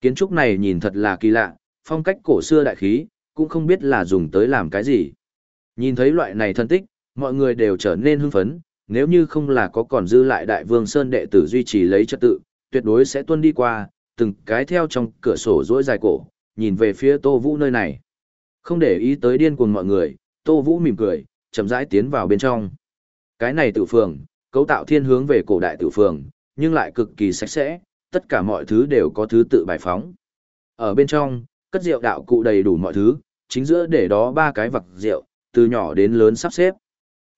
Kiến trúc này nhìn thật là kỳ lạ, phong cách cổ xưa đại khí, cũng không biết là dùng tới làm cái gì. Nhìn thấy loại này thân tích, mọi người đều trở nên hưng phấn, nếu như không là có còn dư lại đại vương Sơn đệ tử duy trì lấy trật tự, tuyệt đối sẽ tuân đi qua, từng cái theo trong cửa sổ rỗi dài cổ, nhìn về phía Tô Vũ nơi này. Không để ý tới điên cuồng mọi người, Tô Vũ mỉm cười, chậm rãi tiến vào bên trong. Cái này tự phường, cấu tạo thiên hướng về cổ đại tự phường, nhưng lại cực kỳ sạch sẽ, tất cả mọi thứ đều có thứ tự bài phóng. Ở bên trong, cất rượu đạo cụ đầy đủ mọi thứ, chính giữa để đó ba cái vặc rượu, từ nhỏ đến lớn sắp xếp.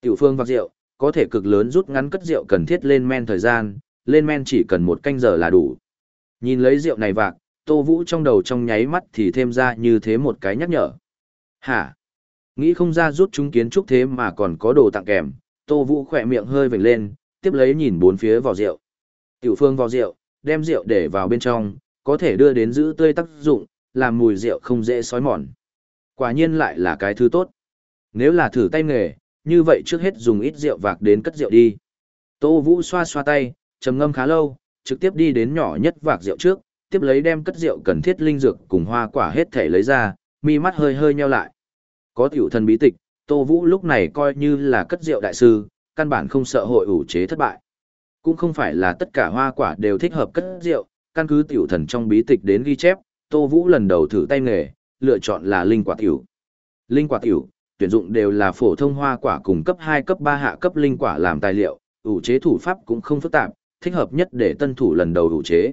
Tiểu phương vặc rượu, có thể cực lớn rút ngắn cất rượu cần thiết lên men thời gian, lên men chỉ cần một canh giờ là đủ. Nhìn lấy rượu này vạc, Tô Vũ trong đầu trong nháy mắt thì thêm ra như thế một cái nhắc nhở. Hả? Nghĩ không ra rút chúng kiến trúc thế mà còn có đồ tặng kèm, Tô Vũ khỏe miệng hơi vểnh lên, tiếp lấy nhìn bốn phía vào rượu. Tiểu phương vào rượu, đem rượu để vào bên trong, có thể đưa đến giữ tươi tác dụng, làm mùi rượu không dễ sói mòn. Quả nhiên lại là cái thứ tốt. Nếu là thử tay nghề, như vậy trước hết dùng ít rượu vạc đến cất rượu đi. Tô Vũ xoa xoa tay, trầm ngâm khá lâu, trực tiếp đi đến nhỏ nhất vạc rượu trước, tiếp lấy đem cất rượu cần thiết linh dược cùng hoa quả hết thể lấy ra, mi mắt hơi hơi nheo lại. Có tiểu thần bí tịch, Tô Vũ lúc này coi như là cất rượu đại sư, căn bản không sợ hội ủ chế thất bại. Cũng không phải là tất cả hoa quả đều thích hợp cất rượu, căn cứ tiểu thần trong bí tịch đến ghi chép, Tô Vũ lần đầu thử tay nghề, lựa chọn là linh quả tiểu. Linh quả tiểu, tuyển dụng đều là phổ thông hoa quả cùng cấp 2 cấp 3 hạ cấp linh quả làm tài liệu, ủ chế thủ pháp cũng không phức tạp, thích hợp nhất để tân thủ lần đầu ủ chế.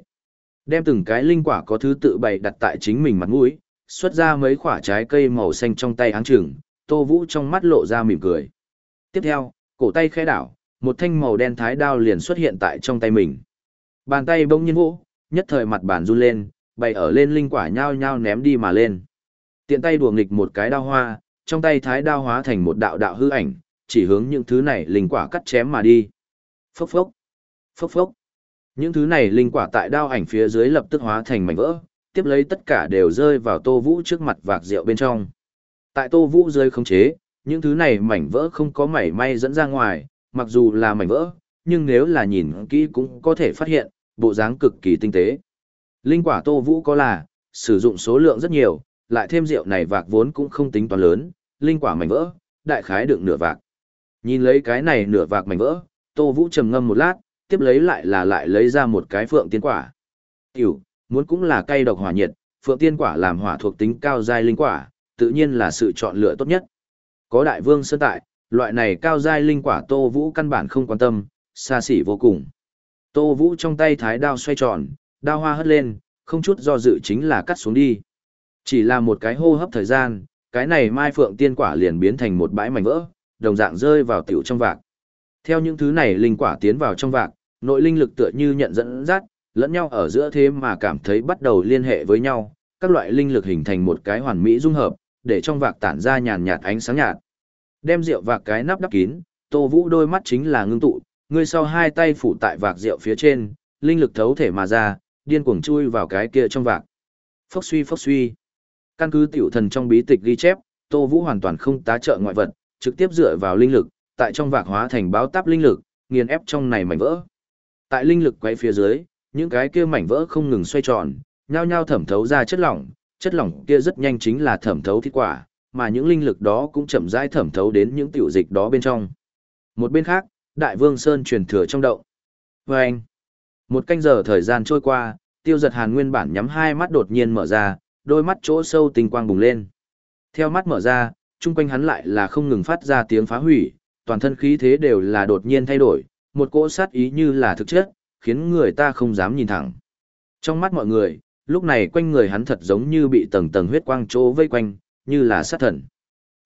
Đem từng cái linh quả có thứ tự bày đặt tại chính mình mặt mũi, xuất ra mấy quả trái cây màu xanh trong tay áng trừng, Tô Vũ trong mắt lộ ra mỉm cười. Tiếp theo, cổ tay khẽ đảo, một thanh màu đen thái đao liền xuất hiện tại trong tay mình. Bàn tay bỗng nhiên vỗ, nhất thời mặt bàn run lên, bày ở lên linh quả nhao nhao ném đi mà lên. Tiện tay đùa nghịch một cái đao hoa, trong tay thái đao hóa thành một đạo đạo hư ảnh, chỉ hướng những thứ này linh quả cắt chém mà đi. Phốc phốc, phốc phốc. Những thứ này linh quả tại đao ảnh phía dưới lập tức hóa thành mảnh vỡ, tiếp lấy tất cả đều rơi vào Tô Vũ trước mặt vạc rượu bên trong. Tại Tô Vũ rơi không chế, những thứ này mảnh vỡ không có mảy may dẫn ra ngoài, mặc dù là mảnh vỡ, nhưng nếu là nhìn kỹ cũng có thể phát hiện, bộ dáng cực kỳ tinh tế. Linh quả Tô Vũ có là, sử dụng số lượng rất nhiều, lại thêm rượu này vạc vốn cũng không tính toán lớn, linh quả mảnh vỡ, đại khái đựng nửa vạc. Nhìn lấy cái này nửa vạc mảnh vỡ, Tô Vũ trầm ngâm một lát, tiếp lấy lại là lại lấy ra một cái phượng tiên quả. Tiểu, muốn cũng là cây độc hỏa nhiệt, phượng tiên quả làm hỏa thuộc tính cao giai linh quả, tự nhiên là sự chọn lựa tốt nhất. Có đại vương sơn tại, loại này cao giai linh quả Tô Vũ căn bản không quan tâm, xa xỉ vô cùng. Tô Vũ trong tay thái đao xoay tròn, đao hoa hất lên, không chút do dự chính là cắt xuống đi. Chỉ là một cái hô hấp thời gian, cái này mai phượng tiên quả liền biến thành một bãi mảnh vỡ, đồng dạng rơi vào tiểu trong vạc. Theo những thứ này linh quả tiến vào trong vạc, nội linh lực tựa như nhận dẫn dắt, lẫn nhau ở giữa thế mà cảm thấy bắt đầu liên hệ với nhau, các loại linh lực hình thành một cái hoàn mỹ dung hợp, để trong vạc tản ra nhàn nhạt ánh sáng nhạt. Đem rượu vạc cái nắp đắp kín, Tô Vũ đôi mắt chính là ngưng tụ, người sau hai tay phủ tại vạc rượu phía trên, linh lực thấu thể mà ra, điên cuồng chui vào cái kia trong vạc. Phốc suy phốc suy. Căn cứ tiểu thần trong bí tịch ghi chép, Tô Vũ hoàn toàn không tá trợ ngoại vật, trực tiếp dựa vào linh lực, tại trong vạc hóa thành báo táp linh lực, nghiền ép trong này mảnh vỡ. Tại linh lực quay phía dưới, những cái kia mảnh vỡ không ngừng xoay tròn, nhao nhao thẩm thấu ra chất lỏng, chất lỏng kia rất nhanh chính là thẩm thấu thịt quả, mà những linh lực đó cũng chậm rãi thẩm thấu đến những tiểu dịch đó bên trong. Một bên khác, Đại Vương Sơn truyền thừa trong động. Vâng! Một canh giờ thời gian trôi qua, tiêu giật hàn nguyên bản nhắm hai mắt đột nhiên mở ra, đôi mắt chỗ sâu tinh quang bùng lên. Theo mắt mở ra, chung quanh hắn lại là không ngừng phát ra tiếng phá hủy, toàn thân khí thế đều là đột nhiên thay đổi, một cỗ sát ý như là thực chất, khiến người ta không dám nhìn thẳng. Trong mắt mọi người, lúc này quanh người hắn thật giống như bị tầng tầng huyết quang chỗ vây quanh, như là sát thần.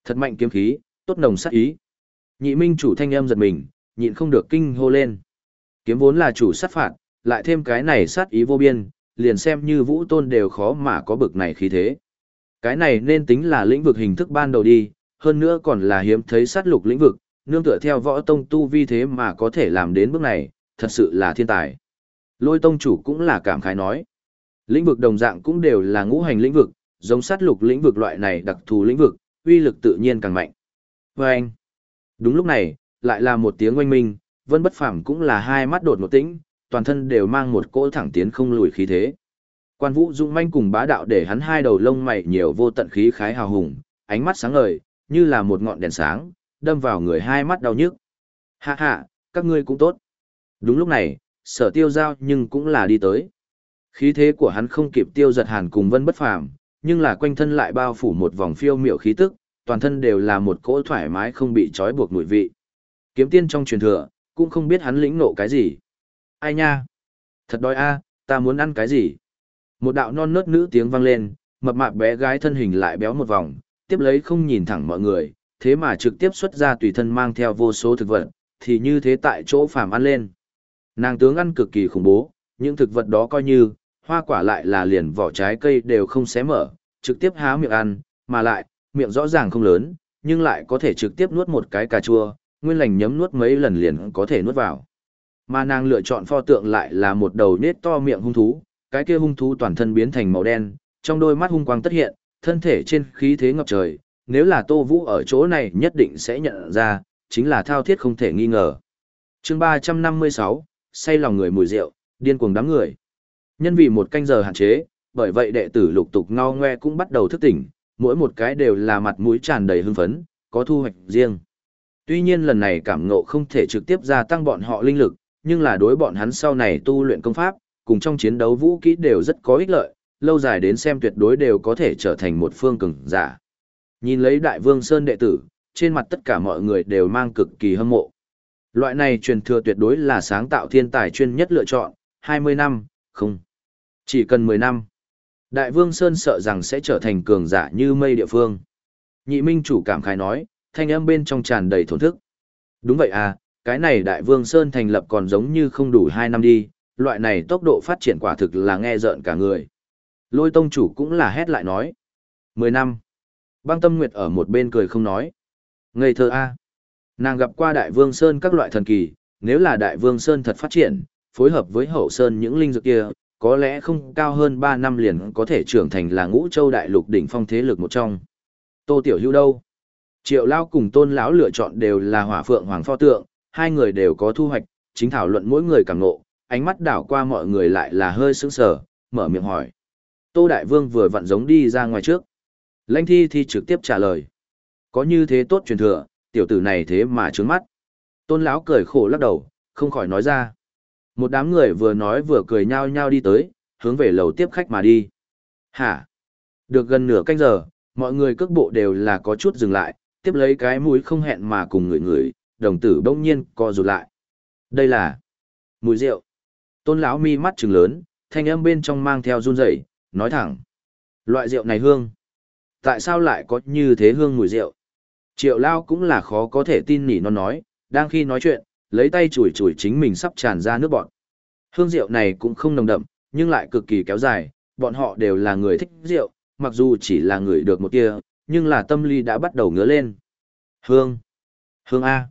Thật mạnh kiếm khí, tốt nồng sát ý. Nhị minh chủ thanh âm giật mình, nhịn không được kinh hô lên. Kiếm vốn là chủ sát phạt, lại thêm cái này sát ý vô biên, liền xem như vũ tôn đều khó mà có bực này khí thế. Cái này nên tính là lĩnh vực hình thức ban đầu đi, hơn nữa còn là hiếm thấy sát lục lĩnh vực, nương tựa theo võ tông tu vi thế mà có thể làm đến bước này, thật sự là thiên tài. Lôi tông chủ cũng là cảm khái nói. Lĩnh vực đồng dạng cũng đều là ngũ hành lĩnh vực, giống sát lục lĩnh vực loại này đặc thù lĩnh vực, uy lực tự nhiên càng mạnh. Và anh, đúng lúc này, lại là một tiếng oanh minh, vân bất phàm cũng là hai mắt đột một tĩnh, toàn thân đều mang một cỗ thẳng tiến không lùi khí thế. Quan Vũ Dũng manh cùng bá đạo để hắn hai đầu lông mày nhiều vô tận khí khái hào hùng, ánh mắt sáng ngời, như là một ngọn đèn sáng, đâm vào người hai mắt đau nhức. Hạ hạ, các ngươi cũng tốt. Đúng lúc này, sở tiêu giao nhưng cũng là đi tới. Khí thế của hắn không kịp tiêu giật hàn cùng vân bất phàm, nhưng là quanh thân lại bao phủ một vòng phiêu miểu khí tức, toàn thân đều là một cỗ thoải mái không bị trói buộc mùi vị. Kiếm tiên trong truyền thừa, cũng không biết hắn lĩnh nộ cái gì. Ai nha? Thật đói a, ta muốn ăn cái gì? Một đạo non nớt nữ tiếng vang lên, mập mạp bé gái thân hình lại béo một vòng, tiếp lấy không nhìn thẳng mọi người, thế mà trực tiếp xuất ra tùy thân mang theo vô số thực vật, thì như thế tại chỗ phàm ăn lên. Nàng tướng ăn cực kỳ khủng bố, những thực vật đó coi như, hoa quả lại là liền vỏ trái cây đều không xé mở, trực tiếp há miệng ăn, mà lại, miệng rõ ràng không lớn, nhưng lại có thể trực tiếp nuốt một cái cà chua, nguyên lành nhấm nuốt mấy lần liền có thể nuốt vào. Mà nàng lựa chọn pho tượng lại là một đầu nết to miệng hung thú, cái kia hung thú toàn thân biến thành màu đen, trong đôi mắt hung quang tất hiện, thân thể trên khí thế ngập trời, nếu là Tô Vũ ở chỗ này nhất định sẽ nhận ra, chính là thao thiết không thể nghi ngờ. chương 356, say lòng người mùi rượu, điên cuồng đám người. Nhân vì một canh giờ hạn chế, bởi vậy đệ tử lục tục ngo ngoe cũng bắt đầu thức tỉnh, mỗi một cái đều là mặt mũi tràn đầy hưng phấn, có thu hoạch riêng. Tuy nhiên lần này cảm ngộ không thể trực tiếp gia tăng bọn họ linh lực, nhưng là đối bọn hắn sau này tu luyện công pháp, cùng trong chiến đấu vũ kỹ đều rất có ích lợi, lâu dài đến xem tuyệt đối đều có thể trở thành một phương cường giả. Nhìn lấy Đại Vương Sơn đệ tử, trên mặt tất cả mọi người đều mang cực kỳ hâm mộ. Loại này truyền thừa tuyệt đối là sáng tạo thiên tài chuyên nhất lựa chọn, 20 năm, không. Chỉ cần 10 năm. Đại Vương Sơn sợ rằng sẽ trở thành cường giả như mây địa phương. Nhị Minh chủ cảm khái nói, thanh âm bên trong tràn đầy thổn thức. Đúng vậy à, cái này Đại Vương Sơn thành lập còn giống như không đủ 2 năm đi, loại này tốc độ phát triển quả thực là nghe rợn cả người. Lôi tông chủ cũng là hét lại nói. 10 năm. Băng tâm nguyệt ở một bên cười không nói. Ngây thơ a. Nàng gặp qua Đại Vương Sơn các loại thần kỳ, nếu là Đại Vương Sơn thật phát triển, phối hợp với hậu sơn những linh dược kia, có lẽ không cao hơn 3 năm liền có thể trưởng thành là ngũ châu đại lục đỉnh phong thế lực một trong. Tô Tiểu Hữu đâu? Triệu Lao cùng Tôn lão lựa chọn đều là hỏa phượng hoàng pho tượng, hai người đều có thu hoạch, chính thảo luận mỗi người càng ngộ, ánh mắt đảo qua mọi người lại là hơi sững sờ, mở miệng hỏi. Tô Đại Vương vừa vặn giống đi ra ngoài trước. Lãnh thi thì trực tiếp trả lời. Có như thế tốt truyền thừa, tiểu tử này thế mà trướng mắt. Tôn lão cười khổ lắc đầu, không khỏi nói ra. Một đám người vừa nói vừa cười nhao nhao đi tới, hướng về lầu tiếp khách mà đi. Hả? Được gần nửa canh giờ, mọi người cước bộ đều là có chút dừng lại, tiếp lấy cái mũi không hẹn mà cùng người người, đồng tử bỗng nhiên co rụt lại. Đây là mùi rượu. Tôn lão mi mắt trừng lớn, thanh âm bên trong mang theo run rẩy, nói thẳng: "Loại rượu này hương, tại sao lại có như thế hương mùi rượu?" Triệu Lao cũng là khó có thể tin nỉ nó nói, đang khi nói chuyện, lấy tay chùi chùi chính mình sắp tràn ra nước bọn. Hương rượu này cũng không nồng đậm, nhưng lại cực kỳ kéo dài, bọn họ đều là người thích rượu, mặc dù chỉ là người được một kia, nhưng là tâm lý đã bắt đầu ngứa lên. Hương! Hương A!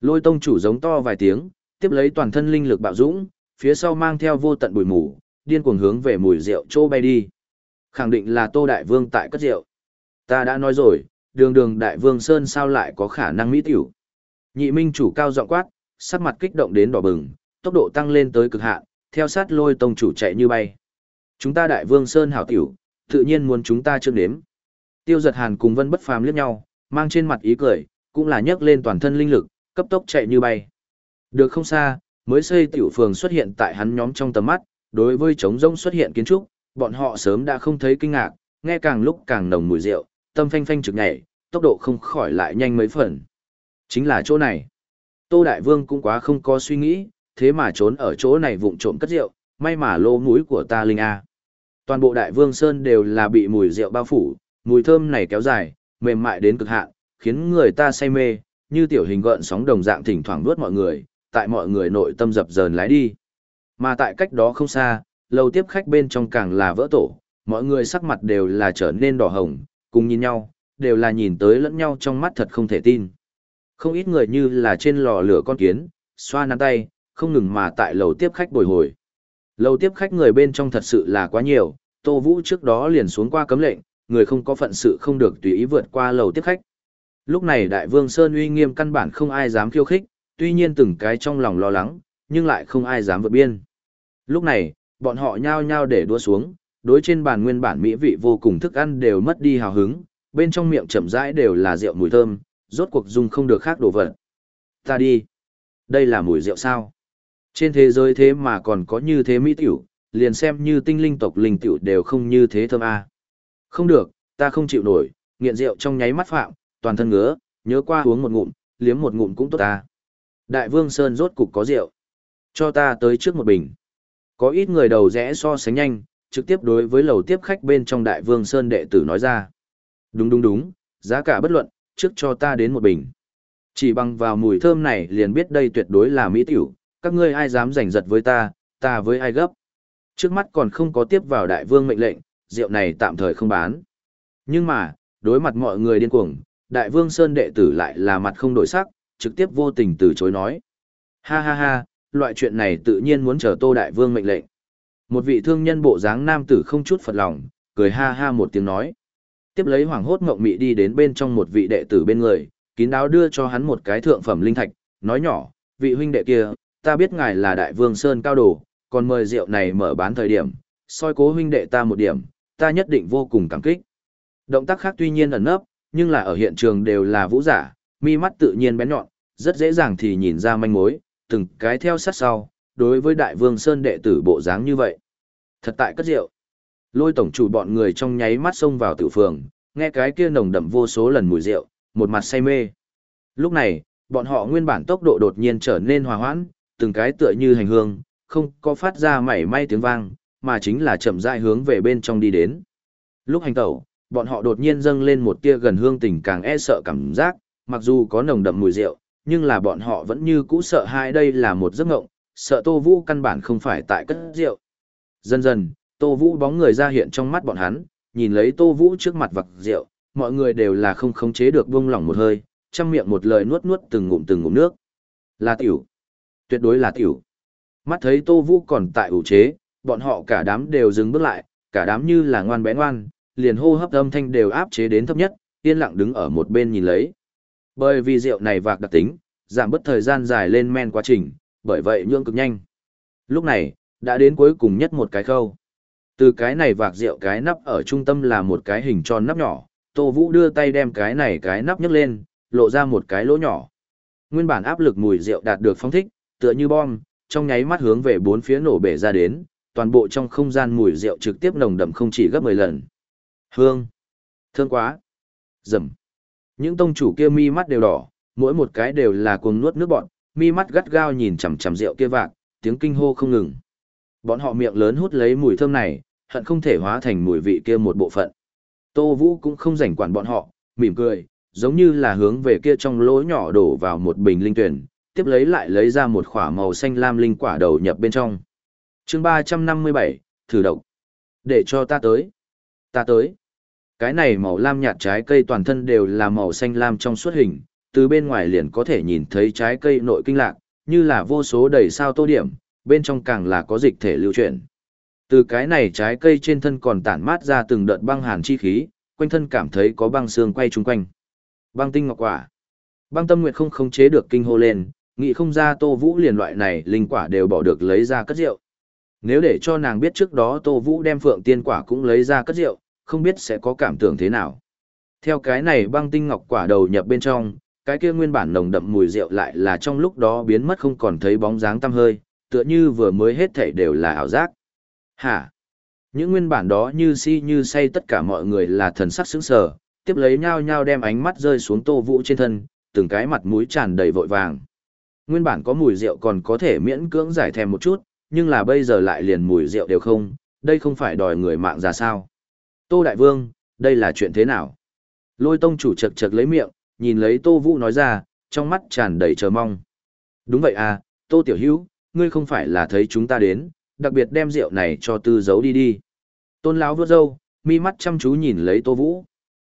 Lôi tông chủ giống to vài tiếng, tiếp lấy toàn thân linh lực bạo dũng, phía sau mang theo vô tận bụi mù, điên cuồng hướng về mùi rượu trô bay đi. Khẳng định là Tô Đại Vương tại cất rượu. Ta đã nói rồi, đường đường Đại Vương Sơn sao lại có khả năng mỹ tiểu. Nhị minh chủ cao giọng quát, sắc mặt kích động đến đỏ bừng, tốc độ tăng lên tới cực hạn, theo sát lôi tông chủ chạy như bay. Chúng ta Đại Vương Sơn hảo tiểu, tự nhiên muốn chúng ta trước đếm. Tiêu giật hàn cùng vân bất phàm liếc nhau, mang trên mặt ý cười, cũng là nhấc lên toàn thân linh lực, cấp tốc chạy như bay. Được không xa, mới xây tiểu phường xuất hiện tại hắn nhóm trong tầm mắt, đối với trống rông xuất hiện kiến trúc, bọn họ sớm đã không thấy kinh ngạc, nghe càng lúc càng nồng mùi rượu, tâm phanh phanh trực nhảy, tốc độ không khỏi lại nhanh mấy phần. Chính là chỗ này. Tô Đại Vương cũng quá không có suy nghĩ, thế mà trốn ở chỗ này vụng trộm cất rượu, may mà lô mũi của ta linh a. Toàn bộ Đại Vương Sơn đều là bị mùi rượu bao phủ, mùi thơm này kéo dài, mềm mại đến cực hạn, khiến người ta say mê, như tiểu hình gợn sóng đồng dạng thỉnh thoảng nuốt mọi người, tại mọi người nội tâm dập dờn lái đi. Mà tại cách đó không xa, lầu tiếp khách bên trong càng là vỡ tổ, mọi người sắc mặt đều là trở nên đỏ hồng, cùng nhìn nhau, đều là nhìn tới lẫn nhau trong mắt thật không thể tin. Không ít người như là trên lò lửa con kiến, xoa nắn tay, không ngừng mà tại lầu tiếp khách bồi hồi. Lầu tiếp khách người bên trong thật sự là quá nhiều, Tô Vũ trước đó liền xuống qua cấm lệnh, người không có phận sự không được tùy ý vượt qua lầu tiếp khách. Lúc này Đại Vương Sơn uy nghiêm căn bản không ai dám khiêu khích, tuy nhiên từng cái trong lòng lo lắng, nhưng lại không ai dám vượt biên. Lúc này, bọn họ nhao nhao để đua xuống, đối trên bàn nguyên bản mỹ vị vô cùng thức ăn đều mất đi hào hứng, bên trong miệng chậm rãi đều là rượu mùi thơm, rốt cuộc dùng không được khác đồ vật. Ta đi. Đây là mùi rượu sao? Trên thế giới thế mà còn có như thế mỹ tiểu, liền xem như tinh linh tộc linh tiểu đều không như thế thơm a. Không được, ta không chịu nổi, nghiện rượu trong nháy mắt phạm, toàn thân ngứa, nhớ qua uống một ngụm, liếm một ngụm cũng tốt ta. Đại Vương Sơn rốt cục có rượu. Cho ta tới trước một bình. Có ít người đầu rẽ so sánh nhanh, trực tiếp đối với lầu tiếp khách bên trong Đại Vương Sơn đệ tử nói ra. Đúng đúng đúng, giá cả bất luận, trước cho ta đến một bình. Chỉ bằng vào mùi thơm này liền biết đây tuyệt đối là mỹ tiểu, các ngươi ai dám giành giật với ta, ta với ai gấp. Trước mắt còn không có tiếp vào đại vương mệnh lệnh, rượu này tạm thời không bán. Nhưng mà, đối mặt mọi người điên cuồng, đại vương Sơn đệ tử lại là mặt không đổi sắc, trực tiếp vô tình từ chối nói. Ha ha ha, loại chuyện này tự nhiên muốn chờ tô đại vương mệnh lệnh. Một vị thương nhân bộ dáng nam tử không chút phật lòng, cười ha ha một tiếng nói. Tiếp lấy hoàng hốt ngộng mị đi đến bên trong một vị đệ tử bên người, kín đáo đưa cho hắn một cái thượng phẩm linh thạch, nói nhỏ, vị huynh đệ kia, ta biết ngài là đại vương Sơn cao đồ, còn mời rượu này mở bán thời điểm, soi cố huynh đệ ta một điểm, ta nhất định vô cùng cảm kích. Động tác khác tuy nhiên ẩn nấp, nhưng là ở hiện trường đều là vũ giả, mi mắt tự nhiên bén nhọn, rất dễ dàng thì nhìn ra manh mối, từng cái theo sát sau, đối với đại vương Sơn đệ tử bộ dáng như vậy. Thật tại cất rượu. Lôi tổng chủ bọn người trong nháy mắt xông vào tử phường, nghe cái kia nồng đậm vô số lần mùi rượu, một mặt say mê. Lúc này, bọn họ nguyên bản tốc độ đột nhiên trở nên hòa hoãn, từng cái tựa như hành hương, không có phát ra mảy may tiếng vang, mà chính là chậm rãi hướng về bên trong đi đến. Lúc hành tẩu, bọn họ đột nhiên dâng lên một tia gần hương tình càng e sợ cảm giác, mặc dù có nồng đậm mùi rượu, nhưng là bọn họ vẫn như cũ sợ hai đây là một giấc ngộng, sợ Tô Vũ căn bản không phải tại cất rượu. Dần dần, Tô Vũ bóng người ra hiện trong mắt bọn hắn, nhìn lấy Tô Vũ trước mặt vặc rượu, mọi người đều là không khống chế được buông lỏng một hơi, chăm miệng một lời nuốt nuốt từng ngụm từng ngụm nước. Là tiểu. Tuyệt đối là tiểu. Mắt thấy Tô Vũ còn tại ủ chế, bọn họ cả đám đều dừng bước lại, cả đám như là ngoan bé ngoan, liền hô hấp âm thanh đều áp chế đến thấp nhất, yên lặng đứng ở một bên nhìn lấy. Bởi vì rượu này vạc đặc tính, giảm bớt thời gian dài lên men quá trình, bởi vậy nhượng cực nhanh. Lúc này, đã đến cuối cùng nhất một cái khâu. Từ cái này vạc rượu cái nắp ở trung tâm là một cái hình tròn nắp nhỏ, Tô Vũ đưa tay đem cái này cái nắp nhấc lên, lộ ra một cái lỗ nhỏ. Nguyên bản áp lực mùi rượu đạt được phóng thích, tựa như bom, trong nháy mắt hướng về bốn phía nổ bể ra đến, toàn bộ trong không gian mùi rượu trực tiếp nồng đậm không chỉ gấp 10 lần. Hương! Thương quá! Dầm! Những tông chủ kia mi mắt đều đỏ, mỗi một cái đều là cuồng nuốt nước bọn, mi mắt gắt gao nhìn chằm chằm rượu kia vạc, tiếng kinh hô không ngừng. Bọn họ miệng lớn hút lấy mùi thơm này, hận không thể hóa thành mùi vị kia một bộ phận. Tô Vũ cũng không rảnh quản bọn họ, mỉm cười, giống như là hướng về kia trong lỗ nhỏ đổ vào một bình linh tuyển, tiếp lấy lại lấy ra một khỏa màu xanh lam linh quả đầu nhập bên trong. chương 357, thử độc. Để cho ta tới. Ta tới. Cái này màu lam nhạt trái cây toàn thân đều là màu xanh lam trong suốt hình, từ bên ngoài liền có thể nhìn thấy trái cây nội kinh lạc, như là vô số đầy sao tô điểm, bên trong càng là có dịch thể lưu chuyển. Từ cái này trái cây trên thân còn tản mát ra từng đợt băng hàn chi khí, quanh thân cảm thấy có băng xương quay chung quanh. Băng tinh ngọc quả. Băng tâm nguyệt không khống chế được kinh hô lên, nghĩ không ra Tô Vũ liền loại này linh quả đều bỏ được lấy ra cất rượu. Nếu để cho nàng biết trước đó Tô Vũ đem phượng tiên quả cũng lấy ra cất rượu, không biết sẽ có cảm tưởng thế nào. Theo cái này băng tinh ngọc quả đầu nhập bên trong, cái kia nguyên bản nồng đậm mùi rượu lại là trong lúc đó biến mất không còn thấy bóng dáng tăm hơi, tựa như vừa mới hết thảy đều là ảo giác. Hả? Những nguyên bản đó như si như say tất cả mọi người là thần sắc sững sờ, tiếp lấy nhau nhau đem ánh mắt rơi xuống Tô Vũ trên thân, từng cái mặt mũi tràn đầy vội vàng. Nguyên bản có mùi rượu còn có thể miễn cưỡng giải thèm một chút, nhưng là bây giờ lại liền mùi rượu đều không, đây không phải đòi người mạng ra sao. Tô Đại Vương, đây là chuyện thế nào? Lôi tông chủ chật chật lấy miệng, nhìn lấy Tô Vũ nói ra, trong mắt tràn đầy chờ mong. Đúng vậy à, Tô Tiểu Hữu ngươi không phải là thấy chúng ta đến, đặc biệt đem rượu này cho tư giấu đi đi. Tôn lão vướt râu, mi mắt chăm chú nhìn lấy Tô Vũ.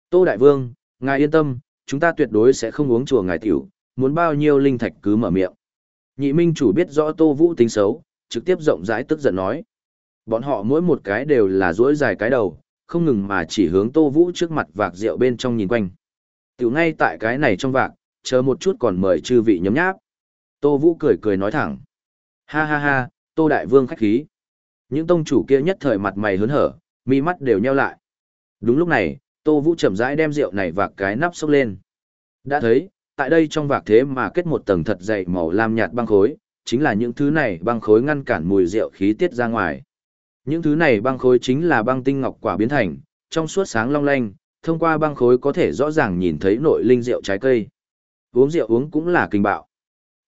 Tô Đại Vương, ngài yên tâm, chúng ta tuyệt đối sẽ không uống chùa ngài tiểu, muốn bao nhiêu linh thạch cứ mở miệng. Nhị minh chủ biết rõ Tô Vũ tính xấu, trực tiếp rộng rãi tức giận nói. Bọn họ mỗi một cái đều là rỗi dài cái đầu, không ngừng mà chỉ hướng Tô Vũ trước mặt vạc rượu bên trong nhìn quanh. Tiểu ngay tại cái này trong vạc, chờ một chút còn mời chư vị nhấm nháp. Tô Vũ cười cười nói thẳng. Ha ha ha, Tô Đại Vương khách khí. Những tông chủ kia nhất thời mặt mày hớn hở, mi mắt đều nheo lại. Đúng lúc này, Tô Vũ chậm rãi đem rượu này vạc cái nắp xốc lên. Đã thấy, tại đây trong vạc thế mà kết một tầng thật dày màu lam nhạt băng khối, chính là những thứ này băng khối ngăn cản mùi rượu khí tiết ra ngoài. Những thứ này băng khối chính là băng tinh ngọc quả biến thành, trong suốt sáng long lanh, thông qua băng khối có thể rõ ràng nhìn thấy nội linh rượu trái cây. Uống rượu uống cũng là kinh bạo.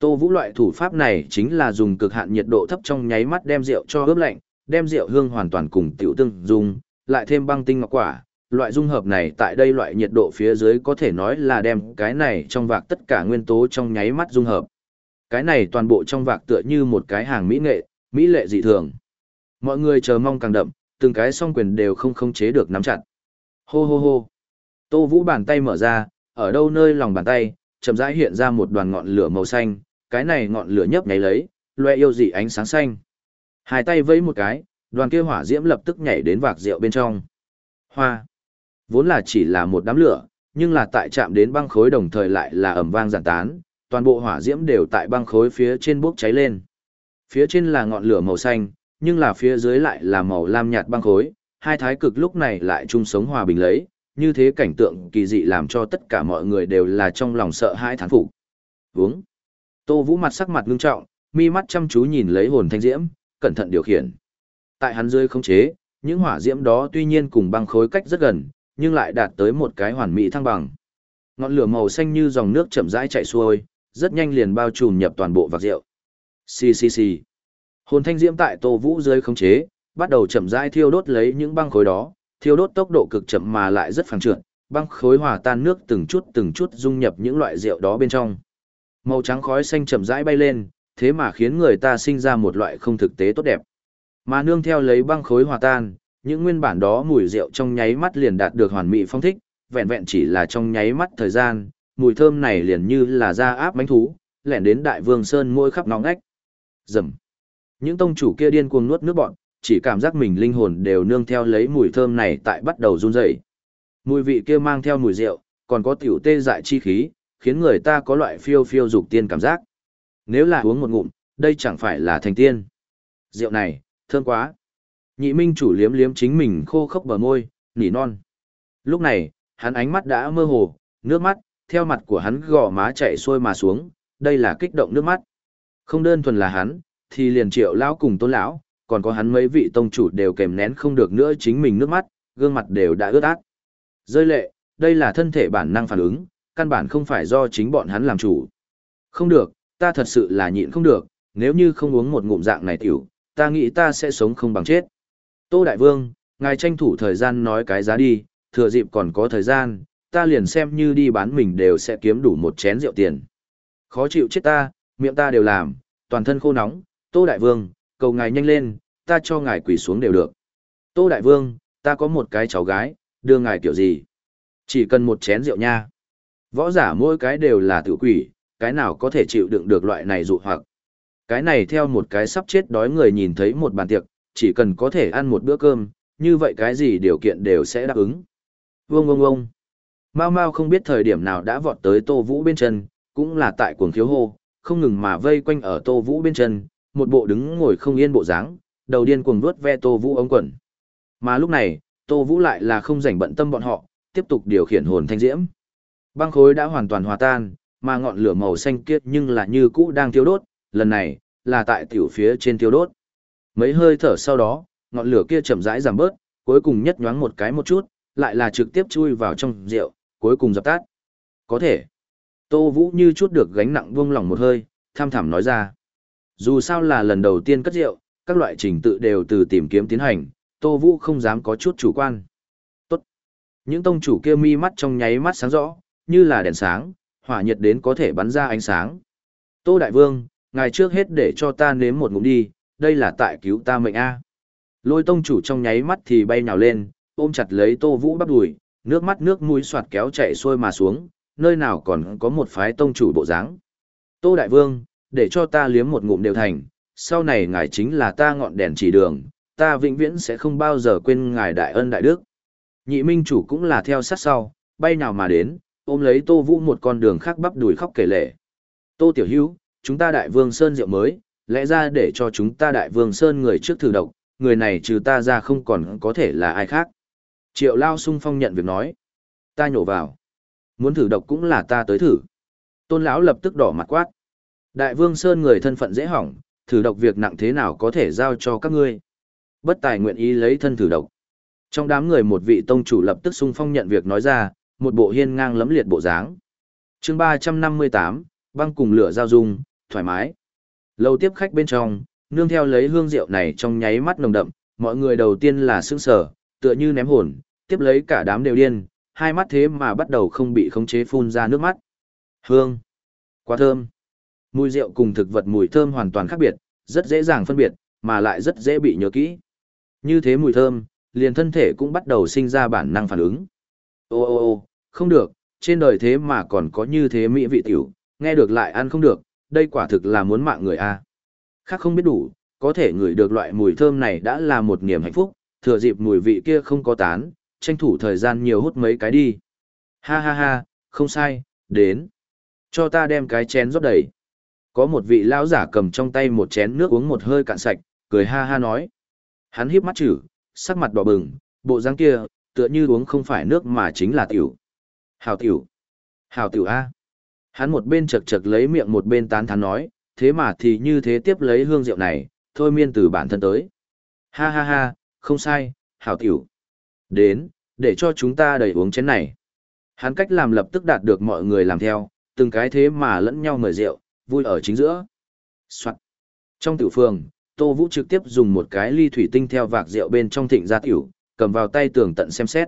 Tô Vũ loại thủ pháp này chính là dùng cực hạn nhiệt độ thấp trong nháy mắt đem rượu cho ướp lạnh, đem rượu hương hoàn toàn cùng tiểu tương dung, lại thêm băng tinh ngọc quả. Loại dung hợp này tại đây loại nhiệt độ phía dưới có thể nói là đem cái này trong vạc tất cả nguyên tố trong nháy mắt dung hợp. Cái này toàn bộ trong vạc tựa như một cái hàng mỹ nghệ, mỹ lệ dị thường. Mọi người chờ mong càng đậm, từng cái song quyền đều không khống chế được nắm chặt. Hô hô hô. Tô Vũ bàn tay mở ra, ở đâu nơi lòng bàn tay, chậm rãi hiện ra một đoàn ngọn lửa màu xanh, cái này ngọn lửa nhấp nháy lấy, loe yêu dị ánh sáng xanh. Hai tay vẫy một cái, đoàn kia hỏa diễm lập tức nhảy đến vạc rượu bên trong. Hoa. Vốn là chỉ là một đám lửa, nhưng là tại chạm đến băng khối đồng thời lại là ầm vang giản tán, toàn bộ hỏa diễm đều tại băng khối phía trên bốc cháy lên. Phía trên là ngọn lửa màu xanh, nhưng là phía dưới lại là màu lam nhạt băng khối, hai thái cực lúc này lại chung sống hòa bình lấy, như thế cảnh tượng kỳ dị làm cho tất cả mọi người đều là trong lòng sợ hãi thán phục. Uống. Tô Vũ mặt sắc mặt ngưng trọng, mi mắt chăm chú nhìn lấy hồn thanh diễm, cẩn thận điều khiển. Tại hắn dưới không chế, những hỏa diễm đó tuy nhiên cùng băng khối cách rất gần, nhưng lại đạt tới một cái hoàn mỹ thăng bằng. Ngọn lửa màu xanh như dòng nước chậm rãi chảy xuôi, rất nhanh liền bao trùm nhập toàn bộ vạc rượu. Xì xì xì. Hồn thanh diễm tại Tô Vũ dưới khống chế, bắt đầu chậm rãi thiêu đốt lấy những băng khối đó, thiêu đốt tốc độ cực chậm mà lại rất phẳng trượt, băng khối hòa tan nước từng chút từng chút dung nhập những loại rượu đó bên trong. Màu trắng khói xanh chậm rãi bay lên, thế mà khiến người ta sinh ra một loại không thực tế tốt đẹp. Mà nương theo lấy băng khối hòa tan, những nguyên bản đó mùi rượu trong nháy mắt liền đạt được hoàn mỹ phong thích, vẹn vẹn chỉ là trong nháy mắt thời gian, mùi thơm này liền như là da áp bánh thú, lẻn đến đại vương sơn môi khắp nóng ngách. Dầm. Những tông chủ kia điên cuồng nuốt nước bọn, chỉ cảm giác mình linh hồn đều nương theo lấy mùi thơm này tại bắt đầu run rẩy. Mùi vị kia mang theo mùi rượu, còn có tiểu tê dại chi khí, khiến người ta có loại phiêu phiêu dục tiên cảm giác. Nếu là uống một ngụm, đây chẳng phải là thành tiên. Rượu này, thơm quá. Nhị minh chủ liếm liếm chính mình khô khốc bờ môi, nỉ non. Lúc này, hắn ánh mắt đã mơ hồ, nước mắt, theo mặt của hắn gò má chạy xuôi mà xuống, đây là kích động nước mắt. Không đơn thuần là hắn, thì liền triệu lão cùng tôn lão, còn có hắn mấy vị tông chủ đều kèm nén không được nữa chính mình nước mắt, gương mặt đều đã ướt át. Rơi lệ, đây là thân thể bản năng phản ứng, căn bản không phải do chính bọn hắn làm chủ. Không được, ta thật sự là nhịn không được, nếu như không uống một ngụm dạng này tiểu, ta nghĩ ta sẽ sống không bằng chết. Tô Đại Vương, ngài tranh thủ thời gian nói cái giá đi, thừa dịp còn có thời gian, ta liền xem như đi bán mình đều sẽ kiếm đủ một chén rượu tiền. Khó chịu chết ta, miệng ta đều làm, toàn thân khô nóng, Tô Đại Vương, cầu ngài nhanh lên, ta cho ngài quỳ xuống đều được. Tô Đại Vương, ta có một cái cháu gái, đưa ngài kiểu gì? Chỉ cần một chén rượu nha. Võ giả mỗi cái đều là tự quỷ, cái nào có thể chịu đựng được loại này dụ hoặc. Cái này theo một cái sắp chết đói người nhìn thấy một bàn tiệc, chỉ cần có thể ăn một bữa cơm, như vậy cái gì điều kiện đều sẽ đáp ứng. Vương vương vương. Mao Mao không biết thời điểm nào đã vọt tới Tô Vũ bên chân, cũng là tại cuồng thiếu hô, không ngừng mà vây quanh ở Tô Vũ bên chân, một bộ đứng ngồi không yên bộ dáng, đầu điên cuồng vuốt ve Tô Vũ ống quần. Mà lúc này, Tô Vũ lại là không rảnh bận tâm bọn họ, tiếp tục điều khiển hồn thanh diễm. Băng khối đã hoàn toàn hòa tan, mà ngọn lửa màu xanh kiết nhưng là như cũ đang thiêu đốt, lần này là tại tiểu phía trên thiêu đốt. Mấy hơi thở sau đó, ngọn lửa kia chậm rãi giảm bớt, cuối cùng nhất nhoáng một cái một chút, lại là trực tiếp chui vào trong rượu, cuối cùng dập tắt. Có thể. Tô Vũ như chút được gánh nặng buông lỏng một hơi, tham thảm nói ra. Dù sao là lần đầu tiên cất rượu, các loại trình tự đều từ tìm kiếm tiến hành, Tô Vũ không dám có chút chủ quan. Tốt. Những tông chủ kia mi mắt trong nháy mắt sáng rõ, như là đèn sáng, hỏa nhiệt đến có thể bắn ra ánh sáng. Tô Đại Vương, ngài trước hết để cho ta nếm một ngụm đi, đây là tại cứu ta mệnh A. Lôi tông chủ trong nháy mắt thì bay nhào lên, ôm chặt lấy Tô Vũ bắp đùi, nước mắt nước mũi soạt kéo chạy xuôi mà xuống, nơi nào còn có một phái tông chủ bộ dáng. Tô Đại Vương, để cho ta liếm một ngụm đều thành, sau này ngài chính là ta ngọn đèn chỉ đường, ta vĩnh viễn sẽ không bao giờ quên ngài đại ân đại đức. Nhị minh chủ cũng là theo sát sau, bay nào mà đến, ôm lấy Tô Vũ một con đường khác bắp đùi khóc kể lệ. Tô Tiểu Hữu chúng ta đại vương Sơn rượu mới, lẽ ra để cho chúng ta đại vương Sơn người trước thử độc, người này trừ ta ra không còn có thể là ai khác. Triệu Lao sung phong nhận việc nói. Ta nhổ vào. Muốn thử độc cũng là ta tới thử. Tôn lão lập tức đỏ mặt quát. Đại vương Sơn người thân phận dễ hỏng, thử độc việc nặng thế nào có thể giao cho các ngươi. Bất tài nguyện ý lấy thân thử độc. Trong đám người một vị tông chủ lập tức sung phong nhận việc nói ra, một bộ hiên ngang lấm liệt bộ dáng. chương 358, băng cùng lửa giao dung, thoải mái. Lâu tiếp khách bên trong, nương theo lấy hương rượu này trong nháy mắt nồng đậm, mọi người đầu tiên là sững sờ, tựa như ném hồn, tiếp lấy cả đám đều điên, hai mắt thế mà bắt đầu không bị khống chế phun ra nước mắt. Hương, quá thơm. Mùi rượu cùng thực vật mùi thơm hoàn toàn khác biệt, rất dễ dàng phân biệt, mà lại rất dễ bị nhớ kỹ. Như thế mùi thơm, liền thân thể cũng bắt đầu sinh ra bản năng phản ứng. Ô ô ô, không được, trên đời thế mà còn có như thế mỹ vị tiểu, nghe được lại ăn không được, đây quả thực là muốn mạng người a. Khác không biết đủ, có thể ngửi được loại mùi thơm này đã là một niềm hạnh phúc, thừa dịp mùi vị kia không có tán, tranh thủ thời gian nhiều hút mấy cái đi. Ha ha ha, không sai, đến. Cho ta đem cái chén rót đầy. Có một vị lão giả cầm trong tay một chén nước uống một hơi cạn sạch, cười ha ha nói. Hắn híp mắt chữ, sắc mặt đỏ bừng, bộ dáng kia, tựa như uống không phải nước mà chính là tiểu. Hào tiểu. Hào tiểu A. Hắn một bên chật chật lấy miệng một bên tán thán nói, thế mà thì như thế tiếp lấy hương rượu này, thôi miên từ bản thân tới. Ha ha ha, không sai, hào tiểu. Đến, để cho chúng ta đầy uống chén này. Hắn cách làm lập tức đạt được mọi người làm theo, từng cái thế mà lẫn nhau mời rượu, vui ở chính giữa. Soạn. Trong tiểu phường, Tô Vũ trực tiếp dùng một cái ly thủy tinh theo vạc rượu bên trong thịnh ra tiểu, cầm vào tay tường tận xem xét.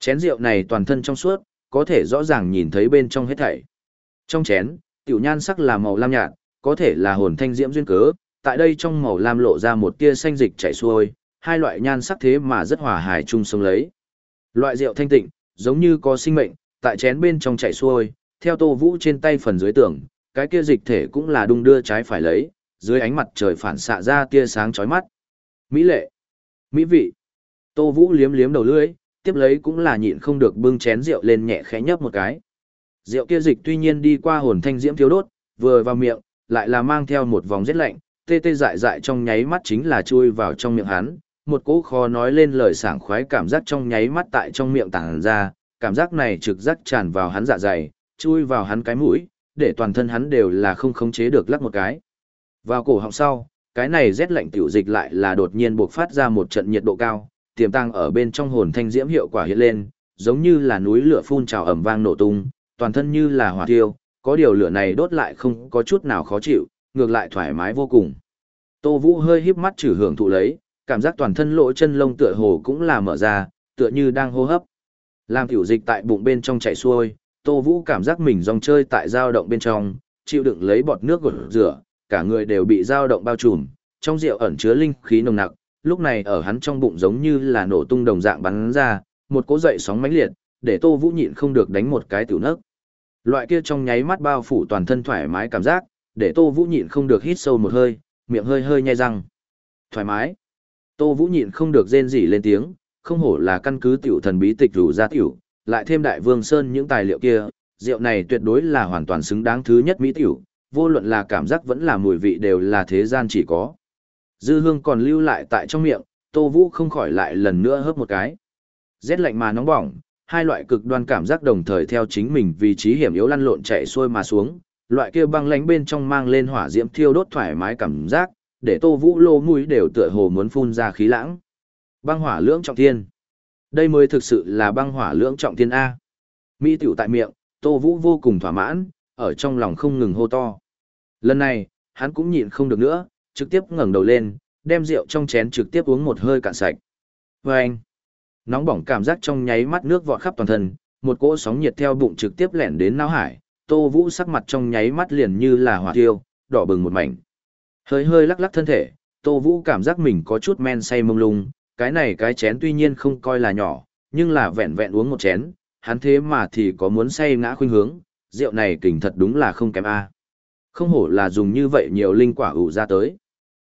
Chén rượu này toàn thân trong suốt, có thể rõ ràng nhìn thấy bên trong hết thảy. Trong chén, tiểu nhan sắc là màu lam nhạt, có thể là hồn thanh diễm duyên cớ, tại đây trong màu lam lộ ra một tia xanh dịch chảy xuôi, hai loại nhan sắc thế mà rất hòa hài chung sống lấy. Loại rượu thanh tịnh, giống như có sinh mệnh, tại chén bên trong chảy xuôi, theo Tô Vũ trên tay phần dưới tường, cái kia dịch thể cũng là đung đưa trái phải lấy, dưới ánh mặt trời phản xạ ra tia sáng chói mắt. Mỹ lệ, mỹ vị. Tô Vũ liếm liếm đầu lưỡi, tiếp lấy cũng là nhịn không được bưng chén rượu lên nhẹ khẽ nhấp một cái. Rượu kia dịch tuy nhiên đi qua hồn thanh diễm thiếu đốt, vừa vào miệng, lại là mang theo một vòng rét lạnh, tê tê dại dại trong nháy mắt chính là chui vào trong miệng hắn, một cỗ khó nói lên lời sảng khoái cảm giác trong nháy mắt tại trong miệng tản ra, cảm giác này trực giác tràn vào hắn dạ dày, chui vào hắn cái mũi, để toàn thân hắn đều là không khống chế được lắc một cái. Vào cổ họng sau, cái này rét lạnh tiểu dịch lại là đột nhiên bộc phát ra một trận nhiệt độ cao, tiềm tàng ở bên trong hồn thanh diễm hiệu quả hiện lên, giống như là núi lửa phun trào ầm vang nổ tung, toàn thân như là hỏa thiêu, có điều lửa này đốt lại không có chút nào khó chịu, ngược lại thoải mái vô cùng. Tô Vũ hơi híp mắt trừ hưởng thụ lấy, cảm giác toàn thân lỗ chân lông tựa hồ cũng là mở ra, tựa như đang hô hấp. Làm tiểu dịch tại bụng bên trong chảy xuôi, Tô Vũ cảm giác mình rong chơi tại dao động bên trong, chịu đựng lấy bọt nước gột rửa, cả người đều bị dao động bao trùm, trong rượu ẩn chứa linh khí nồng nặc, lúc này ở hắn trong bụng giống như là nổ tung đồng dạng bắn ra, một cỗ dậy sóng mãnh liệt, để Tô Vũ nhịn không được đánh một cái tiểu nấc. Loại kia trong nháy mắt bao phủ toàn thân thoải mái cảm giác, để Tô Vũ nhịn không được hít sâu một hơi, miệng hơi hơi nhai răng. Thoải mái. Tô Vũ nhịn không được rên rỉ lên tiếng, không hổ là căn cứ tiểu thần bí tịch rủ ra tiểu, lại thêm đại vương sơn những tài liệu kia, rượu này tuyệt đối là hoàn toàn xứng đáng thứ nhất mỹ tiểu, vô luận là cảm giác vẫn là mùi vị đều là thế gian chỉ có. Dư hương còn lưu lại tại trong miệng, Tô Vũ không khỏi lại lần nữa hớp một cái. Rét lạnh mà nóng bỏng, hai loại cực đoan cảm giác đồng thời theo chính mình vị trí hiểm yếu lăn lộn chạy xuôi mà xuống, loại kia băng lánh bên trong mang lên hỏa diễm thiêu đốt thoải mái cảm giác, để Tô Vũ lô mũi đều tựa hồ muốn phun ra khí lãng. Băng hỏa lưỡng trọng thiên. Đây mới thực sự là băng hỏa lưỡng trọng thiên A. Mỹ tiểu tại miệng, Tô Vũ vô cùng thỏa mãn, ở trong lòng không ngừng hô to. Lần này, hắn cũng nhịn không được nữa, trực tiếp ngẩng đầu lên, đem rượu trong chén trực tiếp uống một hơi cạn sạch. Và anh, nóng bỏng cảm giác trong nháy mắt nước vọt khắp toàn thân, một cỗ sóng nhiệt theo bụng trực tiếp lẻn đến não hải, Tô Vũ sắc mặt trong nháy mắt liền như là hỏa thiêu, đỏ bừng một mảnh. Hơi hơi lắc lắc thân thể, Tô Vũ cảm giác mình có chút men say mông lung, cái này cái chén tuy nhiên không coi là nhỏ, nhưng là vẹn vẹn uống một chén, hắn thế mà thì có muốn say ngã khuynh hướng, rượu này kình thật đúng là không kém a. Không hổ là dùng như vậy nhiều linh quả ủ ra tới.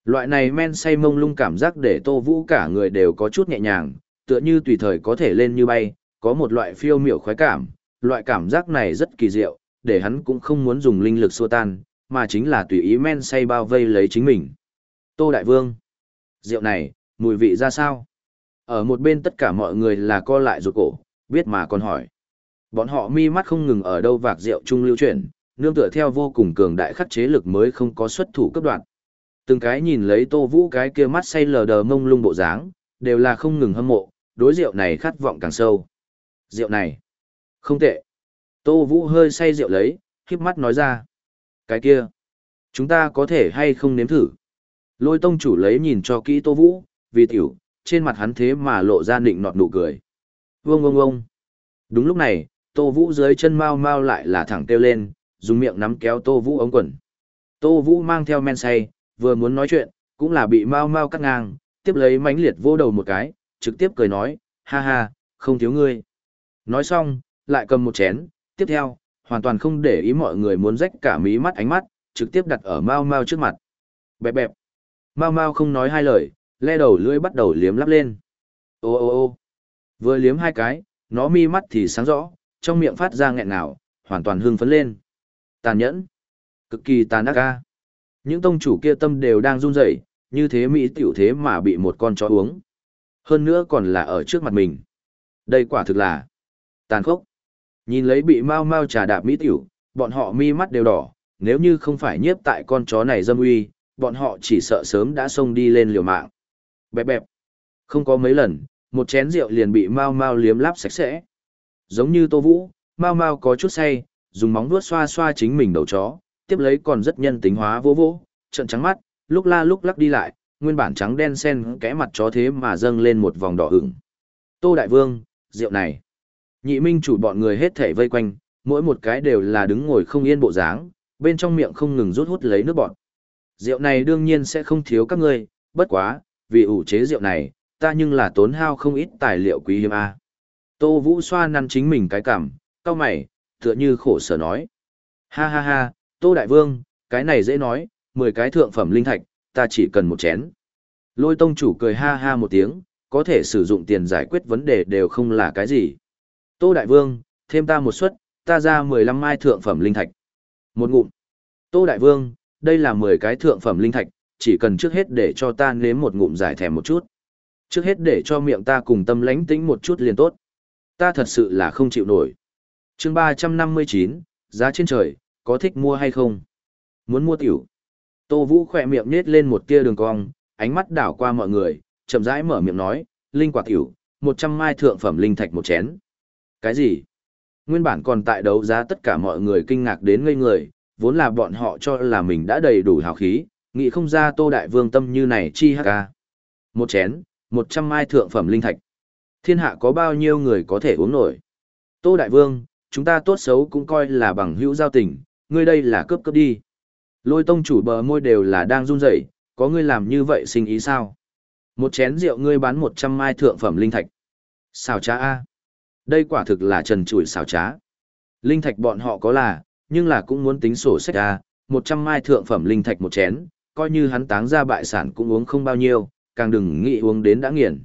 Loại này men say mông lung cảm giác để Tô Vũ cả người đều có chút nhẹ nhàng, tựa như tùy thời có thể lên như bay, có một loại phiêu miểu khoái cảm, loại cảm giác này rất kỳ diệu, để hắn cũng không muốn dùng linh lực xua tan, mà chính là tùy ý men say bao vây lấy chính mình. Tô Đại Vương, rượu này, mùi vị ra sao? Ở một bên tất cả mọi người là co lại rụt cổ, biết mà còn hỏi. Bọn họ mi mắt không ngừng ở đâu vạc rượu chung lưu chuyển, nương tựa theo vô cùng cường đại khắc chế lực mới không có xuất thủ cấp đoạn. Từng cái nhìn lấy Tô Vũ cái kia mắt say lờ đờ mông lung bộ dáng, đều là không ngừng hâm mộ, đối rượu này khát vọng càng sâu. Rượu này, không tệ. Tô Vũ hơi say rượu lấy, khiếp mắt nói ra. Cái kia, chúng ta có thể hay không nếm thử. Lôi tông chủ lấy nhìn cho kỹ Tô Vũ, vì tiểu, trên mặt hắn thế mà lộ ra nịnh nọt nụ cười. Vông vông vông. Đúng lúc này, Tô Vũ dưới chân mau mau lại là thẳng kêu lên, dùng miệng nắm kéo Tô Vũ ống quần. Tô Vũ mang theo men say, vừa muốn nói chuyện, cũng là bị mau mau cắt ngang, tiếp lấy mánh liệt vô đầu một cái, trực tiếp cười nói, ha ha, không thiếu ngươi. Nói xong, lại cầm một chén, tiếp theo, hoàn toàn không để ý mọi người muốn rách cả mí mắt ánh mắt, trực tiếp đặt ở mau mau trước mặt. Bẹp bẹp. Mau mau không nói hai lời, le đầu lưỡi bắt đầu liếm lắp lên. Ô ô ô. Vừa liếm hai cái, nó mi mắt thì sáng rõ, trong miệng phát ra nghẹn ngào, hoàn toàn hưng phấn lên. Tàn nhẫn. Cực kỳ tàn ác ca. Những tông chủ kia tâm đều đang run rẩy, như thế Mỹ tiểu thế mà bị một con chó uống. Hơn nữa còn là ở trước mặt mình. Đây quả thực là tàn khốc. Nhìn lấy bị mau mau trà đạp Mỹ tiểu, bọn họ mi mắt đều đỏ, nếu như không phải nhiếp tại con chó này dâm uy, bọn họ chỉ sợ sớm đã xông đi lên liều mạng. Bẹp bẹp. Không có mấy lần, một chén rượu liền bị mau mau liếm láp sạch sẽ. Giống như Tô Vũ, mau mau có chút say, dùng móng vuốt xoa xoa chính mình đầu chó, tiếp lấy còn rất nhân tính hóa vô vô, trận trắng mắt, lúc la lúc lắc đi lại, nguyên bản trắng đen xen kẽ mặt chó thế mà dâng lên một vòng đỏ ửng. Tô Đại Vương, rượu này. Nhị minh chủ bọn người hết thể vây quanh, mỗi một cái đều là đứng ngồi không yên bộ dáng, bên trong miệng không ngừng rút hút lấy nước bọt. Rượu này đương nhiên sẽ không thiếu các ngươi, bất quá, vì ủ chế rượu này, ta nhưng là tốn hao không ít tài liệu quý hiếm a. Tô Vũ xoa năn chính mình cái cảm, cao mày, tựa như khổ sở nói. Ha ha ha, Tô Đại Vương, cái này dễ nói, 10 cái thượng phẩm linh thạch, ta chỉ cần một chén. Lôi tông chủ cười ha ha một tiếng, có thể sử dụng tiền giải quyết vấn đề đều không là cái gì. Tô Đại Vương, thêm ta một suất, ta ra 15 mai thượng phẩm linh thạch. Một ngụm. Tô Đại Vương, đây là 10 cái thượng phẩm linh thạch, chỉ cần trước hết để cho ta nếm một ngụm giải thèm một chút. Trước hết để cho miệng ta cùng tâm lánh tĩnh một chút liền tốt. Ta thật sự là không chịu nổi chương 359, giá trên trời, có thích mua hay không? Muốn mua tiểu. Tô Vũ khỏe miệng nết lên một tia đường cong, ánh mắt đảo qua mọi người, chậm rãi mở miệng nói, linh quả tiểu, 100 mai thượng phẩm linh thạch một chén. Cái gì? Nguyên bản còn tại đấu giá tất cả mọi người kinh ngạc đến ngây người, vốn là bọn họ cho là mình đã đầy đủ hào khí, nghĩ không ra Tô Đại Vương tâm như này chi hắc ca. Một chén, 100 mai thượng phẩm linh thạch. Thiên hạ có bao nhiêu người có thể uống nổi? Tô Đại Vương, chúng ta tốt xấu cũng coi là bằng hữu giao tình, ngươi đây là cướp cướp đi. Lôi tông chủ bờ môi đều là đang run rẩy, có ngươi làm như vậy sinh ý sao? Một chén rượu ngươi bán 100 mai thượng phẩm linh thạch. Xào trá A. Đây quả thực là trần trụi xào trá. Linh thạch bọn họ có là, nhưng là cũng muốn tính sổ sách A, 100 mai thượng phẩm linh thạch một chén, coi như hắn táng ra bại sản cũng uống không bao nhiêu, càng đừng nghĩ uống đến đã nghiền.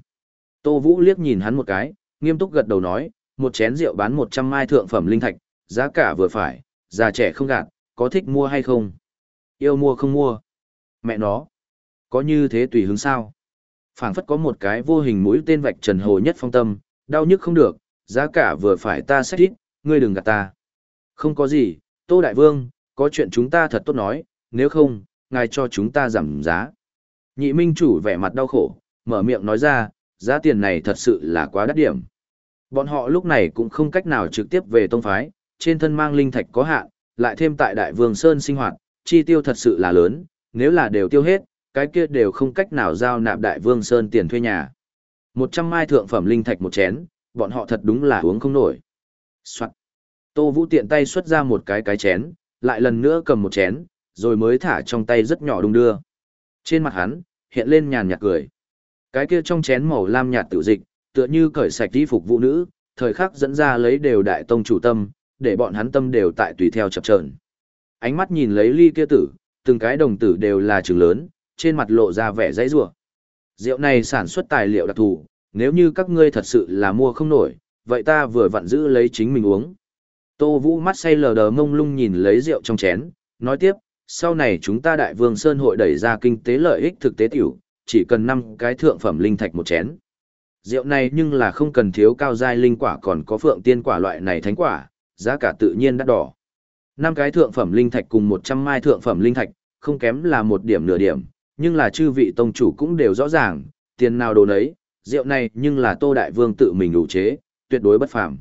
Tô Vũ liếc nhìn hắn một cái, nghiêm túc gật đầu nói, một chén rượu bán 100 mai thượng phẩm linh thạch, giá cả vừa phải, già trẻ không gạt, có thích mua hay không? Yêu mua không mua. Mẹ nó. Có như thế tùy hứng sao? phảng phất có một cái vô hình mũi tên vạch trần hồ nhất phong tâm, đau nhức không được, giá cả vừa phải ta xét ít, ngươi đừng gạt ta. Không có gì, Tô Đại Vương, có chuyện chúng ta thật tốt nói, nếu không, ngài cho chúng ta giảm giá. Nhị minh chủ vẻ mặt đau khổ, mở miệng nói ra, giá tiền này thật sự là quá đắt điểm. Bọn họ lúc này cũng không cách nào trực tiếp về tông phái, trên thân mang linh thạch có hạn, lại thêm tại Đại Vương Sơn sinh hoạt, chi tiêu thật sự là lớn, nếu là đều tiêu hết, cái kia đều không cách nào giao nạp Đại Vương Sơn tiền thuê nhà. Một trăm mai thượng phẩm linh thạch một chén, bọn họ thật đúng là uống không nổi. Soạn. Tô Vũ tiện tay xuất ra một cái cái chén, lại lần nữa cầm một chén, rồi mới thả trong tay rất nhỏ đung đưa. Trên mặt hắn, hiện lên nhàn nhạt cười. Cái kia trong chén màu lam nhạt tự dịch, tựa như cởi sạch đi phục vụ nữ, thời khắc dẫn ra lấy đều đại tông chủ tâm, để bọn hắn tâm đều tại tùy theo chập chờn. Ánh mắt nhìn lấy ly kia tử, từng cái đồng tử đều là trường lớn, trên mặt lộ ra vẻ dãy rủa. Rượu này sản xuất tài liệu đặc thù, nếu như các ngươi thật sự là mua không nổi, vậy ta vừa vặn giữ lấy chính mình uống. Tô Vũ mắt say lờ đờ mông lung nhìn lấy rượu trong chén, nói tiếp, sau này chúng ta đại vương Sơn hội đẩy ra kinh tế lợi ích thực tế tiểu, chỉ cần 5 cái thượng phẩm linh thạch một chén. Rượu này nhưng là không cần thiếu cao giai linh quả còn có phượng tiên quả loại này thánh quả, giá cả tự nhiên đắt đỏ. Năm cái thượng phẩm linh thạch cùng 100 mai thượng phẩm linh thạch, không kém là một điểm nửa điểm, nhưng là chư vị tông chủ cũng đều rõ ràng, tiền nào đồ nấy, rượu này nhưng là Tô Đại Vương tự mình đủ chế, tuyệt đối bất phàm.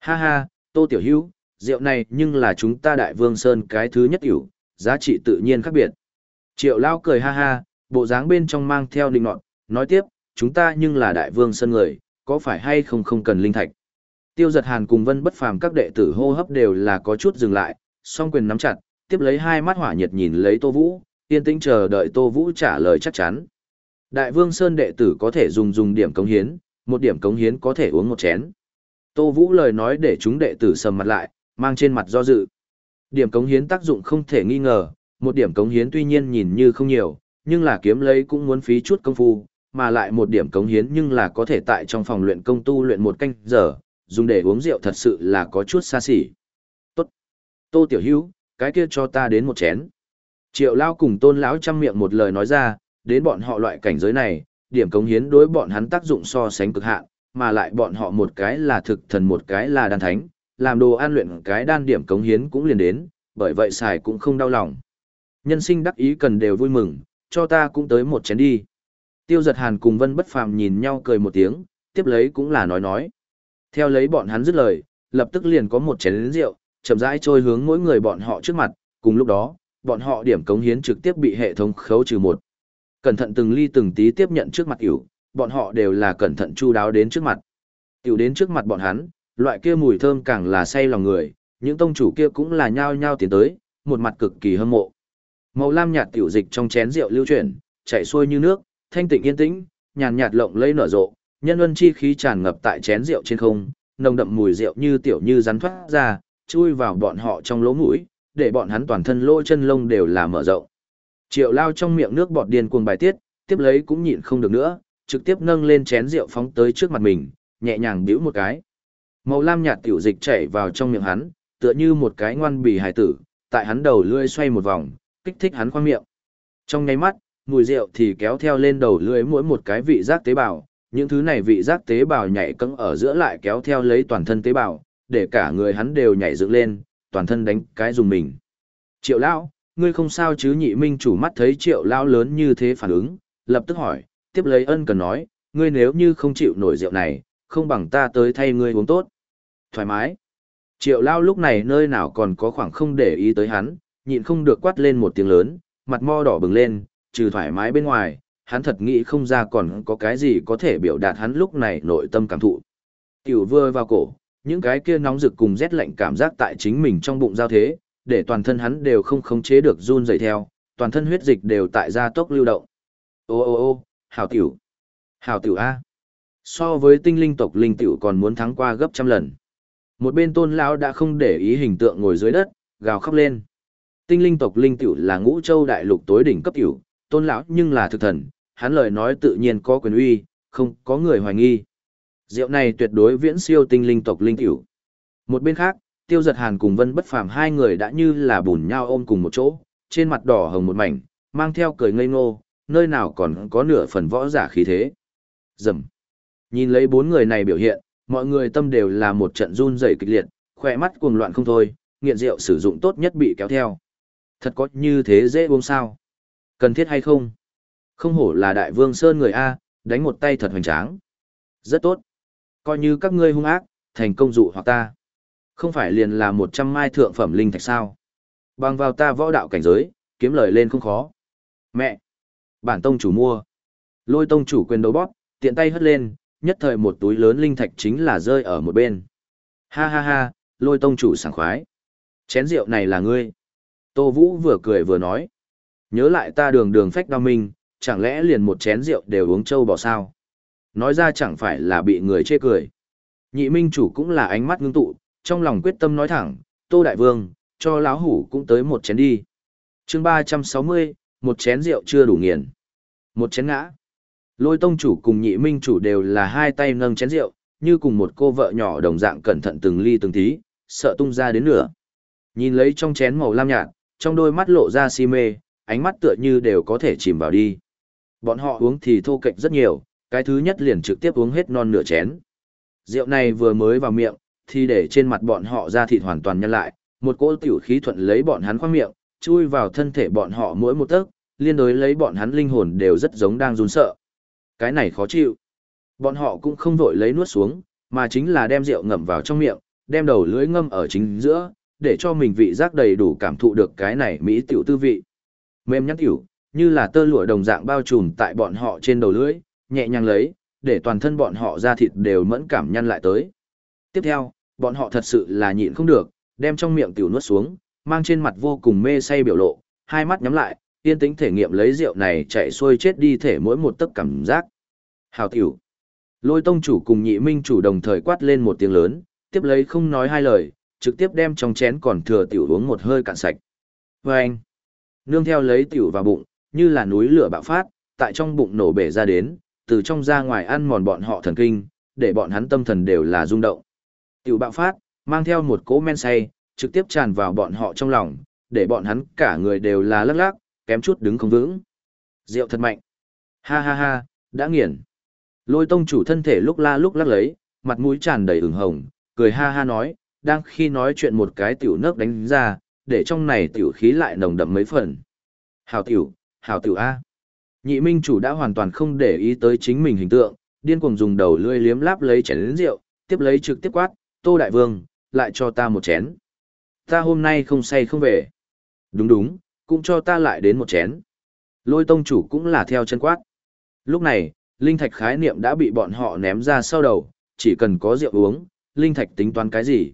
Ha ha, Tô Tiểu Hữu, rượu này nhưng là chúng ta Đại Vương Sơn cái thứ nhất hiểu, giá trị tự nhiên khác biệt. Triệu Lao cười ha ha, bộ dáng bên trong mang theo linh nọt, nói tiếp, chúng ta nhưng là Đại Vương Sơn người, có phải hay không không cần linh thạch. Tiêu giật hàn cùng vân bất phàm các đệ tử hô hấp đều là có chút dừng lại, song quyền nắm chặt, tiếp lấy hai mắt hỏa nhiệt nhìn lấy Tô Vũ, yên tĩnh chờ đợi Tô Vũ trả lời chắc chắn. Đại Vương Sơn đệ tử có thể dùng dùng điểm cống hiến, một điểm cống hiến có thể uống một chén. Tô Vũ lời nói để chúng đệ tử sầm mặt lại, mang trên mặt do dự. Điểm cống hiến tác dụng không thể nghi ngờ, một điểm cống hiến tuy nhiên nhìn như không nhiều, nhưng là kiếm lấy cũng muốn phí chút công phu, mà lại một điểm cống hiến nhưng là có thể tại trong phòng luyện công tu luyện một canh giờ, dùng để uống rượu thật sự là có chút xa xỉ. Tốt. Tô Tiểu Hữu, cái kia cho ta đến một chén. Triệu Lao cùng Tôn lão chăm miệng một lời nói ra, đến bọn họ loại cảnh giới này, điểm cống hiến đối bọn hắn tác dụng so sánh cực hạn, mà lại bọn họ một cái là thực thần một cái là đan thánh, làm đồ an luyện cái đan điểm cống hiến cũng liền đến, bởi vậy xài cũng không đau lòng. Nhân sinh đắc ý cần đều vui mừng, cho ta cũng tới một chén đi. Tiêu giật hàn cùng vân bất phàm nhìn nhau cười một tiếng, tiếp lấy cũng là nói nói. Theo lấy bọn hắn dứt lời, lập tức liền có một chén rượu, chậm rãi trôi hướng mỗi người bọn họ trước mặt, cùng lúc đó, bọn họ điểm cống hiến trực tiếp bị hệ thống khấu trừ một. Cẩn thận từng ly từng tí tiếp nhận trước mặt ỉu, bọn họ đều là cẩn thận chu đáo đến trước mặt. Tiểu đến trước mặt bọn hắn, loại kia mùi thơm càng là say lòng người, những tông chủ kia cũng là nhao nhao tiến tới, một mặt cực kỳ hâm mộ. Màu lam nhạt tiểu dịch trong chén rượu lưu chuyển, chảy xuôi như nước, thanh tịnh yên tĩnh, nhàn nhạt lộng lẫy nở rộ, nhân luân chi khí tràn ngập tại chén rượu trên không, nồng đậm mùi rượu như tiểu như rắn thoát ra, chui vào bọn họ trong lỗ mũi, để bọn hắn toàn thân lỗ chân lông đều là mở rộng. Triệu lao trong miệng nước bọt điên cuồng bài tiết, tiếp lấy cũng nhịn không được nữa, trực tiếp nâng lên chén rượu phóng tới trước mặt mình, nhẹ nhàng bĩu một cái. Màu lam nhạt tiểu dịch chảy vào trong miệng hắn, tựa như một cái ngoan bì hài tử, tại hắn đầu lưỡi xoay một vòng, kích thích hắn khoang miệng. Trong nháy mắt, mùi rượu thì kéo theo lên đầu lưỡi mỗi một cái vị giác tế bào, những thứ này vị giác tế bào nhảy cẫng ở giữa lại kéo theo lấy toàn thân tế bào, để cả người hắn đều nhảy dựng lên, toàn thân đánh cái dùng mình. Triệu lão, ngươi không sao chứ nhị minh chủ mắt thấy triệu lão lớn như thế phản ứng, lập tức hỏi, tiếp lấy ân cần nói, ngươi nếu như không chịu nổi rượu này, không bằng ta tới thay ngươi uống tốt. Thoải mái. Triệu Lão lúc này nơi nào còn có khoảng không để ý tới hắn, nhịn không được quát lên một tiếng lớn, mặt mo đỏ bừng lên, trừ thoải mái bên ngoài, hắn thật nghĩ không ra còn có cái gì có thể biểu đạt hắn lúc này nội tâm cảm thụ. Tiểu vừa vào cổ, những cái kia nóng rực cùng rét lạnh cảm giác tại chính mình trong bụng giao thế, để toàn thân hắn đều không khống chế được run rẩy theo, toàn thân huyết dịch đều tại gia tốc lưu động. Ô ô ô, hảo tiểu. Hảo tiểu A. So với tinh linh tộc linh tiểu còn muốn thắng qua gấp trăm lần. Một bên tôn lão đã không để ý hình tượng ngồi dưới đất, gào khóc lên. Tinh linh tộc linh tiểu là ngũ châu đại lục tối đỉnh cấp tiểu, tôn lão nhưng là thực thần, hắn lời nói tự nhiên có quyền uy, không có người hoài nghi. Rượu này tuyệt đối viễn siêu tinh linh tộc linh tiểu. Một bên khác, tiêu giật hàn cùng vân bất phàm hai người đã như là bùn nhau ôm cùng một chỗ, trên mặt đỏ hồng một mảnh, mang theo cười ngây ngô, nơi nào còn có nửa phần võ giả khí thế. Dầm. Nhìn lấy bốn người này biểu hiện, mọi người tâm đều là một trận run rẩy kịch liệt, khỏe mắt cuồng loạn không thôi, nghiện rượu sử dụng tốt nhất bị kéo theo. Thật có như thế dễ uống sao? Cần thiết hay không? Không hổ là đại vương Sơn người A, đánh một tay thật hoành tráng. Rất tốt. Coi như các ngươi hung ác, thành công dụ hoặc ta. Không phải liền là một trăm mai thượng phẩm linh thạch sao. Bằng vào ta võ đạo cảnh giới, kiếm lời lên không khó. Mẹ! Bản tông chủ mua. Lôi tông chủ quyền đấu bóp, tiện tay hất lên, nhất thời một túi lớn linh thạch chính là rơi ở một bên. Ha ha ha, lôi tông chủ sảng khoái. Chén rượu này là ngươi. Tô Vũ vừa cười vừa nói. Nhớ lại ta đường đường phách đao minh, chẳng lẽ liền một chén rượu đều uống trâu bỏ sao? Nói ra chẳng phải là bị người chê cười. Nhị minh chủ cũng là ánh mắt ngưng tụ, trong lòng quyết tâm nói thẳng, Tô Đại Vương, cho lão hủ cũng tới một chén đi. chương 360, một chén rượu chưa đủ nghiền. Một chén ngã. Lôi tông chủ cùng nhị minh chủ đều là hai tay nâng chén rượu, như cùng một cô vợ nhỏ đồng dạng cẩn thận từng ly từng tí, sợ tung ra đến nửa. Nhìn lấy trong chén màu lam nhạt, trong đôi mắt lộ ra si mê, ánh mắt tựa như đều có thể chìm vào đi. Bọn họ uống thì thô kệch rất nhiều, cái thứ nhất liền trực tiếp uống hết non nửa chén. Rượu này vừa mới vào miệng, thì để trên mặt bọn họ ra thịt hoàn toàn nhân lại, một cỗ tiểu khí thuận lấy bọn hắn khoang miệng, chui vào thân thể bọn họ mỗi một tấc, liên đối lấy bọn hắn linh hồn đều rất giống đang run sợ. Cái này khó chịu. Bọn họ cũng không vội lấy nuốt xuống, mà chính là đem rượu ngậm vào trong miệng, đem đầu lưỡi ngâm ở chính giữa, để cho mình vị giác đầy đủ cảm thụ được cái này mỹ tiểu tư vị. Mềm nhắn tiểu, như là tơ lụa đồng dạng bao trùm tại bọn họ trên đầu lưỡi, nhẹ nhàng lấy, để toàn thân bọn họ da thịt đều mẫn cảm nhăn lại tới. Tiếp theo, bọn họ thật sự là nhịn không được, đem trong miệng tiểu nuốt xuống, mang trên mặt vô cùng mê say biểu lộ, hai mắt nhắm lại, yên tĩnh thể nghiệm lấy rượu này chạy xuôi chết đi thể mỗi một tấc cảm giác. Hào tiểu. Lôi tông chủ cùng nhị minh chủ đồng thời quát lên một tiếng lớn, tiếp lấy không nói hai lời, trực tiếp đem trong chén còn thừa tiểu uống một hơi cạn sạch. Và anh, nương theo lấy tiểu vào bụng, như là núi lửa bạo phát, tại trong bụng nổ bể ra đến, từ trong ra ngoài ăn mòn bọn họ thần kinh, để bọn hắn tâm thần đều là rung động. Tiểu bạo phát, mang theo một cỗ men say, trực tiếp tràn vào bọn họ trong lòng, để bọn hắn cả người đều là lắc lắc, kém chút đứng không vững. Rượu thật mạnh. Ha ha ha, đã nghiền. Lôi tông chủ thân thể lúc la lúc lắc lấy, mặt mũi tràn đầy ửng hồng, cười ha ha nói, đang khi nói chuyện một cái tiểu nấc đánh ra, để trong này tiểu khí lại nồng đậm mấy phần. Hào tiểu, hào tiểu A. Nhị minh chủ đã hoàn toàn không để ý tới chính mình hình tượng, điên cuồng dùng đầu lươi liếm láp lấy chén lớn rượu, tiếp lấy trực tiếp quát, tô đại vương, lại cho ta một chén. Ta hôm nay không say không về. Đúng đúng, cũng cho ta lại đến một chén. Lôi tông chủ cũng là theo chân quát. Lúc này, linh thạch khái niệm đã bị bọn họ ném ra sau đầu, chỉ cần có rượu uống, linh thạch tính toán cái gì.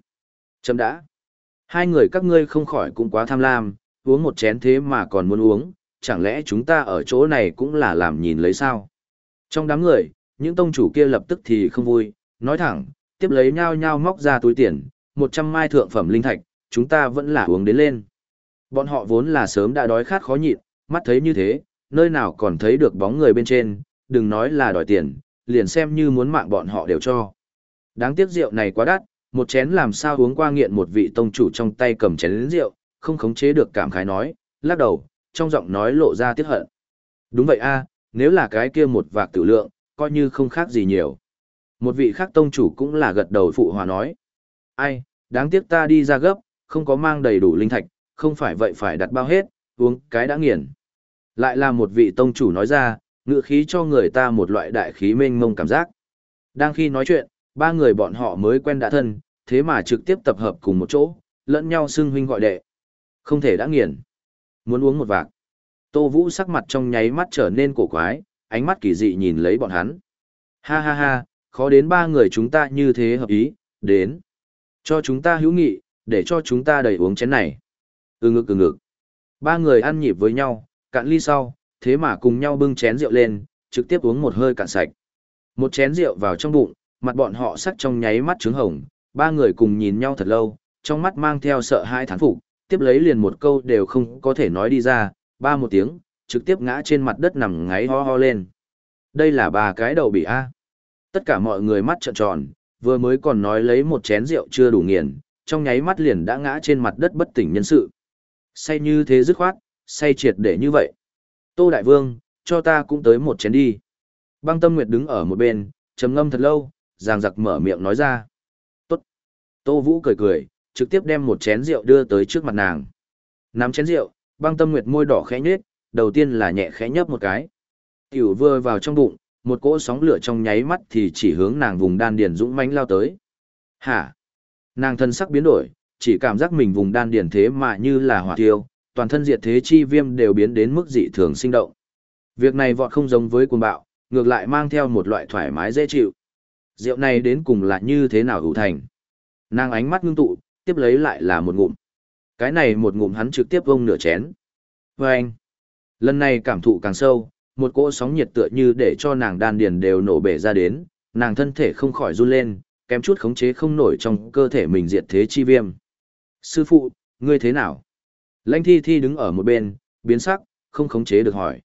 Chấm đã. Hai người các ngươi không khỏi cũng quá tham lam, uống một chén thế mà còn muốn uống, chẳng lẽ chúng ta ở chỗ này cũng là làm nhìn lấy sao? Trong đám người, những tông chủ kia lập tức thì không vui, nói thẳng, tiếp lấy nhau nhau móc ra túi tiền, một trăm mai thượng phẩm linh thạch, chúng ta vẫn là uống đến lên. Bọn họ vốn là sớm đã đói khát khó nhịn, mắt thấy như thế, nơi nào còn thấy được bóng người bên trên, đừng nói là đòi tiền, liền xem như muốn mạng bọn họ đều cho. Đáng tiếc rượu này quá đắt, một chén làm sao uống qua nghiện một vị tông chủ trong tay cầm chén rượu, không khống chế được cảm khái nói, lắc đầu, trong giọng nói lộ ra tiếc hận. Đúng vậy a, à, nếu là cái kia một vạc tử lượng, coi như không khác gì nhiều. Một vị khác tông chủ cũng là gật đầu phụ hòa nói. Ai, đáng tiếc ta đi ra gấp, không có mang đầy đủ linh thạch, không phải vậy phải đặt bao hết, uống cái đã nghiền. Lại là một vị tông chủ nói ra, ngự khí cho người ta một loại đại khí mênh mông cảm giác. Đang khi nói chuyện, ba người bọn họ mới quen đã thân, thế mà trực tiếp tập hợp cùng một chỗ, lẫn nhau xưng huynh gọi đệ. Không thể đã nghiền. Muốn uống một vạc. Tô Vũ sắc mặt trong nháy mắt trở nên cổ quái, ánh mắt kỳ dị nhìn lấy bọn hắn. Ha ha ha, khó đến ba người chúng ta như thế hợp ý, đến. Cho chúng ta hữu nghị, để cho chúng ta đầy uống chén này. Ừ ngực ừ ngực. Ba người ăn nhịp với nhau, cạn ly sau, thế mà cùng nhau bưng chén rượu lên, trực tiếp uống một hơi cạn sạch. Một chén rượu vào trong bụng, mặt bọn họ sắc trong nháy mắt trứng hồng, ba người cùng nhìn nhau thật lâu, trong mắt mang theo sợ hai thán phục, tiếp lấy liền một câu đều không có thể nói đi ra, ba một tiếng, trực tiếp ngã trên mặt đất nằm ngáy ho ho lên. Đây là ba cái đầu bị A. Tất cả mọi người mắt trợn tròn, vừa mới còn nói lấy một chén rượu chưa đủ nghiền, trong nháy mắt liền đã ngã trên mặt đất bất tỉnh nhân sự. Say như thế dứt khoát, say triệt để như vậy. Tô Đại Vương, cho ta cũng tới một chén đi. Băng Tâm Nguyệt đứng ở một bên, trầm ngâm thật lâu, giang giặc mở miệng nói ra. Tốt. Tô Vũ cười cười, trực tiếp đem một chén rượu đưa tới trước mặt nàng. Nắm chén rượu, băng tâm nguyệt môi đỏ khẽ nhếch, đầu tiên là nhẹ khẽ nhấp một cái. Tiểu vừa vào trong bụng, một cỗ sóng lửa trong nháy mắt thì chỉ hướng nàng vùng đan điền dũng mãnh lao tới. Hả? Nàng thân sắc biến đổi, chỉ cảm giác mình vùng đan điền thế mà như là hỏa tiêu, toàn thân diệt thế chi viêm đều biến đến mức dị thường sinh động. Việc này vọt không giống với cuồng bạo, ngược lại mang theo một loại thoải mái dễ chịu. Rượu này đến cùng là như thế nào hữu thành? Nàng ánh mắt ngưng tụ, tiếp lấy lại là một ngụm. Cái này một ngụm hắn trực tiếp vông nửa chén. Và anh, lần này cảm thụ càng sâu, một cỗ sóng nhiệt tựa như để cho nàng đan điền đều nổ bể ra đến, nàng thân thể không khỏi run lên, kém chút khống chế không nổi trong cơ thể mình diệt thế chi viêm. Sư phụ, ngươi thế nào? Lãnh thi thi đứng ở một bên, biến sắc, không khống chế được hỏi.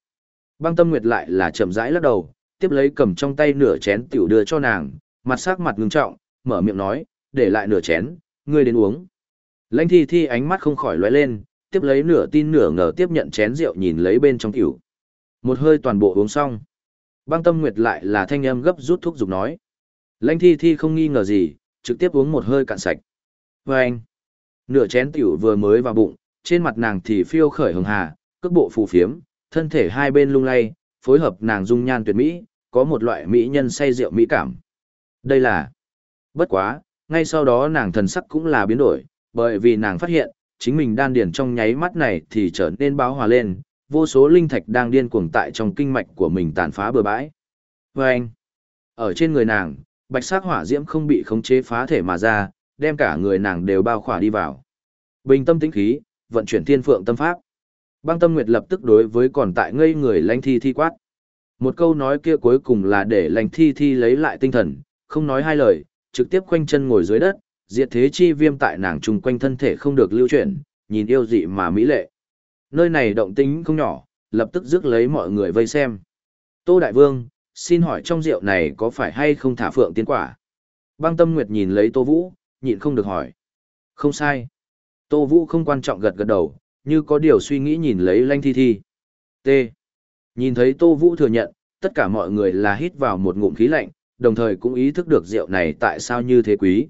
Băng tâm nguyệt lại là chậm rãi lắc đầu, tiếp lấy cầm trong tay nửa chén tiểu đưa cho nàng, mặt sắc mặt ngưng trọng, mở miệng nói, để lại nửa chén, ngươi đến uống. Lãnh thi thi ánh mắt không khỏi lóe lên, tiếp lấy nửa tin nửa ngờ tiếp nhận chén rượu nhìn lấy bên trong tiểu. Một hơi toàn bộ uống xong. Băng tâm nguyệt lại là thanh âm gấp rút thuốc dục nói. Lãnh thi thi không nghi ngờ gì, trực tiếp uống một hơi cạn sạch. Và anh, nửa chén tiểu vừa mới vào bụng, trên mặt nàng thì phiêu khởi hồng hà, cước bộ phù phiếm, thân thể hai bên lung lay, phối hợp nàng dung nhan tuyệt mỹ, có một loại mỹ nhân say rượu mỹ cảm. Đây là... Bất quá, ngay sau đó nàng thần sắc cũng là biến đổi, bởi vì nàng phát hiện, chính mình đan điển trong nháy mắt này thì trở nên báo hòa lên, vô số linh thạch đang điên cuồng tại trong kinh mạch của mình tàn phá bừa bãi. Và anh, ở trên người nàng, bạch sắc hỏa diễm không bị khống chế phá thể mà ra, đem cả người nàng đều bao khỏa đi vào. Bình tâm tĩnh khí, vận chuyển thiên phượng tâm pháp. Băng tâm nguyệt lập tức đối với còn tại ngây người lãnh thi thi quát. Một câu nói kia cuối cùng là để lãnh thi thi lấy lại tinh thần, không nói hai lời, trực tiếp khoanh chân ngồi dưới đất, diệt thế chi viêm tại nàng trùng quanh thân thể không được lưu chuyển, nhìn yêu dị mà mỹ lệ. Nơi này động tính không nhỏ, lập tức rước lấy mọi người vây xem. Tô Đại Vương, xin hỏi trong rượu này có phải hay không thả phượng tiến quả? Băng Tâm Nguyệt nhìn lấy Tô Vũ, nhịn không được hỏi. Không sai. Tô Vũ không quan trọng gật gật đầu, như có điều suy nghĩ nhìn lấy Lanh Thi Thi. T. Nhìn thấy Tô Vũ thừa nhận, tất cả mọi người là hít vào một ngụm khí lạnh, đồng thời cũng ý thức được rượu này tại sao như thế quý.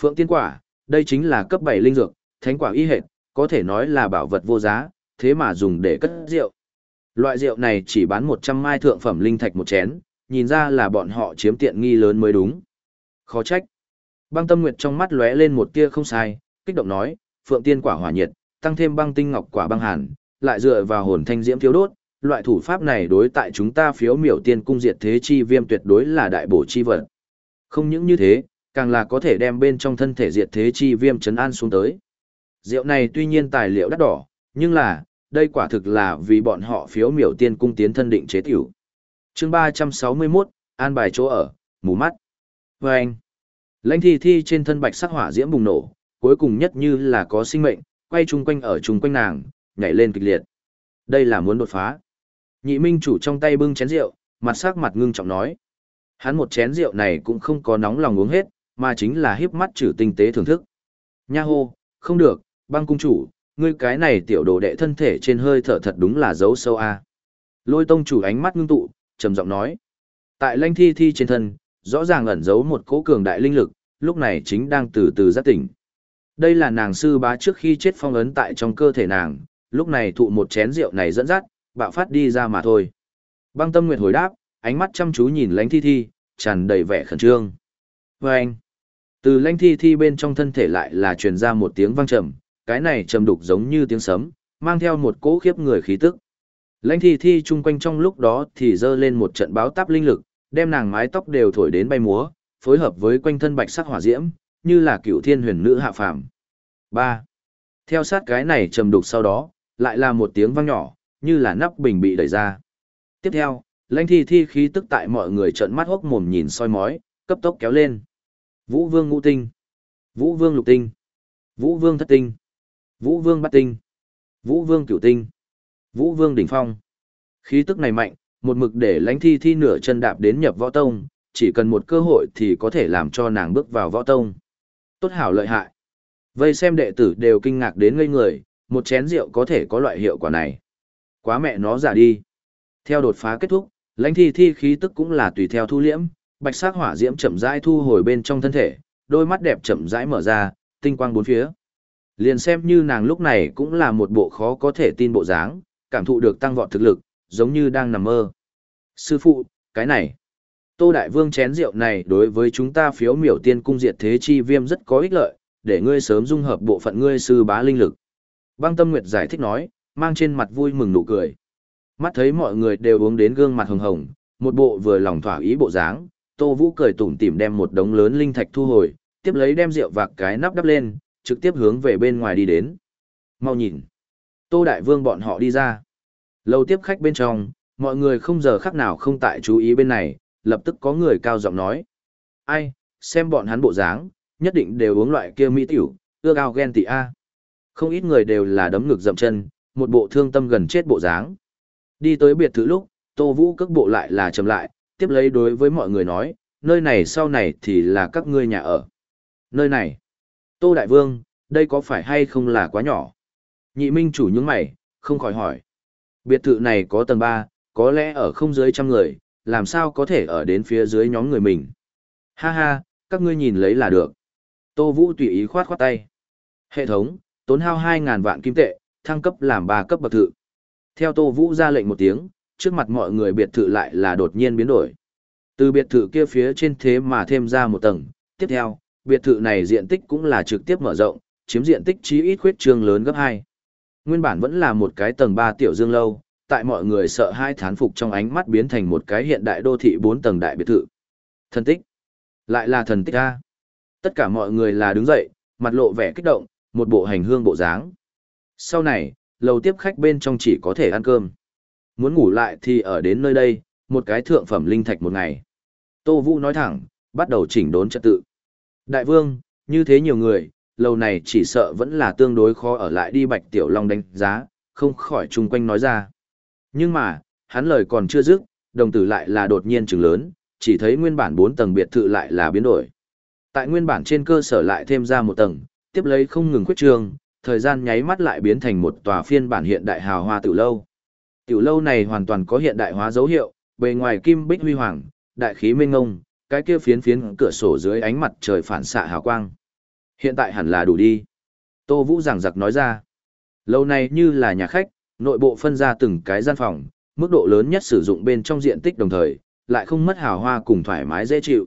Phượng tiên quả, đây chính là cấp 7 linh dược, thánh quả y hệt, có thể nói là bảo vật vô giá, thế mà dùng để cất rượu. Loại rượu này chỉ bán 100 mai thượng phẩm linh thạch một chén, nhìn ra là bọn họ chiếm tiện nghi lớn mới đúng. Khó trách. Băng tâm nguyệt trong mắt lóe lên một tia không sai, kích động nói, phượng tiên quả hỏa nhiệt, tăng thêm băng tinh ngọc quả băng hàn, lại dựa vào hồn thanh diễm thiếu đốt, loại thủ pháp này đối tại chúng ta phiếu miểu tiên cung diệt thế chi viêm tuyệt đối là đại bổ chi vật. Không những như thế, càng là có thể đem bên trong thân thể diệt thế chi viêm chấn an xuống tới. Rượu này tuy nhiên tài liệu đắt đỏ, nhưng là, đây quả thực là vì bọn họ phiếu miểu tiên cung tiến thân định chế tiểu. chương 361, an bài chỗ ở, mù mắt. Và anh, lãnh thi thi trên thân bạch sắc hỏa diễm bùng nổ, cuối cùng nhất như là có sinh mệnh, quay chung quanh ở chung quanh nàng, nhảy lên kịch liệt. Đây là muốn đột phá. Nhị minh chủ trong tay bưng chén rượu, mặt sắc mặt ngưng trọng nói. Hắn một chén rượu này cũng không có nóng lòng uống hết, mà chính là hiếp mắt trừ tinh tế thưởng thức. Nha hô, không được, băng cung chủ, ngươi cái này tiểu đồ đệ thân thể trên hơi thở thật đúng là dấu sâu a. Lôi tông chủ ánh mắt ngưng tụ, trầm giọng nói. Tại lanh thi thi trên thân, rõ ràng ẩn giấu một cỗ cường đại linh lực, lúc này chính đang từ từ giác tỉnh. Đây là nàng sư bá trước khi chết phong ấn tại trong cơ thể nàng, lúc này thụ một chén rượu này dẫn dắt, bạo phát đi ra mà thôi. Băng tâm nguyệt hồi đáp, ánh mắt chăm chú nhìn lãnh thi thi, tràn đầy vẻ khẩn trương. Và anh, từ lãnh thi thi bên trong thân thể lại là truyền ra một tiếng vang trầm, cái này trầm đục giống như tiếng sấm, mang theo một cỗ khiếp người khí tức. Lãnh thi thi chung quanh trong lúc đó thì dơ lên một trận báo táp linh lực, đem nàng mái tóc đều thổi đến bay múa, phối hợp với quanh thân bạch sắc hỏa diễm, như là cựu thiên huyền nữ hạ phàm. 3. Theo sát cái này trầm đục sau đó, lại là một tiếng vang nhỏ, như là nắp bình bị đẩy ra. Tiếp theo, lãnh thi thi khí tức tại mọi người trợn mắt hốc mồm nhìn soi mói, cấp tốc kéo lên. Vũ vương ngũ tinh, Vũ vương lục tinh, Vũ vương thất tinh, Vũ vương bát tinh, Vũ vương cửu tinh, Vũ vương đỉnh phong. Khí tức này mạnh, một mực để lãnh thi thi nửa chân đạp đến nhập võ tông, chỉ cần một cơ hội thì có thể làm cho nàng bước vào võ tông. Tốt hảo lợi hại. Vây xem đệ tử đều kinh ngạc đến ngây người, một chén rượu có thể có loại hiệu quả này. Quá mẹ nó giả đi. Theo đột phá kết thúc, lãnh thi thi khí tức cũng là tùy theo thu liễm, bạch sắc hỏa diễm chậm rãi thu hồi bên trong thân thể, đôi mắt đẹp chậm rãi mở ra, tinh quang bốn phía. Liền xem như nàng lúc này cũng là một bộ khó có thể tin bộ dáng, cảm thụ được tăng vọt thực lực, giống như đang nằm mơ. Sư phụ, cái này, Tô Đại Vương chén rượu này đối với chúng ta phiếu miểu tiên cung diệt thế chi viêm rất có ích lợi, để ngươi sớm dung hợp bộ phận ngươi sư bá linh lực. Băng Tâm Nguyệt giải thích nói, mang trên mặt vui mừng nụ cười. Mắt thấy mọi người đều uống đến gương mặt hồng hồng, một bộ vừa lòng thỏa ý bộ dáng, Tô Vũ cười tủm tỉm đem một đống lớn linh thạch thu hồi, tiếp lấy đem rượu vạc cái nắp đắp lên, trực tiếp hướng về bên ngoài đi đến. Mau nhìn. Tô Đại Vương bọn họ đi ra. Lâu tiếp khách bên trong, mọi người không giờ khắc nào không tại chú ý bên này, lập tức có người cao giọng nói. Ai, xem bọn hắn bộ dáng, nhất định đều uống loại kia mỹ tiểu, ưa cao ghen tị A. Không ít người đều là đấm ngực dậm chân, một bộ thương tâm gần chết bộ dáng. Đi tới biệt thự lúc, Tô Vũ cước bộ lại là chậm lại, tiếp lấy đối với mọi người nói, nơi này sau này thì là các ngươi nhà ở. Nơi này, Tô Đại Vương, đây có phải hay không là quá nhỏ? Nhị Minh chủ những mày, không khỏi hỏi. Biệt thự này có tầng 3, có lẽ ở không dưới trăm người, làm sao có thể ở đến phía dưới nhóm người mình. Ha ha, các ngươi nhìn lấy là được. Tô Vũ tùy ý khoát khoát tay. Hệ thống, tốn hao 2.000 vạn kim tệ, thăng cấp làm ba cấp bậc thự. Theo Tô Vũ ra lệnh một tiếng, trước mặt mọi người biệt thự lại là đột nhiên biến đổi. Từ biệt thự kia phía trên thế mà thêm ra một tầng, tiếp theo, biệt thự này diện tích cũng là trực tiếp mở rộng, chiếm diện tích chí ít khuyết trương lớn gấp 2. Nguyên bản vẫn là một cái tầng 3 tiểu dương lâu, tại mọi người sợ hai thán phục trong ánh mắt biến thành một cái hiện đại đô thị 4 tầng đại biệt thự. Thần tích. Lại là thần tích A. Tất cả mọi người là đứng dậy, mặt lộ vẻ kích động, một bộ hành hương bộ dáng. Sau này, lầu tiếp khách bên trong chỉ có thể ăn cơm. Muốn ngủ lại thì ở đến nơi đây, một cái thượng phẩm linh thạch một ngày. Tô Vũ nói thẳng, bắt đầu chỉnh đốn trật tự. Đại vương, như thế nhiều người, lầu này chỉ sợ vẫn là tương đối khó ở lại đi Bạch Tiểu Long đánh giá, không khỏi chung quanh nói ra. Nhưng mà, hắn lời còn chưa dứt, đồng tử lại là đột nhiên trừng lớn, chỉ thấy nguyên bản 4 tầng biệt thự lại là biến đổi. Tại nguyên bản trên cơ sở lại thêm ra một tầng, tiếp lấy không ngừng khuyết trường, thời gian nháy mắt lại biến thành một tòa phiên bản hiện đại hào hoa tiểu lâu. Tiểu lâu này hoàn toàn có hiện đại hóa dấu hiệu, bề ngoài kim bích huy hoàng, đại khí mênh ngông, cái kia phiến phiến cửa sổ dưới ánh mặt trời phản xạ hào quang. Hiện tại hẳn là đủ đi. Tô Vũ giảng giặc nói ra. Lâu này như là nhà khách, nội bộ phân ra từng cái gian phòng, mức độ lớn nhất sử dụng bên trong diện tích đồng thời, lại không mất hào hoa cùng thoải mái dễ chịu.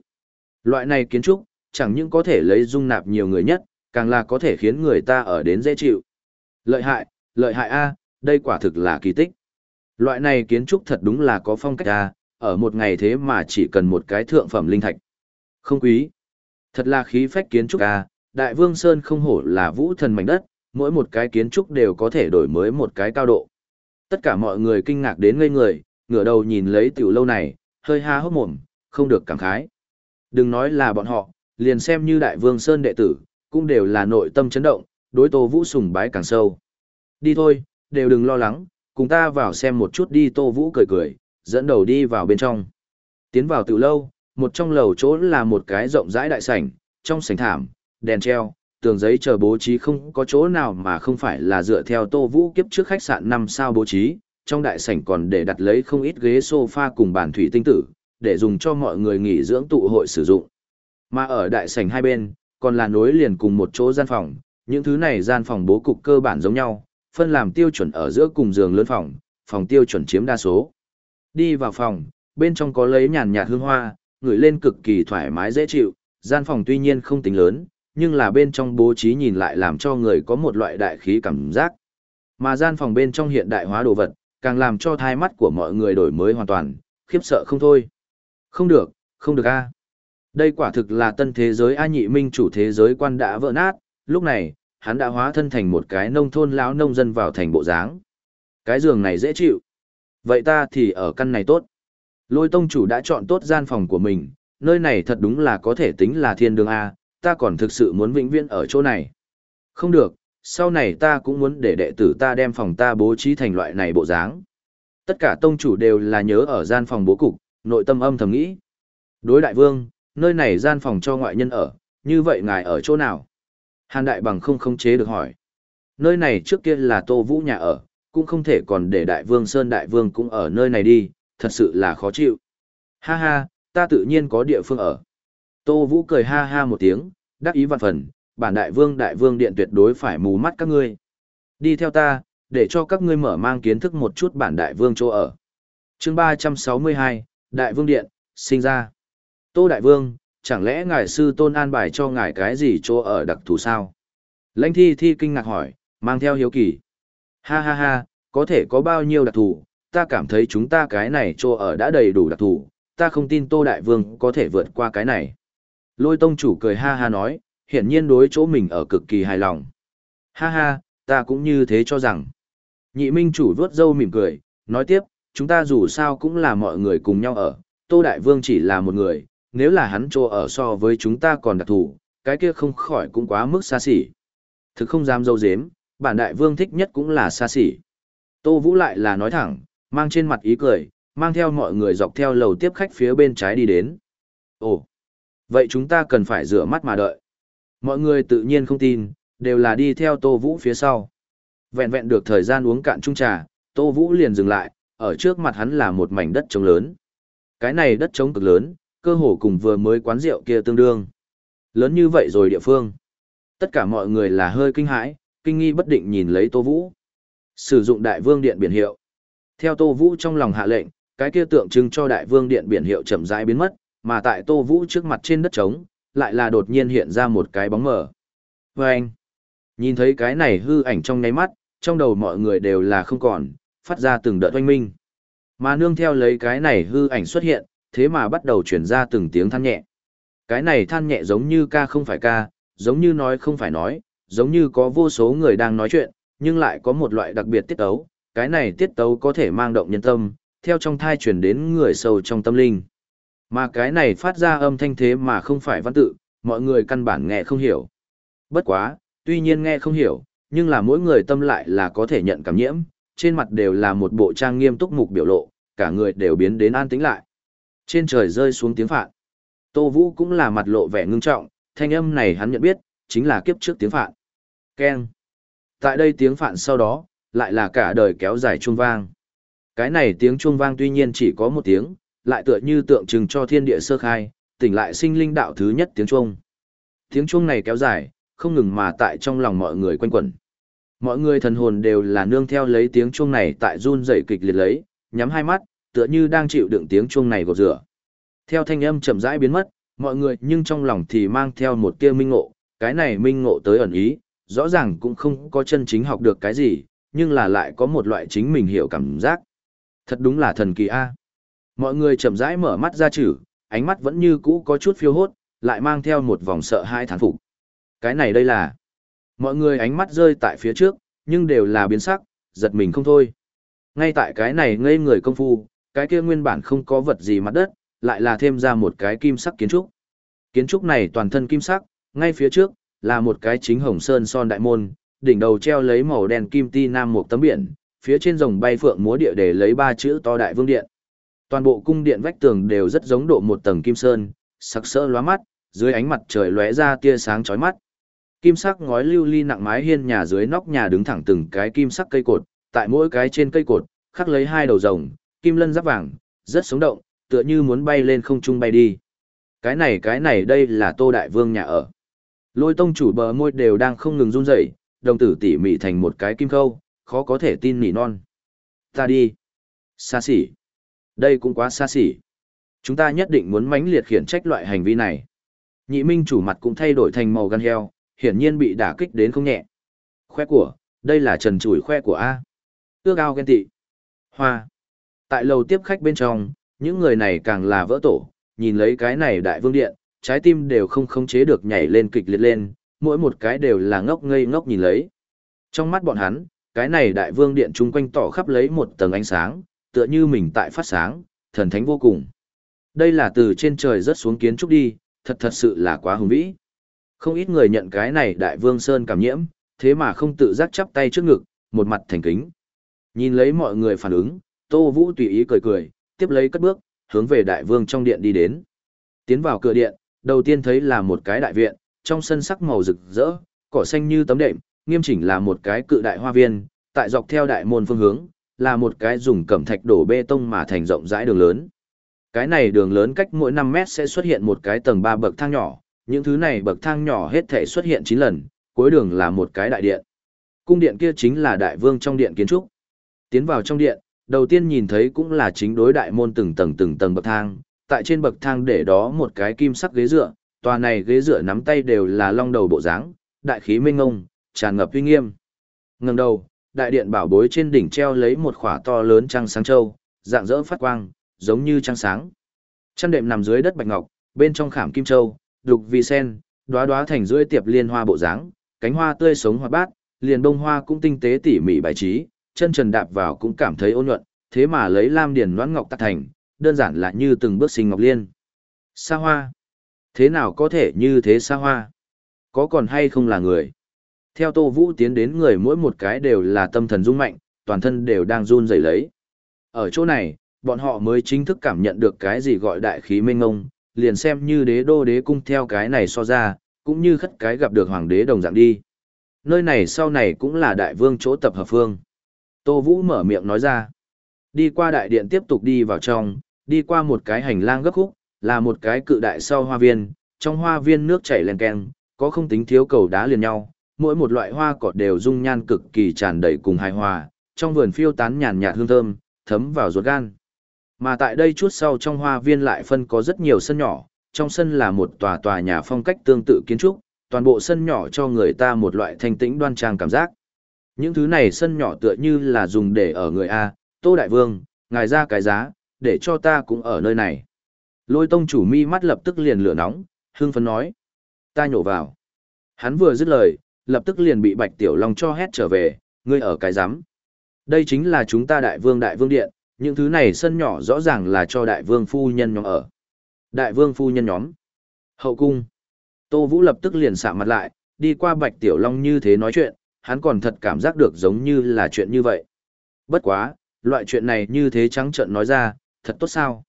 Loại này kiến trúc, chẳng những có thể lấy dung nạp nhiều người nhất, càng là có thể khiến người ta ở đến dễ chịu. Lợi hại, lợi hại A, đây quả thực là kỳ tích. Loại này kiến trúc thật đúng là có phong cách A, ở một ngày thế mà chỉ cần một cái thượng phẩm linh thạch. Không quý. Thật là khí phách kiến trúc A, Đại Vương Sơn không hổ là vũ thần mảnh đất, mỗi một cái kiến trúc đều có thể đổi mới một cái cao độ. Tất cả mọi người kinh ngạc đến ngây người, ngửa đầu nhìn lấy tiểu lâu này, hơi ha hốc mồm, không được cảm khái. Đừng nói là bọn họ, liền xem như Đại Vương Sơn đệ tử, cũng đều là nội tâm chấn động, đối Tô Vũ sùng bái càng sâu. Đi thôi, đều đừng lo lắng, cùng ta vào xem một chút đi Tô Vũ cười cười, dẫn đầu đi vào bên trong. Tiến vào tiểu lâu, một trong lầu chỗ là một cái rộng rãi đại sảnh, trong sảnh thảm, đèn treo, tường giấy chờ bố trí không có chỗ nào mà không phải là dựa theo Tô Vũ kiếp trước khách sạn 5 sao bố trí, trong đại sảnh còn để đặt lấy không ít ghế sofa cùng bàn thủy tinh tử, để dùng cho mọi người nghỉ dưỡng tụ hội sử dụng. Mà ở đại sảnh hai bên, còn là nối liền cùng một chỗ gian phòng, những thứ này gian phòng bố cục cơ bản giống nhau, phân làm tiêu chuẩn ở giữa cùng giường lớn phòng, phòng tiêu chuẩn chiếm đa số. Đi vào phòng, bên trong có lấy nhàn nhạt hương hoa, ngửi lên cực kỳ thoải mái dễ chịu, gian phòng tuy nhiên không tính lớn, nhưng là bên trong bố trí nhìn lại làm cho người có một loại đại khí cảm giác. Mà gian phòng bên trong hiện đại hóa đồ vật, càng làm cho thai mắt của mọi người đổi mới hoàn toàn, khiếp sợ không thôi. Không được, không được a. Đây quả thực là tân thế giới A nhị minh chủ thế giới quan đã vỡ nát, lúc này, hắn đã hóa thân thành một cái nông thôn lão nông dân vào thành bộ dáng. Cái giường này dễ chịu. Vậy ta thì ở căn này tốt. Lôi tông chủ đã chọn tốt gian phòng của mình, nơi này thật đúng là có thể tính là thiên đường A, ta còn thực sự muốn vĩnh viễn ở chỗ này. Không được, sau này ta cũng muốn để đệ tử ta đem phòng ta bố trí thành loại này bộ dáng. Tất cả tông chủ đều là nhớ ở gian phòng bố cục, nội tâm âm thầm nghĩ. Đối đại vương, nơi này gian phòng cho ngoại nhân ở, như vậy ngài ở chỗ nào? Hàn đại bằng không khống chế được hỏi. Nơi này trước kia là tô vũ nhà ở, cũng không thể còn để đại vương Sơn đại vương cũng ở nơi này đi, thật sự là khó chịu. Ha ha, ta tự nhiên có địa phương ở. Tô Vũ cười ha ha một tiếng, đắc ý vạn phần, bản đại vương đại vương điện tuyệt đối phải mù mắt các ngươi. Đi theo ta, để cho các ngươi mở mang kiến thức một chút bản đại vương chỗ ở. chương 362, Đại vương điện, sinh ra. Tô đại vương, chẳng lẽ ngài sư tôn an bài cho ngài cái gì chỗ ở đặc thù sao? Lãnh thi thi kinh ngạc hỏi, mang theo hiếu kỳ. Ha ha ha, có thể có bao nhiêu đặc thù, ta cảm thấy chúng ta cái này chỗ ở đã đầy đủ đặc thù, ta không tin Tô Đại Vương có thể vượt qua cái này. Lôi tông chủ cười ha ha nói, hiển nhiên đối chỗ mình ở cực kỳ hài lòng. Ha ha, ta cũng như thế cho rằng. Nhị minh chủ vuốt râu mỉm cười, nói tiếp, chúng ta dù sao cũng là mọi người cùng nhau ở, Tô Đại Vương chỉ là một người, nếu là hắn trô ở so với chúng ta còn đặc thù, cái kia không khỏi cũng quá mức xa xỉ. Thực không dám dâu dếm, bản Đại Vương thích nhất cũng là xa xỉ. Tô Vũ lại là nói thẳng, mang trên mặt ý cười, mang theo mọi người dọc theo lầu tiếp khách phía bên trái đi đến. Ồ, Vậy chúng ta cần phải rửa mắt mà đợi. Mọi người tự nhiên không tin, đều là đi theo Tô Vũ phía sau. Vẹn vẹn được thời gian uống cạn chung trà, Tô Vũ liền dừng lại, ở trước mặt hắn là một mảnh đất trống lớn. Cái này đất trống cực lớn, cơ hồ cùng vừa mới quán rượu kia tương đương. Lớn như vậy rồi địa phương. Tất cả mọi người là hơi kinh hãi, kinh nghi bất định nhìn lấy Tô Vũ. Sử dụng đại vương điện biển hiệu. Theo Tô Vũ trong lòng hạ lệnh, cái kia tượng trưng cho đại vương điện biển hiệu chậm rãi biến mất, mà tại Tô Vũ trước mặt trên đất trống, lại là đột nhiên hiện ra một cái bóng mờ. Và anh, nhìn thấy cái này hư ảnh trong nháy mắt, trong đầu mọi người đều là không còn, phát ra từng đợt oanh minh. Mà nương theo lấy cái này hư ảnh xuất hiện, thế mà bắt đầu chuyển ra từng tiếng than nhẹ. Cái này than nhẹ giống như ca không phải ca, giống như nói không phải nói, giống như có vô số người đang nói chuyện, nhưng lại có một loại đặc biệt tiết tấu, cái này tiết tấu có thể mang động nhân tâm, theo trong thai chuyển đến người sâu trong tâm linh. Mà cái này phát ra âm thanh thế mà không phải văn tự, mọi người căn bản nghe không hiểu. Bất quá, tuy nhiên nghe không hiểu, nhưng là mỗi người tâm lại là có thể nhận cảm nhiễm, trên mặt đều là một bộ trang nghiêm túc mục biểu lộ, cả người đều biến đến an tĩnh lại. Trên trời rơi xuống tiếng phạn. Tô Vũ cũng là mặt lộ vẻ ngưng trọng, thanh âm này hắn nhận biết, chính là kiếp trước tiếng phạn. Keng. Tại đây tiếng phạn sau đó, lại là cả đời kéo dài chuông vang. Cái này tiếng chuông vang tuy nhiên chỉ có một tiếng, lại tựa như tượng trưng cho thiên địa sơ khai, tỉnh lại sinh linh đạo thứ nhất tiếng chuông. Tiếng chuông này kéo dài, không ngừng mà tại trong lòng mọi người quanh quẩn. Mọi người thần hồn đều là nương theo lấy tiếng chuông này tại run rẩy kịch liệt lấy, nhắm hai mắt, tựa như đang chịu đựng tiếng chuông này gột rửa. Theo thanh âm chậm rãi biến mất, mọi người nhưng trong lòng thì mang theo một tia minh ngộ, cái này minh ngộ tới ẩn ý, rõ ràng cũng không có chân chính học được cái gì, nhưng là lại có một loại chính mình hiểu cảm giác. Thật đúng là thần kỳ a. Mọi người chậm rãi mở mắt ra chữ, ánh mắt vẫn như cũ có chút phiêu hốt, lại mang theo một vòng sợ hai thán phục. Cái này đây là... Mọi người ánh mắt rơi tại phía trước, nhưng đều là biến sắc, giật mình không thôi. Ngay tại cái này ngây người công phu, cái kia nguyên bản không có vật gì mặt đất, lại là thêm ra một cái kim sắc kiến trúc. Kiến trúc này toàn thân kim sắc, ngay phía trước, là một cái chính hồng sơn son đại môn, đỉnh đầu treo lấy màu đen kim ti nam một tấm biển, phía trên rồng bay phượng múa địa để lấy ba chữ to đại vương điện. Toàn bộ cung điện vách tường đều rất giống độ một tầng kim sơn, sắc sỡ lóa mắt, dưới ánh mặt trời lóe ra tia sáng chói mắt. Kim sắc ngói lưu ly nặng mái hiên nhà dưới nóc nhà đứng thẳng từng cái kim sắc cây cột, tại mỗi cái trên cây cột, khắc lấy hai đầu rồng, kim lân giáp vàng, rất sống động, tựa như muốn bay lên không trung bay đi. Cái này cái này đây là Tô Đại Vương nhà ở. Lôi tông chủ bờ môi đều đang không ngừng run rẩy, đồng tử tỉ mỉ thành một cái kim khâu, khó có thể tin nỉ non. Ta đi. Xa xỉ. Đây cũng quá xa xỉ. Chúng ta nhất định muốn mãnh liệt khiển trách loại hành vi này. Nhị minh chủ mặt cũng thay đổi thành màu gan heo, hiển nhiên bị đả kích đến không nhẹ. Khoe của, đây là trần chủi khoe của A. Ước ao ghen tị. Hoa. Tại lầu tiếp khách bên trong, những người này càng là vỡ tổ, nhìn lấy cái này đại vương điện, trái tim đều không khống chế được nhảy lên kịch liệt lên, mỗi một cái đều là ngốc ngây ngốc nhìn lấy. Trong mắt bọn hắn, cái này đại vương điện chung quanh tỏ khắp lấy một tầng ánh sáng, tựa như mình tại phát sáng, thần thánh vô cùng. Đây là từ trên trời rớt xuống kiến trúc đi, thật thật sự là quá hùng vĩ. Không ít người nhận cái này đại vương Sơn cảm nhiễm, thế mà không tự giác chắp tay trước ngực, một mặt thành kính. Nhìn lấy mọi người phản ứng, Tô Vũ tùy ý cười cười, tiếp lấy cất bước, hướng về đại vương trong điện đi đến. Tiến vào cửa điện, đầu tiên thấy là một cái đại viện, trong sân sắc màu rực rỡ, cỏ xanh như tấm đệm, nghiêm chỉnh là một cái cự đại hoa viên, tại dọc theo đại môn phương hướng, là một cái dùng cẩm thạch đổ bê tông mà thành rộng rãi đường lớn. Cái này đường lớn cách mỗi 5 mét sẽ xuất hiện một cái tầng 3 bậc thang nhỏ, những thứ này bậc thang nhỏ hết thể xuất hiện 9 lần, cuối đường là một cái đại điện. Cung điện kia chính là đại vương trong điện kiến trúc. Tiến vào trong điện, đầu tiên nhìn thấy cũng là chính đối đại môn từng tầng từng tầng bậc thang, tại trên bậc thang để đó một cái kim sắc ghế dựa, tòa này ghế dựa nắm tay đều là long đầu bộ dáng, đại khí minh ngông, tràn ngập uy nghiêm. Ngẩng đầu, đại điện bảo bối trên đỉnh treo lấy một khỏa to lớn trăng sáng châu, dạng dỡ phát quang, giống như trăng sáng. Chăn đệm nằm dưới đất bạch ngọc, bên trong khảm kim châu, đục vì sen, đóa đóa thành rưỡi tiệp liên hoa bộ dáng, cánh hoa tươi sống hoa bát, liền bông hoa cũng tinh tế tỉ mỉ bài trí, chân trần đạp vào cũng cảm thấy ôn nhuận, thế mà lấy lam điền noãn ngọc tạc thành, đơn giản là như từng bước sinh ngọc liên. Sa hoa. Thế nào có thể như thế sa hoa? Có còn hay không là người? Theo Tô Vũ tiến đến người mỗi một cái đều là tâm thần rung mạnh, toàn thân đều đang run rẩy lấy. Ở chỗ này, bọn họ mới chính thức cảm nhận được cái gì gọi đại khí mênh ngông, liền xem như đế đô đế cung theo cái này so ra, cũng như khất cái gặp được hoàng đế đồng dạng đi. Nơi này sau này cũng là đại vương chỗ tập hợp phương. Tô Vũ mở miệng nói ra. Đi qua đại điện tiếp tục đi vào trong, đi qua một cái hành lang gấp khúc, là một cái cự đại sau hoa viên, trong hoa viên nước chảy len keng, có không tính thiếu cầu đá liền nhau, mỗi một loại hoa cỏ đều dung nhan cực kỳ tràn đầy cùng hài hòa, trong vườn phiêu tán nhàn nhạt hương thơm, thấm vào ruột gan. Mà tại đây chút sau trong hoa viên lại phân có rất nhiều sân nhỏ, trong sân là một tòa tòa nhà phong cách tương tự kiến trúc, toàn bộ sân nhỏ cho người ta một loại thanh tĩnh đoan trang cảm giác. Những thứ này sân nhỏ tựa như là dùng để ở người A, Tô Đại Vương, ngài ra cái giá, để cho ta cũng ở nơi này. Lôi tông chủ mi mắt lập tức liền lửa nóng, hương phấn nói. Ta nhổ vào. Hắn vừa dứt lời, lập tức liền bị Bạch Tiểu Long cho hét trở về, ngươi ở cái rắm Đây chính là chúng ta đại vương đại vương điện, những thứ này sân nhỏ rõ ràng là cho đại vương phu nhân nhóm ở. Đại vương phu nhân nhóm. Hậu cung. Tô Vũ lập tức liền sạm mặt lại, đi qua Bạch Tiểu Long như thế nói chuyện, hắn còn thật cảm giác được giống như là chuyện như vậy. Bất quá, loại chuyện này như thế trắng trợn nói ra, thật tốt sao?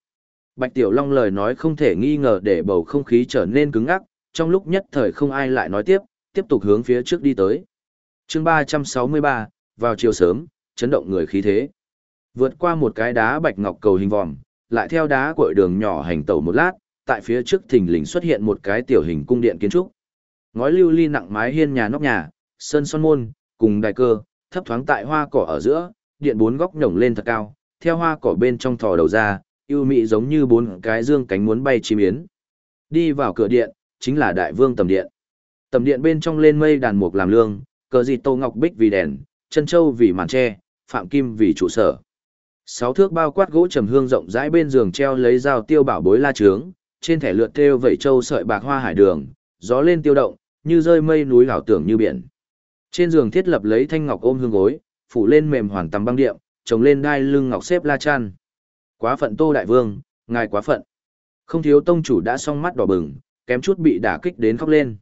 Bạch Tiểu Long lời nói không thể nghi ngờ để bầu không khí trở nên cứng ngắc, trong lúc nhất thời không ai lại nói tiếp, tiếp tục hướng phía trước đi tới. chương 363, vào chiều sớm, chấn động người khí thế. Vượt qua một cái đá bạch ngọc cầu hình vòm, lại theo đá cội đường nhỏ hành tẩu một lát, tại phía trước thình lình xuất hiện một cái tiểu hình cung điện kiến trúc. Ngói lưu ly nặng mái hiên nhà nóc nhà, sơn son môn, cùng đài cơ, thấp thoáng tại hoa cỏ ở giữa, điện bốn góc nhổng lên thật cao, theo hoa cỏ bên trong thò đầu ra, yêu mị giống như bốn cái dương cánh muốn bay chim yến. Đi vào cửa điện, chính là đại vương tầm điện. Tầm điện bên trong lên mây đàn mục làm lương, cờ gì tô ngọc bích vì đèn, chân châu vì màn tre, phạm kim vì trụ sở. Sáu thước bao quát gỗ trầm hương rộng rãi bên giường treo lấy dao tiêu bảo bối la trướng, trên thẻ lượt thêu vẩy châu sợi bạc hoa hải đường, gió lên tiêu động, như rơi mây núi ảo tưởng như biển. Trên giường thiết lập lấy thanh ngọc ôm hương gối, phủ lên mềm hoàn tầm băng điệm, trồng lên đai lưng ngọc xếp la chăn. Quá phận Tô đại vương, ngài quá phận. Không thiếu tông chủ đã song mắt đỏ bừng, kém chút bị đả kích đến khóc lên.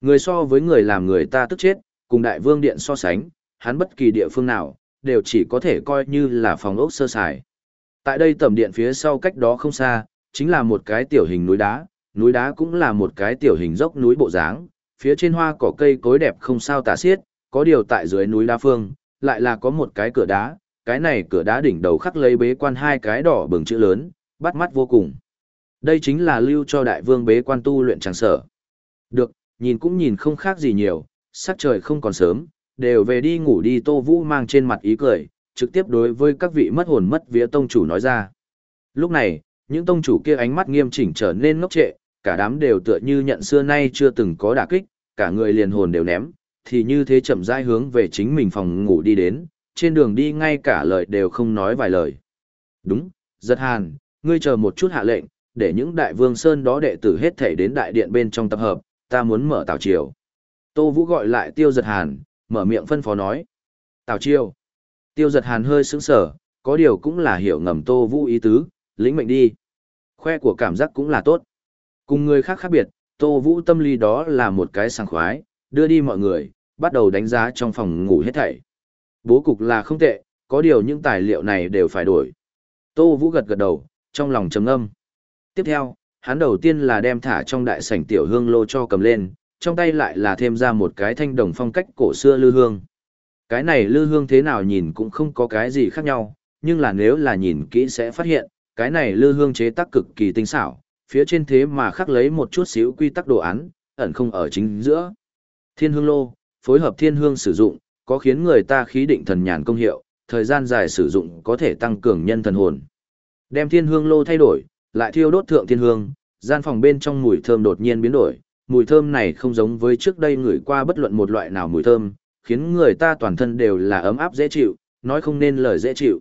Người so với người làm người ta tức chết, cùng đại vương điện so sánh, hắn bất kỳ địa phương nào, đều chỉ có thể coi như là phòng ốc sơ sài. Tại đây tầm điện phía sau cách đó không xa, chính là một cái tiểu hình núi đá, núi đá cũng là một cái tiểu hình dốc núi bộ dáng, phía trên hoa cỏ cây cối đẹp không sao tả xiết, có điều tại dưới núi đá phương, lại là có một cái cửa đá, cái này cửa đá đỉnh đầu khắc lấy bế quan hai cái đỏ bừng chữ lớn, bắt mắt vô cùng. Đây chính là lưu cho đại vương bế quan tu luyện tràng sở. Được, nhìn cũng nhìn không khác gì nhiều, sắc trời không còn sớm, đều về đi ngủ đi Tô Vũ mang trên mặt ý cười, trực tiếp đối với các vị mất hồn mất vía tông chủ nói ra. Lúc này, những tông chủ kia ánh mắt nghiêm chỉnh trở nên ngốc trệ, cả đám đều tựa như nhận xưa nay chưa từng có đả kích, cả người liền hồn đều ném, thì như thế chậm rãi hướng về chính mình phòng ngủ đi đến, trên đường đi ngay cả lời đều không nói vài lời. Đúng, giật hàn, ngươi chờ một chút hạ lệnh, để những đại vương sơn đó đệ tử hết thể đến đại điện bên trong tập hợp, ta muốn mở tào triều. Tô Vũ gọi lại tiêu giật hàn, mở miệng phân phó nói. tào triều. Tiêu giật hàn hơi sững sở, có điều cũng là hiểu ngầm Tô Vũ ý tứ, lĩnh mệnh đi. Khoe của cảm giác cũng là tốt. Cùng người khác khác biệt, Tô Vũ tâm lý đó là một cái sảng khoái, đưa đi mọi người, bắt đầu đánh giá trong phòng ngủ hết thảy. Bố cục là không tệ, có điều những tài liệu này đều phải đổi. Tô Vũ gật gật đầu, trong lòng trầm âm. Tiếp theo, hắn đầu tiên là đem thả trong đại sảnh tiểu hương lô cho cầm lên, trong tay lại là thêm ra một cái thanh đồng phong cách cổ xưa lư hương. Cái này lư hương thế nào nhìn cũng không có cái gì khác nhau, nhưng là nếu là nhìn kỹ sẽ phát hiện, cái này lư hương chế tác cực kỳ tinh xảo, phía trên thế mà khắc lấy một chút xíu quy tắc đồ án, ẩn không ở chính giữa. Thiên hương lô, phối hợp thiên hương sử dụng, có khiến người ta khí định thần nhàn công hiệu, thời gian dài sử dụng có thể tăng cường nhân thần hồn. Đem thiên hương lô thay đổi, lại thiêu đốt thượng thiên hương, gian phòng bên trong mùi thơm đột nhiên biến đổi, mùi thơm này không giống với trước đây ngửi qua bất luận một loại nào mùi thơm, khiến người ta toàn thân đều là ấm áp dễ chịu, nói không nên lời dễ chịu.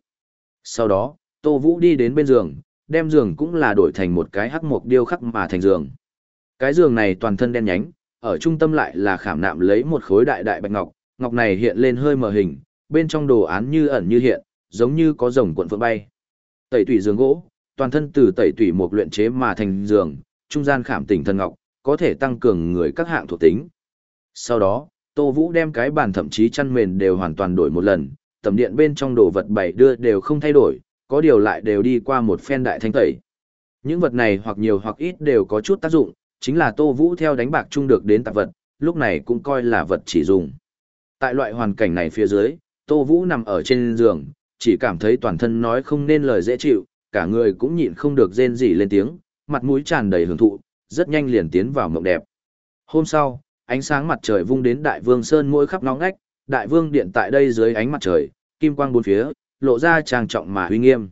Sau đó, Tô Vũ đi đến bên giường, đem giường cũng là đổi thành một cái hắc mộc điêu khắc mà thành giường. Cái giường này toàn thân đen nhánh, ở trung tâm lại là khảm nạm lấy một khối đại đại bạch ngọc, ngọc này hiện lên hơi mờ hình, bên trong đồ án như ẩn như hiện, giống như có rồng cuộn phượng bay. Tẩy tủy giường gỗ, toàn thân từ tẩy tủy một luyện chế mà thành giường, trung gian khảm tỉnh thần ngọc, có thể tăng cường người các hạng thuộc tính. Sau đó, Tô Vũ đem cái bàn thậm chí chăn mền đều hoàn toàn đổi một lần, tầm điện bên trong đồ vật bày đưa đều không thay đổi, có điều lại đều đi qua một phen đại thanh tẩy. Những vật này hoặc nhiều hoặc ít đều có chút tác dụng, chính là Tô Vũ theo đánh bạc chung được đến tạp vật, lúc này cũng coi là vật chỉ dùng. Tại loại hoàn cảnh này phía dưới, Tô Vũ nằm ở trên giường, chỉ cảm thấy toàn thân nói không nên lời dễ chịu, cả người cũng nhịn không được rên rỉ lên tiếng, mặt mũi tràn đầy hưởng thụ, rất nhanh liền tiến vào mộng đẹp. Hôm sau, ánh sáng mặt trời vung đến Đại Vương Sơn mỗi khắp nóng ngách, Đại Vương điện tại đây dưới ánh mặt trời, kim quang bốn phía, lộ ra trang trọng mà uy nghiêm.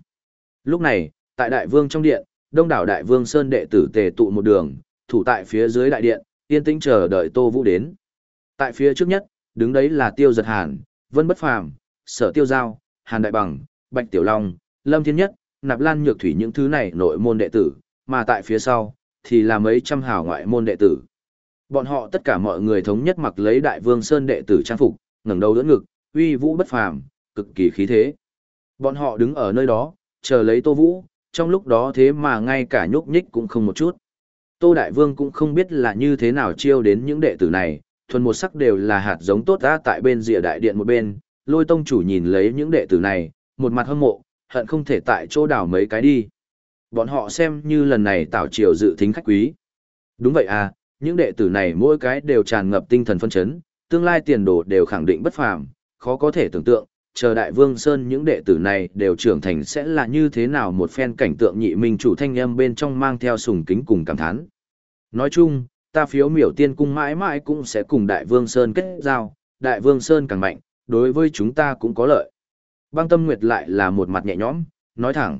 Lúc này, tại Đại Vương trong điện, đông đảo Đại Vương Sơn đệ tử tề tụ một đường, thủ tại phía dưới đại điện, yên tĩnh chờ đợi Tô Vũ đến. Tại phía trước nhất, đứng đấy là Tiêu Giật Hàn, Vân Bất Phàm, Sở Tiêu Giao, Hàn Đại Bằng, Bạch Tiểu Long, Lâm Thiên Nhất, Nạp Lan Nhược Thủy những thứ này nội môn đệ tử, mà tại phía sau, thì là mấy trăm hào ngoại môn đệ tử. Bọn họ tất cả mọi người thống nhất mặc lấy Đại Vương Sơn đệ tử trang phục, ngẩng đầu đỡ ngực, uy vũ bất phàm, cực kỳ khí thế. Bọn họ đứng ở nơi đó, chờ lấy Tô Vũ, trong lúc đó thế mà ngay cả nhúc nhích cũng không một chút. Tô Đại Vương cũng không biết là như thế nào chiêu đến những đệ tử này, thuần một sắc đều là hạt giống tốt ra tại bên rìa đại điện một bên, lôi tông chủ nhìn lấy những đệ tử này, một mặt hâm mộ, hận không thể tại chỗ đảo mấy cái đi. Bọn họ xem như lần này tạo triều dự thính khách quý. Đúng vậy à, những đệ tử này mỗi cái đều tràn ngập tinh thần phân chấn, tương lai tiền đồ đều khẳng định bất phàm, khó có thể tưởng tượng, chờ đại vương Sơn những đệ tử này đều trưởng thành sẽ là như thế nào một phen cảnh tượng nhị minh chủ thanh âm bên trong mang theo sùng kính cùng cảm thán. Nói chung, ta phiếu miểu tiên cung mãi mãi cũng sẽ cùng đại vương Sơn kết giao, đại vương Sơn càng mạnh, đối với chúng ta cũng có lợi. Băng tâm nguyệt lại là một mặt nhẹ nhõm, nói thẳng.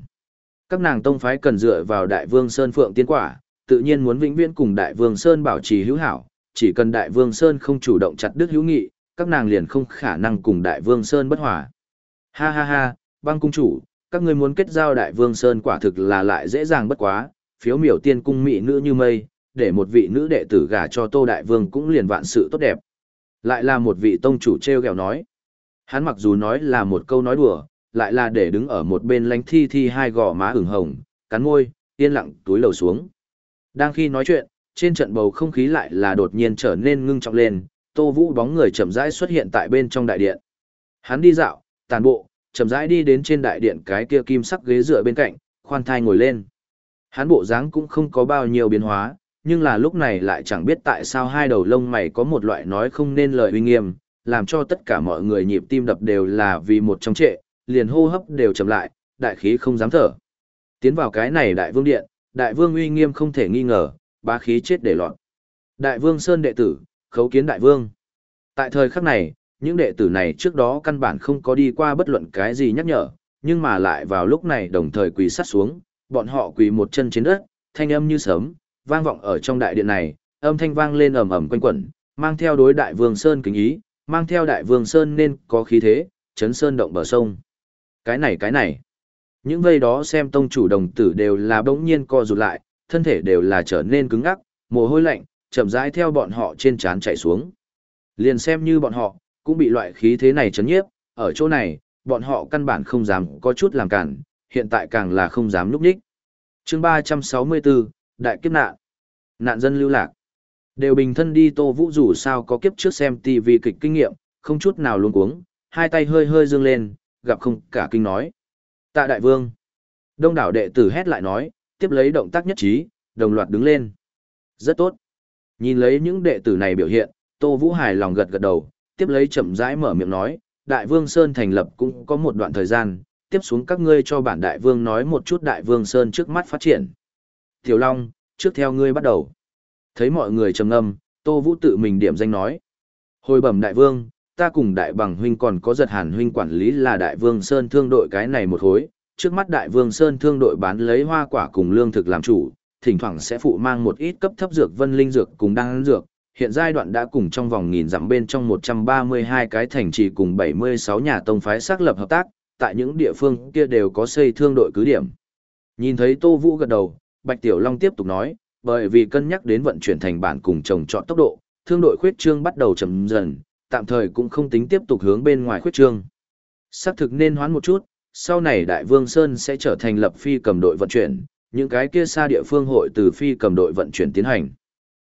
Các nàng tông phái cần dựa vào đại vương Sơn phượng tiên quả, tự nhiên muốn vĩnh viễn cùng đại vương Sơn bảo trì hữu hảo, chỉ cần đại vương Sơn không chủ động chặt đứt hữu nghị, các nàng liền không khả năng cùng đại vương Sơn bất hòa. Ha ha ha, băng cung chủ, các ngươi muốn kết giao đại vương Sơn quả thực là lại dễ dàng bất quá, phiếu miểu tiên cung mỹ nữ như mây, để một vị nữ đệ tử gả cho tô đại vương cũng liền vạn sự tốt đẹp. Lại là một vị tông chủ treo gẹo nói. Hắn mặc dù nói là một câu nói đùa, lại là để đứng ở một bên lánh thi thi hai gò má ửng hồng, cắn môi, yên lặng túi lầu xuống. Đang khi nói chuyện, trên trận bầu không khí lại là đột nhiên trở nên ngưng trọng lên, Tô Vũ bóng người chậm rãi xuất hiện tại bên trong đại điện. Hắn đi dạo, tàn bộ, chậm rãi đi đến trên đại điện cái kia kim sắc ghế dựa bên cạnh, khoan thai ngồi lên. Hắn bộ dáng cũng không có bao nhiêu biến hóa, nhưng là lúc này lại chẳng biết tại sao hai đầu lông mày có một loại nói không nên lời uy nghiêm, làm cho tất cả mọi người nhịp tim đập đều là vì một trong trệ, liền hô hấp đều chậm lại, đại khí không dám thở. Tiến vào cái này đại vương điện, đại vương uy nghiêm không thể nghi ngờ, bá khí chết để loạn. Đại vương Sơn đệ tử, khấu kiến đại vương. Tại thời khắc này, những đệ tử này trước đó căn bản không có đi qua bất luận cái gì nhắc nhở, nhưng mà lại vào lúc này đồng thời quỳ sát xuống, bọn họ quỳ một chân trên đất, thanh âm như sớm, vang vọng ở trong đại điện này, âm thanh vang lên ầm ầm quanh quẩn, mang theo đối đại vương Sơn kính ý, mang theo đại vương Sơn nên có khí thế, chấn sơn động bờ sông. Cái này cái này. Những vây đó xem tông chủ đồng tử đều là bỗng nhiên co rụt lại, thân thể đều là trở nên cứng ngắc, mồ hôi lạnh, chậm rãi theo bọn họ trên trán chạy xuống. Liền xem như bọn họ, cũng bị loại khí thế này chấn nhiếp, ở chỗ này, bọn họ căn bản không dám có chút làm cản, hiện tại càng là không dám núp đích. chương 364, Đại kiếp nạn. Nạn dân lưu lạc. Đều bình thân đi Tô Vũ dù sao có kiếp trước xem TV kịch kinh nghiệm, không chút nào luôn cuống, hai tay hơi hơi dương lên, gặp không cả kinh nói. Tạ đại vương. Đông đảo đệ tử hét lại nói, tiếp lấy động tác nhất trí, đồng loạt đứng lên. Rất tốt. Nhìn lấy những đệ tử này biểu hiện, Tô Vũ hài lòng gật gật đầu, tiếp lấy chậm rãi mở miệng nói, Đại Vương Sơn thành lập cũng có một đoạn thời gian, tiếp xuống các ngươi cho bản Đại Vương nói một chút Đại Vương Sơn trước mắt phát triển. Tiểu Long, trước theo ngươi bắt đầu. Thấy mọi người trầm ngâm, Tô Vũ tự mình điểm danh nói. Hồi bẩm Đại Vương, ta cùng Đại Bằng Huynh còn có giật hàn huynh quản lý là Đại Vương Sơn thương đội cái này một hối. Trước mắt Đại Vương Sơn thương đội bán lấy hoa quả cùng lương thực làm chủ, thỉnh thoảng sẽ phụ mang một ít cấp thấp dược vân linh dược cùng đan dược, hiện giai đoạn đã cùng trong vòng nghìn dặm bên trong 132 cái thành trì cùng 76 nhà tông phái xác lập hợp tác, tại những địa phương kia đều có xây thương đội cứ điểm. Nhìn thấy Tô Vũ gật đầu, Bạch Tiểu Long tiếp tục nói, bởi vì cân nhắc đến vận chuyển thành bản cùng trồng trọt tốc độ, thương đội khuyết trương bắt đầu chậm dần, tạm thời cũng không tính tiếp tục hướng bên ngoài khuyết trương. Xác thực nên hoán một chút, sau này Đại Vương Sơn sẽ trở thành lập phi cầm đội vận chuyển, những cái kia xa địa phương hội từ phi cầm đội vận chuyển tiến hành.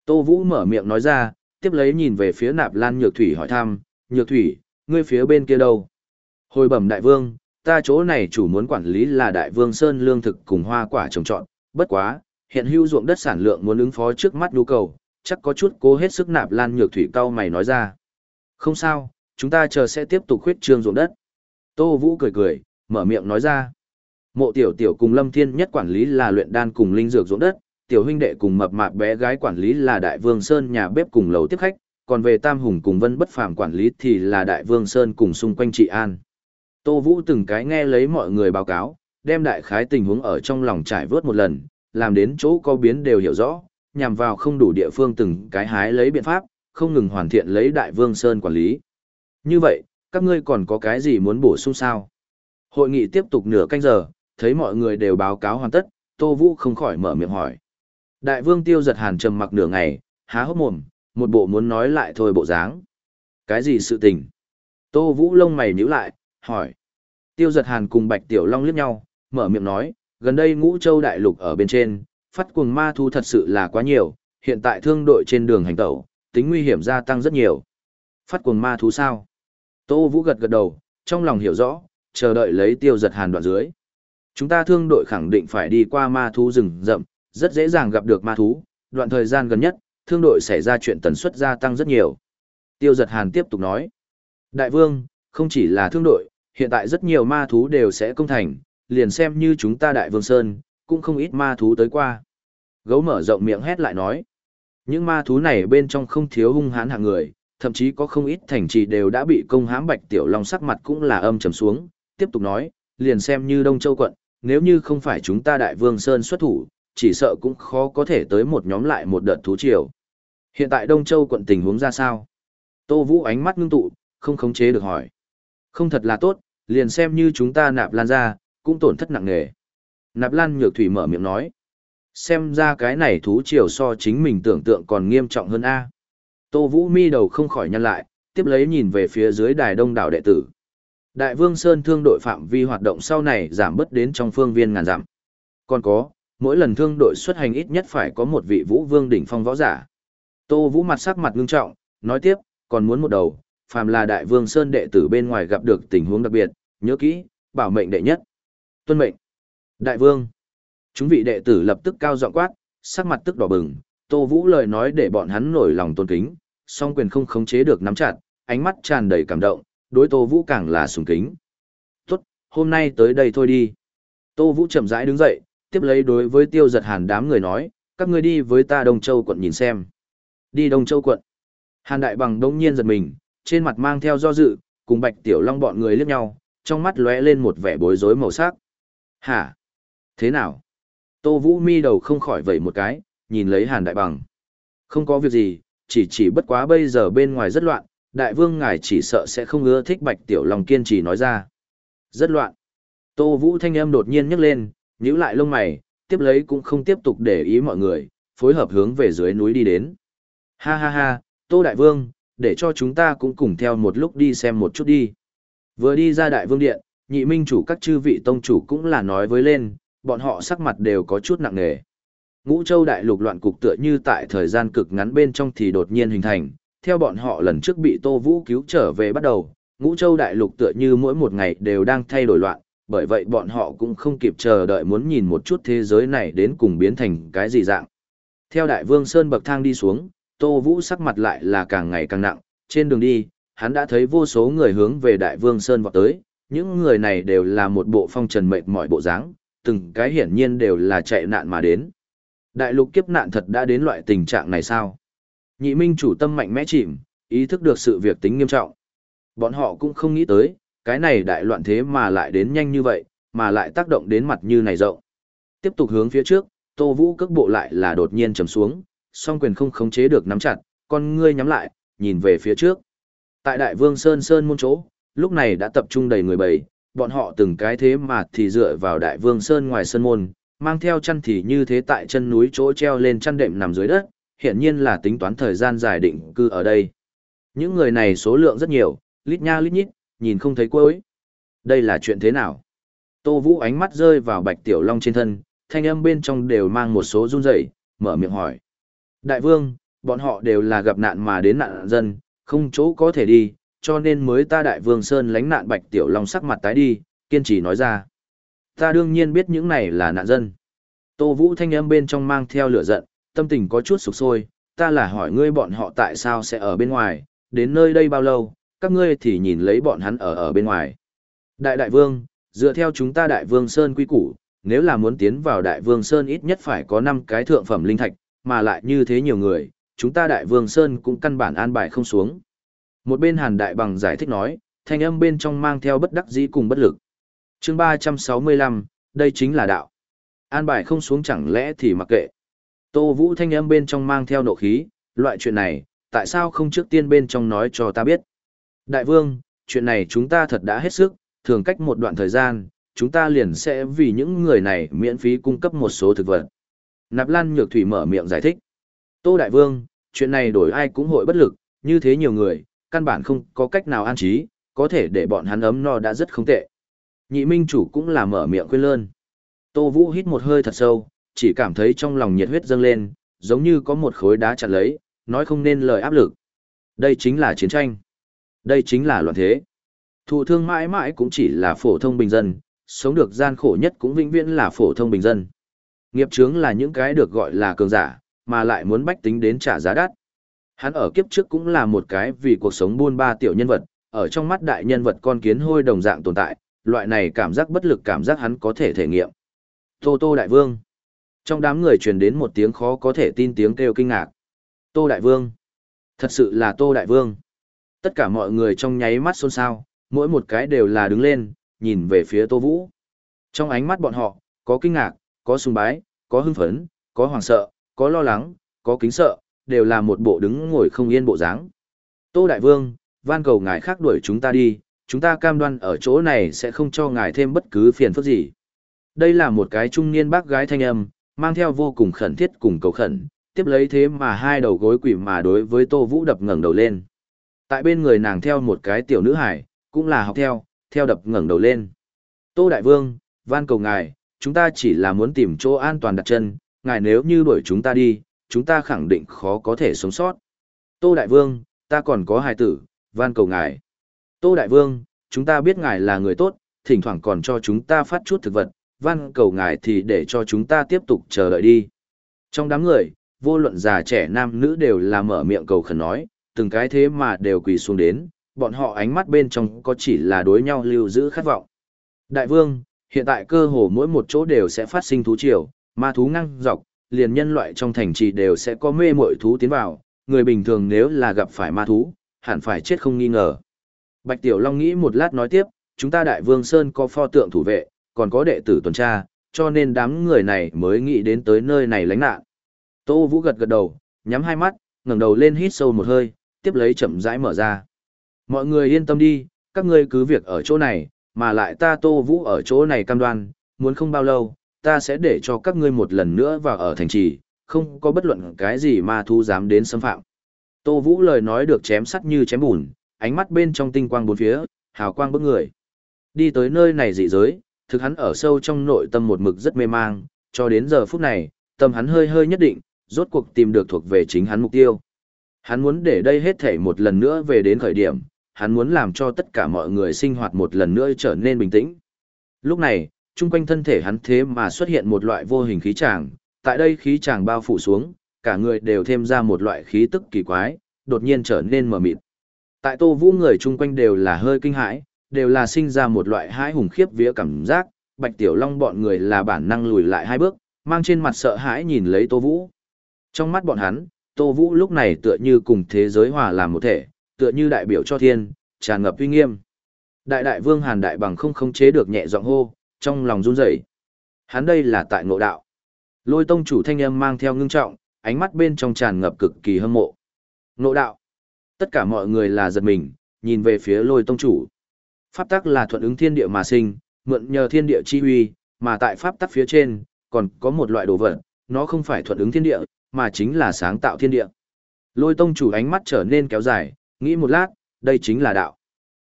Tô Vũ mở miệng nói ra, tiếp lấy nhìn về phía nạp lan nhược thủy hỏi thăm, nhược thủy, ngươi phía bên kia đâu? Hồi bẩm đại vương, ta chỗ này chủ muốn quản lý là đại vương sơn lương thực cùng hoa quả trồng trọt, bất quá, hiện hữu ruộng đất sản lượng muốn ứng phó trước mắt nhu cầu, chắc có chút cố hết sức nạp lan nhược thủy cao mày nói ra. Không sao, chúng ta chờ sẽ tiếp tục khuyết trương ruộng đất. Tô Vũ cười cười, mở miệng nói ra. Mộ tiểu tiểu cùng Lâm Thiên nhất quản lý là luyện đan cùng linh dược ruộng đất, tiểu huynh đệ cùng mập mạp bé gái quản lý là Đại Vương Sơn nhà bếp cùng lầu tiếp khách, còn về Tam Hùng cùng Vân Bất Phàm quản lý thì là Đại Vương Sơn cùng xung quanh trị an. Tô Vũ từng cái nghe lấy mọi người báo cáo, đem đại khái tình huống ở trong lòng trải vớt một lần, làm đến chỗ có biến đều hiểu rõ, nhằm vào không đủ địa phương từng cái hái lấy biện pháp, không ngừng hoàn thiện lấy Đại Vương Sơn quản lý. Như vậy, các ngươi còn có cái gì muốn bổ sung sao? Hội nghị tiếp tục nửa canh giờ, thấy mọi người đều báo cáo hoàn tất, Tô Vũ không khỏi mở miệng hỏi. Đại vương tiêu giật hàn trầm mặc nửa ngày, há hốc mồm, một bộ muốn nói lại thôi bộ dáng. Cái gì sự tình? Tô Vũ lông mày nhíu lại, hỏi. Tiêu giật hàn cùng Bạch Tiểu Long liếc nhau, mở miệng nói, gần đây ngũ châu đại lục ở bên trên, phát cuồng ma thu thật sự là quá nhiều, hiện tại thương đội trên đường hành tẩu, tính nguy hiểm gia tăng rất nhiều. Phát cuồng ma thú sao? Tô Vũ gật gật đầu, trong lòng hiểu rõ, chờ đợi lấy tiêu giật hàn đoạn dưới. Chúng ta thương đội khẳng định phải đi qua ma thú rừng rậm, rất dễ dàng gặp được ma thú, đoạn thời gian gần nhất, thương đội xảy ra chuyện tần suất gia tăng rất nhiều. Tiêu giật hàn tiếp tục nói. Đại vương, không chỉ là thương đội, hiện tại rất nhiều ma thú đều sẽ công thành, liền xem như chúng ta đại vương Sơn, cũng không ít ma thú tới qua. Gấu mở rộng miệng hét lại nói. Những ma thú này bên trong không thiếu hung hãn hạng người, thậm chí có không ít thành trì đều đã bị công hãm bạch tiểu long sắc mặt cũng là âm trầm xuống, tiếp tục nói, liền xem như Đông Châu quận, nếu như không phải chúng ta đại vương Sơn xuất thủ, chỉ sợ cũng khó có thể tới một nhóm lại một đợt thú triều. Hiện tại Đông Châu quận tình huống ra sao? Tô Vũ ánh mắt ngưng tụ, không khống chế được hỏi. Không thật là tốt, liền xem như chúng ta nạp lan ra, cũng tổn thất nặng nề. Nạp lan nhược thủy mở miệng nói. Xem ra cái này thú triều so chính mình tưởng tượng còn nghiêm trọng hơn A. Tô Vũ mi đầu không khỏi nhăn lại, tiếp lấy nhìn về phía dưới đài đông đảo đệ tử. Đại Vương Sơn thương đội phạm vi hoạt động sau này giảm bớt đến trong phương viên ngàn dặm. Còn có, mỗi lần thương đội xuất hành ít nhất phải có một vị vũ vương đỉnh phong võ giả. Tô Vũ mặt sắc mặt ngưng trọng, nói tiếp, còn muốn một đầu, phàm là Đại Vương Sơn đệ tử bên ngoài gặp được tình huống đặc biệt, nhớ kỹ, bảo mệnh đệ nhất. Tuân mệnh. Đại Vương. Chúng vị đệ tử lập tức cao giọng quát, sắc mặt tức đỏ bừng, Tô Vũ lời nói để bọn hắn nổi lòng tôn kính, song quyền không khống chế được nắm chặt, ánh mắt tràn đầy cảm động, đối Tô Vũ càng là sùng kính. Tốt, hôm nay tới đây thôi đi. Tô Vũ chậm rãi đứng dậy, tiếp lấy đối với tiêu giật hàn đám người nói, các ngươi đi với ta Đông Châu quận nhìn xem. Đi Đông Châu quận. Hàn Đại Bằng đông nhiên giật mình, trên mặt mang theo do dự, cùng Bạch Tiểu Long bọn người liếc nhau, trong mắt lóe lên một vẻ bối rối màu sắc. Hả? Thế nào? Tô Vũ mi đầu không khỏi vẩy một cái, nhìn lấy Hàn Đại Bằng. Không có việc gì, chỉ chỉ bất quá bây giờ bên ngoài rất loạn, đại vương ngài chỉ sợ sẽ không ưa thích Bạch Tiểu Long kiên trì nói ra. Rất loạn. Tô Vũ thanh âm đột nhiên nhấc lên, nhíu lại lông mày, tiếp lấy cũng không tiếp tục để ý mọi người, phối hợp hướng về dưới núi đi đến. Ha ha ha, Tô Đại Vương, để cho chúng ta cũng cùng theo một lúc đi xem một chút đi. Vừa đi ra Đại Vương Điện, nhị minh chủ các chư vị tông chủ cũng là nói với lên, bọn họ sắc mặt đều có chút nặng nề. Ngũ Châu đại lục loạn cục tựa như tại thời gian cực ngắn bên trong thì đột nhiên hình thành, theo bọn họ lần trước bị Tô Vũ cứu trở về bắt đầu, Ngũ Châu đại lục tựa như mỗi một ngày đều đang thay đổi loạn, bởi vậy bọn họ cũng không kịp chờ đợi muốn nhìn một chút thế giới này đến cùng biến thành cái gì dạng. Theo đại vương Sơn bậc thang đi xuống, Tô Vũ sắc mặt lại là càng ngày càng nặng, trên đường đi, hắn đã thấy vô số người hướng về đại vương Sơn vọt tới, những người này đều là một bộ phong trần mệt mỏi bộ dáng, từng cái hiển nhiên đều là chạy nạn mà đến. Đại lục kiếp nạn thật đã đến loại tình trạng này sao? Nhị minh chủ tâm mạnh mẽ chìm, ý thức được sự việc tính nghiêm trọng. Bọn họ cũng không nghĩ tới, cái này đại loạn thế mà lại đến nhanh như vậy, mà lại tác động đến mặt như này rộng. Tiếp tục hướng phía trước, Tô Vũ cước bộ lại là đột nhiên trầm xuống, song quyền không khống chế được nắm chặt, con ngươi nhắm lại, nhìn về phía trước. Tại Đại Vương Sơn Sơn môn chỗ, lúc này đã tập trung đầy người bầy, bọn họ từng cái thế mà thì dựa vào Đại Vương Sơn ngoài sơn môn, mang theo chăn thì như thế tại chân núi chỗ treo lên chăn đệm nằm dưới đất, hiện nhiên là tính toán thời gian dài định cư ở đây. Những người này số lượng rất nhiều, lít nha lít nhít, nhìn không thấy cuối. Đây là chuyện thế nào? Tô Vũ ánh mắt rơi vào Bạch Tiểu Long trên thân, thanh âm bên trong đều mang một số run rẩy, mở miệng hỏi. Đại vương, bọn họ đều là gặp nạn mà đến nạn dân, không chỗ có thể đi, cho nên mới ta Đại vương Sơn lánh nạn Bạch Tiểu Long sắc mặt tái đi, kiên trì nói ra. Ta đương nhiên biết những này là nạn dân. Tô Vũ thanh âm bên trong mang theo lửa giận, tâm tình có chút sụp sôi, ta là hỏi ngươi bọn họ tại sao sẽ ở bên ngoài, đến nơi đây bao lâu, các ngươi thì nhìn lấy bọn hắn ở ở bên ngoài. Đại đại vương, dựa theo chúng ta Đại Vương Sơn quy củ, nếu là muốn tiến vào Đại Vương Sơn ít nhất phải có 5 cái thượng phẩm linh thạch, mà lại như thế nhiều người, chúng ta Đại Vương Sơn cũng căn bản an bài không xuống. Một bên Hàn Đại Bằng giải thích nói, thanh âm bên trong mang theo bất đắc dĩ cùng bất lực. chương 365, đây chính là đạo. An bài không xuống chẳng lẽ thì mặc kệ. Tô Vũ thanh âm bên trong mang theo nộ khí, loại chuyện này, tại sao không trước tiên bên trong nói cho ta biết. Đại vương, chuyện này chúng ta thật đã hết sức, thường cách một đoạn thời gian, chúng ta liền sẽ vì những người này miễn phí cung cấp một số thực vật. Nạp Lan Nhược Thủy mở miệng giải thích. Tô Đại Vương, chuyện này đổi ai cũng hội bất lực, như thế nhiều người, căn bản không có cách nào an trí, có thể để bọn hắn ấm no đã rất không tệ. Nhị Minh Chủ cũng là mở miệng khuyên lơn. Tô Vũ hít một hơi thật sâu, chỉ cảm thấy trong lòng nhiệt huyết dâng lên, giống như có một khối đá chặt lấy, nói không nên lời áp lực. Đây chính là chiến tranh. Đây chính là loạn thế. Thụ thương mãi mãi cũng chỉ là phổ thông bình dân, sống được gian khổ nhất cũng vĩnh viễn là phổ thông bình dân. Nghiệp chướng là những cái được gọi là cường giả, mà lại muốn bách tính đến trả giá đắt. Hắn ở kiếp trước cũng là một cái vì cuộc sống buôn ba tiểu nhân vật, ở trong mắt đại nhân vật con kiến hôi đồng dạng tồn tại, loại này cảm giác bất lực cảm giác hắn có thể thể nghiệm. Tô Tô Đại Vương. Trong đám người truyền đến một tiếng khó có thể tin tiếng kêu kinh ngạc. Tô Đại Vương. Thật sự là Tô Đại Vương. Tất cả mọi người trong nháy mắt xôn xao, mỗi một cái đều là đứng lên, nhìn về phía Tô Vũ. Trong ánh mắt bọn họ, có kinh ngạc, có sùng bái, có hưng phấn, có hoàng sợ, có lo lắng, có kính sợ, đều là một bộ đứng ngồi không yên bộ dáng. Tô Đại Vương, van cầu ngài khác đuổi chúng ta đi, chúng ta cam đoan ở chỗ này sẽ không cho ngài thêm bất cứ phiền phức gì. Đây là một cái trung niên bác gái thanh âm, mang theo vô cùng khẩn thiết cùng cầu khẩn, tiếp lấy thế mà hai đầu gối quỷ mà đối với Tô Vũ đập ngẩng đầu lên. Tại bên người nàng theo một cái tiểu nữ hải, cũng là học theo, theo đập ngẩng đầu lên. Tô Đại Vương, van cầu ngài, chúng ta chỉ là muốn tìm chỗ an toàn đặt chân, ngài nếu như đuổi chúng ta đi, chúng ta khẳng định khó có thể sống sót. Tô Đại Vương, ta còn có hài tử, van cầu ngài. Tô Đại Vương, chúng ta biết ngài là người tốt, thỉnh thoảng còn cho chúng ta phát chút thực vật, van cầu ngài thì để cho chúng ta tiếp tục chờ đợi đi. Trong đám người, vô luận già trẻ nam nữ đều là mở miệng cầu khẩn nói, từng cái thế mà đều quỳ xuống đến, bọn họ ánh mắt bên trong có chỉ là đối nhau lưu giữ khát vọng. Đại vương, hiện tại cơ hồ mỗi một chỗ đều sẽ phát sinh thú triều, ma thú ngăng dọc, liền nhân loại trong thành trì đều sẽ có mê muội thú tiến vào, người bình thường nếu là gặp phải ma thú, hẳn phải chết không nghi ngờ. Bạch Tiểu Long nghĩ một lát nói tiếp, chúng ta Đại Vương Sơn có pho tượng thủ vệ, còn có đệ tử tuần tra, cho nên đám người này mới nghĩ đến tới nơi này lánh nạn. Tô Vũ gật gật đầu, nhắm hai mắt, ngẩng đầu lên hít sâu một hơi, tiếp lấy chậm rãi mở ra. Mọi người yên tâm đi, các ngươi cứ việc ở chỗ này, mà lại ta Tô Vũ ở chỗ này cam đoan, muốn không bao lâu, ta sẽ để cho các ngươi một lần nữa vào ở thành trì, không có bất luận cái gì mà thu dám đến xâm phạm. Tô Vũ lời nói được chém sắt như chém bùn, ánh mắt bên trong tinh quang bốn phía, hào quang bức người. Đi tới nơi này dị giới, thực hắn ở sâu trong nội tâm một mực rất mê mang, cho đến giờ phút này, tâm hắn hơi hơi nhất định, rốt cuộc tìm được thuộc về chính hắn mục tiêu. Hắn muốn để đây hết thể một lần nữa về đến khởi điểm, hắn muốn làm cho tất cả mọi người sinh hoạt một lần nữa trở nên bình tĩnh. Lúc này, chung quanh thân thể hắn thế mà xuất hiện một loại vô hình khí tràng, tại đây khí tràng bao phủ xuống, cả người đều thêm ra một loại khí tức kỳ quái, đột nhiên trở nên mờ mịt. Tại Tô Vũ người chung quanh đều là hơi kinh hãi, đều là sinh ra một loại hãi hùng khiếp vía cảm giác, Bạch Tiểu Long bọn người là bản năng lùi lại hai bước, mang trên mặt sợ hãi nhìn lấy Tô Vũ. Trong mắt bọn hắn, Tô Vũ lúc này tựa như cùng thế giới hòa làm một thể, tựa như đại biểu cho thiên, tràn ngập uy nghiêm. Đại đại vương Hàn Đại bằng không khống chế được nhẹ giọng hô, trong lòng run rẩy. Hắn đây là tại ngộ đạo. Lôi tông chủ thanh âm mang theo ngưng trọng, ánh mắt bên trong tràn ngập cực kỳ hâm mộ. Ngộ đạo. Tất cả mọi người là giật mình, nhìn về phía lôi tông chủ. Pháp tắc là thuận ứng thiên địa mà sinh, mượn nhờ thiên địa chi uy, mà tại pháp tắc phía trên, còn có một loại đồ vật, nó không phải thuận ứng thiên địa, mà chính là sáng tạo thiên địa. Lôi tông chủ ánh mắt trở nên kéo dài, nghĩ một lát, đây chính là đạo.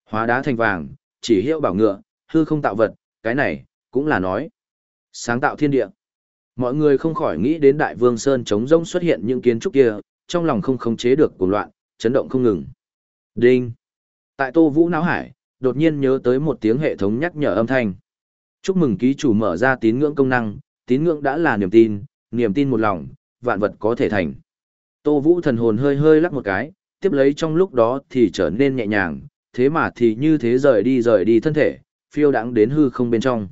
Hóa đá thành vàng, chỉ hiệu bảo ngựa, hư không tạo vật, cái này, cũng là nói. Sáng tạo thiên địa. Mọi người không khỏi nghĩ đến đại vương Sơn trống rông xuất hiện những kiến trúc kia, trong lòng không khống chế được cuồng loạn, chấn động không ngừng. Đinh! Tại Tô Vũ Náo Hải, đột nhiên nhớ tới một tiếng hệ thống nhắc nhở âm thanh. Chúc mừng ký chủ mở ra tín ngưỡng công năng, tín ngưỡng đã là niềm tin, niềm tin một lòng, vạn vật có thể thành. Tô Vũ thần hồn hơi hơi lắc một cái, tiếp lấy trong lúc đó thì trở nên nhẹ nhàng, thế mà thì như thế rời đi rời đi thân thể, phiêu đãng đến hư không bên trong.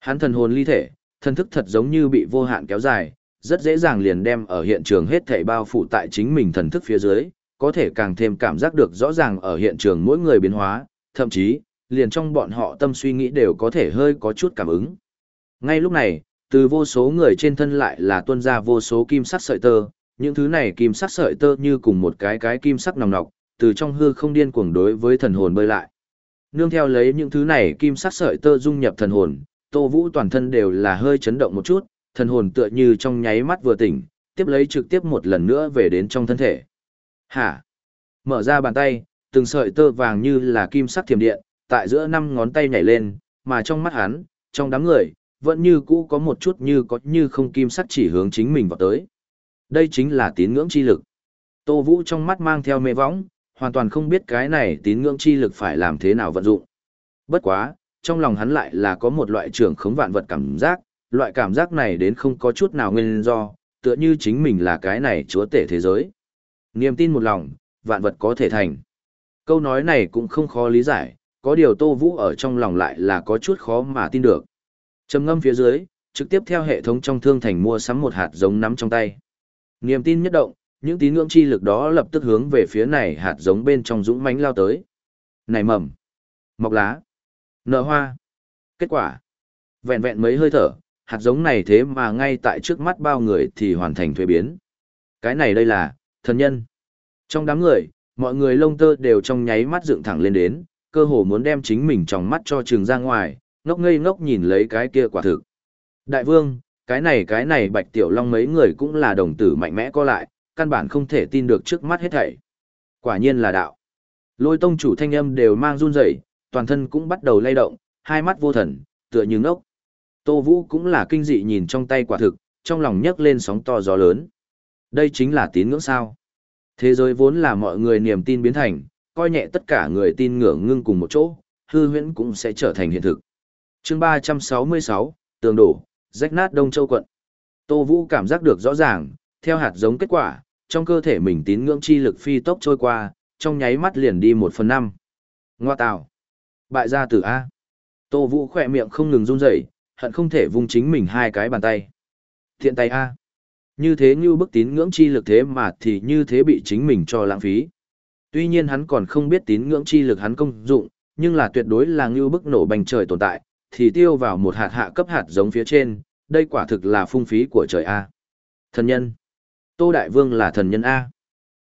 Hắn thần hồn ly thể, thân thức thật giống như bị vô hạn kéo dài, rất dễ dàng liền đem ở hiện trường hết thảy bao phủ tại chính mình thần thức phía dưới, có thể càng thêm cảm giác được rõ ràng ở hiện trường mỗi người biến hóa, thậm chí, liền trong bọn họ tâm suy nghĩ đều có thể hơi có chút cảm ứng. Ngay lúc này, từ vô số người trên thân lại là tuôn ra vô số kim sắc sợi tơ, những thứ này kim sắc sợi tơ như cùng một cái cái kim sắc nòng nọc, từ trong hư không điên cuồng đối với thần hồn bơi lại. Nương theo lấy những thứ này kim sắc sợi tơ dung nhập thần hồn, Tô Vũ toàn thân đều là hơi chấn động một chút, thần hồn tựa như trong nháy mắt vừa tỉnh, tiếp lấy trực tiếp một lần nữa về đến trong thân thể. Hả? Mở ra bàn tay, từng sợi tơ vàng như là kim sắc thiểm điện, tại giữa năm ngón tay nhảy lên, mà trong mắt hắn, trong đám người, vẫn như cũ có một chút như có như không kim sắc chỉ hướng chính mình vào tới. Đây chính là tín ngưỡng chi lực. Tô Vũ trong mắt mang theo mê võng, hoàn toàn không biết cái này tín ngưỡng chi lực phải làm thế nào vận dụng. Bất quá, trong lòng hắn lại là có một loại trưởng khống vạn vật cảm giác, loại cảm giác này đến không có chút nào nguyên do, tựa như chính mình là cái này chúa tể thế giới. Niềm tin một lòng, vạn vật có thể thành. Câu nói này cũng không khó lý giải, có điều Tô Vũ ở trong lòng lại là có chút khó mà tin được. Trầm ngâm phía dưới, trực tiếp theo hệ thống trong thương thành mua sắm một hạt giống nắm trong tay. Niềm tin nhất động, những tín ngưỡng chi lực đó lập tức hướng về phía này hạt giống bên trong dũng mãnh lao tới. Này mầm, mọc lá, nở hoa. Kết quả, vẹn vẹn mấy hơi thở, hạt giống này thế mà ngay tại trước mắt bao người thì hoàn thành thuế biến. Cái này đây là, thần nhân. Trong đám người, mọi người lông tơ đều trong nháy mắt dựng thẳng lên đến, cơ hồ muốn đem chính mình trong mắt cho trường ra ngoài, ngốc ngây ngốc nhìn lấy cái kia quả thực. Đại vương, cái này cái này bạch tiểu long mấy người cũng là đồng tử mạnh mẽ co lại, căn bản không thể tin được trước mắt hết thảy. Quả nhiên là đạo. Lôi tông chủ thanh âm đều mang run rẩy, toàn thân cũng bắt đầu lay động, hai mắt vô thần, tựa như ngốc. Tô Vũ cũng là kinh dị nhìn trong tay quả thực, trong lòng nhấc lên sóng to gió lớn. Đây chính là tín ngưỡng sao. Thế giới vốn là mọi người niềm tin biến thành, coi nhẹ tất cả người tin ngưỡng ngưng cùng một chỗ, hư huyễn cũng sẽ trở thành hiện thực. chương 366, tường đổ, rách nát Đông Châu quận. Tô Vũ cảm giác được rõ ràng, theo hạt giống kết quả, trong cơ thể mình tín ngưỡng chi lực phi tốc trôi qua, trong nháy mắt liền đi một phần năm. Ngoa tào. Bại gia tử A. Tô Vũ khỏe miệng không ngừng run rẩy, hận không thể vung chính mình hai cái bàn tay. Thiện tay A. Như thế như bức tín ngưỡng chi lực thế mà thì như thế bị chính mình cho lãng phí. Tuy nhiên hắn còn không biết tín ngưỡng chi lực hắn công dụng, nhưng là tuyệt đối là như bức nổ bành trời tồn tại, thì tiêu vào một hạt hạ cấp hạt giống phía trên, đây quả thực là phung phí của trời A. Thần nhân. Tô Đại Vương là thần nhân A.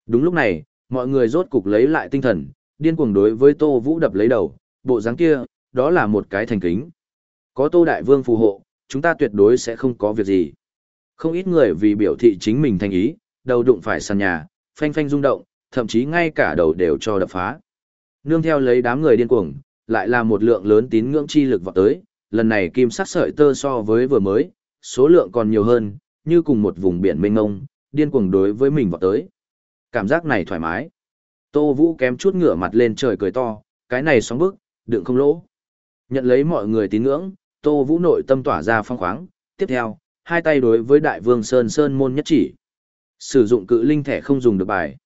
Đúng lúc này, mọi người rốt cục lấy lại tinh thần, điên cuồng đối với Tô Vũ đập lấy đầu, bộ dáng kia, đó là một cái thành kính. Có Tô Đại Vương phù hộ, chúng ta tuyệt đối sẽ không có việc gì. Không ít người vì biểu thị chính mình thành ý, đầu đụng phải sàn nhà, phanh phanh rung động, thậm chí ngay cả đầu đều cho đập phá. Nương theo lấy đám người điên cuồng, lại là một lượng lớn tín ngưỡng chi lực vào tới, lần này kim sắc sợi tơ so với vừa mới, số lượng còn nhiều hơn, như cùng một vùng biển mênh mông, điên cuồng đối với mình vào tới. Cảm giác này thoải mái. Tô Vũ kém chút ngửa mặt lên trời cười to, cái này sóng bức, đựng không lỗ. Nhận lấy mọi người tín ngưỡng, Tô Vũ nội tâm tỏa ra phong khoáng, tiếp theo, hai tay đối với Đại Vương Sơn Sơn môn nhất chỉ. Sử dụng cự linh thẻ không dùng được bài.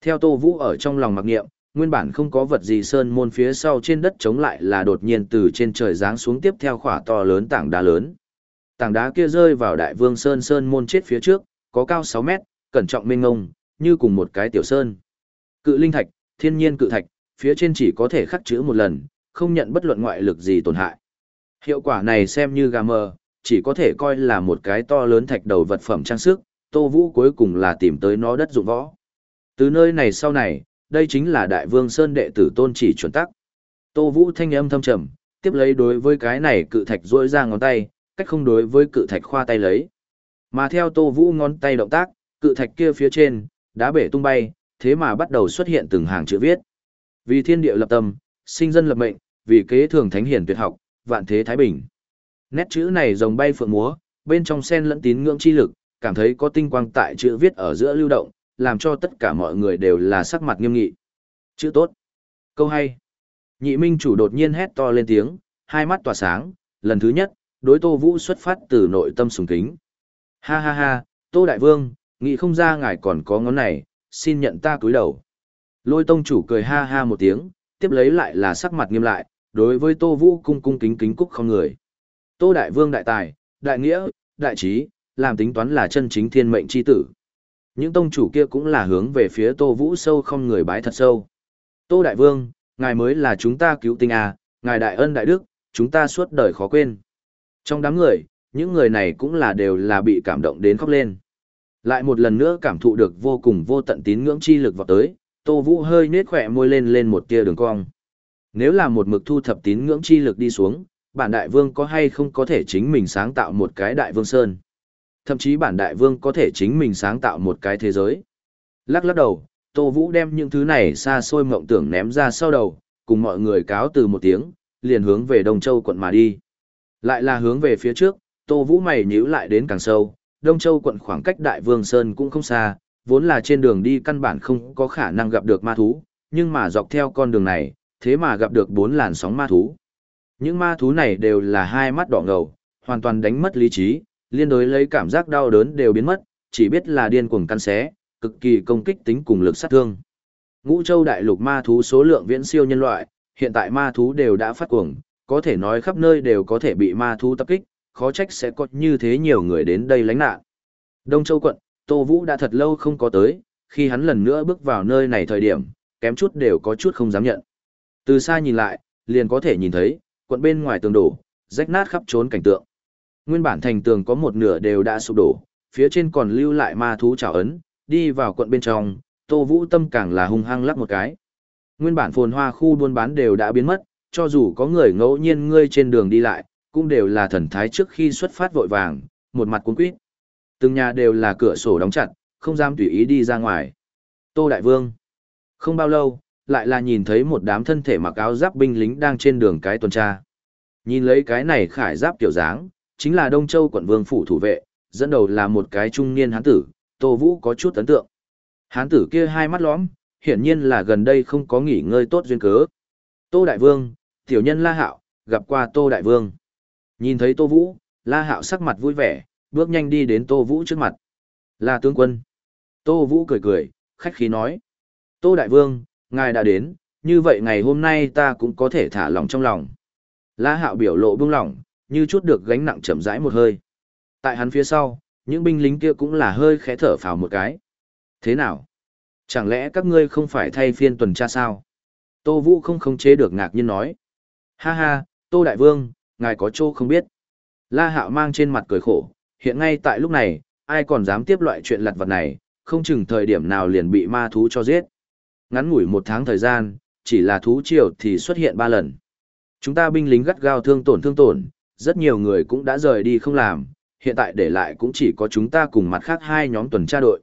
Theo Tô Vũ ở trong lòng mặc niệm, nguyên bản không có vật gì sơn môn phía sau trên đất chống lại là đột nhiên từ trên trời giáng xuống tiếp theo khỏa to lớn tảng đá lớn. Tảng đá kia rơi vào đại vương sơn sơn môn chết phía trước, có cao 6 mét, cẩn trọng mênh ngông, như cùng một cái tiểu sơn. Cự linh thạch, thiên nhiên cự thạch, phía trên chỉ có thể khắc chữ một lần, không nhận bất luận ngoại lực gì tổn hại. Hiệu quả này xem như gà mờ, chỉ có thể coi là một cái to lớn thạch đầu vật phẩm trang sức, Tô Vũ cuối cùng là tìm tới nó đất dụng võ. Từ nơi này sau này, đây chính là Đại Vương Sơn đệ tử tôn chỉ chuẩn tắc. Tô Vũ thanh âm thâm trầm, tiếp lấy đối với cái này cự thạch rỗi ra ngón tay, cách không đối với cự thạch khoa tay lấy. Mà theo Tô Vũ ngón tay động tác, cự thạch kia phía trên, đá bể tung bay, thế mà bắt đầu xuất hiện từng hàng chữ viết. Vì thiên địa lập tâm, sinh dân lập mệnh, vì kế thường thánh hiển tuyệt học, vạn thế thái bình. Nét chữ này rồng bay phượng múa, bên trong sen lẫn tín ngưỡng chi lực, cảm thấy có tinh quang tại chữ viết ở giữa lưu động, làm cho tất cả mọi người đều là sắc mặt nghiêm nghị. Chữ tốt. Câu hay. Nhị minh chủ đột nhiên hét to lên tiếng, hai mắt tỏa sáng, lần thứ nhất, đối Tô Vũ xuất phát từ nội tâm sùng kính. Ha ha ha, Tô Đại Vương, nghĩ không ra ngài còn có ngón này, xin nhận ta cúi đầu. Lôi tông chủ cười ha ha một tiếng, tiếp lấy lại là sắc mặt nghiêm lại, đối với Tô Vũ cung cung kính kính cúc không người. Tô Đại Vương đại tài, đại nghĩa, đại trí, làm tính toán là chân chính thiên mệnh chi tử. Những tông chủ kia cũng là hướng về phía Tô Vũ sâu không người bái thật sâu. Tô Đại Vương, ngài mới là chúng ta cứu tinh à, ngài đại ân đại đức, chúng ta suốt đời khó quên. Trong đám người, những người này cũng là đều là bị cảm động đến khóc lên. Lại một lần nữa cảm thụ được vô cùng vô tận tín ngưỡng chi lực vào tới, Tô Vũ hơi nết khỏe môi lên lên một tia đường cong. Nếu là một mực thu thập tín ngưỡng chi lực đi xuống, bản đại vương có hay không có thể chính mình sáng tạo một cái đại vương sơn. Thậm chí bản đại vương có thể chính mình sáng tạo một cái thế giới. Lắc lắc đầu, Tô Vũ đem những thứ này xa xôi mộng tưởng ném ra sau đầu, cùng mọi người cáo từ một tiếng, liền hướng về Đông Châu quận mà đi. Lại là hướng về phía trước, Tô Vũ mày nhíu lại đến càng sâu, Đông Châu quận khoảng cách Đại Vương Sơn cũng không xa, vốn là trên đường đi căn bản không có khả năng gặp được ma thú, nhưng mà dọc theo con đường này, thế mà gặp được bốn làn sóng ma thú. Những ma thú này đều là hai mắt đỏ ngầu, hoàn toàn đánh mất lý trí, liên đối lấy cảm giác đau đớn đều biến mất, chỉ biết là điên cuồng căn xé, cực kỳ công kích tính cùng lực sát thương. Ngũ Châu đại lục ma thú số lượng viễn siêu nhân loại, hiện tại ma thú đều đã phát cuồng, có thể nói khắp nơi đều có thể bị ma thú tập kích, khó trách sẽ có như thế nhiều người đến đây lánh nạn. Đông Châu quận, Tô Vũ đã thật lâu không có tới, khi hắn lần nữa bước vào nơi này thời điểm, kém chút đều có chút không dám nhận. Từ xa nhìn lại, liền có thể nhìn thấy, quận bên ngoài tường đổ, rách nát khắp trốn cảnh tượng. Nguyên bản thành tường có một nửa đều đã sụp đổ, phía trên còn lưu lại ma thú trảo ấn, đi vào quận bên trong, Tô Vũ tâm càng là hung hăng lắc một cái. Nguyên bản phồn hoa khu buôn bán đều đã biến mất, cho dù có người ngẫu nhiên ngươi trên đường đi lại, cũng đều là thần thái trước khi xuất phát vội vàng, một mặt cuốn quýt. Từng nhà đều là cửa sổ đóng chặt, không dám tùy ý đi ra ngoài. Tô Đại Vương. Không bao lâu, lại là nhìn thấy một đám thân thể mặc áo giáp binh lính đang trên đường cái tuần tra. Nhìn lấy cái này khải giáp kiểu dáng, chính là Đông Châu quận vương phủ thủ vệ, dẫn đầu là một cái trung niên hán tử, Tô Vũ có chút ấn tượng. Hán tử kia hai mắt lõm, hiển nhiên là gần đây không có nghỉ ngơi tốt duyên cớ. Tô Đại Vương, tiểu nhân La Hạo, gặp qua Tô Đại Vương. Nhìn thấy Tô Vũ, La Hạo sắc mặt vui vẻ, bước nhanh đi đến Tô Vũ trước mặt. Là tướng quân. Tô Vũ cười cười, khách khí nói. Tô Đại Vương, ngài đã đến, như vậy ngày hôm nay ta cũng có thể thả lòng trong lòng. La Hạo biểu lộ buông lỏng, như chút được gánh nặng chậm rãi một hơi. Tại hắn phía sau, những binh lính kia cũng là hơi khẽ thở phào một cái. Thế nào? Chẳng lẽ các ngươi không phải thay phiên tuần tra sao? Tô Vũ không khống chế được ngạc nhiên nói. Ha ha, Tô Đại Vương, ngài có chỗ không biết. La Hạo mang trên mặt cười khổ, hiện ngay tại lúc này, ai còn dám tiếp loại chuyện lặt vật này, không chừng thời điểm nào liền bị ma thú cho giết. Ngắn ngủi một tháng thời gian, chỉ là thú triều thì xuất hiện ba lần. Chúng ta binh lính gắt gao thương tổn thương tổn, rất nhiều người cũng đã rời đi không làm, hiện tại để lại cũng chỉ có chúng ta cùng mặt khác hai nhóm tuần tra đội.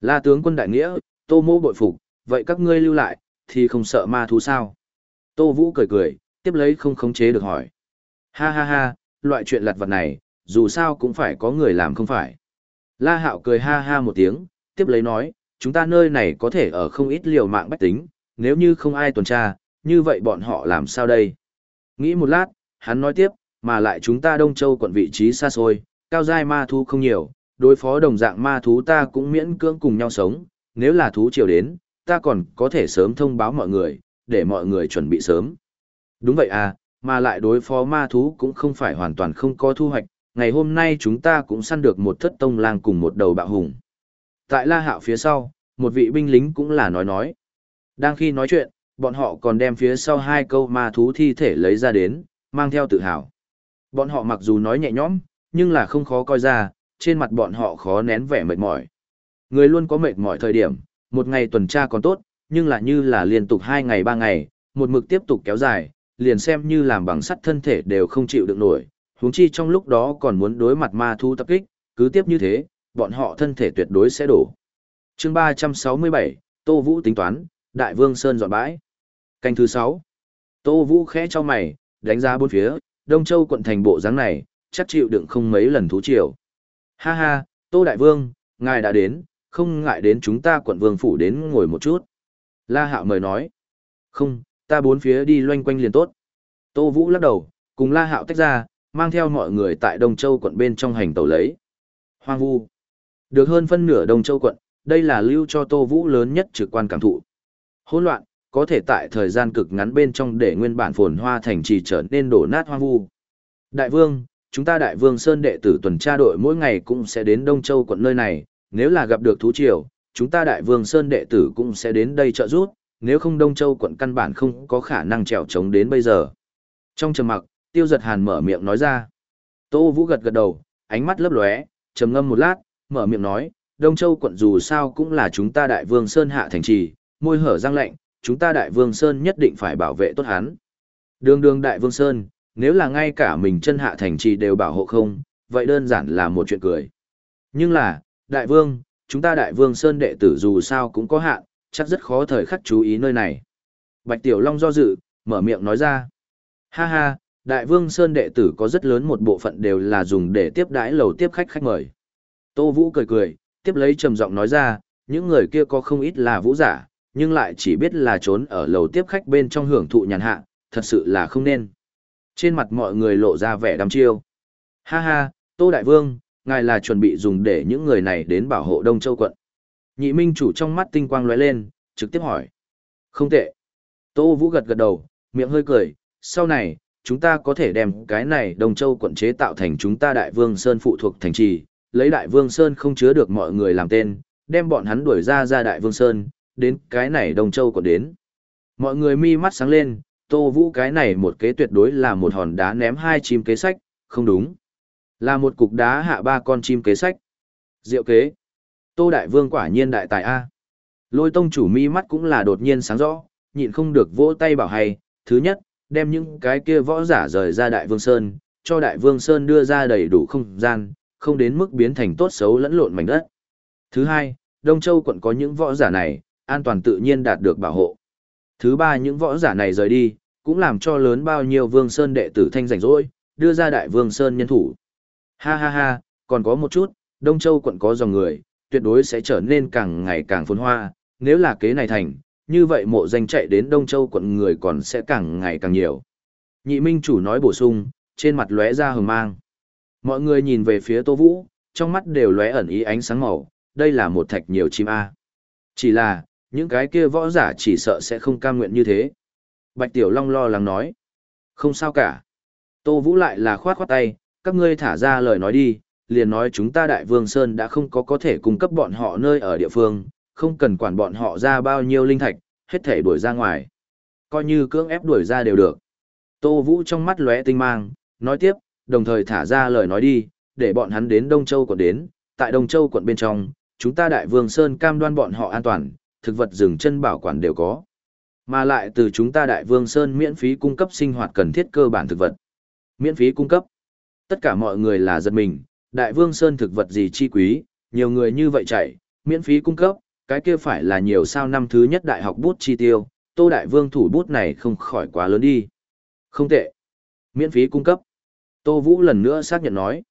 La tướng quân đại nghĩa, tô mô bội phục, vậy các ngươi lưu lại, thì không sợ ma thú sao? Tô Vũ cười cười, tiếp lấy không khống chế được hỏi. Ha ha ha, loại chuyện lặt vặt này, dù sao cũng phải có người làm không phải. La Hạo cười ha ha một tiếng, tiếp lấy nói, chúng ta nơi này có thể ở không ít liều mạng bách tính, nếu như không ai tuần tra, như vậy bọn họ làm sao đây? Nghĩ một lát, hắn nói tiếp, mà lại chúng ta Đông Châu quận vị trí xa xôi, cao giai ma thú không nhiều, đối phó đồng dạng ma thú ta cũng miễn cưỡng cùng nhau sống, nếu là thú triều đến, ta còn có thể sớm thông báo mọi người, để mọi người chuẩn bị sớm. Đúng vậy à, mà lại đối phó ma thú cũng không phải hoàn toàn không có thu hoạch, ngày hôm nay chúng ta cũng săn được một thất tông lang cùng một đầu bạo hùng. Tại La Hạo phía sau, một vị binh lính cũng là nói nói. Đang khi nói chuyện, bọn họ còn đem phía sau hai câu ma thú thi thể lấy ra đến, mang theo tự hào. Bọn họ mặc dù nói nhẹ nhõm, nhưng là không khó coi ra, trên mặt bọn họ khó nén vẻ mệt mỏi. Người luôn có mệt mỏi thời điểm, một ngày tuần tra còn tốt, nhưng là như là liên tục hai ngày ba ngày, một mực tiếp tục kéo dài, liền xem như làm bằng sắt thân thể đều không chịu được nổi, huống chi trong lúc đó còn muốn đối mặt ma thu tập kích, cứ tiếp như thế, bọn họ thân thể tuyệt đối sẽ đổ. chương 367, Tô Vũ tính toán, Đại Vương Sơn dọn bãi. Canh thứ 6. Tô Vũ khẽ cho mày, đánh giá bốn phía, Đông Châu quận thành bộ dáng này, chắc chịu đựng không mấy lần thú triều. Ha ha, Tô Đại Vương, ngài đã đến, không ngại đến chúng ta quận vương phủ đến ngồi một chút. La Hạo mời nói. Không, ta bốn phía đi loanh quanh liền tốt. Tô Vũ lắc đầu, cùng La Hạo tách ra, mang theo mọi người tại Đông Châu quận bên trong hành tàu lấy. Hoang vu. Được hơn phân nửa Đông Châu quận, đây là lưu cho Tô Vũ lớn nhất trực quan cảm thụ. Hỗn loạn, có thể tại thời gian cực ngắn bên trong để nguyên bản phồn hoa thành trì trở nên đổ nát hoang vu. Đại vương, chúng ta đại vương Sơn đệ tử tuần tra đội mỗi ngày cũng sẽ đến Đông Châu quận nơi này, nếu là gặp được thú triều, chúng ta đại vương Sơn đệ tử cũng sẽ đến đây trợ giúp, nếu không Đông Châu quận căn bản không có khả năng trèo chống đến bây giờ. Trong trầm mặc, tiêu giật hàn mở miệng nói ra. Tô Vũ gật gật đầu, ánh mắt lấp lóe, trầm ngâm một lát, mở miệng nói, Đông Châu quận dù sao cũng là chúng ta đại vương Sơn hạ thành trì, môi hở răng lạnh, chúng ta đại vương Sơn nhất định phải bảo vệ tốt hắn. Đường đường đại vương Sơn, nếu là ngay cả mình chân hạ thành trì đều bảo hộ không, vậy đơn giản là một chuyện cười. Nhưng là, đại vương, chúng ta đại vương Sơn đệ tử dù sao cũng có hạn, chắc rất khó thời khắc chú ý nơi này. Bạch Tiểu Long do dự, mở miệng nói ra. Ha ha, đại vương Sơn đệ tử có rất lớn một bộ phận đều là dùng để tiếp đãi lầu tiếp khách khách mời. Tô Vũ cười cười, tiếp lấy trầm giọng nói ra, những người kia có không ít là vũ giả, nhưng lại chỉ biết là trốn ở lầu tiếp khách bên trong hưởng thụ nhàn hạ, thật sự là không nên. Trên mặt mọi người lộ ra vẻ đăm chiêu. Ha ha, Tô Đại Vương, ngài là chuẩn bị dùng để những người này đến bảo hộ Đông Châu quận. Nhị Minh chủ trong mắt tinh quang lóe lên, trực tiếp hỏi. Không tệ. Tô Vũ gật gật đầu, miệng hơi cười, sau này, chúng ta có thể đem cái này Đông Châu quận chế tạo thành chúng ta Đại Vương Sơn phụ thuộc thành trì, lấy Đại Vương Sơn không chứa được mọi người làm tên, đem bọn hắn đuổi ra ra Đại Vương Sơn, đến cái này Đông Châu còn đến. Mọi người mi mắt sáng lên, Tô Vũ cái này một kế tuyệt đối là một hòn đá ném hai chim kế sách, không đúng. Là một cục đá hạ ba con chim kế sách. Diệu kế. Tô Đại Vương quả nhiên đại tài A. Lôi tông chủ mi mắt cũng là đột nhiên sáng rõ, nhịn không được vỗ tay bảo hay. Thứ nhất, đem những cái kia võ giả rời ra Đại Vương Sơn, cho Đại Vương Sơn đưa ra đầy đủ không gian, không đến mức biến thành tốt xấu lẫn lộn mảnh đất. Thứ hai, Đông Châu quận có những võ giả này, an toàn tự nhiên đạt được bảo hộ. Thứ ba những võ giả này rời đi, cũng làm cho lớn bao nhiêu Vương Sơn đệ tử thanh rảnh rỗi, đưa ra Đại Vương Sơn nhân thủ. Ha ha ha, còn có một chút, Đông Châu quận có dòng người, tuyệt đối sẽ trở nên càng ngày càng phồn hoa, nếu là kế này thành, như vậy mộ danh chạy đến Đông Châu quận người còn sẽ càng ngày càng nhiều. Nhị Minh chủ nói bổ sung, trên mặt lóe ra hờ mang. Mọi người nhìn về phía Tô Vũ, trong mắt đều lóe ẩn ý ánh sáng màu, đây là một thạch nhiều chim A. Chỉ là, những cái kia võ giả chỉ sợ sẽ không cam nguyện như thế. Bạch Tiểu Long lo lắng nói. Không sao cả. Tô Vũ lại là khoát khoát tay, các ngươi thả ra lời nói đi, liền nói chúng ta Đại Vương Sơn đã không có có thể cung cấp bọn họ nơi ở địa phương, không cần quản bọn họ ra bao nhiêu linh thạch, hết thể đuổi ra ngoài. Coi như cưỡng ép đuổi ra đều được. Tô Vũ trong mắt lóe tinh mang, nói tiếp, đồng thời thả ra lời nói đi, để bọn hắn đến Đông Châu quận đến, tại Đông Châu quận bên trong, chúng ta Đại Vương Sơn cam đoan bọn họ an toàn, thực vật rừng chân bảo quản đều có. Mà lại từ chúng ta Đại Vương Sơn miễn phí cung cấp sinh hoạt cần thiết cơ bản thực vật. Miễn phí cung cấp. Tất cả mọi người là giật mình, Đại Vương Sơn thực vật gì chi quý, nhiều người như vậy chạy, miễn phí cung cấp, cái kia phải là nhiều sao năm thứ nhất đại học bút chi tiêu, Tô Đại Vương thủ bút này không khỏi quá lớn đi. Không tệ. Miễn phí cung cấp. Tô Vũ lần nữa xác nhận nói.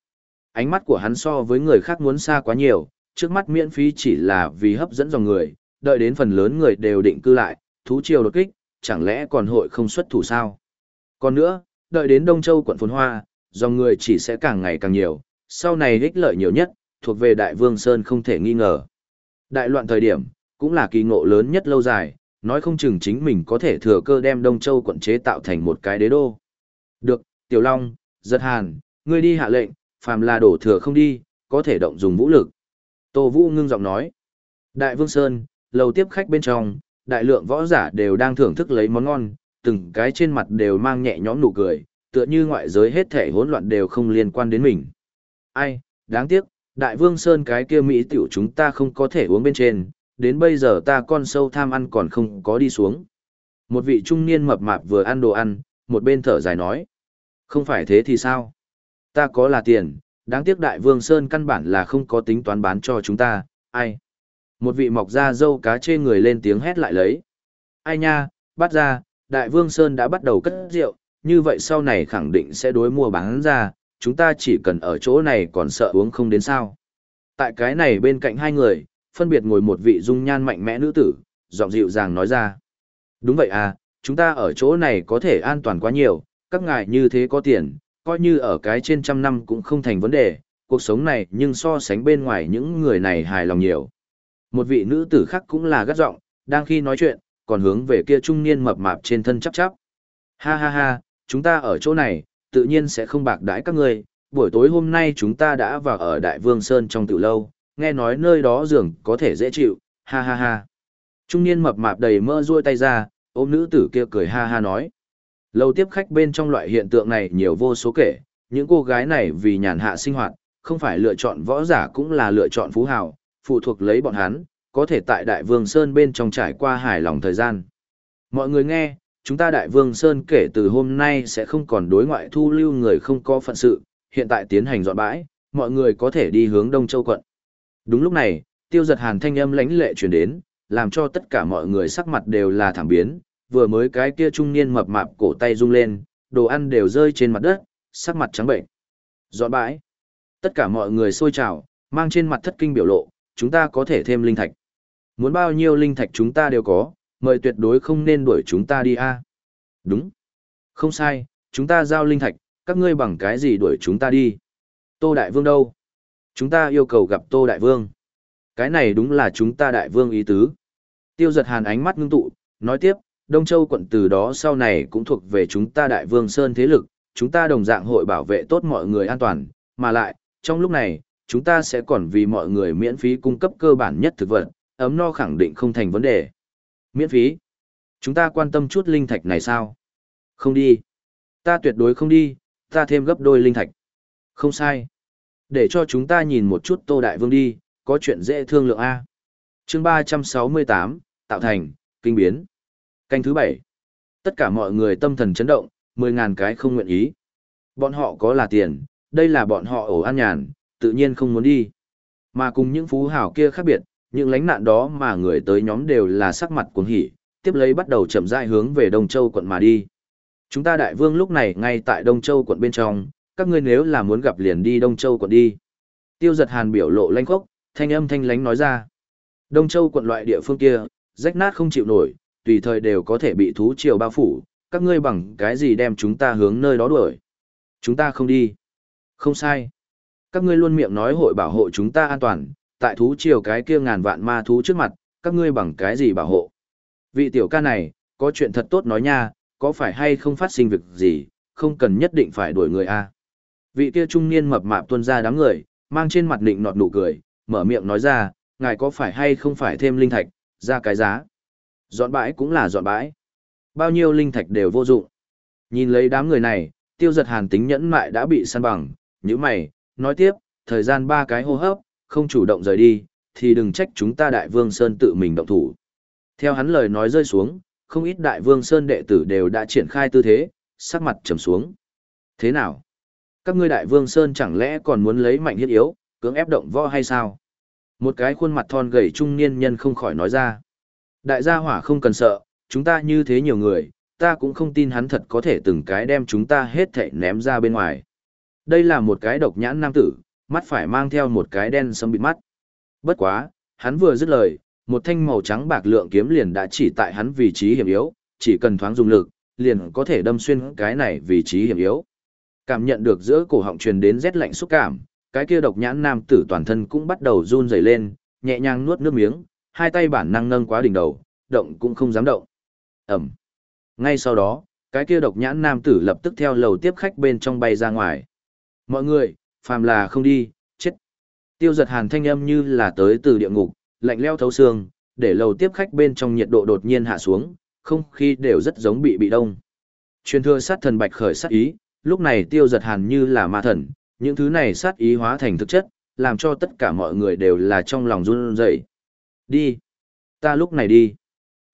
Ánh mắt của hắn so với người khác muốn xa quá nhiều, trước mắt miễn phí chỉ là vì hấp dẫn dòng người, đợi đến phần lớn người đều định cư lại, thú triều đột kích, chẳng lẽ còn hội không xuất thủ sao? Còn nữa, đợi đến Đông Châu quận phồn hoa, dòng người chỉ sẽ càng ngày càng nhiều, sau này ích lợi nhiều nhất, thuộc về Đại Vương Sơn không thể nghi ngờ. Đại loạn thời điểm, cũng là kỳ ngộ lớn nhất lâu dài, nói không chừng chính mình có thể thừa cơ đem Đông Châu quận chế tạo thành một cái đế đô. Được, Tiểu Long, Giật Hàn, ngươi đi hạ lệnh, phàm là đổ thừa không đi, có thể động dùng vũ lực. Tô Vũ ngưng giọng nói. Đại Vương Sơn, lầu tiếp khách bên trong, đại lượng võ giả đều đang thưởng thức lấy món ngon, từng cái trên mặt đều mang nhẹ nhõm nụ cười, tựa như ngoại giới hết thể hỗn loạn đều không liên quan đến mình. Ai, đáng tiếc, Đại Vương Sơn cái kia Mỹ tiểu chúng ta không có thể uống bên trên, đến bây giờ ta con sâu tham ăn còn không có đi xuống. Một vị trung niên mập mạp vừa ăn đồ ăn, một bên thở dài nói. Không phải thế thì sao? Ta có là tiền, đáng tiếc Đại Vương Sơn căn bản là không có tính toán bán cho chúng ta, ai? Một vị mọc da dâu cá chê người lên tiếng hét lại lấy. Ai nha, bắt ra, Đại Vương Sơn đã bắt đầu cất rượu, như vậy sau này khẳng định sẽ đối mua bán ra, chúng ta chỉ cần ở chỗ này còn sợ uống không đến sao. Tại cái này bên cạnh hai người, phân biệt ngồi một vị dung nhan mạnh mẽ nữ tử, giọng dịu dàng nói ra. Đúng vậy à, chúng ta ở chỗ này có thể an toàn quá nhiều, các ngài như thế có tiền, coi như ở cái trên trăm năm cũng không thành vấn đề, cuộc sống này nhưng so sánh bên ngoài những người này hài lòng nhiều. Một vị nữ tử khác cũng là gắt giọng, đang khi nói chuyện, còn hướng về kia trung niên mập mạp trên thân chắp chắp. Ha ha ha, chúng ta ở chỗ này, tự nhiên sẽ không bạc đãi các ngươi. Buổi tối hôm nay chúng ta đã vào ở Đại Vương Sơn trong tiểu lâu, nghe nói nơi đó giường có thể dễ chịu, ha ha ha. Trung niên mập mạp đầy mơ ruôi tay ra, ôm nữ tử kia cười ha ha nói. Lâu tiếp khách bên trong loại hiện tượng này nhiều vô số kể, những cô gái này vì nhàn hạ sinh hoạt, không phải lựa chọn võ giả cũng là lựa chọn phú hào, phụ thuộc lấy bọn hắn, có thể tại Đại Vương Sơn bên trong trải qua hài lòng thời gian. Mọi người nghe, chúng ta Đại Vương Sơn kể từ hôm nay sẽ không còn đối ngoại thu lưu người không có phận sự, hiện tại tiến hành dọn bãi, mọi người có thể đi hướng Đông Châu quận. Đúng lúc này, tiêu giật hàn thanh âm lãnh lệ truyền đến, làm cho tất cả mọi người sắc mặt đều là thảm biến, vừa mới cái kia trung niên mập mạp cổ tay rung lên, đồ ăn đều rơi trên mặt đất, sắc mặt trắng bệnh. Dọn bãi. Tất cả mọi người xôi trào, mang trên mặt thất kinh biểu lộ, chúng ta có thể thêm linh thạch. Muốn bao nhiêu linh thạch chúng ta đều có, mời tuyệt đối không nên đuổi chúng ta đi a. Đúng. Không sai, chúng ta giao linh thạch, các ngươi bằng cái gì đuổi chúng ta đi. Tô Đại Vương đâu? Chúng ta yêu cầu gặp Tô Đại Vương. Cái này đúng là chúng ta Đại Vương ý tứ. Tiêu giật hàn ánh mắt ngưng tụ, nói tiếp, Đông Châu quận từ đó sau này cũng thuộc về chúng ta Đại Vương Sơn thế lực, chúng ta đồng dạng hội bảo vệ tốt mọi người an toàn, mà lại, trong lúc này, chúng ta sẽ còn vì mọi người miễn phí cung cấp cơ bản nhất thực vật, ấm no khẳng định không thành vấn đề. Miễn phí? Chúng ta quan tâm chút linh thạch này sao? Không đi. Ta tuyệt đối không đi, ta thêm gấp đôi linh thạch. Không sai. Để cho chúng ta nhìn một chút Tô Đại Vương đi, có chuyện dễ thương lượng A. chương 368, tạo thành, kinh biến. Canh thứ bảy Tất cả mọi người tâm thần chấn động, 10.000 cái không nguyện ý. Bọn họ có là tiền, đây là bọn họ ổ an nhàn, tự nhiên không muốn đi. Mà cùng những phú hảo kia khác biệt, những lánh nạn đó mà người tới nhóm đều là sắc mặt cuồng hỉ, tiếp lấy bắt đầu chậm rãi hướng về Đông Châu quận mà đi. Chúng ta đại vương lúc này ngay tại Đông Châu quận bên trong, các ngươi nếu là muốn gặp liền đi Đông Châu quận đi. Tiêu giật hàn biểu lộ lanh khốc, thanh âm thanh lánh nói ra. Đông Châu quận loại địa phương kia, rách nát không chịu nổi, tùy thời đều có thể bị thú triều bao phủ, các ngươi bằng cái gì đem chúng ta hướng nơi đó đuổi. Chúng ta không đi. Không sai. Các ngươi luôn miệng nói hội bảo hộ chúng ta an toàn, tại thú triều cái kia ngàn vạn ma thú trước mặt, các ngươi bằng cái gì bảo hộ. Vị tiểu ca này, có chuyện thật tốt nói nha, có phải hay không phát sinh việc gì, không cần nhất định phải đuổi người a. Vị kia trung niên mập mạp tuân ra đám người, mang trên mặt định nọt nụ cười, mở miệng nói ra, ngài có phải hay không phải thêm linh thạch, ra cái giá. Dọn bãi cũng là dọn bãi. Bao nhiêu linh thạch đều vô dụng. Nhìn lấy đám người này, tiêu giật hàn tính nhẫn mại đã bị săn bằng, như mày, nói tiếp, thời gian ba cái hô hấp, không chủ động rời đi, thì đừng trách chúng ta đại vương Sơn tự mình động thủ. Theo hắn lời nói rơi xuống, không ít đại vương Sơn đệ tử đều đã triển khai tư thế, sắc mặt trầm xuống. Thế nào? Các ngươi đại vương Sơn chẳng lẽ còn muốn lấy mạnh hiết yếu, cưỡng ép động võ hay sao? Một cái khuôn mặt thon gầy trung niên nhân không khỏi nói ra. Đại gia hỏa không cần sợ, chúng ta như thế nhiều người, ta cũng không tin hắn thật có thể từng cái đem chúng ta hết thảy ném ra bên ngoài. Đây là một cái độc nhãn nam tử, mắt phải mang theo một cái đen sâm bịt mắt. Bất quá, hắn vừa dứt lời, một thanh màu trắng bạc lượng kiếm liền đã chỉ tại hắn vị trí hiểm yếu, chỉ cần thoáng dùng lực, liền có thể đâm xuyên cái này vị trí hiểm yếu. Cảm nhận được giữa cổ họng truyền đến rét lạnh xúc cảm, cái kia độc nhãn nam tử toàn thân cũng bắt đầu run rẩy lên, nhẹ nhàng nuốt nước miếng, hai tay bản năng nâng quá đỉnh đầu, động cũng không dám động. Ẩm. Ngay sau đó, cái kia độc nhãn nam tử lập tức theo lầu tiếp khách bên trong bay ra ngoài. Mọi người, phàm là không đi, chết. Tiêu giật hàn thanh âm như là tới từ địa ngục, lạnh leo thấu xương, để lầu tiếp khách bên trong nhiệt độ đột nhiên hạ xuống, không khí đều rất giống bị bị đông. Truyền thừa sát thần bạch khởi sát ý, lúc này tiêu giật hàn như là ma thần, những thứ này sát ý hóa thành thực chất, làm cho tất cả mọi người đều là trong lòng run rẩy. Đi. Ta lúc này đi.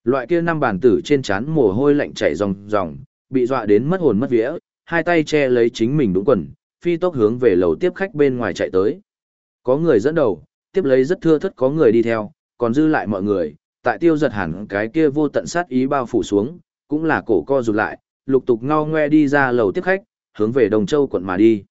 Loại kia năm bản tử trên trán mồ hôi lạnh chảy ròng ròng, bị dọa đến mất hồn mất vía, hai tay che lấy chính mình đúng quần, phi tốc hướng về lầu tiếp khách bên ngoài chạy tới. Có người dẫn đầu, tiếp lấy rất thưa thất có người đi theo, còn dư lại mọi người, tại tiêu giật hẳn cái kia vô tận sát ý bao phủ xuống, cũng là cổ co rụt lại, lục tục ngao ngoe đi ra lầu tiếp khách, hướng về Đồng Châu quận mà đi.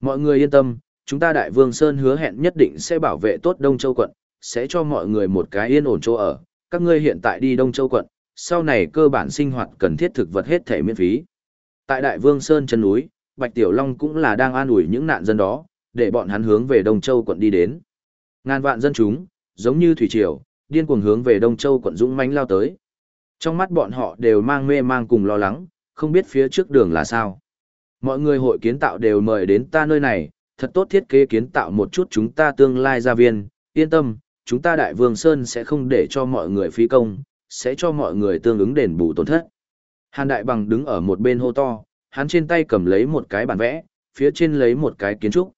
Mọi người yên tâm, chúng ta Đại Vương Sơn hứa hẹn nhất định sẽ bảo vệ tốt Đông Châu quận, sẽ cho mọi người một cái yên ổn chỗ ở. Các ngươi hiện tại đi Đông Châu quận, sau này cơ bản sinh hoạt cần thiết thực vật hết thể miễn phí. Tại Đại Vương Sơn chân núi, Bạch Tiểu Long cũng là đang an ủi những nạn dân đó, để bọn hắn hướng về Đông Châu quận đi đến. Ngàn vạn dân chúng, giống như thủy triều, điên cuồng hướng về Đông Châu quận dũng mãnh lao tới. Trong mắt bọn họ đều mang mê mang cùng lo lắng, không biết phía trước đường là sao. Mọi người hội kiến tạo đều mời đến ta nơi này, thật tốt thiết kế kiến tạo một chút chúng ta tương lai gia viên, yên tâm, chúng ta Đại Vương Sơn sẽ không để cho mọi người phí công, sẽ cho mọi người tương ứng đền bù tổn thất. Hàn Đại Bằng đứng ở một bên hô to, hắn trên tay cầm lấy một cái bản vẽ, phía trên lấy một cái kiến trúc.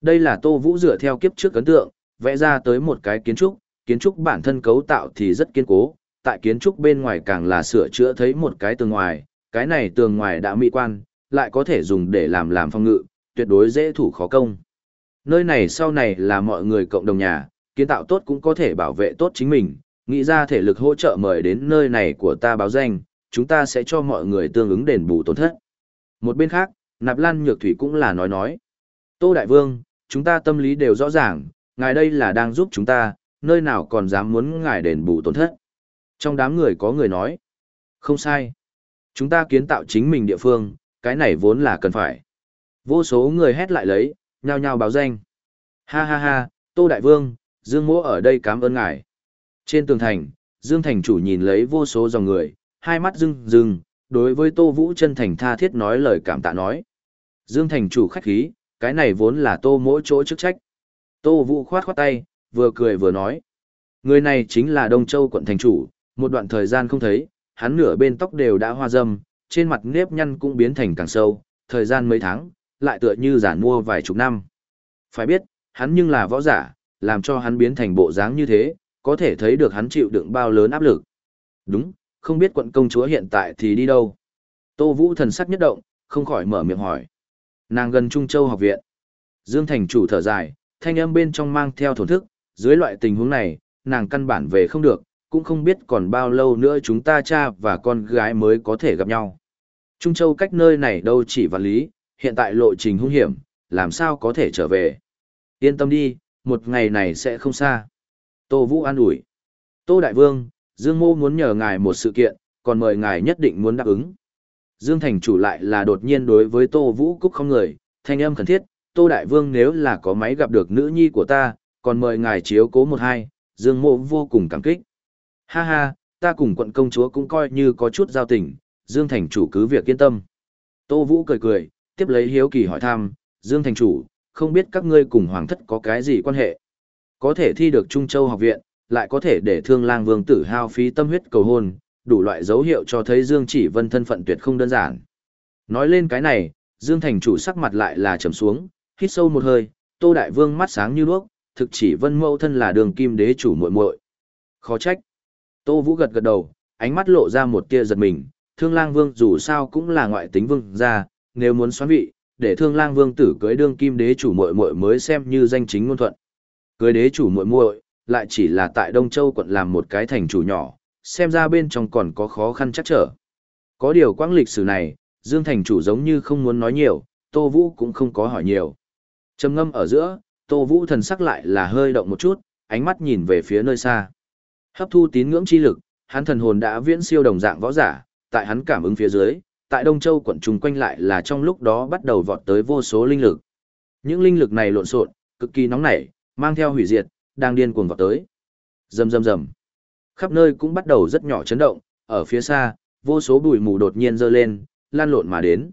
Đây là Tô Vũ dựa theo kiếp trước ấn tượng, vẽ ra tới một cái kiến trúc, kiến trúc bản thân cấu tạo thì rất kiên cố, tại kiến trúc bên ngoài càng là sửa chữa thấy một cái tường ngoài, cái này tường ngoài đã mỹ quan, lại có thể dùng để làm làm phong ngự, tuyệt đối dễ thủ khó công. Nơi này sau này là mọi người cộng đồng nhà, kiến tạo tốt cũng có thể bảo vệ tốt chính mình, nghĩ ra thể lực hỗ trợ mời đến nơi này của ta báo danh, chúng ta sẽ cho mọi người tương ứng đền bù tổn thất. Một bên khác, Nạp Lan Nhược Thủy cũng là nói nói. Tô Đại Vương, chúng ta tâm lý đều rõ ràng, ngài đây là đang giúp chúng ta, nơi nào còn dám muốn ngài đền bù tổn thất. Trong đám người có người nói. Không sai. Chúng ta kiến tạo chính mình địa phương, cái này vốn là cần phải. Vô số người hét lại lấy, nhao nhao báo danh. Ha ha ha, Tô Đại Vương, Dương Mỗ ở đây cảm ơn ngài. Trên tường thành, Dương Thành chủ nhìn lấy vô số dòng người, hai mắt rưng rưng, đối với Tô Vũ chân thành tha thiết nói lời cảm tạ nói. Dương Thành chủ khách khí, cái này vốn là Tô Mỗ chỗ chức trách. Tô Vũ khoát khoát tay, vừa cười vừa nói. Người này chính là Đông Châu quận thành chủ, một đoạn thời gian không thấy, hắn nửa bên tóc đều đã hoa râm, trên mặt nếp nhăn cũng biến thành càng sâu, thời gian mấy tháng, lại tựa như giản mua vài chục năm. Phải biết, hắn nhưng là võ giả, làm cho hắn biến thành bộ dáng như thế, có thể thấy được hắn chịu đựng bao lớn áp lực. Đúng, không biết quận công chúa hiện tại thì đi đâu. Tô Vũ thần sắc nhất động, không khỏi mở miệng hỏi. Nàng gần Trung Châu học viện. Dương Thành chủ thở dài, thanh âm bên trong mang theo thổn thức, dưới loại tình huống này, nàng căn bản về không được, cũng không biết còn bao lâu nữa chúng ta cha và con gái mới có thể gặp nhau. Trung Châu cách nơi này đâu chỉ vạn lý, hiện tại lộ trình hung hiểm, làm sao có thể trở về. Yên tâm đi, một ngày này sẽ không xa. Tô Vũ an ủi. Tô Đại Vương, Dương Mô muốn nhờ ngài một sự kiện, còn mời ngài nhất định muốn đáp ứng. Dương Thành chủ lại là đột nhiên đối với Tô Vũ Cúc không người, thanh âm khẩn thiết, Tô Đại Vương nếu là có máy gặp được nữ nhi của ta, còn mời ngài chiếu cố một hai, Dương Mô vô cùng cảm kích. Ha ha, ta cùng quận công chúa cũng coi như có chút giao tình, Dương Thành chủ cứ việc yên tâm. Tô Vũ cười cười, tiếp lấy hiếu kỳ hỏi thăm, Dương Thành chủ, không biết các ngươi cùng Hoàng thất có cái gì quan hệ? Có thể thi được Trung Châu học viện, lại có thể để thương lang vương tử hao phí tâm huyết cầu hôn, đủ loại dấu hiệu cho thấy Dương Chỉ Vân thân phận tuyệt không đơn giản. Nói lên cái này, Dương Thành chủ sắc mặt lại là trầm xuống, hít sâu một hơi, Tô Đại Vương mắt sáng như đuốc, thực chỉ Vân Mẫu thân là đường kim đế chủ muội muội. Khó trách. Tô Vũ gật gật đầu, ánh mắt lộ ra một tia giật mình, Thương Lang Vương dù sao cũng là ngoại tính vương gia, nếu muốn xoán vị, để Thương Lang Vương tử cưới đương kim đế chủ muội muội mới xem như danh chính ngôn thuận. Cưới đế chủ muội muội, lại chỉ là tại Đông Châu quận làm một cái thành chủ nhỏ, xem ra bên trong còn có khó khăn chắc trở. Có điều quãng lịch sử này, Dương thành chủ giống như không muốn nói nhiều, Tô Vũ cũng không có hỏi nhiều. Trầm ngâm ở giữa, Tô Vũ thần sắc lại là hơi động một chút, ánh mắt nhìn về phía nơi xa. Hấp thu tín ngưỡng chi lực, hắn thần hồn đã viễn siêu đồng dạng võ giả, tại hắn cảm ứng phía dưới, tại Đông Châu quận trùng quanh lại là trong lúc đó bắt đầu vọt tới vô số linh lực. Những linh lực này lộn xộn, cực kỳ nóng nảy, mang theo hủy diệt, đang điên cuồng vọt tới. Rầm rầm rầm. Khắp nơi cũng bắt đầu rất nhỏ chấn động, ở phía xa, vô số bụi mù đột nhiên dơ lên, lan lộn mà đến.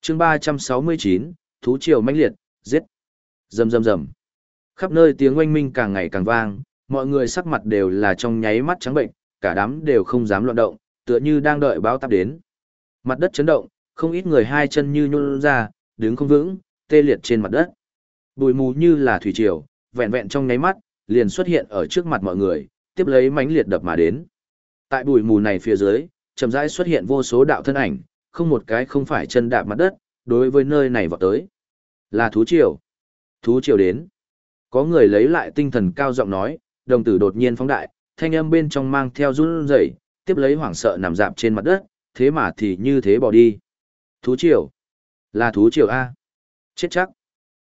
Chương 369, thú triều mãnh liệt, giết. Rầm rầm rầm. Khắp nơi tiếng oanh minh càng ngày càng vang, mọi người sắc mặt đều là trong nháy mắt trắng bệnh, cả đám đều không dám loạn động, tựa như đang đợi báo táp đến. Mặt đất chấn động, không ít người hai chân như nhún ra, đứng không vững, tê liệt trên mặt đất. Bụi mù như là thủy triều, vẹn vẹn trong nháy mắt, liền xuất hiện ở trước mặt mọi người, tiếp lấy mánh liệt đập mà đến. Tại bụi mù này phía dưới, chậm rãi xuất hiện vô số đạo thân ảnh, không một cái không phải chân đạp mặt đất, đối với nơi này vọt tới. Là thú triều. Thú triều đến. Có người lấy lại tinh thần cao giọng nói, đồng tử đột nhiên phóng đại, thanh âm bên trong mang theo run rẩy, tiếp lấy hoảng sợ nằm dạp trên mặt đất, thế mà thì như thế bỏ đi. Thú triều. Là thú triều A. Chết chắc.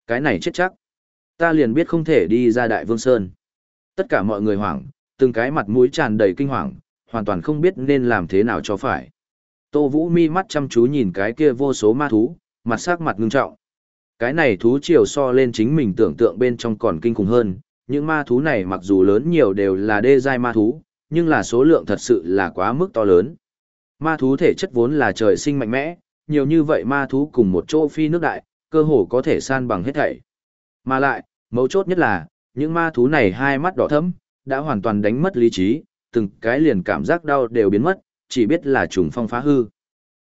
Cái này chết chắc. Ta liền biết không thể đi ra Đại Vương Sơn. Tất cả mọi người hoảng, từng cái mặt mũi tràn đầy kinh hoàng, hoàn toàn không biết nên làm thế nào cho phải. Tô Vũ mi mắt chăm chú nhìn cái kia vô số ma thú, mặt sắc mặt ngưng trọng. Cái này thú triều so lên chính mình tưởng tượng bên trong còn kinh khủng hơn, những ma thú này mặc dù lớn nhiều đều là đê giai ma thú, nhưng là số lượng thật sự là quá mức to lớn. Ma thú thể chất vốn là trời sinh mạnh mẽ, nhiều như vậy ma thú cùng một chỗ phi nước đại, cơ hồ có thể san bằng hết thảy. Mà lại, mấu chốt nhất là, những ma thú này hai mắt đỏ thẫm, đã hoàn toàn đánh mất lý trí, từng cái liền cảm giác đau đều biến mất, chỉ biết là trùng phong phá hư.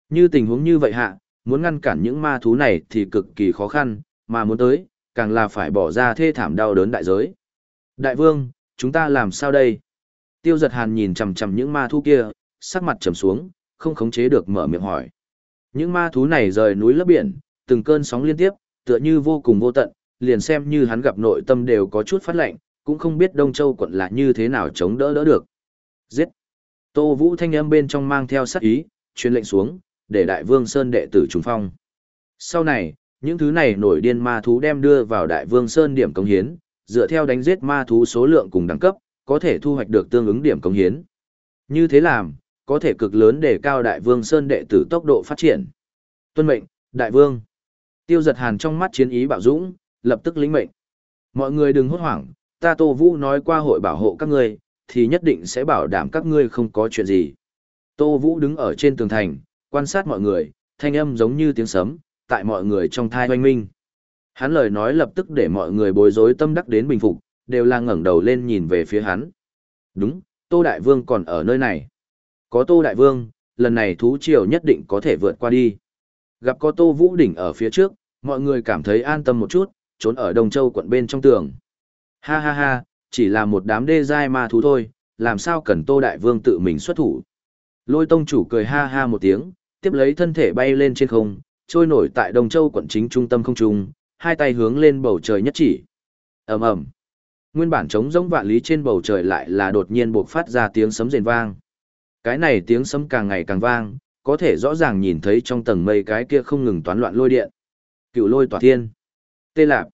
Như tình huống như vậy hạ, muốn ngăn cản những ma thú này thì cực kỳ khó khăn, mà muốn tới, càng là phải bỏ ra thê thảm đau đớn đại giới. Đại vương, chúng ta làm sao đây? Tiêu giật hàn nhìn chằm chằm những ma thú kia, sắc mặt trầm xuống, không khống chế được mở miệng hỏi. Những ma thú này rời núi lấp biển, từng cơn sóng liên tiếp, tựa như vô cùng vô tận, liền xem như hắn gặp nội tâm đều có chút phát lạnh, cũng không biết Đông Châu quận là như thế nào chống đỡ đỡ được. Giết! Tô Vũ thanh âm bên trong mang theo sát ý, truyền lệnh xuống, để Đại Vương Sơn đệ tử trùng phong. Sau này, những thứ này nổi điên ma thú đem đưa vào Đại Vương Sơn điểm công hiến, dựa theo đánh giết ma thú số lượng cùng đẳng cấp, có thể thu hoạch được tương ứng điểm công hiến. Như thế làm, có thể cực lớn để cao Đại Vương Sơn đệ tử tốc độ phát triển. Tuân mệnh, Đại Vương. Tiêu giật hàn trong mắt chiến ý bảo dũng, lập tức lĩnh mệnh. Mọi người đừng hốt hoảng, ta Tô Vũ nói qua hội bảo hộ các ngươi, thì nhất định sẽ bảo đảm các ngươi không có chuyện gì. Tô Vũ đứng ở trên tường thành, quan sát mọi người, thanh âm giống như tiếng sấm, tại mọi người trong thai hoanh minh. Hắn lời nói lập tức để mọi người bối rối tâm đắc đến bình phục, đều là ngẩng đầu lên nhìn về phía hắn. Đúng, Tô Đại Vương còn ở nơi này. Có Tô Đại Vương, lần này thú triều nhất định có thể vượt qua đi. Gặp có Tô Vũ Đỉnh ở phía trước, mọi người cảm thấy an tâm một chút, trốn ở Đông Châu quận bên trong tường. Ha ha ha, chỉ là một đám đê dai ma thú thôi, làm sao cần Tô Đại Vương tự mình xuất thủ. Lôi tông chủ cười ha ha một tiếng, tiếp lấy thân thể bay lên trên không, trôi nổi tại Đông Châu quận chính trung tâm không trung, hai tay hướng lên bầu trời nhất chỉ. ầm ầm, Nguyên bản trống rỗng vạn lý trên bầu trời lại là đột nhiên buộc phát ra tiếng sấm rền vang. Cái này tiếng sấm càng ngày càng vang, có thể rõ ràng nhìn thấy trong tầng mây cái kia không ngừng toán loạn lôi điện. Cựu lôi tỏa thiên. Tê lạc.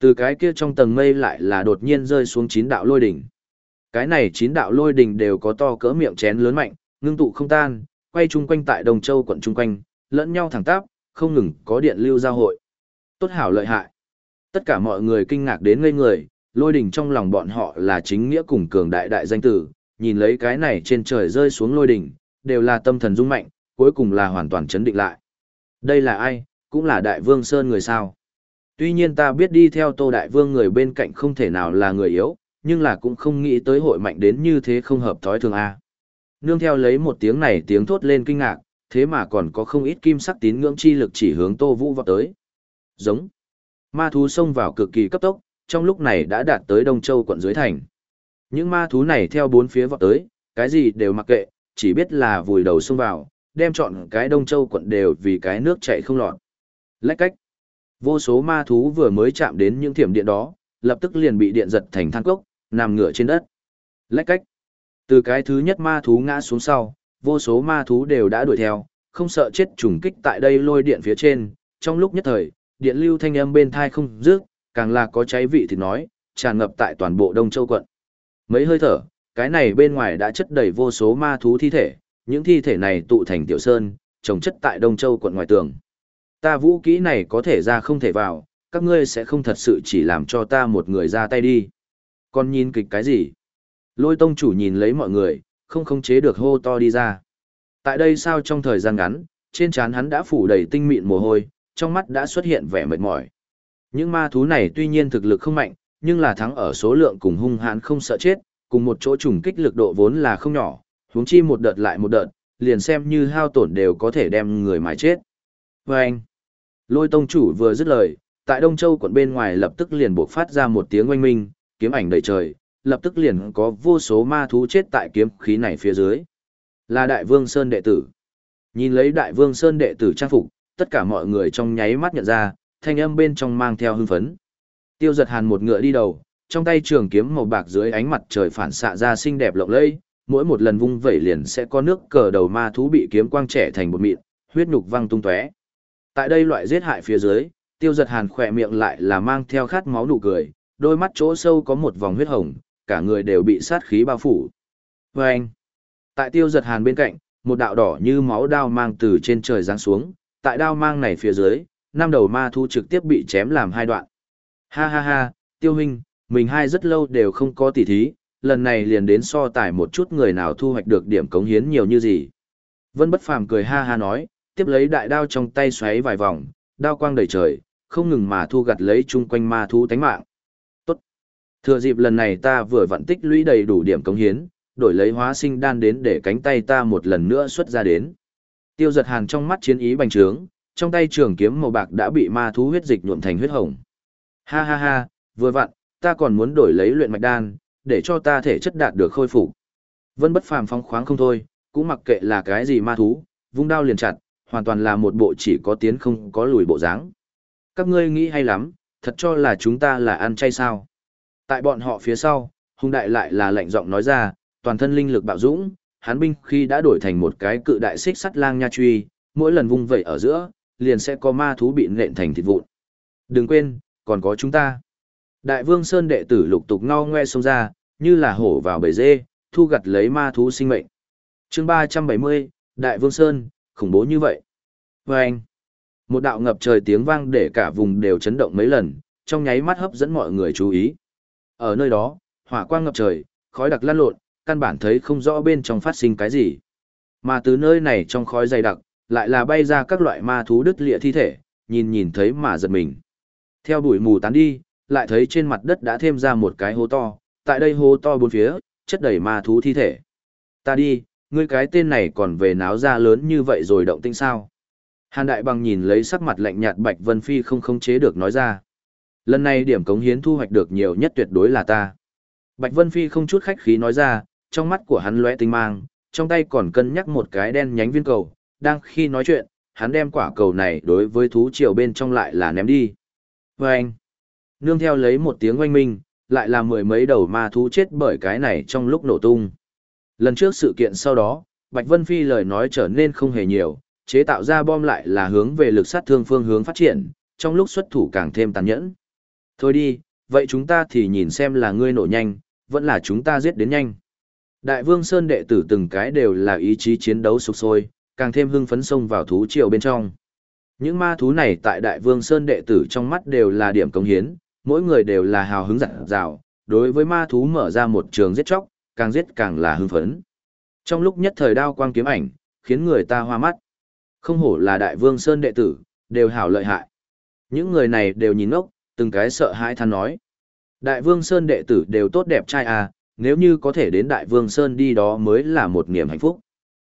Từ cái kia trong tầng mây lại là đột nhiên rơi xuống chín đạo lôi đỉnh. Cái này chín đạo lôi đỉnh đều có to cỡ miệng chén lớn mạnh, ngưng tụ không tan, quay chung quanh tại Đồng Châu quận chung quanh, lẫn nhau thẳng tắp, không ngừng có điện lưu giao hội. Tốt hảo lợi hại. Tất cả mọi người kinh ngạc đến ngây người, lôi đỉnh trong lòng bọn họ là chính nghĩa cùng cường đại đại danh tử, nhìn lấy cái này trên trời rơi xuống lôi đỉnh, đều là tâm thần rung mạnh, cuối cùng là hoàn toàn chấn định lại. Đây là ai, cũng là đại vương Sơn người sao. Tuy nhiên ta biết đi theo Tô Đại Vương người bên cạnh không thể nào là người yếu, nhưng là cũng không nghĩ tới hội mạnh đến như thế không hợp thói thường a. Nương theo lấy một tiếng này tiếng thốt lên kinh ngạc, thế mà còn có không ít kim sắc tín ngưỡng chi lực chỉ hướng Tô Vũ vào tới. Giống. Ma thú xông vào cực kỳ cấp tốc, trong lúc này đã đạt tới Đông Châu quận dưới thành. Những ma thú này theo bốn phía vọt tới, cái gì đều mặc kệ, chỉ biết là vùi đầu xông vào, đem chọn cái Đông Châu quận đều vì cái nước chạy không lọt. Lách cách. Vô số ma thú vừa mới chạm đến những thiểm điện đó, lập tức liền bị điện giật thành than cốc, nằm ngửa trên đất. Lách cách. Từ cái thứ nhất ma thú ngã xuống sau, vô số ma thú đều đã đuổi theo, không sợ chết trùng kích tại đây lôi điện phía trên, trong lúc nhất thời, điện lưu thanh âm bên thai không dứt, càng là có cháy vị thì nói, tràn ngập tại toàn bộ Đông Châu quận. Mấy hơi thở, cái này bên ngoài đã chất đầy vô số ma thú thi thể, những thi thể này tụ thành tiểu sơn, trồng chất tại Đông Châu quận ngoài tường. Ta vũ kỹ này có thể ra không thể vào, các ngươi sẽ không thật sự chỉ làm cho ta một người ra tay đi. Còn nhìn kịch cái gì? Lôi tông chủ nhìn lấy mọi người, không khống chế được hô to đi ra. Tại đây sao trong thời gian ngắn, trên trán hắn đã phủ đầy tinh mịn mồ hôi, trong mắt đã xuất hiện vẻ mệt mỏi. Những ma thú này tuy nhiên thực lực không mạnh, nhưng là thắng ở số lượng cùng hung hãn không sợ chết, cùng một chỗ trùng kích lực độ vốn là không nhỏ, huống chi một đợt lại một đợt, liền xem như hao tổn đều có thể đem người mài chết. Và anh, lôi tông chủ vừa dứt lời, tại Đông Châu quận bên ngoài lập tức liền buộc phát ra một tiếng oanh minh, kiếm ảnh đầy trời, lập tức liền có vô số ma thú chết tại kiếm khí này phía dưới. Là Đại Vương Sơn đệ tử. Nhìn lấy Đại Vương Sơn đệ tử trang phục, tất cả mọi người trong nháy mắt nhận ra, thanh âm bên trong mang theo hưng phấn. Tiêu giật hàn một ngựa đi đầu, trong tay trường kiếm màu bạc dưới ánh mặt trời phản xạ ra xinh đẹp lộng lẫy, mỗi một lần vung vẩy liền sẽ có nước cờ đầu ma thú bị kiếm quang trẻ thành một mịn, huyết nhục văng tung tóe. Tại đây loại giết hại phía dưới, tiêu giật hàn khỏe miệng lại là mang theo khát máu nụ cười, đôi mắt chỗ sâu có một vòng huyết hồng, cả người đều bị sát khí bao phủ. Và anh, tại tiêu giật hàn bên cạnh, một đạo đỏ như máu đao mang từ trên trời giáng xuống, tại đao mang này phía dưới, năm đầu ma thu trực tiếp bị chém làm hai đoạn. Ha ha ha, tiêu huynh, mình hai rất lâu đều không có tỉ thí, lần này liền đến so tài một chút người nào thu hoạch được điểm cống hiến nhiều như gì. Vân Bất Phàm cười ha ha nói, tiếp lấy đại đao trong tay xoáy vài vòng, đao quang đầy trời, không ngừng mà thu gặt lấy chung quanh ma thú tánh mạng. Tốt. Thừa dịp lần này ta vừa vận tích lũy đầy đủ điểm cống hiến, đổi lấy hóa sinh đan đến để cánh tay ta một lần nữa xuất ra đến. Tiêu giật hàn trong mắt chiến ý bành trướng, trong tay trường kiếm màu bạc đã bị ma thú huyết dịch nhuộm thành huyết hồng. Ha ha ha, vừa vặn, ta còn muốn đổi lấy luyện mạch đan, để cho ta thể chất đạt được khôi phục. Vân bất phàm phong khoáng không thôi, cũng mặc kệ là cái gì ma thú, vung đao liền chặt, hoàn toàn là một bộ chỉ có tiến không có lùi bộ dáng. Các ngươi nghĩ hay lắm, thật cho là chúng ta là ăn chay sao. Tại bọn họ phía sau, hung đại lại là lạnh giọng nói ra, toàn thân linh lực bạo dũng, hắn binh khi đã đổi thành một cái cự đại xích sắt lang nha truy, mỗi lần vung vẩy ở giữa, liền sẽ có ma thú bị nện thành thịt vụn. Đừng quên, còn có chúng ta. Đại vương Sơn đệ tử lục tục ngao ngoe xông ra, như là hổ vào bầy dê, thu gặt lấy ma thú sinh mệnh. chương 370, Đại vương Sơn, khủng bố như vậy. Và anh, một đạo ngập trời tiếng vang để cả vùng đều chấn động mấy lần, trong nháy mắt hấp dẫn mọi người chú ý. Ở nơi đó, hỏa quang ngập trời, khói đặc lan lộn, căn bản thấy không rõ bên trong phát sinh cái gì. Mà từ nơi này trong khói dày đặc, lại là bay ra các loại ma thú đứt lịa thi thể, nhìn nhìn thấy mà giật mình. Theo bụi mù tán đi, lại thấy trên mặt đất đã thêm ra một cái hố to, tại đây hố to bốn phía, chất đầy ma thú thi thể. Ta đi, ngươi cái tên này còn về náo ra lớn như vậy rồi động tinh sao? Hàn Đại Bằng nhìn lấy sắc mặt lạnh nhạt Bạch Vân Phi không khống chế được nói ra. Lần này điểm cống hiến thu hoạch được nhiều nhất tuyệt đối là ta. Bạch Vân Phi không chút khách khí nói ra, trong mắt của hắn lóe tinh mang, trong tay còn cân nhắc một cái đen nhánh viên cầu, đang khi nói chuyện, hắn đem quả cầu này đối với thú triều bên trong lại là ném đi. Và anh, nương theo lấy một tiếng oanh minh, lại là mười mấy đầu ma thú chết bởi cái này trong lúc nổ tung. Lần trước sự kiện sau đó, Bạch Vân Phi lời nói trở nên không hề nhiều, chế tạo ra bom lại là hướng về lực sát thương phương hướng phát triển, trong lúc xuất thủ càng thêm tàn nhẫn. Thôi đi, vậy chúng ta thì nhìn xem là ngươi nổ nhanh, vẫn là chúng ta giết đến nhanh. Đại vương Sơn đệ tử từng cái đều là ý chí chiến đấu sục sôi, càng thêm hưng phấn xông vào thú triều bên trong. Những ma thú này tại Đại vương Sơn đệ tử trong mắt đều là điểm công hiến, mỗi người đều là hào hứng dặn dào, đối với ma thú mở ra một trường giết chóc, càng giết càng là hưng phấn. Trong lúc nhất thời đao quang kiếm ảnh, khiến người ta hoa mắt. Không hổ là Đại vương Sơn đệ tử, đều hảo lợi hại. Những người này đều nhìn ngốc, từng cái sợ hãi than nói. Đại vương Sơn đệ tử đều tốt đẹp trai à, nếu như có thể đến Đại Vương Sơn đi đó mới là một niềm hạnh phúc.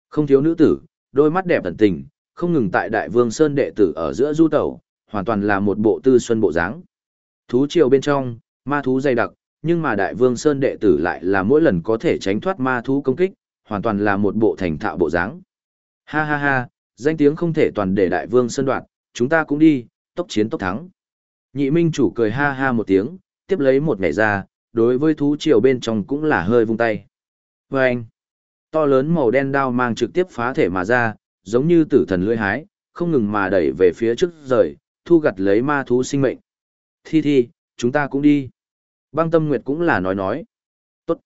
Không thiếu nữ tử, đôi mắt đẹp thần tình, không ngừng tại Đại Vương Sơn đệ tử ở giữa du tẩu, hoàn toàn là một bộ tư xuân bộ dáng. Thú triều bên trong, ma thú dày đặc, nhưng mà Đại Vương Sơn đệ tử lại là mỗi lần có thể tránh thoát ma thú công kích, hoàn toàn là một bộ thành thạo bộ dáng. Ha ha ha, danh tiếng không thể toàn để Đại Vương Sơn đoạt, chúng ta cũng đi, tốc chiến tốc thắng. Nhị Minh chủ cười ha ha một tiếng, tiếp lấy một nhảy ra, đối với thú triều bên trong cũng là hơi vung tay. Và anh, to lớn màu đen đao mang trực tiếp phá thể mà ra, giống như tử thần lưỡi hái, không ngừng mà đẩy về phía trước rời, thu gặt lấy ma thú sinh mệnh. Thi thi, chúng ta cũng đi. Băng tâm nguyệt cũng là nói nói. Tốt.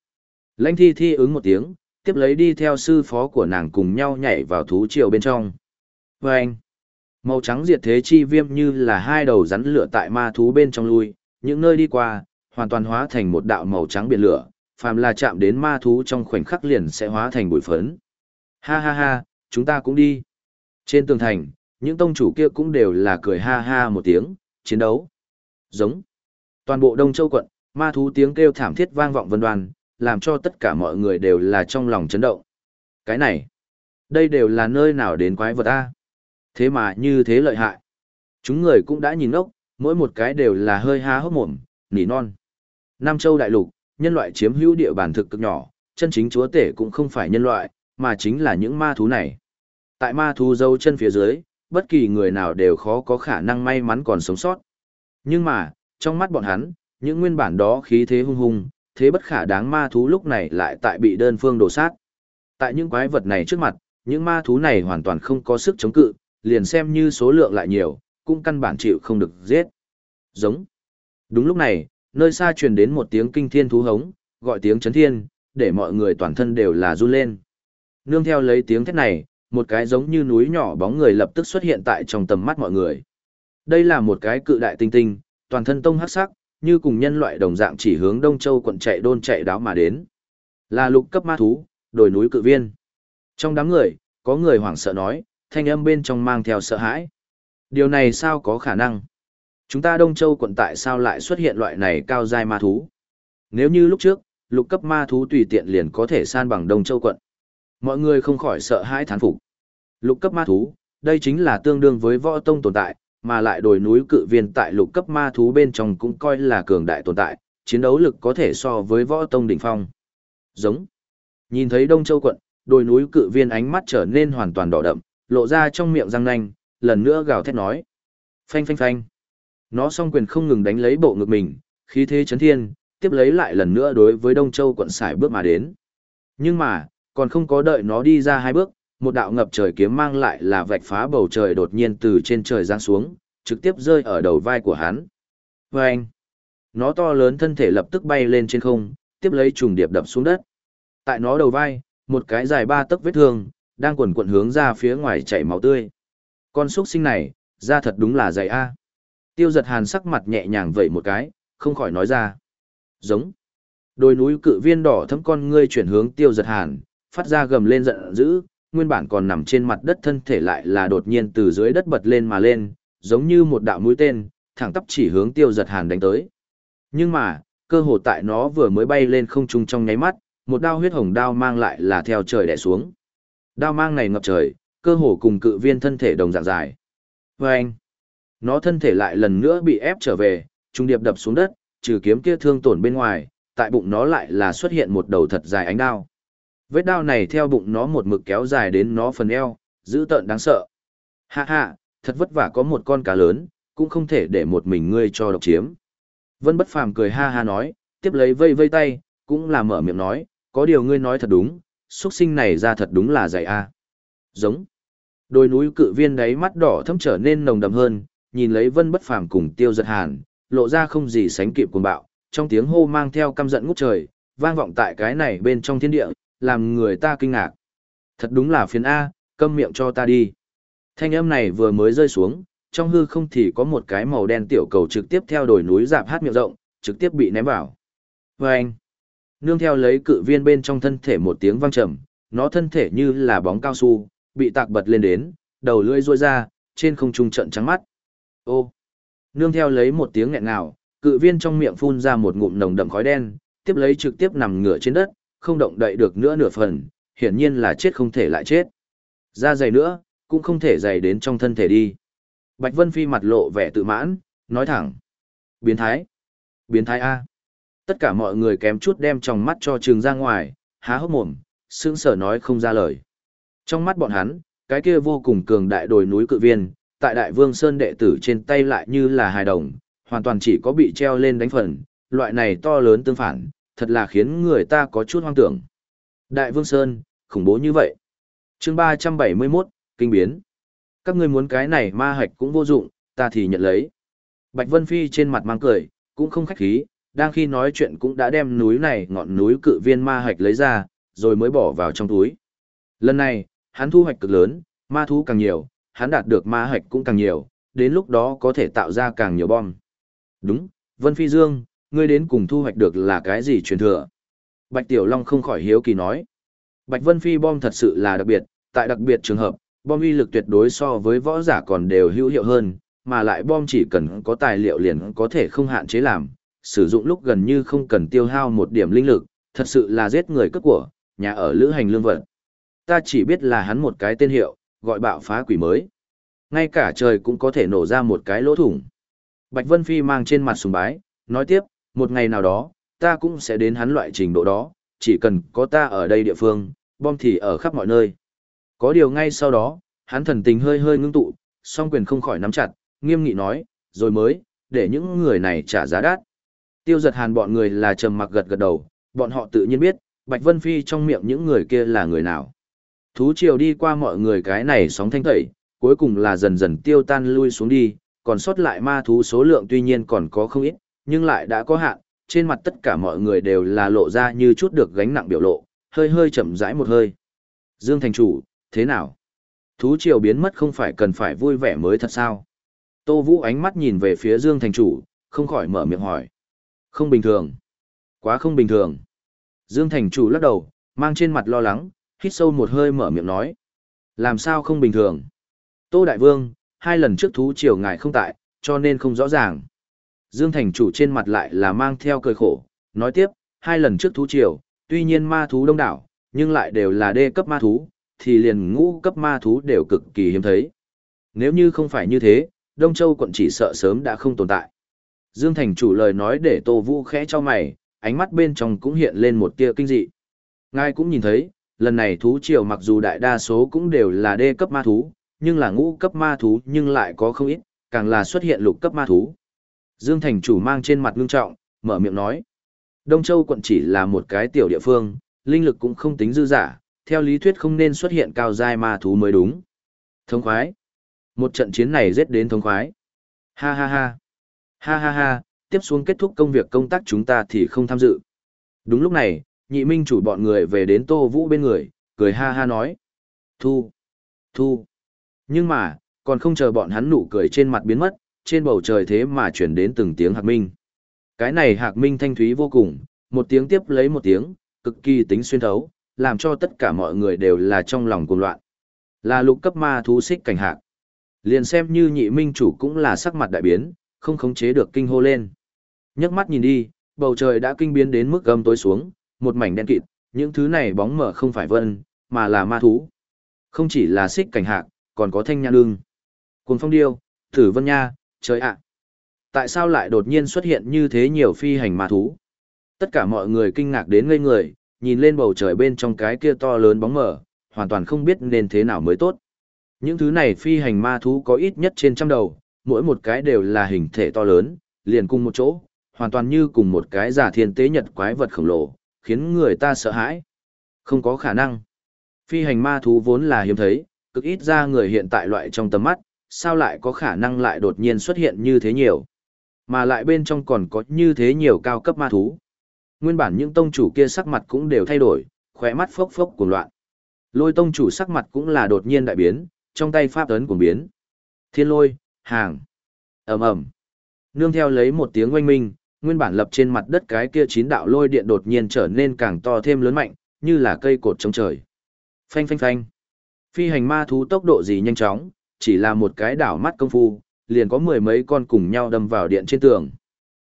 Lãnh thi thi ứng một tiếng, tiếp lấy đi theo sư phó của nàng cùng nhau nhảy vào thú triều bên trong. Và anh, màu trắng diệt thế chi viêm như là hai đầu rắn lửa tại ma thú bên trong lui, những nơi đi qua, hoàn toàn hóa thành một đạo màu trắng biển lửa, phàm là chạm đến ma thú trong khoảnh khắc liền sẽ hóa thành bụi phấn. Ha ha ha, chúng ta cũng đi. Trên tường thành, những tông chủ kia cũng đều là cười ha ha một tiếng, chiến đấu. Giống. Toàn bộ Đông Châu quận, ma thú tiếng kêu thảm thiết vang vọng vân đoàn, làm cho tất cả mọi người đều là trong lòng chấn động. Cái này, đây đều là nơi nào đến quái vật a? Thế mà như thế lợi hại. Chúng người cũng đã nhìn ngốc, mỗi một cái đều là hơi há hốc mồm, nỉ non. Nam Châu đại lục, nhân loại chiếm hữu địa bàn thực cực nhỏ, chân chính chúa tể cũng không phải nhân loại, mà chính là những ma thú này. Tại ma thú dâu chân phía dưới, bất kỳ người nào đều khó có khả năng may mắn còn sống sót. Nhưng mà, trong mắt bọn hắn, những nguyên bản đó khí thế hung hung, thế bất khả đáng ma thú lúc này lại tại bị đơn phương đổ sát. Tại những quái vật này trước mặt, những ma thú này hoàn toàn không có sức chống cự, liền xem như số lượng lại nhiều, cũng căn bản chịu không được giết. Giống. Đúng lúc này, nơi xa truyền đến một tiếng kinh thiên thú hống, gọi tiếng chấn thiên, để mọi người toàn thân đều là run lên. Nương theo lấy tiếng thét này, một cái giống như núi nhỏ bóng người lập tức xuất hiện tại trong tầm mắt mọi người. Đây là một cái cự đại tinh tinh, toàn thân tông hắc sắc, như cùng nhân loại đồng dạng chỉ hướng Đông Châu quận chạy đôn chạy đáo mà đến. Là lục cấp ma thú, đồi núi cự viên. Trong đám người, có người hoảng sợ nói, thanh âm bên trong mang theo sợ hãi. Điều này sao có khả năng? Chúng ta Đông Châu quận tại sao lại xuất hiện loại này cao giai ma thú? Nếu như lúc trước, lục cấp ma thú tùy tiện liền có thể san bằng Đông Châu quận. Mọi người không khỏi sợ hãi thán phục. Lục cấp ma thú, đây chính là tương đương với võ tông tồn tại, mà lại đồi núi cự viên tại lục cấp ma thú bên trong cũng coi là cường đại tồn tại, chiến đấu lực có thể so với võ tông đỉnh phong. Giống. Nhìn thấy Đông Châu quận, đồi núi cự viên ánh mắt trở nên hoàn toàn đỏ đậm, lộ ra trong miệng răng nanh, lần nữa gào thét nói. Phanh phanh phanh. Nó song quyền không ngừng đánh lấy bộ ngực mình, khí thế chấn thiên, tiếp lấy lại lần nữa đối với Đông Châu quận xài bước mà đến. Nhưng mà, còn không có đợi nó đi ra hai bước, một đạo ngập trời kiếm mang lại là vạch phá bầu trời đột nhiên từ trên trời giáng xuống, trực tiếp rơi ở đầu vai của hắn. Và anh, nó to lớn thân thể lập tức bay lên trên không, tiếp lấy trùng điệp đập xuống đất. Tại nó đầu vai, một cái dài ba tấc vết thương, đang quần quận hướng ra phía ngoài chảy máu tươi. Con xuất sinh này, ra thật đúng là dày a. Tiêu giật hàn sắc mặt nhẹ nhàng vậy một cái, không khỏi nói ra. Giống. Đôi núi cự viên đỏ thấm con ngươi chuyển hướng tiêu giật hàn, phát ra gầm lên giận dữ, nguyên bản còn nằm trên mặt đất thân thể lại là đột nhiên từ dưới đất bật lên mà lên, giống như một đạo mũi tên, thẳng tắp chỉ hướng tiêu giật hàn đánh tới. Nhưng mà, cơ hồ tại nó vừa mới bay lên không trung trong nháy mắt, một đao huyết hồng đao mang lại là theo trời đè xuống. Đao mang này ngập trời, cơ hồ cùng cự viên thân thể đồng dạng dài. Vâng! anh, nó thân thể lại lần nữa bị ép trở về, trung điệp đập xuống đất, trừ kiếm kia thương tổn bên ngoài, tại bụng nó lại là xuất hiện một đầu thật dài ánh đao. Vết đao này theo bụng nó một mực kéo dài đến nó phần eo, dữ tợn đáng sợ. Ha ha, thật vất vả có một con cá lớn, cũng không thể để một mình ngươi cho độc chiếm. Vân bất phàm cười ha ha nói, tiếp lấy vây vây tay, cũng là mở miệng nói, có điều ngươi nói thật đúng, xuất sinh này ra thật đúng là dày a. Giống. Đôi núi cự viên đáy mắt đỏ thâm trở nên nồng đậm hơn, nhìn lấy vân bất phàm cùng tiêu giật hàn, lộ ra không gì sánh kịp cuồng bạo, trong tiếng hô mang theo căm giận ngút trời, vang vọng tại cái này bên trong thiên địa, làm người ta kinh ngạc. Thật đúng là phiền A, câm miệng cho ta đi. Thanh âm này vừa mới rơi xuống, trong hư không thì có một cái màu đen tiểu cầu trực tiếp theo đồi núi dạp hát miệng rộng, trực tiếp bị ném vào. Và anh, nương theo lấy cự viên bên trong thân thể một tiếng vang trầm, nó thân thể như là bóng cao su, bị tạc bật lên đến, đầu lưỡi ruôi ra, trên không trung trận trắng mắt. Ô, nương theo lấy một tiếng nghẹn ngào, cự viên trong miệng phun ra một ngụm nồng đậm khói đen, tiếp lấy trực tiếp nằm ngửa trên đất, không động đậy được nữa nửa phần, hiển nhiên là chết không thể lại chết. Ra dày nữa, cũng không thể dày đến trong thân thể đi. Bạch Vân Phi mặt lộ vẻ tự mãn, nói thẳng. Biến thái. Biến thái A. Tất cả mọi người kém chút đem trong mắt cho trường ra ngoài, há hốc mồm, sững sở nói không ra lời. Trong mắt bọn hắn, cái kia vô cùng cường đại đồi núi cự viên, tại đại vương sơn đệ tử trên tay lại như là hài đồng, hoàn toàn chỉ có bị treo lên đánh phần, loại này to lớn tương phản, thật là khiến người ta có chút hoang tưởng. Đại Vương Sơn, khủng bố như vậy. chương 371, Kinh biến. Các ngươi muốn cái này ma hạch cũng vô dụng, ta thì nhận lấy. Bạch Vân Phi trên mặt mang cười, cũng không khách khí, đang khi nói chuyện cũng đã đem núi này ngọn núi cự viên ma hạch lấy ra, rồi mới bỏ vào trong túi. Lần này, hắn thu hoạch cực lớn, ma thú càng nhiều, hắn đạt được ma hạch cũng càng nhiều, đến lúc đó có thể tạo ra càng nhiều bom. Đúng, Vân Phi Dương, ngươi đến cùng thu hoạch được là cái gì truyền thừa? Bạch Tiểu Long không khỏi hiếu kỳ nói. Bạch Vân Phi bom thật sự là đặc biệt, tại đặc biệt trường hợp, bom uy lực tuyệt đối so với võ giả còn đều hữu hiệu hơn, mà lại bom chỉ cần có tài liệu liền có thể không hạn chế làm, sử dụng lúc gần như không cần tiêu hao một điểm linh lực, thật sự là giết người cất của, nhà ở lữ hành lương vật. Ta chỉ biết là hắn một cái tên hiệu, gọi bạo phá quỷ mới. Ngay cả trời cũng có thể nổ ra một cái lỗ thủng. Bạch Vân Phi mang trên mặt sùng bái, nói tiếp, một ngày nào đó, ta cũng sẽ đến hắn loại trình độ đó, chỉ cần có ta ở đây địa phương, bom thì ở khắp mọi nơi. Có điều ngay sau đó, hắn thần tình hơi hơi ngưng tụ, song quyền không khỏi nắm chặt, nghiêm nghị nói, rồi mới, để những người này trả giá đắt. Tiêu giật hàn bọn người là trầm mặc gật gật đầu, bọn họ tự nhiên biết, Bạch Vân Phi trong miệng những người kia là người nào. Thú triều đi qua mọi người cái này sóng thanh tẩy, cuối cùng là dần dần tiêu tan lui xuống đi, còn sót lại ma thú số lượng tuy nhiên còn có không ít, nhưng lại đã có hạn, trên mặt tất cả mọi người đều là lộ ra như chút được gánh nặng biểu lộ, hơi hơi chậm rãi một hơi. Dương thành chủ, thế nào? Thú triều biến mất không phải cần phải vui vẻ mới thật sao? Tô Vũ ánh mắt nhìn về phía Dương thành chủ, không khỏi mở miệng hỏi. Không bình thường. Quá không bình thường. Dương Thành chủ lắc đầu, mang trên mặt lo lắng, hít sâu một hơi mở miệng nói. Làm sao không bình thường? Tô Đại Vương, hai lần trước thú triều ngài không tại, cho nên không rõ ràng. Dương Thành chủ trên mặt lại là mang theo cười khổ, nói tiếp, hai lần trước thú triều, tuy nhiên ma thú đông đảo, nhưng lại đều là đê cấp ma thú, thì liền ngũ cấp ma thú đều cực kỳ hiếm thấy. Nếu như không phải như thế, Đông Châu quận chỉ sợ sớm đã không tồn tại. Dương Thành chủ lời nói để Tô Vũ khẽ cho mày, ánh mắt bên trong cũng hiện lên một tia kinh dị. Ngài cũng nhìn thấy, lần này thú triều mặc dù đại đa số cũng đều là đê cấp ma thú, nhưng là ngũ cấp ma thú nhưng lại có không ít, càng là xuất hiện lục cấp ma thú. Dương Thành chủ mang trên mặt ngưng trọng, mở miệng nói. Đông Châu quận chỉ là một cái tiểu địa phương, linh lực cũng không tính dư giả, theo lý thuyết không nên xuất hiện cao giai ma thú mới đúng. Thông khoái. Một trận chiến này giết đến thông khoái. Ha ha ha. Ha ha ha, tiếp xuống kết thúc công việc công tác chúng ta thì không tham dự. Đúng lúc này, nhị minh chủ bọn người về đến Tô Vũ bên người, cười ha ha nói. Thu. Thu. Nhưng mà, còn không chờ bọn hắn nụ cười trên mặt biến mất, trên bầu trời thế mà chuyển đến từng tiếng hạc minh. Cái này hạc minh thanh thúy vô cùng, một tiếng tiếp lấy một tiếng, cực kỳ tính xuyên thấu, làm cho tất cả mọi người đều là trong lòng cuồng loạn. Là lục cấp ma thú xích cảnh hạc. Liền xem như nhị minh chủ cũng là sắc mặt đại biến, không khống chế được kinh hô lên. nhấc mắt nhìn đi, bầu trời đã kinh biến đến mức gầm tối xuống, một mảnh đen kịt, những thứ này bóng mở không phải vân, mà là ma thú. Không chỉ là xích cảnh hạc, còn có thanh nha đương. Cuồng phong điêu, thử vân nha, trời ạ. Tại sao lại đột nhiên xuất hiện như thế nhiều phi hành ma thú? Tất cả mọi người kinh ngạc đến ngây người, nhìn lên bầu trời bên trong cái kia to lớn bóng mở, hoàn toàn không biết nên thế nào mới tốt. Những thứ này phi hành ma thú có ít nhất trên trăm đầu, mỗi một cái đều là hình thể to lớn, liền cùng một chỗ, hoàn toàn như cùng một cái giả thiên tế nhật quái vật khổng lồ, khiến người ta sợ hãi. Không có khả năng. Phi hành ma thú vốn là hiếm thấy, cực ít ra người hiện tại loại trong tầm mắt, sao lại có khả năng lại đột nhiên xuất hiện như thế nhiều. Mà lại bên trong còn có như thế nhiều cao cấp ma thú. Nguyên bản những tông chủ kia sắc mặt cũng đều thay đổi, khóe mắt phốc phốc cuồng loạn. Lôi tông chủ sắc mặt cũng là đột nhiên đại biến, trong tay pháp ấn cuồng biến. Thiên lôi, hàng, ầm ầm. Nương theo lấy một tiếng oanh minh, nguyên bản lập trên mặt đất cái kia chín đạo lôi điện đột nhiên trở nên càng to thêm lớn mạnh, như là cây cột trong trời. Phanh phanh phanh. Phi hành ma thú tốc độ gì nhanh chóng, chỉ là một cái đảo mắt công phu, liền có mười mấy con cùng nhau đâm vào điện trên tường.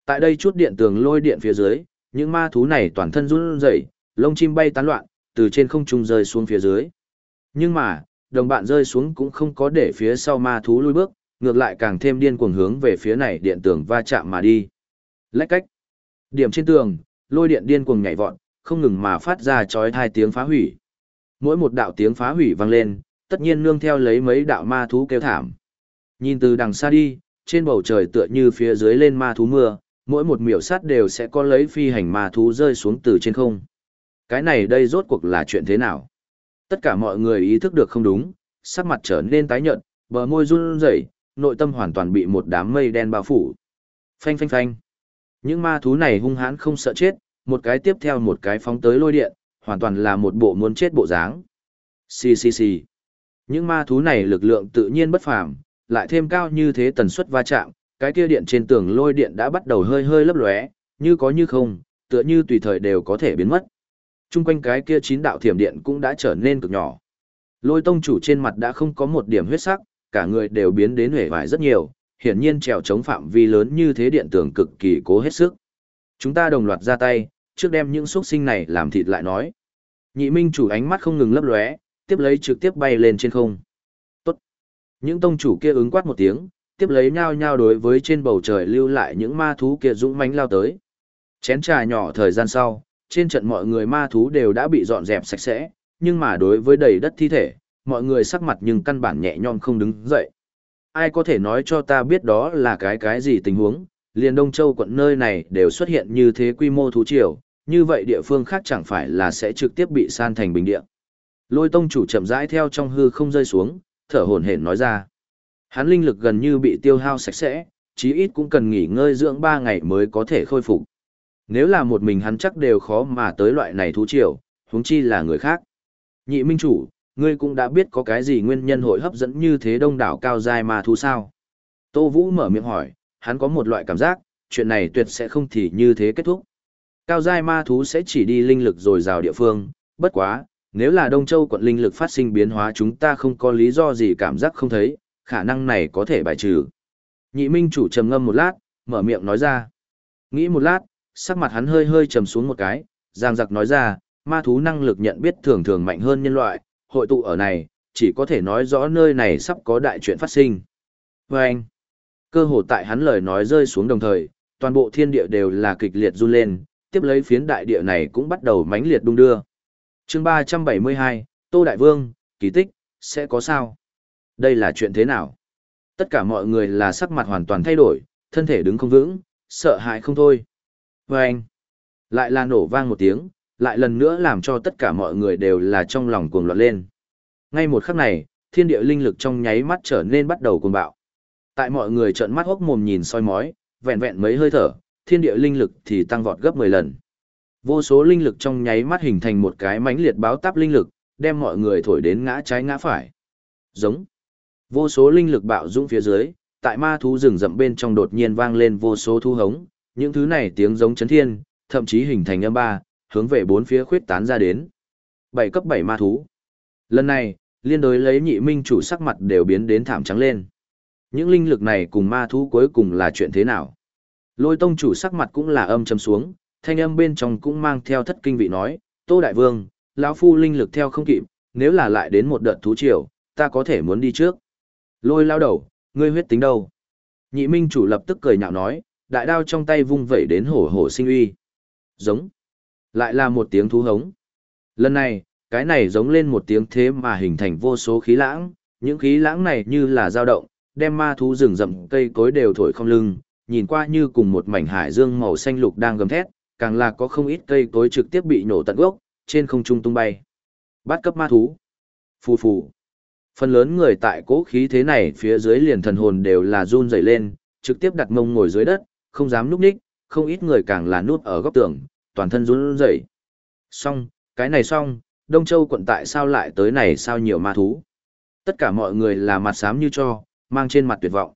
Tại đây chút điện tường lôi điện phía dưới, những ma thú này toàn thân run rẩy, lông chim bay tán loạn, từ trên không trung rơi xuống phía dưới. Nhưng mà, đồng bạn rơi xuống cũng không có để phía sau ma thú lui bước, ngược lại càng thêm điên cuồng hướng về phía này điện tường va chạm mà đi. Lách cách. Điểm trên tường, lôi điện điên cuồng nhảy vọt, không ngừng mà phát ra chói tai tiếng phá hủy. Mỗi một đạo tiếng phá hủy vang lên, tất nhiên nương theo lấy mấy đạo ma thú kêu thảm. Nhìn từ đằng xa đi, trên bầu trời tựa như phía dưới lên ma thú mưa, mỗi một miểu sát đều sẽ có lấy phi hành ma thú rơi xuống từ trên không. Cái này đây rốt cuộc là chuyện thế nào? Tất cả mọi người ý thức được không đúng, sắc mặt trở nên tái nhợt, bờ môi run rẩy, nội tâm hoàn toàn bị một đám mây đen bao phủ. Phanh phanh phanh. Những ma thú này hung hãn không sợ chết, một cái tiếp theo một cái phóng tới lôi điện, hoàn toàn là một bộ muốn chết bộ dáng. Xì xì xì. Những ma thú này lực lượng tự nhiên bất phàm, lại thêm cao như thế tần suất va chạm, cái kia điện trên tường lôi điện đã bắt đầu hơi hơi lấp lóe, như có như không, tựa như tùy thời đều có thể biến mất. Trung quanh cái kia chín đạo thiểm điện cũng đã trở nên cực nhỏ. Lôi tông chủ trên mặt đã không có một điểm huyết sắc, cả người đều biến đến hể vải rất nhiều, hiển nhiên trèo chống phạm vi lớn như thế điện tường cực kỳ cố hết sức. Chúng ta đồng loạt ra tay, trước đem những xuất sinh này làm thịt lại nói. Nhị minh chủ ánh mắt không ngừng lấp lóe, tiếp lấy trực tiếp bay lên trên không. Tốt. Những tông chủ kia ứng quát một tiếng, tiếp lấy nhao nhao đối với trên bầu trời lưu lại những ma thú kia dũng mãnh lao tới. Chén trà nhỏ thời gian sau, trên trận mọi người ma thú đều đã bị dọn dẹp sạch sẽ, nhưng mà đối với đầy đất thi thể, mọi người sắc mặt nhưng căn bản nhẹ nhõm không đứng dậy. Ai có thể nói cho ta biết đó là cái cái gì tình huống, liền Đông Châu quận nơi này đều xuất hiện như thế quy mô thú triều, như vậy địa phương khác chẳng phải là sẽ trực tiếp bị san thành bình địa. Lôi tông chủ chậm rãi theo trong hư không rơi xuống, thở hổn hển nói ra. Hắn linh lực gần như bị tiêu hao sạch sẽ, chí ít cũng cần nghỉ ngơi dưỡng 3 ngày mới có thể khôi phục. Nếu là một mình hắn chắc đều khó mà tới loại này thú triều, huống chi là người khác. Nhị minh chủ, ngươi cũng đã biết có cái gì nguyên nhân hội hấp dẫn như thế đông đảo cao dài mà thú sao? Tô Vũ mở miệng hỏi, hắn có một loại cảm giác, chuyện này tuyệt sẽ không thì như thế kết thúc. Cao dài ma thú sẽ chỉ đi linh lực dồi rào địa phương, bất quá, nếu là Đông Châu quận linh lực phát sinh biến hóa chúng ta không có lý do gì cảm giác không thấy, khả năng này có thể bài trừ. Nhị Minh chủ trầm ngâm một lát, mở miệng nói ra. Nghĩ một lát, sắc mặt hắn hơi hơi trầm xuống một cái, giang giặc nói ra, ma thú năng lực nhận biết thường thường mạnh hơn nhân loại, hội tụ ở này, chỉ có thể nói rõ nơi này sắp có đại chuyện phát sinh. Và anh, cơ hồ tại hắn lời nói rơi xuống đồng thời, toàn bộ thiên địa đều là kịch liệt run lên, tiếp lấy phiến đại địa này cũng bắt đầu mãnh liệt đung đưa chương 372, Tô Đại Vương, kỳ tích, sẽ có sao? Đây là chuyện thế nào? Tất cả mọi người là sắc mặt hoàn toàn thay đổi, thân thể đứng không vững, sợ hãi không thôi. vê anh, lại là nổ vang một tiếng, lại lần nữa làm cho tất cả mọi người đều là trong lòng cuồng loạn lên. Ngay một khắc này, thiên địa linh lực trong nháy mắt trở nên bắt đầu cuồng bạo. Tại mọi người trợn mắt hốc mồm nhìn soi mói, vẹn vẹn mấy hơi thở, thiên địa linh lực thì tăng vọt gấp 10 lần. Vô số linh lực trong nháy mắt hình thành một cái mãnh liệt báo táp linh lực, đem mọi người thổi đến ngã trái ngã phải. Giống. Vô số linh lực bạo dũng phía dưới, tại ma thú rừng rậm bên trong đột nhiên vang lên vô số thu hống, những thứ này tiếng giống chấn thiên, thậm chí hình thành âm ba, hướng về bốn phía khuyết tán ra đến. Bảy cấp bảy ma thú. Lần này, liên đối lấy nhị minh chủ sắc mặt đều biến đến thảm trắng lên. Những linh lực này cùng ma thú cuối cùng là chuyện thế nào? Lôi tông chủ sắc mặt cũng là âm trầm xuống, thanh âm bên trong cũng mang theo thất kinh vị nói, Tô Đại Vương, lão phu linh lực theo không kịp, nếu là lại đến một đợt thú triều, ta có thể muốn đi trước. Lôi lao đầu, ngươi huyết tính đâu? Nhị minh chủ lập tức cười nhạo nói, đại đao trong tay vung vẩy đến hổ hổ sinh uy. Giống. Lại là một tiếng thú hống. Lần này, cái này giống lên một tiếng thế mà hình thành vô số khí lãng, những khí lãng này như là dao động, đem ma thú rừng rậm cây cối đều thổi không lưng, nhìn qua như cùng một mảnh hải dương màu xanh lục đang gầm thét, càng là có không ít cây cối trực tiếp bị nổ tận gốc, trên không trung tung bay. Bắt cấp ma thú. Phù phù. Phần lớn người tại cố khí thế này phía dưới liền thần hồn đều là run rẩy lên, trực tiếp đặt mông ngồi dưới đất, không dám núp ních, không ít người càng là núp ở góc tường, toàn thân run rẩy. Xong, cái này xong, Đông Châu quận tại sao lại tới này sao nhiều ma thú? Tất cả mọi người là mặt xám như cho, mang trên mặt tuyệt vọng.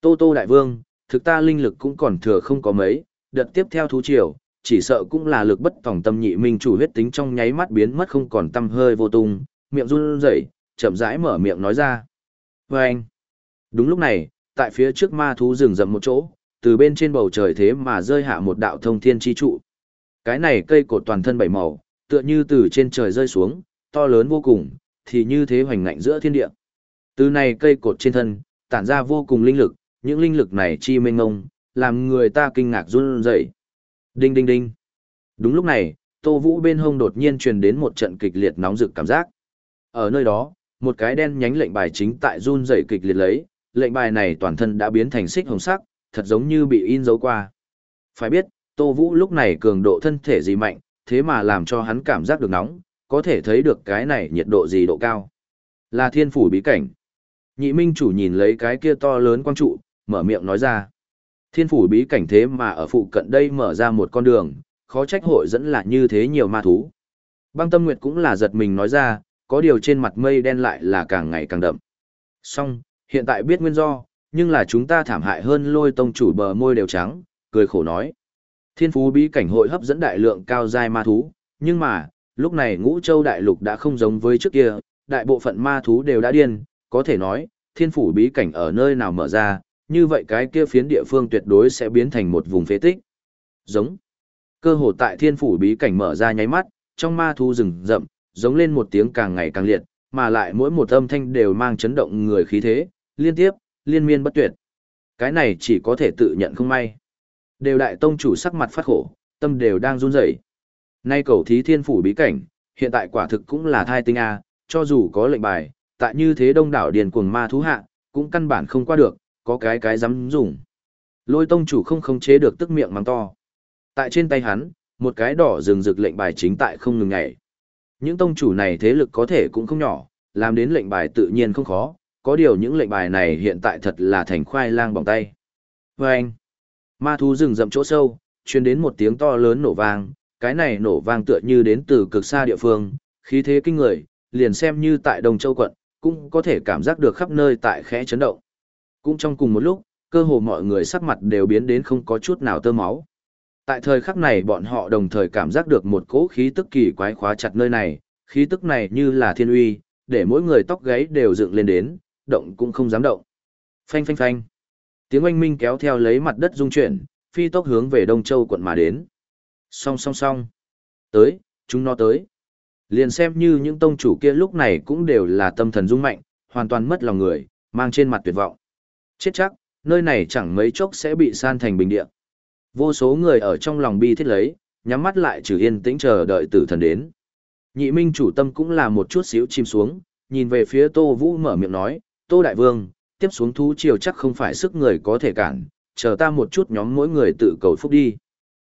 Tô Tô Đại Vương, thực ta linh lực cũng còn thừa không có mấy, đợt tiếp theo thú triều, chỉ sợ cũng là lực bất tòng tâm nhị minh chủ huyết tính trong nháy mắt biến mất không còn tâm hơi vô tung, miệng run rẩy, chậm rãi mở miệng nói ra. Và anh, đúng lúc này, tại phía trước ma thú rừng rậm một chỗ, từ bên trên bầu trời thế mà rơi hạ một đạo thông thiên chi trụ. Cái này cây cột toàn thân bảy màu, tựa như từ trên trời rơi xuống, to lớn vô cùng, thì như thế hoành ngạnh giữa thiên địa. Từ này cây cột trên thân, tản ra vô cùng linh lực, những linh lực này chi mênh ngông, làm người ta kinh ngạc run rẩy. Đinh đinh đinh. Đúng lúc này, Tô Vũ bên hông đột nhiên truyền đến một trận kịch liệt nóng rực cảm giác. Ở nơi đó, một cái đen nhánh lệnh bài chính tại run rẩy kịch liệt lấy, lệnh bài này toàn thân đã biến thành xích hồng sắc, thật giống như bị in dấu qua. Phải biết, Tô Vũ lúc này cường độ thân thể gì mạnh, thế mà làm cho hắn cảm giác được nóng, có thể thấy được cái này nhiệt độ gì độ cao. Là thiên phủ bí cảnh. Nhị minh chủ nhìn lấy cái kia to lớn quang trụ, mở miệng nói ra. Thiên phủ bí cảnh thế mà ở phụ cận đây mở ra một con đường, khó trách hội dẫn là như thế nhiều ma thú. Băng tâm nguyệt cũng là giật mình nói ra, có điều trên mặt mây đen lại là càng ngày càng đậm. Xong, hiện tại biết nguyên do, nhưng là chúng ta thảm hại hơn lôi tông chủ bờ môi đều trắng, cười khổ nói. Thiên phú bí cảnh hội hấp dẫn đại lượng cao giai ma thú, nhưng mà, lúc này ngũ châu đại lục đã không giống với trước kia, đại bộ phận ma thú đều đã điên, có thể nói, thiên phủ bí cảnh ở nơi nào mở ra, như vậy cái kia phiến địa phương tuyệt đối sẽ biến thành một vùng phế tích. Giống. Cơ hồ tại thiên phủ bí cảnh mở ra nháy mắt, trong ma thú rừng rậm, giống lên một tiếng càng ngày càng liệt, mà lại mỗi một âm thanh đều mang chấn động người khí thế, liên tiếp, liên miên bất tuyệt. Cái này chỉ có thể tự nhận không may. Đều đại tông chủ sắc mặt phát khổ, tâm đều đang run rẩy. Nay cầu thí thiên phủ bí cảnh, hiện tại quả thực cũng là thai tinh A, cho dù có lệnh bài, tại như thế đông đảo điền cuồng ma thú hạ, cũng căn bản không qua được, có cái cái dám dùng. Lôi tông chủ không khống chế được tức miệng mắng to. Tại trên tay hắn, một cái đỏ rừng rực lệnh bài chính tại không ngừng nhảy. Những tông chủ này thế lực có thể cũng không nhỏ, làm đến lệnh bài tự nhiên không khó, có điều những lệnh bài này hiện tại thật là thành khoai lang bằng tay. Và anh, ma thú rừng rậm chỗ sâu, truyền đến một tiếng to lớn nổ vang, cái này nổ vang tựa như đến từ cực xa địa phương, khí thế kinh người, liền xem như tại Đồng Châu quận, cũng có thể cảm giác được khắp nơi tại khẽ chấn động. Cũng trong cùng một lúc, Cơ hồ mọi người sắc mặt đều biến đến không có chút nào tơ máu. Tại thời khắc này bọn họ đồng thời cảm giác được một cỗ khí tức kỳ quái khóa chặt nơi này, khí tức này như là thiên uy, để mỗi người tóc gáy đều dựng lên đến, động cũng không dám động. Phanh phanh phanh. Tiếng oanh minh kéo theo lấy mặt đất rung chuyển, phi tốc hướng về Đông Châu quận mà đến. Song song song. Tới, chúng nó tới. Liền xem như những tông chủ kia lúc này cũng đều là tâm thần rung mạnh, hoàn toàn mất lòng người, mang trên mặt tuyệt vọng. Chết chắc, nơi này chẳng mấy chốc sẽ bị san thành bình địa. Vô số người ở trong lòng bi thiết lấy, nhắm mắt lại trừ yên tĩnh chờ đợi tử thần đến. Nhị minh chủ tâm cũng là một chút xíu chìm xuống, nhìn về phía Tô Vũ mở miệng nói, Tô Đại Vương, tiếp xuống thú triều chắc không phải sức người có thể cản, chờ ta một chút nhóm mỗi người tự cầu phúc đi.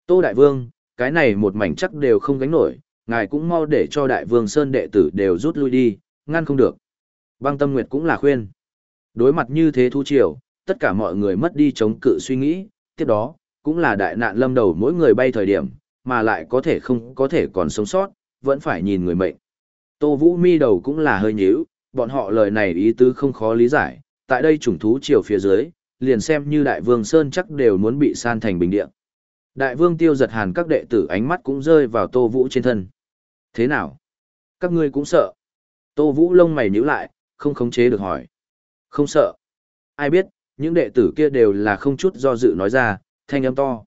Tô Đại Vương, cái này một mảnh chắc đều không gánh nổi, ngài cũng mau để cho Đại Vương Sơn đệ tử đều rút lui đi, ngăn không được. Băng Tâm Nguyệt cũng là khuyên. Đối mặt như thế thu triều, tất cả mọi người mất đi chống cự suy nghĩ, tiếp đó, cũng là đại nạn lâm đầu mỗi người bay thời điểm, mà lại có thể không có thể còn sống sót, vẫn phải nhìn người mệnh. Tô Vũ mi đầu cũng là hơi nhíu, bọn họ lời này ý tứ không khó lý giải, tại đây chủng thú triều phía dưới, liền xem như đại vương Sơn chắc đều muốn bị san thành bình địa. Đại vương tiêu giật hàn các đệ tử ánh mắt cũng rơi vào Tô Vũ trên thân. Thế nào? Các ngươi cũng sợ. Tô Vũ lông mày nhíu lại, không khống chế được hỏi. Không sợ. Ai biết, những đệ tử kia đều là không chút do dự nói ra, thanh âm to.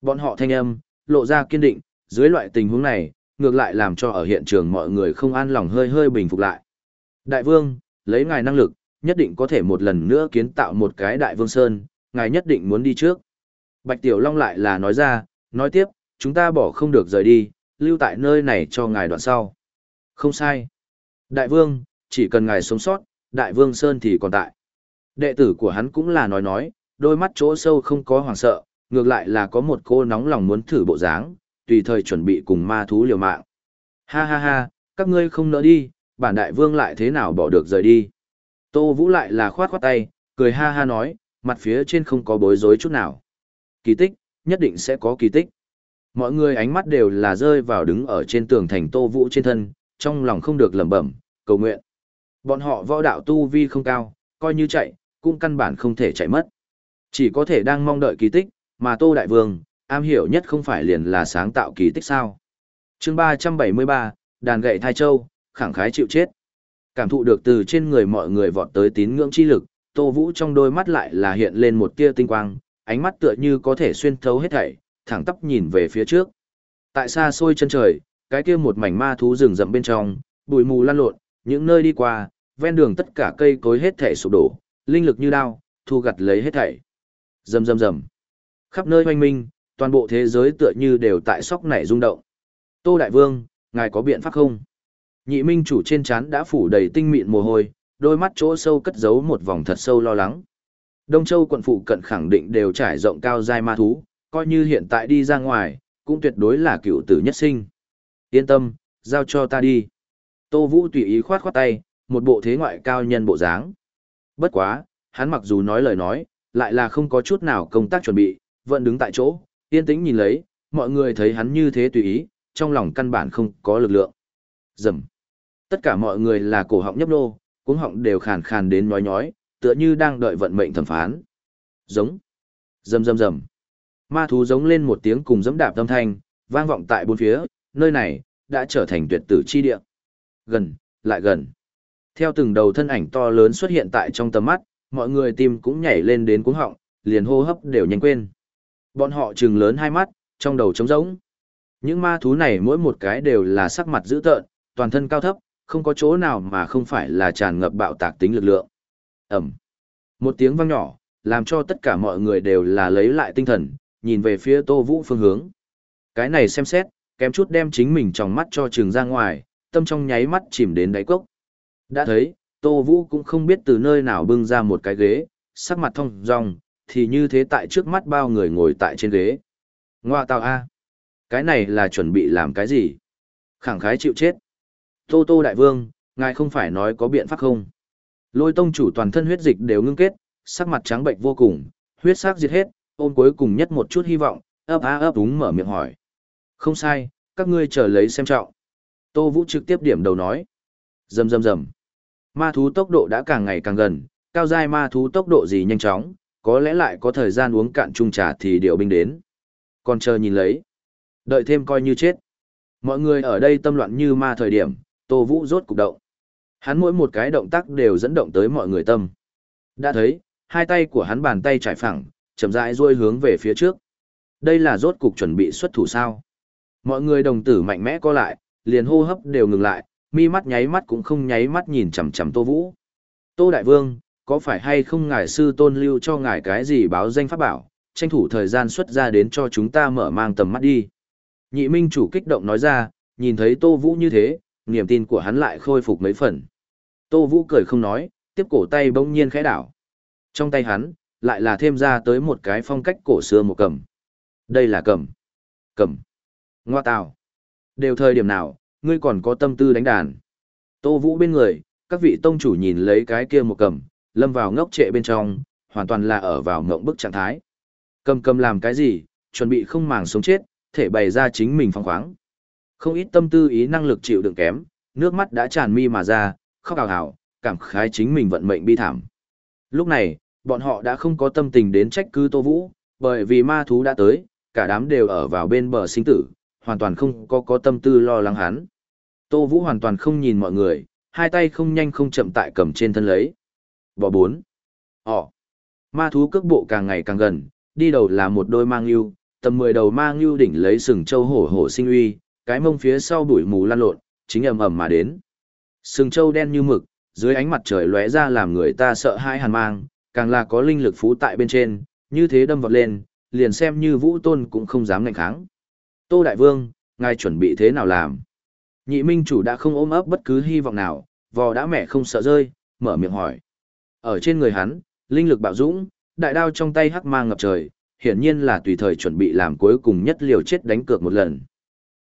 Bọn họ thanh âm, lộ ra kiên định, dưới loại tình huống này, ngược lại làm cho ở hiện trường mọi người không an lòng hơi hơi bình phục lại. Đại vương, lấy ngài năng lực, nhất định có thể một lần nữa kiến tạo một cái đại vương sơn, ngài nhất định muốn đi trước. Bạch Tiểu Long lại là nói ra, nói tiếp, chúng ta bỏ không được rời đi, lưu tại nơi này cho ngài đoạn sau. Không sai. Đại vương, chỉ cần ngài sống sót, đại vương sơn thì còn tại. Đệ tử của hắn cũng là nói nói, đôi mắt chỗ sâu không có hoàng sợ, ngược lại là có một cô nóng lòng muốn thử bộ dáng, tùy thời chuẩn bị cùng ma thú liều mạng. Ha ha ha, các ngươi không nỡ đi, bản đại vương lại thế nào bỏ được rời đi. Tô Vũ lại là khoát khoát tay, cười ha ha nói, mặt phía trên không có bối rối chút nào. Kỳ tích, nhất định sẽ có kỳ tích. Mọi người ánh mắt đều là rơi vào đứng ở trên tường thành Tô Vũ trên thân, trong lòng không được lẩm bẩm, cầu nguyện. Bọn họ võ đạo tu vi không cao, coi như chạy, cũng căn bản không thể chạy mất. Chỉ có thể đang mong đợi kỳ tích, mà Tô Đại Vương, am hiểu nhất không phải liền là sáng tạo kỳ tích sao. chương 373, đàn gậy thai châu, khẳng khái chịu chết. Cảm thụ được từ trên người mọi người vọt tới tín ngưỡng chi lực, Tô Vũ trong đôi mắt lại là hiện lên một tia tinh quang, ánh mắt tựa như có thể xuyên thấu hết thảy, thẳng tắp nhìn về phía trước. Tại xa xôi chân trời, cái kia một mảnh ma thú rừng rậm bên trong, bụi mù lan lộn, những nơi đi qua, ven đường tất cả cây cối hết thảy sụp đổ, linh lực như đao, thu gặt lấy hết thảy. Rầm rầm rầm. Khắp nơi hoành minh, toàn bộ thế giới tựa như đều tại sóc nảy rung động. Tô Đại Vương, ngài có biện pháp không? Nhị minh chủ trên trán đã phủ đầy tinh mịn mồ hôi, đôi mắt chỗ sâu cất giấu một vòng thật sâu lo lắng. Đông Châu quận phụ cận khẳng định đều trải rộng cao giai ma thú, coi như hiện tại đi ra ngoài, cũng tuyệt đối là cựu tử nhất sinh. Yên tâm, giao cho ta đi. Tô Vũ tùy ý khoát khoát tay, một bộ thế ngoại cao nhân bộ dáng. Bất quá, hắn mặc dù nói lời nói, lại là không có chút nào công tác chuẩn bị, vẫn đứng tại chỗ, yên tĩnh nhìn lấy, mọi người thấy hắn như thế tùy ý, trong lòng căn bản không có lực lượng. Dầm. Tất cả mọi người là cổ họng nhấp nô, cuống họng đều khàn khàn đến nhói nhói, tựa như đang đợi vận mệnh thẩm phán. Giống. dầm dầm dầm, Ma thú giống lên một tiếng cùng dẫm đạp âm thanh, vang vọng tại bốn phía, nơi này đã trở thành tuyệt tử chi địa. Gần, lại gần. Theo từng đầu thân ảnh to lớn xuất hiện tại trong tầm mắt, mọi người tim cũng nhảy lên đến cuống họng, liền hô hấp đều nhanh quên. Bọn họ trừng lớn hai mắt, trong đầu trống rỗng. Những ma thú này mỗi một cái đều là sắc mặt dữ tợn, toàn thân cao thấp, không có chỗ nào mà không phải là tràn ngập bạo tạc tính lực lượng. Ẩm. Một tiếng vang nhỏ, làm cho tất cả mọi người đều là lấy lại tinh thần, nhìn về phía Tô Vũ phương hướng. Cái này xem xét, kém chút đem chính mình trong mắt cho trường ra ngoài, tâm trong nháy mắt chìm đến đáy cốc. Đã thấy, Tô Vũ cũng không biết từ nơi nào bưng ra một cái ghế, sắc mặt thông rong, thì như thế tại trước mắt bao người ngồi tại trên ghế. Ngoa tào A. Cái này là chuẩn bị làm cái gì? Khẳng khái chịu chết. Tô Tô Đại Vương, ngài không phải nói có biện pháp không? Lôi tông chủ toàn thân huyết dịch đều ngưng kết, sắc mặt trắng bệnh vô cùng, huyết sắc diệt hết, ôm cuối cùng nhất một chút hy vọng, ấp á ấp úng mở miệng hỏi. Không sai, các ngươi chờ lấy xem trọng. Tô Vũ trực tiếp điểm đầu nói. Rầm rầm rầm. Ma thú tốc độ đã càng ngày càng gần, cao giai ma thú tốc độ gì nhanh chóng, có lẽ lại có thời gian uống cạn chung trà thì điều binh đến. Còn chờ nhìn lấy. Đợi thêm coi như chết. Mọi người ở đây tâm loạn như ma thời điểm, Tô Vũ rốt cục động. Hắn mỗi một cái động tác đều dẫn động tới mọi người tâm. Đã thấy, hai tay của hắn bàn tay trải phẳng, chậm rãi duỗi hướng về phía trước. Đây là rốt cục chuẩn bị xuất thủ sao. Mọi người đồng tử mạnh mẽ co lại, liền hô hấp đều ngừng lại, mi mắt nháy mắt cũng không nháy mắt nhìn chằm chằm Tô Vũ. Tô Đại Vương, có phải hay không ngài sư tôn lưu cho ngài cái gì báo danh pháp bảo, tranh thủ thời gian xuất ra đến cho chúng ta mở mang tầm mắt đi. Nhị minh chủ kích động nói ra, nhìn thấy Tô Vũ như thế, niềm tin của hắn lại khôi phục mấy phần. Tô Vũ cười không nói, tiếp cổ tay bỗng nhiên khẽ đảo. Trong tay hắn, lại là thêm ra tới một cái phong cách cổ xưa một cầm. Đây là cầm. Cầm. Ngoa tào. Đều thời điểm nào, ngươi còn có tâm tư đánh đàn. Tô Vũ bên người, các vị tông chủ nhìn lấy cái kia một cầm, lâm vào ngốc trệ bên trong, hoàn toàn là ở vào ngộng bức trạng thái. Cầm cầm làm cái gì, chuẩn bị không màng sống chết, thể bày ra chính mình phong khoáng. Không ít tâm tư ý năng lực chịu đựng kém, nước mắt đã tràn mi mà ra, khóc ào ào, cảm khái chính mình vận mệnh bi thảm. Lúc này, bọn họ đã không có tâm tình đến trách cứ Tô Vũ, bởi vì ma thú đã tới, cả đám đều ở vào bên bờ sinh tử, hoàn toàn không có có tâm tư lo lắng hắn. Tô Vũ hoàn toàn không nhìn mọi người, hai tay không nhanh không chậm tại cầm trên thân lấy. Bỏ bốn. Ồ. Ma thú cước bộ càng ngày càng gần, đi đầu là một đôi mang yêu, tầm 10 đầu mang yêu đỉnh lấy sừng châu hổ hổ sinh uy, cái mông phía sau bụi mù lan lộn, chính ầm ầm mà đến. Sừng châu đen như mực, dưới ánh mặt trời lóe ra làm người ta sợ hãi hàn mang, càng là có linh lực phú tại bên trên, như thế đâm vọt lên, liền xem như vũ tôn cũng không dám ngạnh kháng. Tô Đại Vương, ngài chuẩn bị thế nào làm? Nhị minh chủ đã không ôm ấp bất cứ hy vọng nào, vò đã mẹ không sợ rơi, mở miệng hỏi. Ở trên người hắn, linh lực bạo dũng, đại đao trong tay hắc mang ngập trời, hiển nhiên là tùy thời chuẩn bị làm cuối cùng nhất liều chết đánh cược một lần.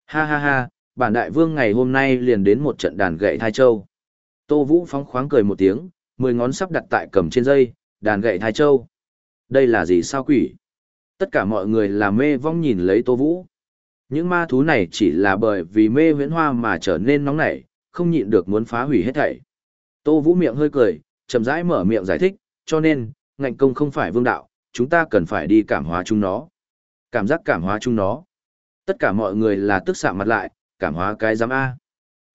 Ha ha ha, bản đại vương ngày hôm nay liền đến một trận đàn gậy thai châu. Tô Vũ phóng khoáng cười một tiếng, mười ngón sắp đặt tại cầm trên dây, đàn gậy thai châu. Đây là gì sao quỷ? Tất cả mọi người là mê vong nhìn lấy Tô Vũ. Những ma thú này chỉ là bởi vì mê huyễn hoa mà trở nên nóng nảy, không nhịn được muốn phá hủy hết thảy. Tô Vũ miệng hơi cười, chậm rãi mở miệng giải thích, cho nên, ngạnh công không phải vương đạo, chúng ta cần phải đi cảm hóa chúng nó. Cảm giác cảm hóa chúng nó. Tất cả mọi người là tức xạ mặt lại, cảm hóa cái giám A.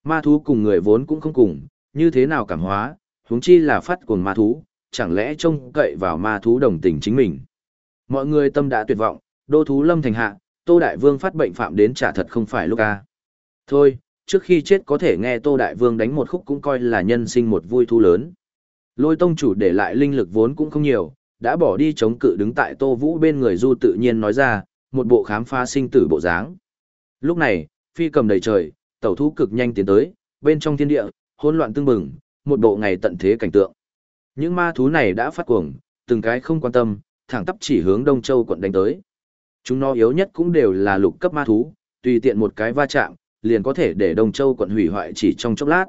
Ma thú cùng người vốn cũng không cùng, như thế nào cảm hóa, huống chi là phát cuồng ma thú, chẳng lẽ trông cậy vào ma thú đồng tình chính mình. Mọi người tâm đã tuyệt vọng, đô thú lâm thành hạ, Tô Đại Vương phát bệnh phạm đến trả thật không phải lúc A. Thôi, trước khi chết có thể nghe Tô Đại Vương đánh một khúc cũng coi là nhân sinh một vui thu lớn. Lôi tông chủ để lại linh lực vốn cũng không nhiều, đã bỏ đi chống cự đứng tại Tô Vũ bên người Du tự nhiên nói ra, một bộ khám phá sinh tử bộ dáng. Lúc này, phi cầm đầy trời, tẩu thú cực nhanh tiến tới, bên trong thiên địa, hỗn loạn tương bừng, một bộ ngày tận thế cảnh tượng. Những ma thú này đã phát cuồng, từng cái không quan tâm, thẳng tắp chỉ hướng Đông Châu quận đánh tới. Chúng nó yếu nhất cũng đều là lục cấp ma thú, tùy tiện một cái va chạm, liền có thể để Đông Châu quận hủy hoại chỉ trong chốc lát.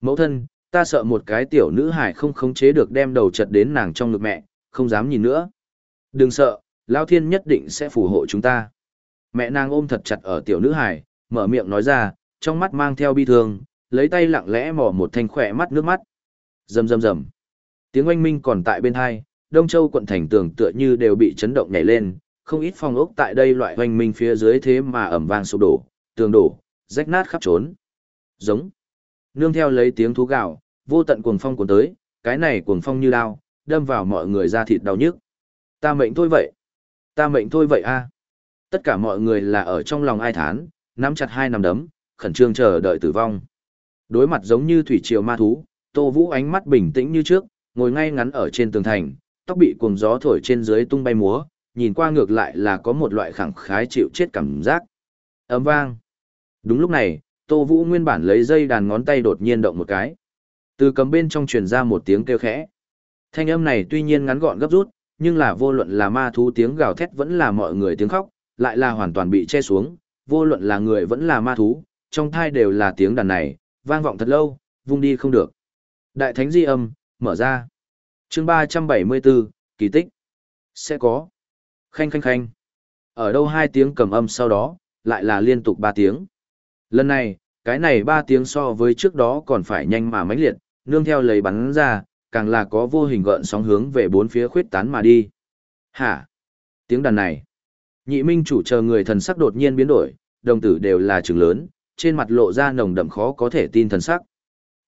Mẫu thân, ta sợ một cái tiểu nữ hải không khống chế được đem đầu chật đến nàng trong ngực mẹ, không dám nhìn nữa. Đừng sợ, Lao Thiên nhất định sẽ phù hộ chúng ta. Mẹ nàng ôm thật chặt ở tiểu nữ hải, mở miệng nói ra, trong mắt mang theo bi thương, lấy tay lặng lẽ mò một thanh khỏe mắt nước mắt. Rầm rầm rầm. Tiếng oanh minh còn tại bên hai, Đông Châu quận thành tường tựa như đều bị chấn động nhảy lên, không ít phòng ốc tại đây loại hoành minh phía dưới thế mà ẩm vang sụp đổ, tường đổ, rách nát khắp trốn. Giống. Nương theo lấy tiếng thú gạo, vô tận cuồng phong cuốn tới, cái này cuồng phong như đao, đâm vào mọi người da thịt đau nhức. Ta mệnh thôi vậy. Ta mệnh thôi vậy a. À. Tất cả mọi người là ở trong lòng ai thán, nắm chặt hai nắm đấm, khẩn trương chờ đợi tử vong. Đối mặt giống như thủy triều ma thú, Tô Vũ ánh mắt bình tĩnh như trước, ngồi ngay ngắn ở trên tường thành, tóc bị cuồng gió thổi trên dưới tung bay múa, nhìn qua ngược lại là có một loại khẳng khái chịu chết cảm giác. Ấm vang. Đúng lúc này, Tô Vũ nguyên bản lấy dây đàn ngón tay đột nhiên động một cái. Từ cầm bên trong truyền ra một tiếng kêu khẽ. Thanh âm này tuy nhiên ngắn gọn gấp rút, nhưng là vô luận là ma thú tiếng gào thét vẫn là mọi người tiếng khóc, lại là hoàn toàn bị che xuống, vô luận là người vẫn là ma thú, trong thai đều là tiếng đàn này, vang vọng thật lâu, vung đi không được. Đại thánh di âm, mở ra. chương 374, kỳ tích. Sẽ có. Khanh khanh khanh. Ở đâu hai tiếng cầm âm sau đó, lại là liên tục ba tiếng. Lần này, cái này ba tiếng so với trước đó còn phải nhanh mà mãnh liệt, nương theo lấy bắn ra, càng là có vô hình gợn sóng hướng về bốn phía khuyết tán mà đi. Hả? Tiếng đàn này. Nhị minh chủ chờ người thần sắc đột nhiên biến đổi, đồng tử đều là trường lớn, trên mặt lộ ra nồng đậm khó có thể tin thần sắc.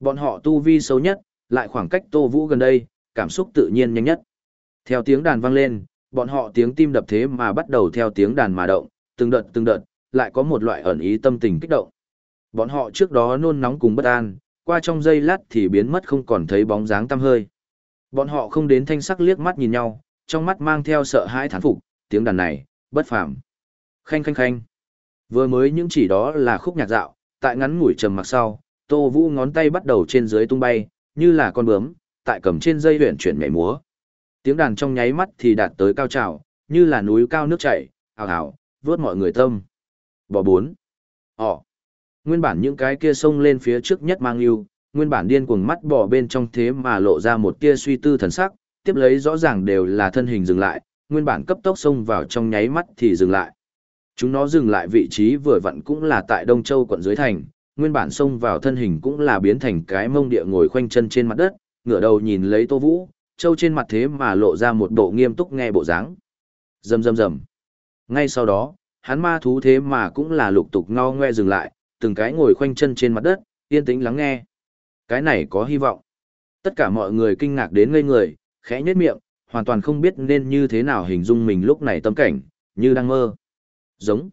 Bọn họ tu vi sâu nhất, lại khoảng cách Tô Vũ gần đây, cảm xúc tự nhiên nhanh nhất. Theo tiếng đàn vang lên, bọn họ tiếng tim đập thế mà bắt đầu theo tiếng đàn mà động, từng đợt từng đợt, lại có một loại ẩn ý tâm tình kích động. Bọn họ trước đó nôn nóng cùng bất an, qua trong giây lát thì biến mất không còn thấy bóng dáng tăm hơi. Bọn họ không đến thanh sắc liếc mắt nhìn nhau, trong mắt mang theo sợ hãi thán phục, tiếng đàn này, bất phàm. Khanh khanh khanh. Vừa mới những chỉ đó là khúc nhạc dạo, tại ngắn ngủi trầm mặc sau, Tô Vũ ngón tay bắt đầu trên dưới tung bay, như là con bướm, tại cầm trên dây huyền chuyển nhảy múa. Tiếng đàn trong nháy mắt thì đạt tới cao trào, như là núi cao nước chảy, ào ào, vớt mọi người tâm. Bỏ bốn. Ồ. Nguyên bản những cái kia xông lên phía trước nhất mang yêu, nguyên bản điên cuồng mắt bỏ bên trong thế mà lộ ra một tia suy tư thần sắc, tiếp lấy rõ ràng đều là thân hình dừng lại, nguyên bản cấp tốc xông vào trong nháy mắt thì dừng lại. Chúng nó dừng lại vị trí vừa vặn cũng là tại Đông Châu quận dưới thành, nguyên bản xông vào thân hình cũng là biến thành cái mông địa ngồi khoanh chân trên mặt đất, ngửa đầu nhìn lấy Tô Vũ, Châu trên mặt thế mà lộ ra một bộ nghiêm túc nghe bộ dáng. Rầm rầm rầm. Ngay sau đó, hắn ma thú thế mà cũng là lục tục ngao ngoe dừng lại, từng cái ngồi khoanh chân trên mặt đất, yên tĩnh lắng nghe. Cái này có hy vọng. Tất cả mọi người kinh ngạc đến ngây người, khẽ nhếch miệng, hoàn toàn không biết nên như thế nào hình dung mình lúc này tâm cảnh, như đang mơ. Giống.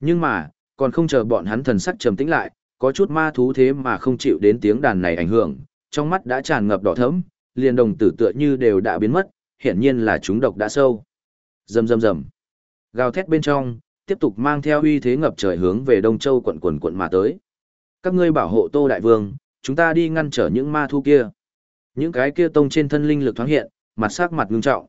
Nhưng mà, còn không chờ bọn hắn thần sắc trầm tĩnh lại, có chút ma thú thế mà không chịu đến tiếng đàn này ảnh hưởng, trong mắt đã tràn ngập đỏ thẫm, liền đồng tử tựa như đều đã biến mất, hiển nhiên là chúng độc đã sâu. Rầm rầm rầm. Gào thét bên trong, tiếp tục mang theo uy thế ngập trời hướng về Đông Châu quận quần quận mà tới. Các ngươi bảo hộ Tô Đại Vương, chúng ta đi ngăn trở những ma thú kia. Những cái kia tông trên thân linh lực thoáng hiện, mặt sắc mặt ngưng trọng.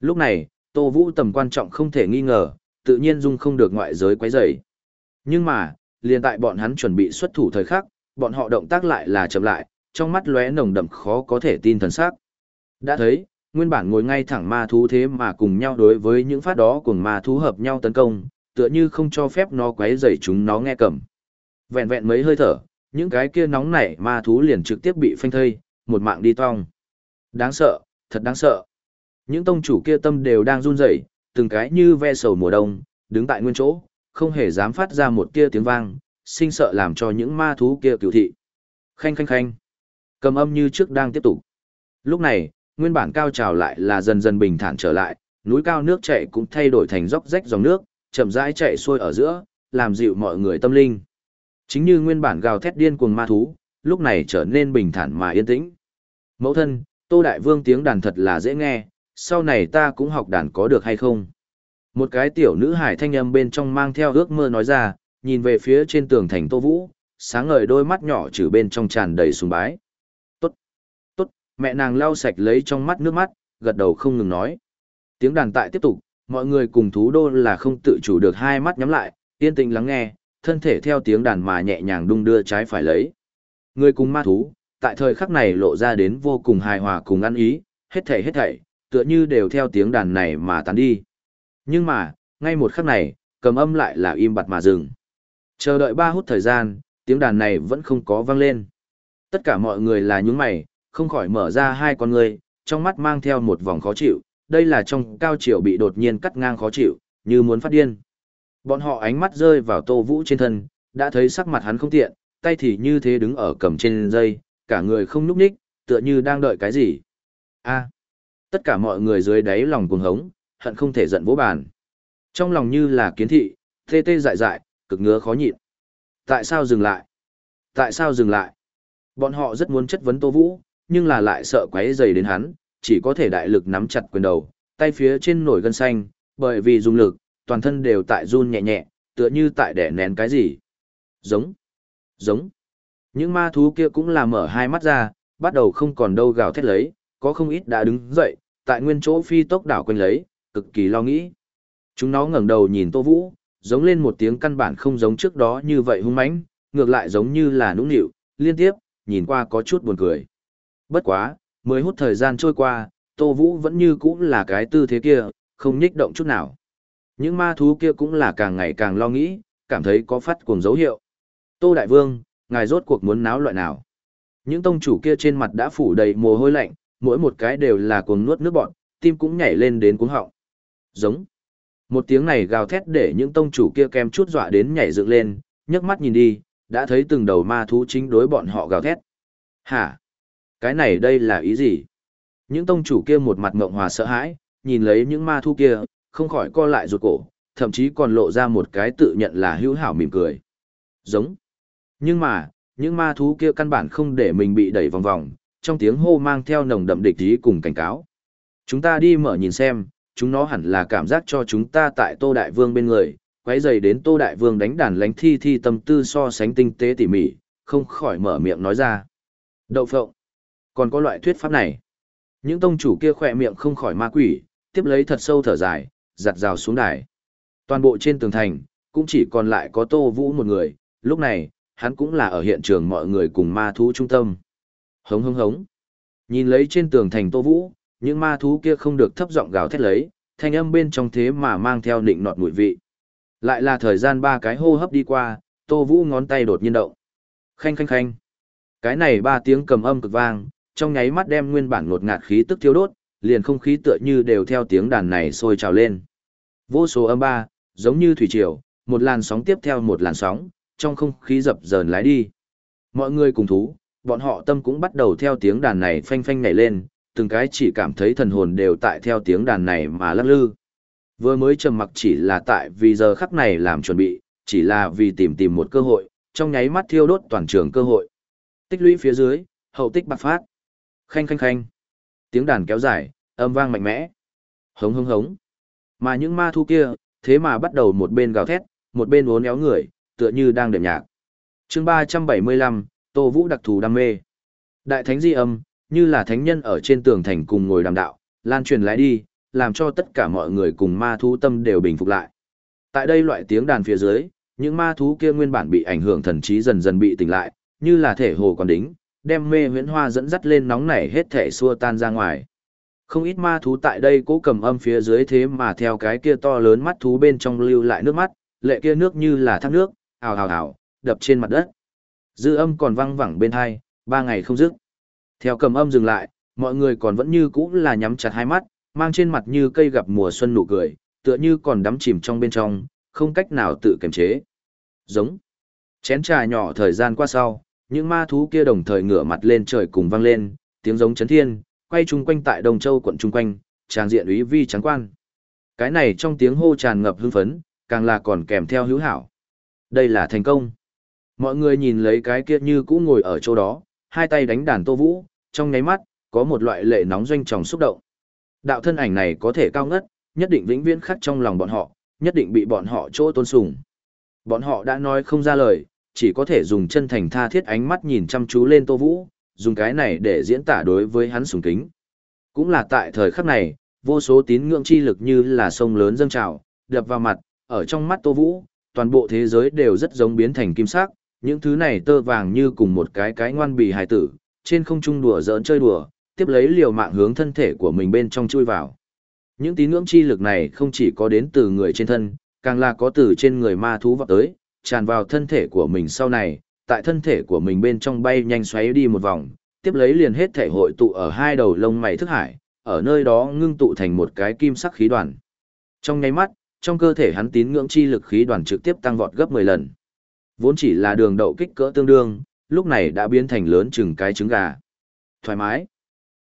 Lúc này, Tô Vũ tầm quan trọng không thể nghi ngờ, tự nhiên dung không được ngoại giới quấy rầy. Nhưng mà, liền tại bọn hắn chuẩn bị xuất thủ thời khắc, bọn họ động tác lại là chậm lại, trong mắt lóe nồng đậm khó có thể tin thần sắc. Đã thấy, nguyên bản ngồi ngay thẳng ma thú thế mà cùng nhau đối với những phát đó cùng ma thú hợp nhau tấn công, tựa như không cho phép nó quấy rầy chúng nó nghe cầm. Vẹn vẹn mấy hơi thở, những cái kia nóng nảy ma thú liền trực tiếp bị phanh thây, một mạng đi tong. Đáng sợ, thật đáng sợ. Những tông chủ kia tâm đều đang run rẩy, từng cái như ve sầu mùa đông, đứng tại nguyên chỗ, không hề dám phát ra một tia tiếng vang, sinh sợ làm cho những ma thú kia cửu thị. Khanh khanh khanh. Cầm âm như trước đang tiếp tục. Lúc này, nguyên bản cao trào lại là dần dần bình thản trở lại, núi cao nước chảy cũng thay đổi thành dốc rách dòng nước, chậm rãi chạy xuôi ở giữa, làm dịu mọi người tâm linh. Chính như nguyên bản gào thét điên cuồng ma thú, lúc này trở nên bình thản mà yên tĩnh. Mẫu thân, Tô Đại Vương tiếng đàn thật là dễ nghe, sau này ta cũng học đàn có được hay không? Một cái tiểu nữ hải thanh âm bên trong mang theo ước mơ nói ra, nhìn về phía trên tường thành Tô Vũ, sáng ngời đôi mắt nhỏ trừ bên trong tràn đầy sùng bái. Mẹ nàng lau sạch lấy trong mắt nước mắt, gật đầu không ngừng nói. Tiếng đàn tại tiếp tục, mọi người cùng thú đô là không tự chủ được hai mắt nhắm lại, yên tĩnh lắng nghe, thân thể theo tiếng đàn mà nhẹ nhàng đung đưa trái phải lấy. Người cùng ma thú, tại thời khắc này lộ ra đến vô cùng hài hòa cùng ăn ý, hết thảy hết thảy, tựa như đều theo tiếng đàn này mà tán đi. Nhưng mà, ngay một khắc này, cầm âm lại là im bặt mà dừng. Chờ đợi ba hút thời gian, tiếng đàn này vẫn không có vang lên. Tất cả mọi người là nhúng mày, không khỏi mở ra hai con người, trong mắt mang theo một vòng khó chịu, đây là trong cao triều bị đột nhiên cắt ngang khó chịu, như muốn phát điên. Bọn họ ánh mắt rơi vào Tô Vũ trên thân, đã thấy sắc mặt hắn không tiện, tay thì như thế đứng ở cầm trên dây, cả người không nhúc nhích, tựa như đang đợi cái gì. A. tất cả mọi người dưới đáy lòng cuồng hống, hận không thể giận vỗ bàn. Trong lòng như là kiến thị, tê tê dại dại, cực ngứa khó nhịn. Tại sao dừng lại? Tại sao dừng lại? Bọn họ rất muốn chất vấn Tô Vũ, nhưng là lại sợ quấy dày đến hắn, chỉ có thể đại lực nắm chặt quyền đầu, tay phía trên nổi gân xanh, bởi vì dùng lực, toàn thân đều tại run nhẹ nhẹ, tựa như tại đẻ nén cái gì. Giống, giống. Những ma thú kia cũng là mở hai mắt ra, bắt đầu không còn đâu gào thét lấy, có không ít đã đứng dậy, tại nguyên chỗ phi tốc đảo quanh lấy, cực kỳ lo nghĩ. Chúng nó ngẩng đầu nhìn Tô Vũ, giống lên một tiếng căn bản không giống trước đó như vậy hung mãnh, ngược lại giống như là nũng nịu, liên tiếp, nhìn qua có chút buồn cười. Bất quá, mới hút thời gian trôi qua, Tô Vũ vẫn như cũ là cái tư thế kia, không nhích động chút nào. Những ma thú kia cũng là càng ngày càng lo nghĩ, cảm thấy có phát cuồng dấu hiệu. Tô Đại Vương, ngài rốt cuộc muốn náo loại nào? Những tông chủ kia trên mặt đã phủ đầy mồ hôi lạnh, mỗi một cái đều là cuồng nuốt nước bọn, tim cũng nhảy lên đến cuống họng. Giống. Một tiếng này gào thét để những tông chủ kia kem chút dọa đến nhảy dựng lên, nhấc mắt nhìn đi, đã thấy từng đầu ma thú chính đối bọn họ gào thét. Hả? Cái này đây là ý gì? Những tông chủ kia một mặt ngộng hòa sợ hãi, nhìn lấy những ma thú kia, không khỏi co lại ruột cổ, thậm chí còn lộ ra một cái tự nhận là hữu hảo mỉm cười. Giống. Nhưng mà, những ma thú kia căn bản không để mình bị đẩy vòng vòng, trong tiếng hô mang theo nồng đậm địch ý cùng cảnh cáo. Chúng ta đi mở nhìn xem, chúng nó hẳn là cảm giác cho chúng ta tại Tô Đại Vương bên người, quấy dày đến Tô Đại Vương đánh đàn lánh thi thi tâm tư so sánh tinh tế tỉ mỉ, không khỏi mở miệng nói ra. Đậu phộng. Còn có loại thuyết pháp này. Những tông chủ kia khỏe miệng không khỏi ma quỷ, tiếp lấy thật sâu thở dài, giặt rào xuống đài. Toàn bộ trên tường thành, cũng chỉ còn lại có Tô Vũ một người, lúc này, hắn cũng là ở hiện trường mọi người cùng ma thú trung tâm. Hống hống hống. Nhìn lấy trên tường thành Tô Vũ, những ma thú kia không được thấp giọng gào thét lấy, thanh âm bên trong thế mà mang theo nịnh nọt mùi vị. Lại là thời gian ba cái hô hấp đi qua, Tô Vũ ngón tay đột nhiên động. Khanh khanh khanh. Cái này ba tiếng cầm âm cực vang, trong nháy mắt đem nguyên bản ngột ngạt khí tức thiêu đốt, liền không khí tựa như đều theo tiếng đàn này sôi trào lên. Vô số âm ba, giống như thủy triều, một làn sóng tiếp theo một làn sóng, trong không khí dập dờn lái đi. Mọi người cùng thú, bọn họ tâm cũng bắt đầu theo tiếng đàn này phanh phanh nhảy lên, từng cái chỉ cảm thấy thần hồn đều tại theo tiếng đàn này mà lắc lư. Vừa mới trầm mặc chỉ là tại vì giờ khắc này làm chuẩn bị, chỉ là vì tìm tìm một cơ hội, trong nháy mắt thiêu đốt toàn trường cơ hội. Tích lũy phía dưới, hậu tích bạc phát. Khanh khanh khanh. Tiếng đàn kéo dài, âm vang mạnh mẽ. Hống hống hống. Mà những ma thu kia, thế mà bắt đầu một bên gào thét, một bên uốn éo người, tựa như đang đệm nhạc. chương 375, Tô Vũ đặc thù đam mê. Đại thánh di âm, như là thánh nhân ở trên tường thành cùng ngồi đàm đạo, lan truyền lái đi, làm cho tất cả mọi người cùng ma thú tâm đều bình phục lại. Tại đây loại tiếng đàn phía dưới, những ma thú kia nguyên bản bị ảnh hưởng thần trí dần dần bị tỉnh lại, như là thể hồ còn đính, đem mê huyễn hoa dẫn dắt lên nóng nảy hết thể xua tan ra ngoài. Không ít ma thú tại đây cố cầm âm phía dưới thế mà theo cái kia to lớn mắt thú bên trong lưu lại nước mắt, lệ kia nước như là thác nước, ào ào ào, đập trên mặt đất. Dư âm còn văng vẳng bên hai, ba ngày không dứt. Theo cầm âm dừng lại, mọi người còn vẫn như cũ là nhắm chặt hai mắt, mang trên mặt như cây gặp mùa xuân nụ cười, tựa như còn đắm chìm trong bên trong, không cách nào tự kiềm chế. Giống. Chén trà nhỏ thời gian qua sau, những ma thú kia đồng thời ngửa mặt lên trời cùng vang lên, tiếng giống chấn thiên, quay chung quanh tại Đông Châu quận chung quanh, tràng diện úy vi trắng quan. Cái này trong tiếng hô tràn ngập hưng phấn, càng là còn kèm theo hữu hảo. Đây là thành công. Mọi người nhìn lấy cái kia như cũ ngồi ở chỗ đó, hai tay đánh đàn tô vũ, trong nháy mắt, có một loại lệ nóng doanh tròng xúc động. Đạo thân ảnh này có thể cao ngất, nhất định vĩnh viễn khắc trong lòng bọn họ, nhất định bị bọn họ chỗ tôn sùng. Bọn họ đã nói không ra lời, chỉ có thể dùng chân thành tha thiết ánh mắt nhìn chăm chú lên Tô Vũ, dùng cái này để diễn tả đối với hắn sùng kính. Cũng là tại thời khắc này, vô số tín ngưỡng chi lực như là sông lớn dâng trào, đập vào mặt, ở trong mắt Tô Vũ, toàn bộ thế giới đều rất giống biến thành kim sắc, những thứ này tơ vàng như cùng một cái cái ngoan bì hài tử, trên không trung đùa giỡn chơi đùa, tiếp lấy liều mạng hướng thân thể của mình bên trong chui vào. Những tín ngưỡng chi lực này không chỉ có đến từ người trên thân, càng là có từ trên người ma thú vọt tới, tràn vào thân thể của mình sau này, tại thân thể của mình bên trong bay nhanh xoáy đi một vòng, tiếp lấy liền hết thể hội tụ ở hai đầu lông mày thức hải, ở nơi đó ngưng tụ thành một cái kim sắc khí đoàn. Trong nháy mắt, trong cơ thể hắn tín ngưỡng chi lực khí đoàn trực tiếp tăng vọt gấp 10 lần. Vốn chỉ là đường đậu kích cỡ tương đương, lúc này đã biến thành lớn chừng cái trứng gà. Thoải mái.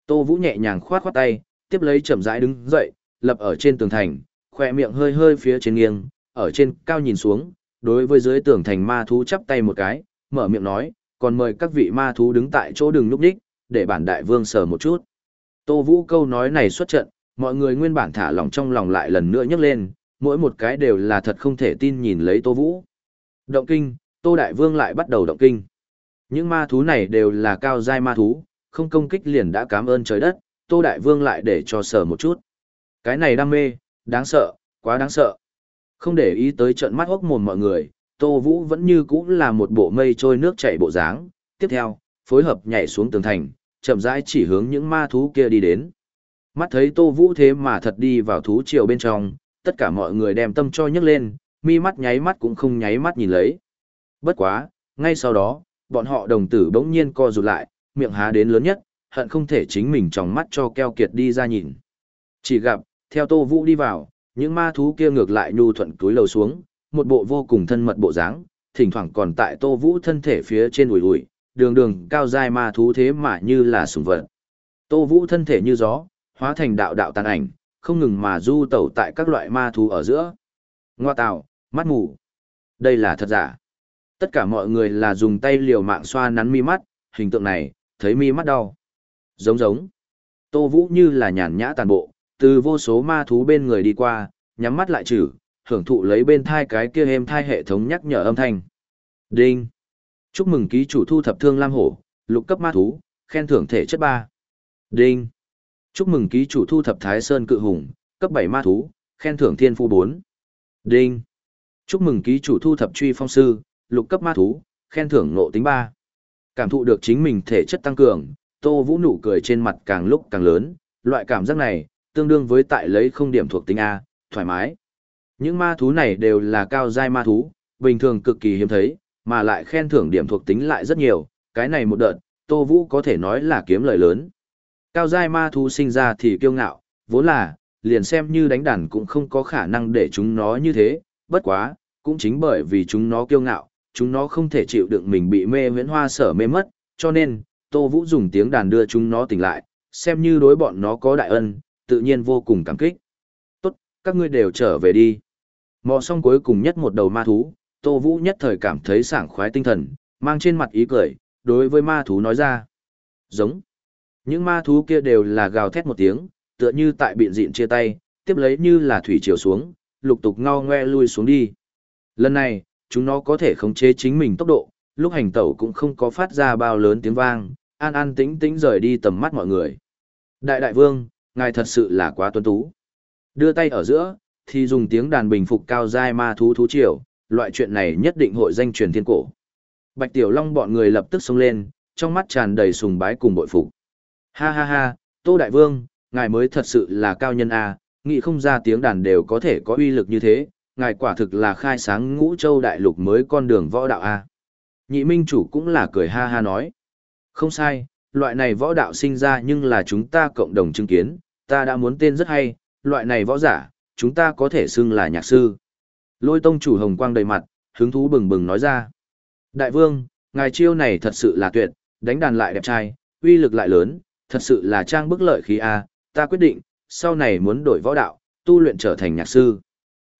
Tô Vũ nhẹ nhàng khoát khoát tay, tiếp lấy chậm rãi đứng dậy, lập ở trên tường thành, khỏe miệng hơi hơi phía trên nghiêng, ở trên cao nhìn xuống, đối với dưới tường thành ma thú chắp tay một cái, mở miệng nói, còn mời các vị ma thú đứng tại chỗ đừng núp đích, để bản đại vương sờ một chút. Tô Vũ câu nói này xuất trận, mọi người nguyên bản thả lòng trong lòng lại lần nữa nhấc lên, mỗi một cái đều là thật không thể tin nhìn lấy Tô Vũ. Động kinh, Tô Đại Vương lại bắt đầu động kinh. Những ma thú này đều là cao giai ma thú, không công kích liền đã cảm ơn trời đất, Tô Đại Vương lại để cho sờ một chút. Cái này đam mê, đáng sợ, quá đáng sợ. Không để ý tới trận mắt hốc mồm mọi người, Tô Vũ vẫn như cũ là một bộ mây trôi nước chảy bộ dáng. Tiếp theo, phối hợp nhảy xuống tường thành, chậm rãi chỉ hướng những ma thú kia đi đến. Mắt thấy Tô Vũ thế mà thật đi vào thú triều bên trong, tất cả mọi người đem tâm cho nhấc lên, mi mắt nháy mắt cũng không nháy mắt nhìn lấy. Bất quá, ngay sau đó, bọn họ đồng tử bỗng nhiên co rụt lại, miệng há đến lớn nhất, hận không thể chính mình trong mắt cho keo kiệt đi ra nhìn. Chỉ gặp, theo Tô Vũ đi vào, những ma thú kia ngược lại nhu thuận túi lầu xuống, một bộ vô cùng thân mật bộ dáng, thỉnh thoảng còn tại Tô Vũ thân thể phía trên ủi ủi, đường đường cao dài ma thú thế mà như là sùng vật. Tô Vũ thân thể như gió, hóa thành đạo đạo tàn ảnh, không ngừng mà du tẩu tại các loại ma thú ở giữa. Ngoa tạo, mắt mù. Đây là thật giả. Tất cả mọi người là dùng tay liều mạng xoa nắn mi mắt, hình tượng này, thấy mi mắt đau. Giống giống. Tô Vũ như là nhàn nhã tàn bộ, từ vô số ma thú bên người đi qua, nhắm mắt lại trừ, hưởng thụ lấy bên thai cái kia êm thai hệ thống nhắc nhở âm thanh. Đinh. Chúc mừng ký chủ thu thập thương lam hổ, lục cấp ma thú, khen thưởng thể chất ba. Đinh. Chúc mừng ký chủ thu thập thái sơn cự hùng, cấp bảy ma thú, khen thưởng thiên phu bốn. Đinh. Chúc mừng ký chủ thu thập truy phong sư, lục cấp ma thú, khen thưởng nộ tính ba. Cảm thụ được chính mình thể chất tăng cường, Tô Vũ nụ cười trên mặt càng lúc càng lớn, loại cảm giác này, tương đương với tại lấy không điểm thuộc tính A, thoải mái. Những ma thú này đều là cao giai ma thú, bình thường cực kỳ hiếm thấy, mà lại khen thưởng điểm thuộc tính lại rất nhiều, cái này một đợt, Tô Vũ có thể nói là kiếm lợi lớn. Cao giai ma thú sinh ra thì kiêu ngạo, vốn là, liền xem như đánh đàn cũng không có khả năng để chúng nó như thế, bất quá, cũng chính bởi vì chúng nó kiêu ngạo, chúng nó không thể chịu đựng mình bị mê huyễn hoa sở mê mất, cho nên, Tô Vũ dùng tiếng đàn đưa chúng nó tỉnh lại, xem như đối bọn nó có đại ân, tự nhiên vô cùng cảm kích. Tốt, các ngươi đều trở về đi. Mò xong cuối cùng nhất một đầu ma thú, Tô Vũ nhất thời cảm thấy sảng khoái tinh thần, mang trên mặt ý cười, đối với ma thú nói ra. Giống. Những ma thú kia đều là gào thét một tiếng, tựa như tại biện diện chia tay, tiếp lấy như là thủy chiều xuống, lục tục ngao ngoe lui xuống đi. Lần này, chúng nó có thể khống chế chính mình tốc độ, lúc hành tẩu cũng không có phát ra bao lớn tiếng vang, an an tĩnh tĩnh rời đi tầm mắt mọi người. Đại đại vương, ngài thật sự là quá tuấn tú. Đưa tay ở giữa, thì dùng tiếng đàn bình phục cao giai ma thú thú triều, loại chuyện này nhất định hội danh truyền thiên cổ. Bạch Tiểu Long bọn người lập tức xông lên, trong mắt tràn đầy sùng bái cùng bội phục. Ha ha ha, Tô Đại Vương, ngài mới thật sự là cao nhân a, nghĩ không ra tiếng đàn đều có thể có uy lực như thế, ngài quả thực là khai sáng ngũ châu đại lục mới con đường võ đạo a. Nhị Minh chủ cũng là cười ha ha nói. Không sai, loại này võ đạo sinh ra nhưng là chúng ta cộng đồng chứng kiến, ta đã muốn tên rất hay, loại này võ giả, chúng ta có thể xưng là nhạc sư. Lôi tông chủ hồng quang đầy mặt, hứng thú bừng bừng nói ra. Đại vương, ngài chiêu này thật sự là tuyệt, đánh đàn lại đẹp trai, uy lực lại lớn, thật sự là trang bức lợi khí A, ta quyết định, sau này muốn đổi võ đạo, tu luyện trở thành nhạc sư.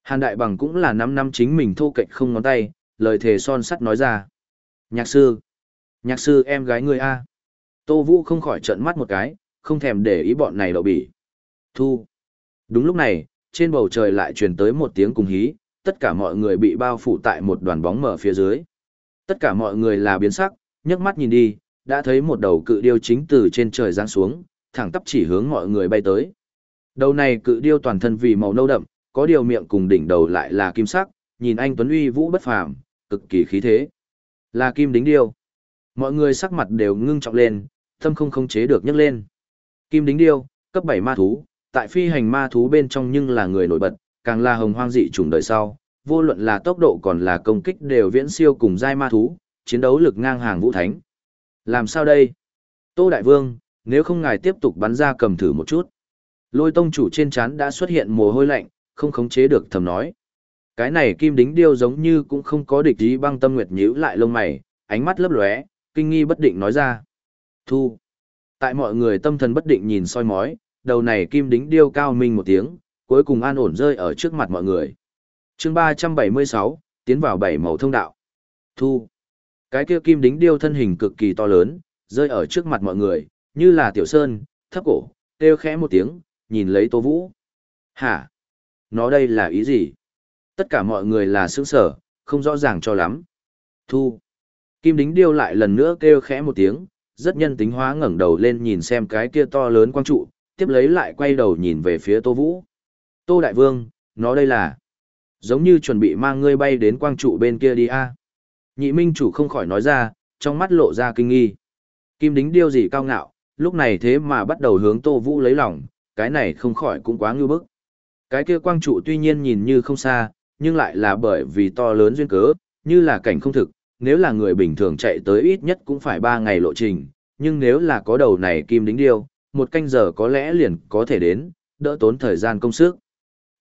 Hàn Đại Bằng cũng là năm năm chính mình thô cạnh không ngón tay, lời thề son sắt nói ra. Nhạc sư, nhạc sư em gái người A. Tô Vũ không khỏi trận mắt một cái, không thèm để ý bọn này đậu bỉ. Thu. Đúng lúc này, trên bầu trời lại truyền tới một tiếng cùng hí, tất cả mọi người bị bao phủ tại một đoàn bóng mở phía dưới. Tất cả mọi người là biến sắc, nhấc mắt nhìn đi, đã thấy một đầu cự điêu chính từ trên trời giáng xuống, thẳng tắp chỉ hướng mọi người bay tới. Đầu này cự điêu toàn thân vì màu nâu đậm, có điều miệng cùng đỉnh đầu lại là kim sắc, nhìn anh Tuấn Uy vũ bất phàm, cực kỳ khí thế. Là kim đính điêu. Mọi người sắc mặt đều ngưng trọng lên, thâm không khống chế được nhấc lên. Kim đính điêu, cấp 7 ma thú, tại phi hành ma thú bên trong nhưng là người nổi bật, càng là hồng hoang dị trùng đời sau, vô luận là tốc độ còn là công kích đều viễn siêu cùng giai ma thú, chiến đấu lực ngang hàng vũ thánh. Làm sao đây? Tô Đại Vương, nếu không ngài tiếp tục bắn ra cầm thử một chút. Lôi tông chủ trên chán đã xuất hiện mồ hôi lạnh, không khống chế được thầm nói. Cái này kim đính điêu giống như cũng không có địch ý băng tâm nguyệt nhíu lại lông mày, ánh mắt lấp lóe, kinh nghi bất định nói ra. Thu. Tại mọi người tâm thần bất định nhìn soi mói, đầu này kim đính điêu cao minh một tiếng, cuối cùng an ổn rơi ở trước mặt mọi người. chương 376, tiến vào bảy màu thông đạo. Thu. Cái kia kim đính điêu thân hình cực kỳ to lớn, rơi ở trước mặt mọi người, như là tiểu sơn, thấp cổ, kêu khẽ một tiếng, nhìn lấy Tô Vũ. Hả? Nó đây là ý gì? Tất cả mọi người là sướng sở, không rõ ràng cho lắm. Thu. Kim đính điêu lại lần nữa kêu khẽ một tiếng, rất nhân tính hóa ngẩng đầu lên nhìn xem cái kia to lớn quang trụ, tiếp lấy lại quay đầu nhìn về phía Tô Vũ. Tô Đại Vương, nó đây là... Giống như chuẩn bị mang ngươi bay đến quang trụ bên kia đi a Nhị minh chủ không khỏi nói ra, trong mắt lộ ra kinh nghi. Kim đính điêu gì cao ngạo, lúc này thế mà bắt đầu hướng Tô Vũ lấy lòng, cái này không khỏi cũng quá ngư bức. Cái kia quang trụ tuy nhiên nhìn như không xa, nhưng lại là bởi vì to lớn duyên cớ, như là cảnh không thực, nếu là người bình thường chạy tới ít nhất cũng phải 3 ngày lộ trình, nhưng nếu là có đầu này kim đính điêu, một canh giờ có lẽ liền có thể đến, đỡ tốn thời gian công sức.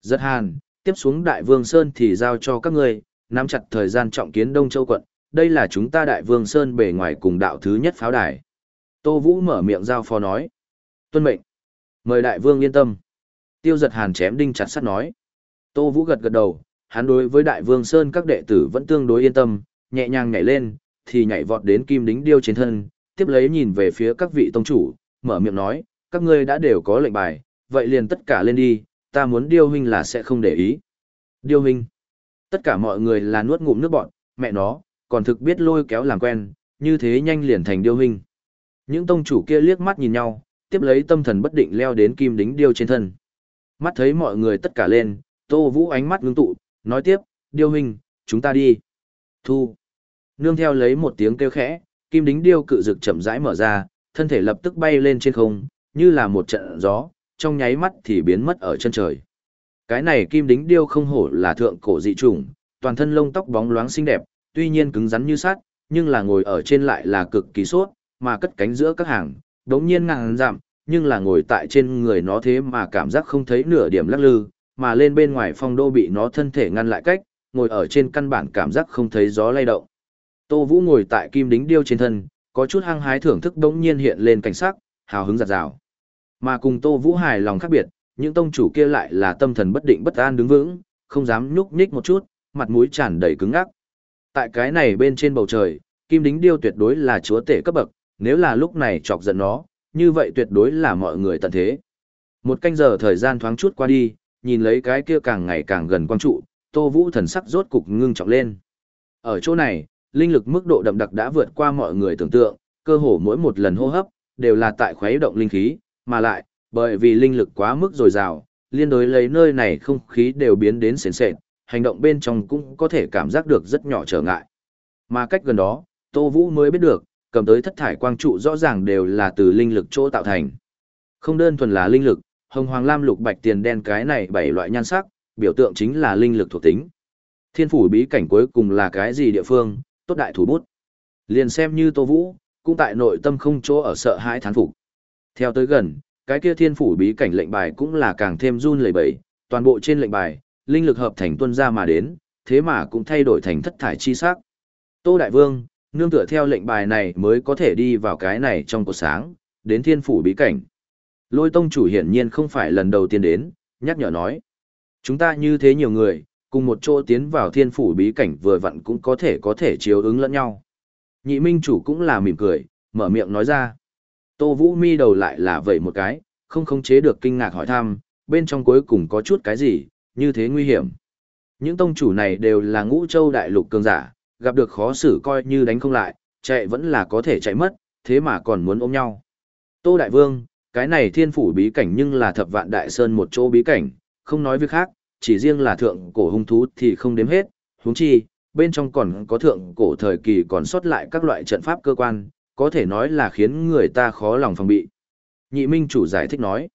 Rất hàn, tiếp xuống Đại Vương Sơn thì giao cho các ngươi, nắm chặt thời gian trọng kiến Đông Châu quận, đây là chúng ta Đại Vương Sơn bề ngoài cùng đạo thứ nhất pháo đài. Tô Vũ mở miệng giao phó nói. Tuân mệnh. Mời Đại Vương yên tâm. Tiêu giật hàn chém đinh chặt sắt nói. Tô Vũ gật gật đầu, hắn đối với Đại Vương Sơn các đệ tử vẫn tương đối yên tâm, nhẹ nhàng nhảy lên, thì nhảy vọt đến kim đính điêu trên thân, tiếp lấy nhìn về phía các vị tông chủ, mở miệng nói, các ngươi đã đều có lệnh bài, vậy liền tất cả lên đi, ta muốn điêu huynh là sẽ không để ý. Điêu huynh. Tất cả mọi người là nuốt ngụm nước bọn, mẹ nó, còn thực biết lôi kéo làm quen, như thế nhanh liền thành điêu huynh. Những tông chủ kia liếc mắt nhìn nhau, tiếp lấy tâm thần bất định leo đến kim đính điêu trên thân. Mắt thấy mọi người tất cả lên, Tô Vũ ánh mắt ngưng tụ, nói tiếp, điêu huynh, chúng ta đi. Thu. Nương theo lấy một tiếng kêu khẽ, kim đính điêu cự rực chậm rãi mở ra, thân thể lập tức bay lên trên không, như là một trận gió, trong nháy mắt thì biến mất ở chân trời. Cái này kim đính điêu không hổ là thượng cổ dị trùng, toàn thân lông tóc bóng loáng xinh đẹp, tuy nhiên cứng rắn như sắt, nhưng là ngồi ở trên lại là cực kỳ suốt, mà cất cánh giữa các hàng, đống nhiên ngàn giảm, nhưng là ngồi tại trên người nó thế mà cảm giác không thấy nửa điểm lắc lư, mà lên bên ngoài phong đô bị nó thân thể ngăn lại cách, ngồi ở trên căn bản cảm giác không thấy gió lay động. Tô Vũ ngồi tại kim đính điêu trên thân, có chút hăng hái thưởng thức đống nhiên hiện lên cảnh sắc, hào hứng giặt rào. Mà cùng Tô Vũ hài lòng khác biệt, những tông chủ kia lại là tâm thần bất định bất an đứng vững, không dám nhúc nhích một chút, mặt mũi tràn đầy cứng ngắc. Tại cái này bên trên bầu trời, Kim Đính Điêu tuyệt đối là chúa tể cấp bậc, nếu là lúc này chọc giận nó, như vậy tuyệt đối là mọi người tận thế. Một canh giờ thời gian thoáng chút qua đi, nhìn lấy cái kia càng ngày càng gần quang trụ, Tô Vũ thần sắc rốt cục ngưng trọng lên. Ở chỗ này, linh lực mức độ đậm đặc đã vượt qua mọi người tưởng tượng, cơ hồ mỗi một lần hô hấp đều là tại khuấy động linh khí, mà lại, bởi vì linh lực quá mức dồi dào, liên đối lấy nơi này không khí đều biến đến sền sệt, hành động bên trong cũng có thể cảm giác được rất nhỏ trở ngại. Mà cách gần đó, Tô Vũ mới biết được, cầm tới thất thải quang trụ rõ ràng đều là từ linh lực chỗ tạo thành. Không đơn thuần là linh lực, hồng hoàng lam lục bạch tiền đen cái này bảy loại nhan sắc, biểu tượng chính là linh lực thuộc tính. Thiên phủ bí cảnh cuối cùng là cái gì địa phương, tốt đại thủ bút. Liền xem như Tô Vũ, cũng tại nội tâm không chỗ ở sợ hãi thán phục. Theo tới gần, cái kia thiên phủ bí cảnh lệnh bài cũng là càng thêm run lẩy bẩy, toàn bộ trên lệnh bài, linh lực hợp thành tuân ra mà đến, thế mà cũng thay đổi thành thất thải chi sắc. Tô Đại Vương, nương tựa theo lệnh bài này mới có thể đi vào cái này trong cuộc sáng, đến thiên phủ bí cảnh. Lôi tông chủ hiển nhiên không phải lần đầu tiên đến, nhắc nhở nói. Chúng ta như thế nhiều người, cùng một chỗ tiến vào thiên phủ bí cảnh vừa vặn cũng có thể có thể chiếu ứng lẫn nhau. Nhị minh chủ cũng là mỉm cười, mở miệng nói ra. Tô Vũ mi đầu lại là vậy một cái, không khống chế được kinh ngạc hỏi thăm, bên trong cuối cùng có chút cái gì, như thế nguy hiểm. Những tông chủ này đều là ngũ châu đại lục cường giả, gặp được khó xử coi như đánh không lại, chạy vẫn là có thể chạy mất, thế mà còn muốn ôm nhau. Tô Đại Vương, cái này thiên phủ bí cảnh nhưng là thập vạn đại sơn một chỗ bí cảnh, không nói việc khác, chỉ riêng là thượng cổ hung thú thì không đếm hết, huống chi, bên trong còn có thượng cổ thời kỳ còn sót lại các loại trận pháp cơ quan, có thể nói là khiến người ta khó lòng phòng bị. Nhị minh chủ giải thích nói,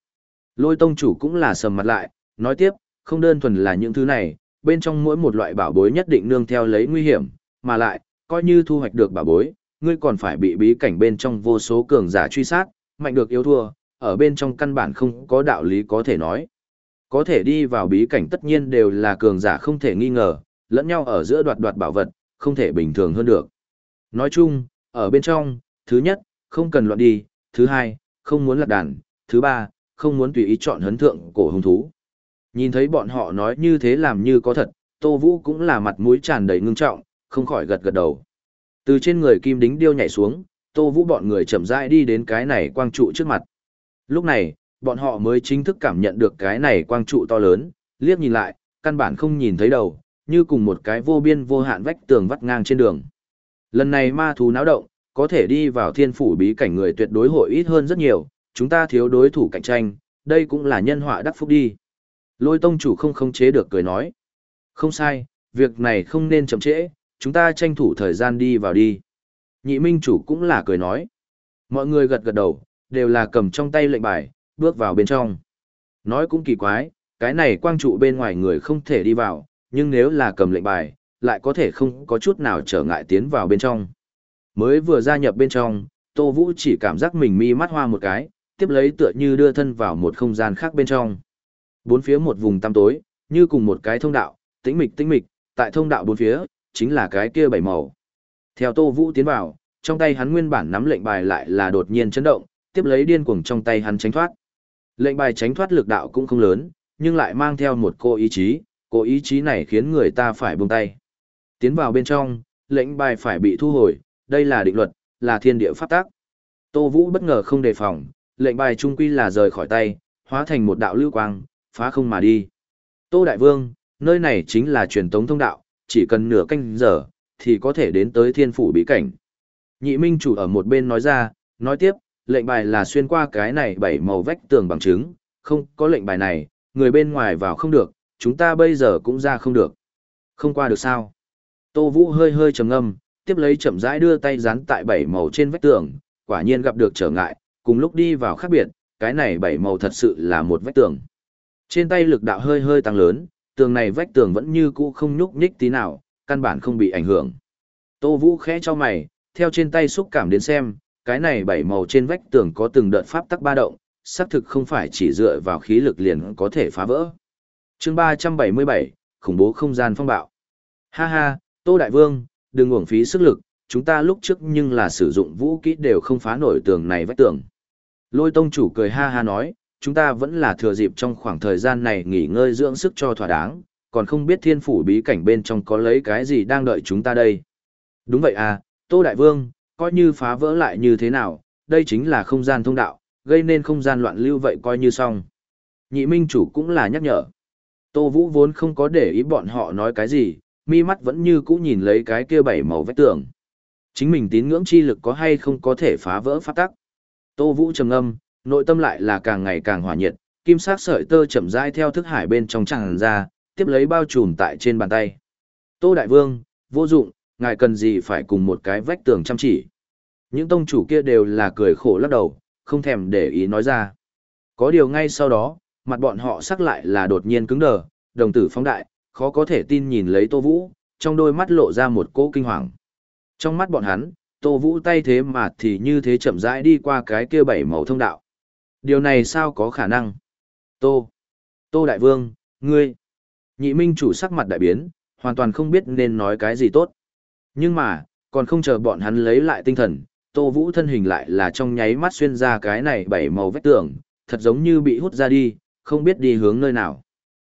lôi tông chủ cũng là sầm mặt lại, nói tiếp, không đơn thuần là những thứ này, bên trong mỗi một loại bảo bối nhất định nương theo lấy nguy hiểm, mà lại, coi như thu hoạch được bảo bối, ngươi còn phải bị bí cảnh bên trong vô số cường giả truy sát, mạnh được yếu thua, ở bên trong căn bản không có đạo lý có thể nói. Có thể đi vào bí cảnh tất nhiên đều là cường giả không thể nghi ngờ, lẫn nhau ở giữa đoạt đoạt bảo vật, không thể bình thường hơn được. Nói chung, ở bên trong, thứ nhất, không cần loạn đi, thứ hai, không muốn lạc đàn, thứ ba, không muốn tùy ý chọn hấn thượng cổ hung thú. Nhìn thấy bọn họ nói như thế làm như có thật, Tô Vũ cũng là mặt mũi tràn đầy ngưng trọng, không khỏi gật gật đầu. Từ trên người kim đính điêu nhảy xuống, Tô Vũ bọn người chậm rãi đi đến cái này quang trụ trước mặt. Lúc này, bọn họ mới chính thức cảm nhận được cái này quang trụ to lớn, liếc nhìn lại, căn bản không nhìn thấy đầu, như cùng một cái vô biên vô hạn vách tường vắt ngang trên đường. Lần này ma thú náo động, có thể đi vào thiên phủ bí cảnh người tuyệt đối hội ít hơn rất nhiều, chúng ta thiếu đối thủ cạnh tranh, đây cũng là nhân họa đắc phúc đi. Lôi tông chủ không khống chế được cười nói. Không sai, việc này không nên chậm trễ, chúng ta tranh thủ thời gian đi vào đi. Nhị minh chủ cũng là cười nói. Mọi người gật gật đầu, đều là cầm trong tay lệnh bài, bước vào bên trong. Nói cũng kỳ quái, cái này quang trụ bên ngoài người không thể đi vào, nhưng nếu là cầm lệnh bài, lại có thể không có chút nào trở ngại tiến vào bên trong. Mới vừa gia nhập bên trong, Tô Vũ chỉ cảm giác mình mi mắt hoa một cái, tiếp lấy tựa như đưa thân vào một không gian khác bên trong. Bốn phía một vùng tăm tối, như cùng một cái thông đạo, tĩnh mịch tĩnh mịch, tại thông đạo bốn phía, chính là cái kia bảy màu. Theo Tô Vũ tiến vào, trong tay hắn nguyên bản nắm lệnh bài lại là đột nhiên chấn động, tiếp lấy điên cuồng trong tay hắn tránh thoát. Lệnh bài tránh thoát lực đạo cũng không lớn, nhưng lại mang theo một cô ý chí, cô ý chí này khiến người ta phải buông tay. Tiến vào bên trong, lệnh bài phải bị thu hồi, đây là định luật, là thiên địa pháp tắc. Tô Vũ bất ngờ không đề phòng, lệnh bài trung quy là rời khỏi tay, hóa thành một đạo lưu quang, phá không mà đi. Tô Đại Vương, nơi này chính là truyền tống thông đạo, chỉ cần nửa canh giờ, thì có thể đến tới thiên phủ bí cảnh. Nhị Minh chủ ở một bên nói ra, nói tiếp, lệnh bài là xuyên qua cái này bảy màu vách tường bằng chứng, không có lệnh bài này, người bên ngoài vào không được, chúng ta bây giờ cũng ra không được. Không qua được sao? Tô Vũ hơi hơi trầm ngâm, tiếp lấy chậm rãi đưa tay dán tại bảy màu trên vách tường, quả nhiên gặp được trở ngại, cùng lúc đi vào khác biệt, cái này bảy màu thật sự là một vách tường. Trên tay lực đạo hơi hơi tăng lớn, tường này vách tường vẫn như cũ không nhúc nhích tí nào, căn bản không bị ảnh hưởng. Tô Vũ khẽ cho mày, theo trên tay xúc cảm đến xem, cái này bảy màu trên vách tường có từng đợt pháp tắc ba động, xác thực không phải chỉ dựa vào khí lực liền có thể phá vỡ. chương 377, khủng bố không gian phong bạo. Ha ha, Tô Đại Vương, đừng uổng phí sức lực, chúng ta lúc trước nhưng là sử dụng vũ kỹ đều không phá nổi tường này vách tường. Lôi tông chủ cười ha ha nói, chúng ta vẫn là thừa dịp trong khoảng thời gian này nghỉ ngơi dưỡng sức cho thỏa đáng, còn không biết thiên phủ bí cảnh bên trong có lấy cái gì đang đợi chúng ta đây. Đúng vậy à, Tô Đại Vương, coi như phá vỡ lại như thế nào, đây chính là không gian thông đạo, gây nên không gian loạn lưu vậy coi như xong. Nhị minh chủ cũng là nhắc nhở. Tô Vũ vốn không có để ý bọn họ nói cái gì, mi mắt vẫn như cũ nhìn lấy cái kia bảy màu vách tường. Chính mình tín ngưỡng chi lực có hay không có thể phá vỡ pháp tắc. Tô Vũ trầm âm, nội tâm lại là càng ngày càng hỏa nhiệt, kim sắc sợi tơ chậm rãi theo thức hải bên trong tràn ra, tiếp lấy bao trùm tại trên bàn tay. Tô Đại Vương, vô dụng, ngài cần gì phải cùng một cái vách tường chăm chỉ. Những tông chủ kia đều là cười khổ lắc đầu, không thèm để ý nói ra. Có điều ngay sau đó, mặt bọn họ sắc lại là đột nhiên cứng đờ, đồng tử phóng đại, khó có thể tin nhìn lấy Tô Vũ, trong đôi mắt lộ ra một cỗ kinh hoàng. Trong mắt bọn hắn, Tô Vũ tay thế mà thì như thế chậm rãi đi qua cái kia bảy màu thông đạo. Điều này sao có khả năng? Tô. Tô Đại Vương, ngươi. Nhị Minh chủ sắc mặt đại biến, hoàn toàn không biết nên nói cái gì tốt. Nhưng mà, còn không chờ bọn hắn lấy lại tinh thần, Tô Vũ thân hình lại là trong nháy mắt xuyên ra cái này bảy màu vách tường, thật giống như bị hút ra đi, không biết đi hướng nơi nào.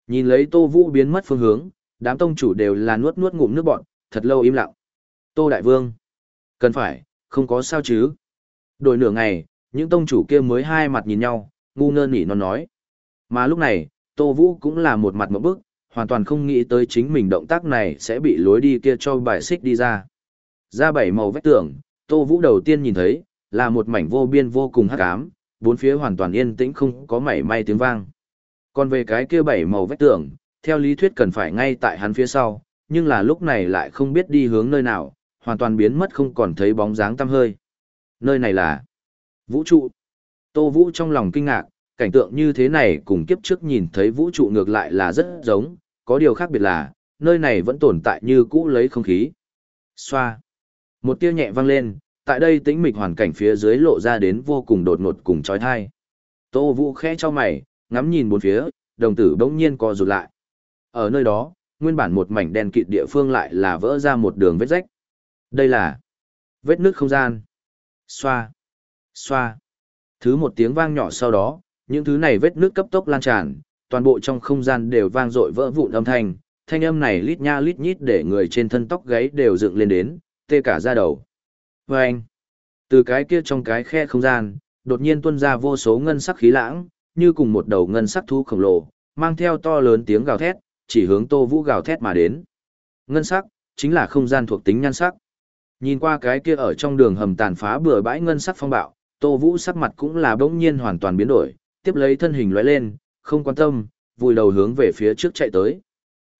Nhìn lấy Tô Vũ biến mất phương hướng, đám tông chủ đều là nuốt nuốt ngụm nước bọn, thật lâu im lặng. Tô Đại Vương, cần phải, không có sao chứ. Đổi nửa ngày, những tông chủ kia mới hai mặt nhìn nhau, ngu ngơ nỉ non nói. Mà lúc này, Tô Vũ cũng là một mặt một bức, hoàn toàn không nghĩ tới chính mình động tác này sẽ bị lối đi kia cho bài xích đi ra. Ra bảy màu vách tường, Tô Vũ đầu tiên nhìn thấy, là một mảnh vô biên vô cùng hắc ám, bốn phía hoàn toàn yên tĩnh không có mảy may tiếng vang. Còn về cái kia bảy màu vách tường, theo lý thuyết cần phải ngay tại hắn phía sau, nhưng là lúc này lại không biết đi hướng nơi nào, hoàn toàn biến mất không còn thấy bóng dáng tăm hơi. Nơi này là vũ trụ. Tô Vũ trong lòng kinh ngạc, cảnh tượng như thế này cùng kiếp trước nhìn thấy vũ trụ ngược lại là rất giống, có điều khác biệt là, nơi này vẫn tồn tại như cũ lấy không khí. Xoa. Một tia nhẹ vang lên, tại đây tĩnh mịch hoàn cảnh phía dưới lộ ra đến vô cùng đột ngột cùng chói tai. Tô Vũ khẽ cho mày, ngắm nhìn bốn phía, đồng tử bỗng nhiên co rụt lại. Ở nơi đó, nguyên bản một mảnh đen kịt địa phương lại là vỡ ra một đường vết rách. Đây là vết nước không gian. Xoa, xoa. Thứ một tiếng vang nhỏ sau đó, những thứ này vết nước cấp tốc lan tràn, toàn bộ trong không gian đều vang dội vỡ vụn âm thanh. Thanh âm này lít nha lít nhít để người trên thân tóc gáy đều dựng lên đến, tê cả da đầu. Và anh, từ cái kia trong cái khe không gian, đột nhiên tuôn ra vô số ngân sắc khí lãng, như cùng một đầu ngân sắc thú khổng lồ, mang theo to lớn tiếng gào thét, chỉ hướng Tô Vũ gào thét mà đến. Ngân sắc, chính là không gian thuộc tính nhan sắc. Nhìn qua cái kia ở trong đường hầm tàn phá bừa bãi ngân sắc phong bạo, Tô Vũ sắc mặt cũng là bỗng nhiên hoàn toàn biến đổi, tiếp lấy thân hình lóe lên, không quan tâm, vùi đầu hướng về phía trước chạy tới.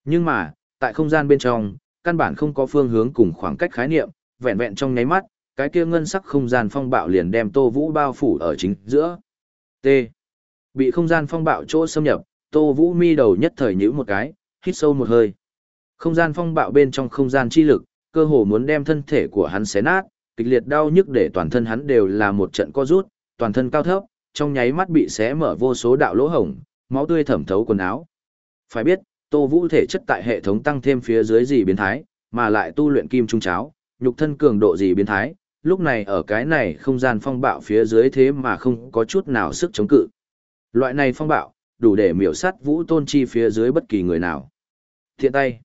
Nhưng mà, tại không gian bên trong, căn bản không có phương hướng cùng khoảng cách khái niệm, vẹn vẹn trong nháy mắt, cái kia ngân sắc không gian phong bạo liền đem Tô Vũ bao phủ ở chính giữa. T. Bị không gian phong bạo chỗ xâm nhập, Tô Vũ mi đầu nhất thời nhíu một cái, hít sâu một hơi. Không gian phong bạo bên trong không gian chi lực, cơ hồ muốn đem thân thể của hắn xé nát, kịch liệt đau nhức để toàn thân hắn đều là một trận co rút, toàn thân cao thấp, trong nháy mắt bị xé mở vô số đạo lỗ hổng, máu tươi thẩm thấu quần áo. Phải biết, Tô Vũ thể chất tại hệ thống tăng thêm phía dưới gì biến thái, mà lại tu luyện kim trung cháo, nhục thân cường độ gì biến thái, lúc này ở cái này không gian phong bạo phía dưới thế mà không có chút nào sức chống cự. Loại này phong bạo, đủ để miểu sát Vũ Tôn Chi phía dưới bất kỳ người nào. Thiện tay.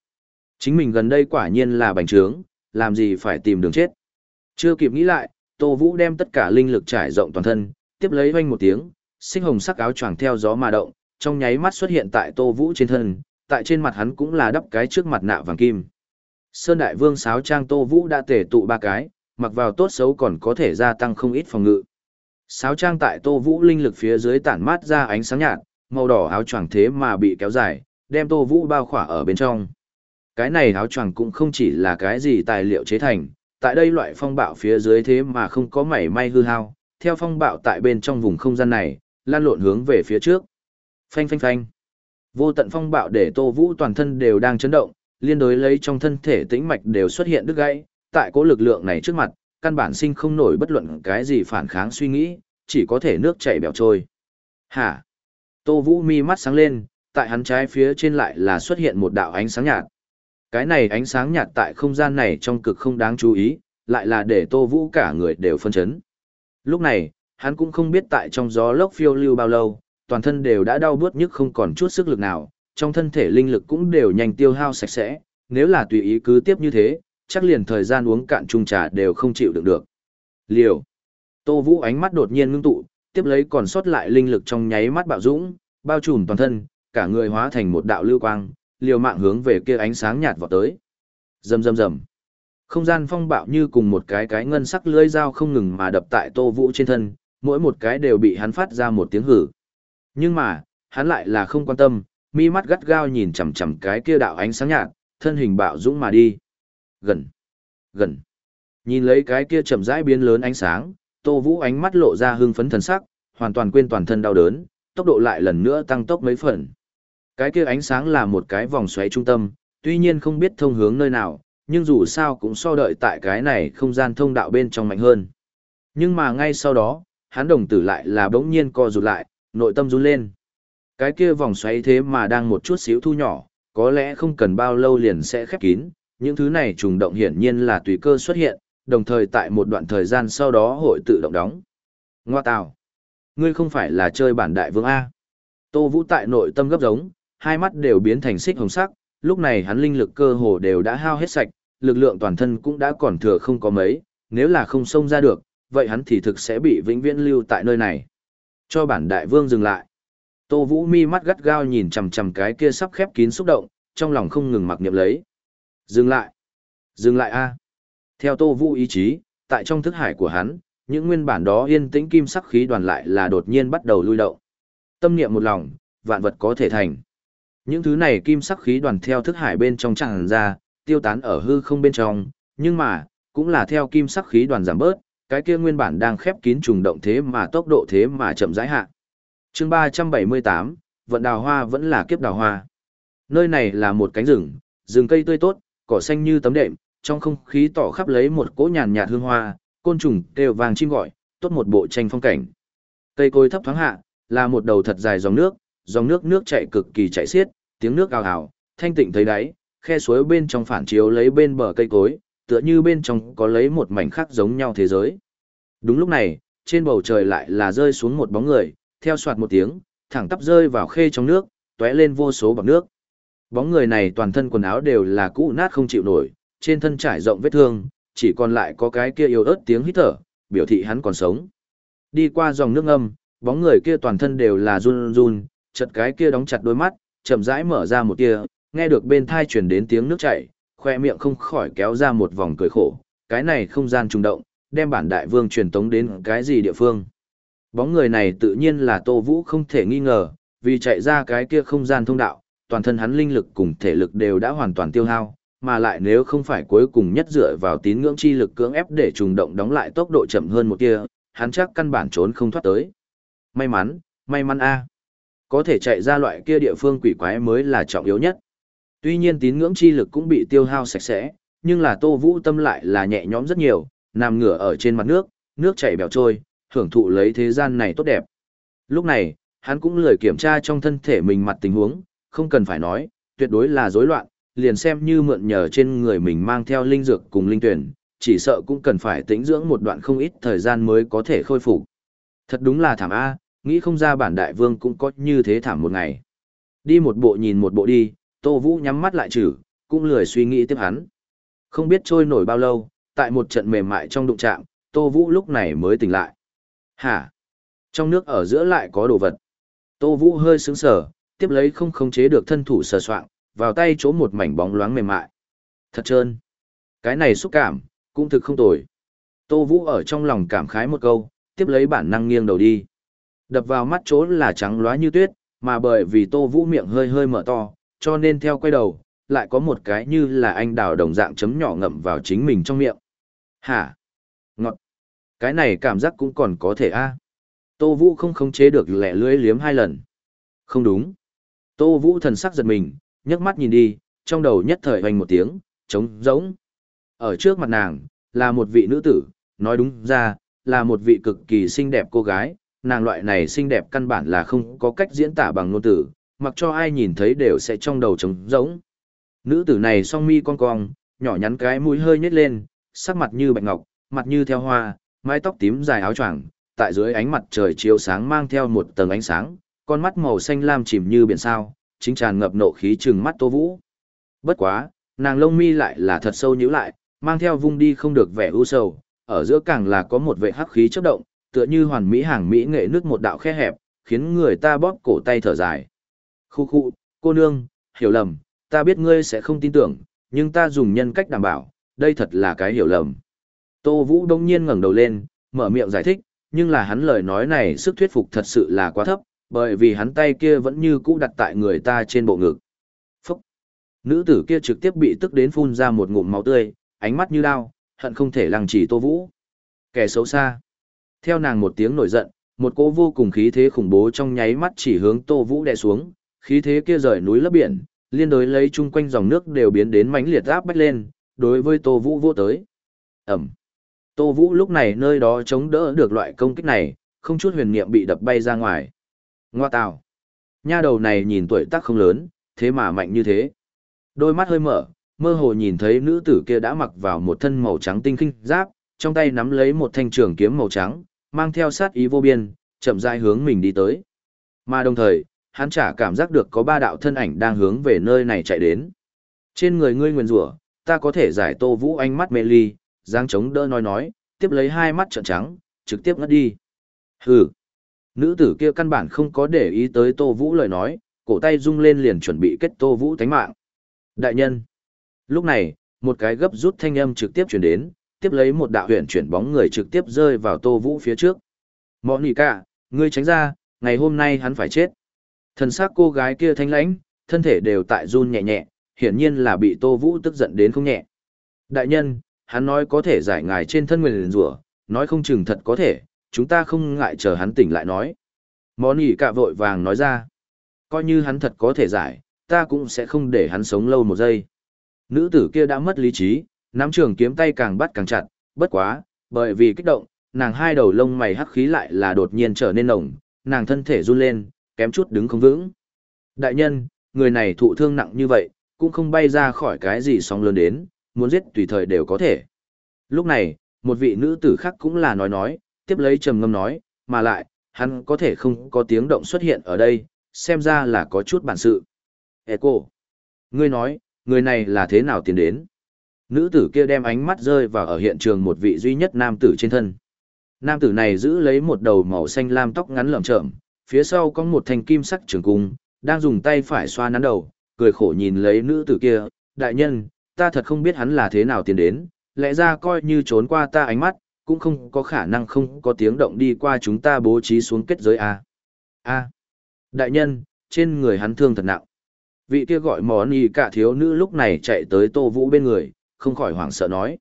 Chính mình gần đây quả nhiên là bành trướng, làm gì phải tìm đường chết. Chưa kịp nghĩ lại, Tô Vũ đem tất cả linh lực trải rộng toàn thân, tiếp lấy hoanh một tiếng, sinh hồng sắc áo choàng theo gió mà động, trong nháy mắt xuất hiện tại Tô Vũ trên thân, tại trên mặt hắn cũng là đắp cái trước mặt nạ vàng kim. Sơn Đại Vương sáo trang Tô Vũ đã tể tụ ba cái, mặc vào tốt xấu còn có thể gia tăng không ít phòng ngự. Sáo trang tại Tô Vũ linh lực phía dưới tản mát ra ánh sáng nhạt, màu đỏ áo choàng thế mà bị kéo dài, đem Tô Vũ bao khỏa ở bên trong. Cái này áo choàng cũng không chỉ là cái gì tài liệu chế thành, tại đây loại phong bạo phía dưới thế mà không có mảy may hư hao, theo phong bạo tại bên trong vùng không gian này, lan lộn hướng về phía trước. Phanh phanh phanh. Vô tận phong bạo để Tô Vũ toàn thân đều đang chấn động, liên đối lấy trong thân thể tĩnh mạch đều xuất hiện đứt gãy, tại cố lực lượng này trước mặt, căn bản sinh không nổi bất luận cái gì phản kháng suy nghĩ, chỉ có thể nước chảy bèo trôi. Hả? Tô Vũ mi mắt sáng lên, tại hắn trái phía trên lại là xuất hiện một đạo ánh sáng nhạt. Cái này ánh sáng nhạt tại không gian này trong cực không đáng chú ý, lại là để Tô Vũ cả người đều phân chấn. Lúc này, hắn cũng không biết tại trong gió lốc phiêu lưu bao lâu, toàn thân đều đã đau bớt nhức không còn chút sức lực nào, trong thân thể linh lực cũng đều nhanh tiêu hao sạch sẽ, nếu là tùy ý cứ tiếp như thế, chắc liền thời gian uống cạn chung trà đều không chịu đựng được. Liều. Tô Vũ ánh mắt đột nhiên ngưng tụ, tiếp lấy còn sót lại linh lực trong nháy mắt bạo dũng, bao trùm toàn thân, cả người hóa thành một đạo lưu quang, liều mạng hướng về kia ánh sáng nhạt vọt tới. Rầm rầm rầm. Không gian phong bạo như cùng một cái cái ngân sắc lưỡi dao không ngừng mà đập tại Tô Vũ trên thân, mỗi một cái đều bị hắn phát ra một tiếng hử. Nhưng mà, hắn lại là không quan tâm, mi mắt gắt gao nhìn chằm chằm cái kia đạo ánh sáng nhạt, thân hình bạo dũng mà đi. Gần, gần. Nhìn lấy cái kia chậm rãi biến lớn ánh sáng, Tô Vũ ánh mắt lộ ra hưng phấn thần sắc, hoàn toàn quên toàn thân đau đớn, tốc độ lại lần nữa tăng tốc mấy phần. Cái kia ánh sáng là một cái vòng xoáy trung tâm, tuy nhiên không biết thông hướng nơi nào, nhưng dù sao cũng so đợi tại cái này không gian thông đạo bên trong mạnh hơn. Nhưng mà ngay sau đó, hắn đồng tử lại là bỗng nhiên co rụt lại, nội tâm run lên. Cái kia vòng xoáy thế mà đang một chút xíu thu nhỏ, có lẽ không cần bao lâu liền sẽ khép kín, những thứ này trùng động hiển nhiên là tùy cơ xuất hiện, đồng thời tại một đoạn thời gian sau đó hội tự động đóng. Ngoa tào, ngươi không phải là chơi bản đại vương A. Tô Vũ tại nội tâm gấp giống, hai mắt đều biến thành xích hồng sắc, lúc này hắn linh lực cơ hồ đều đã hao hết sạch, lực lượng toàn thân cũng đã còn thừa không có mấy, nếu là không xông ra được, vậy hắn thì thực sẽ bị vĩnh viễn lưu tại nơi này. Cho bản đại vương dừng lại. Tô Vũ mi mắt gắt gao nhìn chằm chằm cái kia sắp khép kín xúc động, trong lòng không ngừng mặc niệm lấy. Dừng lại. Dừng lại a. Theo Tô Vũ ý chí, tại trong thức hải của hắn, những nguyên bản đó yên tĩnh kim sắc khí đoàn lại là đột nhiên bắt đầu lui động. Tâm niệm một lòng, vạn vật có thể thành. Những thứ này kim sắc khí đoàn theo thức hải bên trong tràn ra, tiêu tán ở hư không bên trong, nhưng mà, cũng là theo kim sắc khí đoàn giảm bớt, cái kia nguyên bản đang khép kín trùng động thế mà tốc độ thế mà chậm rãi hạ. Chương 378, vận đào hoa vẫn là kiếp đào hoa. Nơi này là một cánh rừng, rừng cây tươi tốt, cỏ xanh như tấm đệm, trong không khí tỏ khắp lấy một cỗ nhàn nhạt hương hoa, côn trùng đều vàng chim gọi, tốt một bộ tranh phong cảnh. Cây cối thấp thoáng hạ, là một đầu thật dài dòng nước, dòng nước nước chảy cực kỳ chảy xiết, tiếng nước ào ào, thanh tịnh thấy đáy, khe suối bên trong phản chiếu lấy bên bờ cây cối, tựa như bên trong có lấy một mảnh khác giống nhau thế giới. Đúng lúc này, trên bầu trời lại là rơi xuống một bóng người, theo soạt một tiếng, thẳng tắp rơi vào khê trong nước, tóe lên vô số bọt nước. Bóng người này toàn thân quần áo đều là cũ nát không chịu nổi, trên thân trải rộng vết thương, chỉ còn lại có cái kia yếu ớt tiếng hít thở, biểu thị hắn còn sống. Đi qua dòng nước âm, bóng người kia toàn thân đều là run run, chợt cái kia đóng chặt đôi mắt, chậm rãi mở ra một tia, nghe được bên thai truyền đến tiếng nước chảy, khoe miệng không khỏi kéo ra một vòng cười khổ, cái này không gian trùng động, đem bản đại vương truyền tống đến cái gì địa phương. Bóng người này tự nhiên là Tô Vũ không thể nghi ngờ, vì chạy ra cái kia không gian thông đạo, toàn thân hắn linh lực cùng thể lực đều đã hoàn toàn tiêu hao, mà lại nếu không phải cuối cùng nhất dựa vào tín ngưỡng chi lực cưỡng ép để trùng động đóng lại tốc độ chậm hơn một kia, hắn chắc căn bản trốn không thoát tới. May mắn, may mắn a. Có thể chạy ra loại kia địa phương quỷ quái mới là trọng yếu nhất. Tuy nhiên tín ngưỡng chi lực cũng bị tiêu hao sạch sẽ, nhưng là Tô Vũ tâm lại là nhẹ nhõm rất nhiều, nằm ngửa ở trên mặt nước, nước chảy bèo trôi, hưởng thụ lấy thế gian này tốt đẹp. Lúc này, hắn cũng lười kiểm tra trong thân thể mình mặt tình huống, không cần phải nói, tuyệt đối là rối loạn, liền xem như mượn nhờ trên người mình mang theo linh dược cùng linh tuyển, chỉ sợ cũng cần phải tĩnh dưỡng một đoạn không ít thời gian mới có thể khôi phục. Thật đúng là thảm A, nghĩ không ra bản đại vương cũng có như thế thảm một ngày. Đi một bộ nhìn một bộ đi, Tô Vũ nhắm mắt lại trừ, cũng lười suy nghĩ tiếp hắn. Không biết trôi nổi bao lâu, tại một trận mềm mại trong đụng chạm, Tô Vũ lúc này mới tỉnh lại. Hả? Trong nước ở giữa lại có đồ vật. Tô Vũ hơi sướng sở, tiếp lấy không khống chế được thân thủ sờ soạng, vào tay chỗ một mảnh bóng loáng mềm mại. Thật trơn. Cái này xúc cảm, cũng thực không tồi. Tô Vũ ở trong lòng cảm khái một câu, tiếp lấy bản năng nghiêng đầu đi. Đập vào mắt chỗ là trắng loá như tuyết, mà bởi vì Tô Vũ miệng hơi hơi mở to, cho nên theo quay đầu, lại có một cái như là anh đào đồng dạng chấm nhỏ ngậm vào chính mình trong miệng. Hả? Ngọt. Cái này cảm giác cũng còn có thể a Tô Vũ không khống chế được lẻ lưới liếm hai lần. Không đúng. Tô Vũ thần sắc giật mình, nhấc mắt nhìn đi, trong đầu nhất thời hoành một tiếng, trống rỗng. Ở trước mặt nàng, là một vị nữ tử, nói đúng ra, là một vị cực kỳ xinh đẹp cô gái, nàng loại này xinh đẹp căn bản là không có cách diễn tả bằng ngôn tử, mặc cho ai nhìn thấy đều sẽ trong đầu trống rỗng. Nữ tử này song mi cong cong, nhỏ nhắn cái mũi hơi nhếch lên, sắc mặt như bạch ngọc, mặt như theo hoa, mái tóc tím dài áo choàng, tại dưới ánh mặt trời chiếu sáng mang theo một tầng ánh sáng, con mắt màu xanh lam chìm như biển sao, chính tràn ngập nộ khí trừng mắt Tô Vũ. Bất quá, nàng lông mi lại là thật sâu nhíu lại, mang theo vung đi không được vẻ u sầu, ở giữa càng là có một vệ hắc khí chớp động, tựa như hoàn mỹ hàng mỹ nghệ nước một đạo khe hẹp, khiến người ta bóp cổ tay thở dài. Khu khu, cô nương, hiểu lầm, ta biết ngươi sẽ không tin tưởng, nhưng ta dùng nhân cách đảm bảo, đây thật là cái hiểu lầm. Tô Vũ đông nhiên ngẩng đầu lên, mở miệng giải thích, nhưng là hắn lời nói này sức thuyết phục thật sự là quá thấp, bởi vì hắn tay kia vẫn như cũ đặt tại người ta trên bộ ngực. Phúc! Nữ tử kia trực tiếp bị tức đến phun ra một ngụm máu tươi, ánh mắt như đao, hận không thể lăng chỉ Tô Vũ. Kẻ xấu xa. Theo nàng một tiếng nổi giận, một cỗ vô cùng khí thế khủng bố trong nháy mắt chỉ hướng Tô Vũ đè xuống, khí thế kia rời núi lấp biển, liên đối lấy chung quanh dòng nước đều biến đến mãnh liệt áp bách lên, đối với Tô Vũ vô tới. Ẩm. Tô Vũ lúc này nơi đó chống đỡ được loại công kích này, không chút huyền niệm bị đập bay ra ngoài. Ngoa tào. Nha đầu này nhìn tuổi tác không lớn, thế mà mạnh như thế. Đôi mắt hơi mở, mơ hồ nhìn thấy nữ tử kia đã mặc vào một thân màu trắng tinh khinh giáp, trong tay nắm lấy một thanh trường kiếm màu trắng, mang theo sát ý vô biên, chậm rãi hướng mình đi tới. Mà đồng thời, hắn chả cảm giác được có ba đạo thân ảnh đang hướng về nơi này chạy đến. Trên người ngươi nguyền rủa, ta có thể giải Tô Vũ ánh mắt mê ly, giang chống đỡ nói nói, tiếp lấy hai mắt trợn trắng, trực tiếp ngất đi. Hừ. Nữ tử kia căn bản không có để ý tới Tô Vũ lời nói, cổ tay rung lên liền chuẩn bị kết Tô Vũ tánh mạng. Đại nhân. Lúc này, một cái gấp rút thanh âm trực tiếp chuyển đến, tiếp lấy một đạo huyền chuyển bóng người trực tiếp rơi vào Tô Vũ phía trước. Mọ nỉ cả, ngươi tránh ra, ngày hôm nay hắn phải chết. Thần xác cô gái kia thanh lãnh, thân thể đều tại run nhẹ nhẹ, hiển nhiên là bị Tô Vũ tức giận đến không nhẹ. Đại nhân, hắn nói có thể giải ngài trên thân nguyền rủa, nói không chừng thật có thể, chúng ta không ngại chờ hắn tỉnh lại nói. Món ỉ cả vội vàng nói ra. Coi như hắn thật có thể giải, ta cũng sẽ không để hắn sống lâu một giây. Nữ tử kia đã mất lý trí, nắm trường kiếm tay càng bắt càng chặt, bất quá, bởi vì kích động, nàng hai đầu lông mày hắc khí lại là đột nhiên trở nên nồng, nàng thân thể run lên, kém chút đứng không vững. Đại nhân, người này thụ thương nặng như vậy, cũng không bay ra khỏi cái gì sóng lớn đến, muốn giết tùy thời đều có thể. Lúc này, một vị nữ tử khác cũng là nói nói, tiếp lấy trầm ngâm nói, mà lại, hắn có thể không có tiếng động xuất hiện ở đây, xem ra là có chút bản sự. Ê cô, ngươi nói, người này là thế nào tiến đến? Nữ tử kia đem ánh mắt rơi vào ở hiện trường một vị duy nhất nam tử trên thân. Nam tử này giữ lấy một đầu màu xanh lam tóc ngắn lởm chởm, phía sau có một thanh kim sắc trường cung, đang dùng tay phải xoa nắn đầu, cười khổ nhìn lấy nữ tử kia, đại nhân, ta thật không biết hắn là thế nào tiến đến, lẽ ra coi như trốn qua ta ánh mắt, cũng không có khả năng không có tiếng động đi qua chúng ta bố trí xuống kết giới A. A. Đại nhân, trên người hắn thương thật nặng. Vị kia gọi món y cả thiếu nữ lúc này chạy tới tô vũ bên người, không khỏi hoảng sợ nói.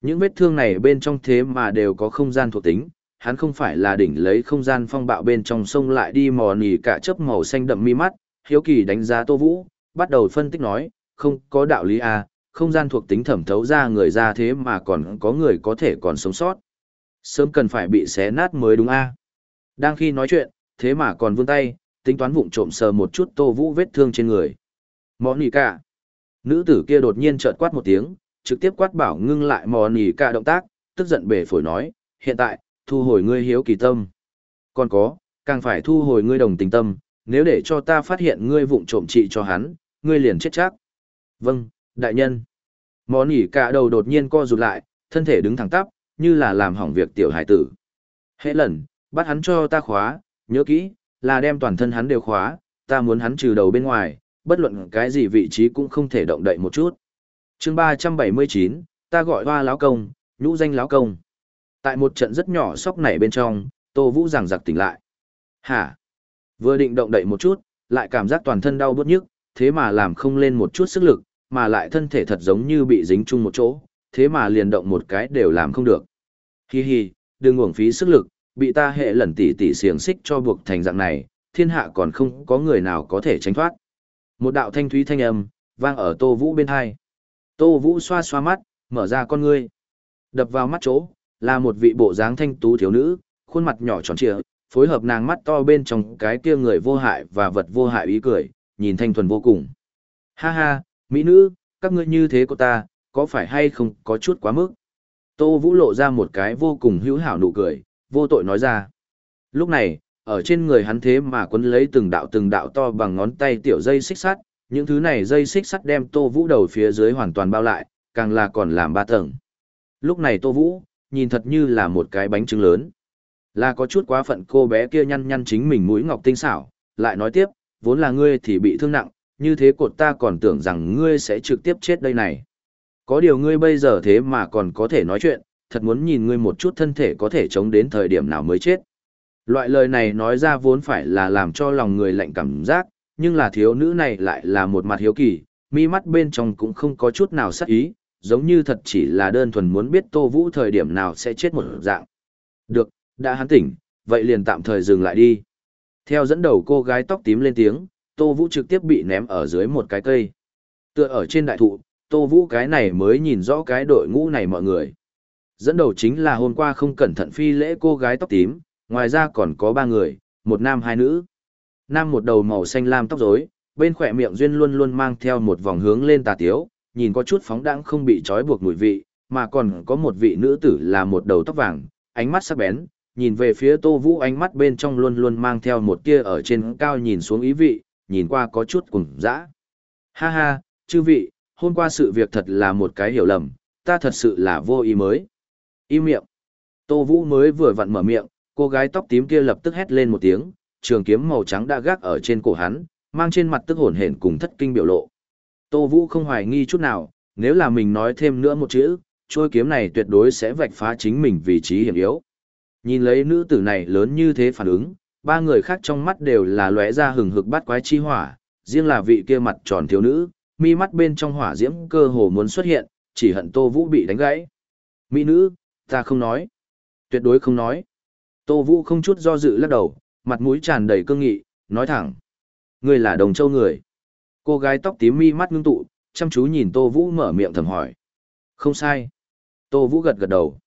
Những vết thương này bên trong thế mà đều có không gian thuộc tính, hắn không phải là đỉnh lấy không gian phong bạo bên trong sông lại đi mò nỉ cả chớp màu xanh đậm mi mắt, hiếu kỳ đánh giá tô vũ, bắt đầu phân tích nói, không có đạo lý à, không gian thuộc tính thẩm thấu ra người ra thế mà còn có người có thể còn sống sót. Sớm cần phải bị xé nát mới đúng a. Đang khi nói chuyện, thế mà còn vươn tay, tính toán vụng trộm sờ một chút Tô Vũ vết thương trên người. Món nỉ cả. Nữ tử kia đột nhiên chợt quát một tiếng, trực tiếp quát bảo ngưng lại mò nỉ cả động tác, tức giận bể phổi nói, hiện tại, thu hồi ngươi hiếu kỳ tâm. Còn có, càng phải thu hồi ngươi đồng tình tâm, nếu để cho ta phát hiện ngươi vụng trộm trị cho hắn, ngươi liền chết chắc. Vâng, đại nhân. Mò nỉ cả đầu đột nhiên co rụt lại, thân thể đứng thẳng tắp, như là làm hỏng việc tiểu hải tử. Hệ lần, bắt hắn cho ta khóa, nhớ kỹ, là đem toàn thân hắn đều khóa, ta muốn hắn trừ đầu bên ngoài, bất luận cái gì vị trí cũng không thể động đậy một chút chương 379, ta gọi hoa láo công, nhũ danh láo công. Tại một trận rất nhỏ sóc nảy bên trong, Tô Vũ giằng giặc tỉnh lại. Hả? Vừa định động đậy một chút, lại cảm giác toàn thân đau bớt nhức, thế mà làm không lên một chút sức lực, mà lại thân thể thật giống như bị dính chung một chỗ, thế mà liền động một cái đều làm không được. Hi hi, đừng uổng phí sức lực, bị ta hệ lần tỉ tỉ xiềng xích cho buộc thành dạng này, thiên hạ còn không có người nào có thể tránh thoát. Một đạo thanh thúy thanh âm, vang ở Tô Vũ bên hai. Tô Vũ xoa xoa mắt, mở ra con ngươi. Đập vào mắt chỗ, là một vị bộ dáng thanh tú thiếu nữ, khuôn mặt nhỏ tròn trịa, phối hợp nàng mắt to bên trong cái kia người vô hại và vật vô hại ý cười, nhìn thanh thuần vô cùng. Ha ha, mỹ nữ, các ngươi như thế của ta, có phải hay không có chút quá mức? Tô Vũ lộ ra một cái vô cùng hữu hảo nụ cười, vô tội nói ra. Lúc này, ở trên người hắn thế mà quấn lấy từng đạo từng đạo to bằng ngón tay tiểu dây xích sắt, những thứ này dây xích sắt đem Tô Vũ đầu phía dưới hoàn toàn bao lại, càng là còn làm ba tầng. Lúc này Tô Vũ, nhìn thật như là một cái bánh trứng lớn. Là có chút quá phận cô bé kia nhăn nhăn chính mình mũi ngọc tinh xảo, lại nói tiếp, vốn là ngươi thì bị thương nặng, như thế cột ta còn tưởng rằng ngươi sẽ trực tiếp chết đây này. Có điều ngươi bây giờ thế mà còn có thể nói chuyện, thật muốn nhìn ngươi một chút thân thể có thể chống đến thời điểm nào mới chết. Loại lời này nói ra vốn phải là làm cho lòng người lạnh cảm giác, nhưng là thiếu nữ này lại là một mặt hiếu kỳ, mi mắt bên trong cũng không có chút nào sắc ý, giống như thật chỉ là đơn thuần muốn biết Tô Vũ thời điểm nào sẽ chết một dạng. Được, đã hắn tỉnh, vậy liền tạm thời dừng lại đi. Theo dẫn đầu cô gái tóc tím lên tiếng, Tô Vũ trực tiếp bị ném ở dưới một cái cây. Tựa ở trên đại thụ, Tô Vũ cái này mới nhìn rõ cái đội ngũ này mọi người. Dẫn đầu chính là hôm qua không cẩn thận phi lễ cô gái tóc tím, ngoài ra còn có ba người, một nam hai nữ. Nam một đầu màu xanh lam tóc rối, bên khỏe miệng duyên luôn luôn mang theo một vòng hướng lên tà tiếu, nhìn có chút phóng đãng không bị trói buộc mùi vị, mà còn có một vị nữ tử là một đầu tóc vàng, ánh mắt sắc bén, nhìn về phía Tô Vũ ánh mắt bên trong luôn luôn mang theo một tia ở trên cao nhìn xuống ý vị, nhìn qua có chút cùng dã. Ha ha, chư vị, hôm qua sự việc thật là một cái hiểu lầm, ta thật sự là vô ý mới. Im miệng. Tô Vũ mới vừa vặn mở miệng, cô gái tóc tím kia lập tức hét lên một tiếng, trường kiếm màu trắng đã gác ở trên cổ hắn, mang trên mặt tức hồn hển cùng thất kinh biểu lộ. Tô Vũ không hoài nghi chút nào, nếu là mình nói thêm nữa một chữ, trôi kiếm này tuyệt đối sẽ vạch phá chính mình vị trí hiểm yếu. Nhìn lấy nữ tử này lớn như thế phản ứng, ba người khác trong mắt đều là lóe ra hừng hực bắt quái chi hỏa, riêng là vị kia mặt tròn thiếu nữ, mi mắt bên trong hỏa diễm cơ hồ muốn xuất hiện, chỉ hận Tô Vũ bị đánh gãy. Mỹ nữ, ta không nói. Tuyệt đối không nói. Tô Vũ không chút do dự lắc đầu, mặt mũi tràn đầy cương nghị, nói thẳng. Ngươi là đồng châu người. Cô gái tóc tím mi mắt ngưng tụ, chăm chú nhìn Tô Vũ mở miệng thầm hỏi. Không sai. Tô Vũ gật gật đầu.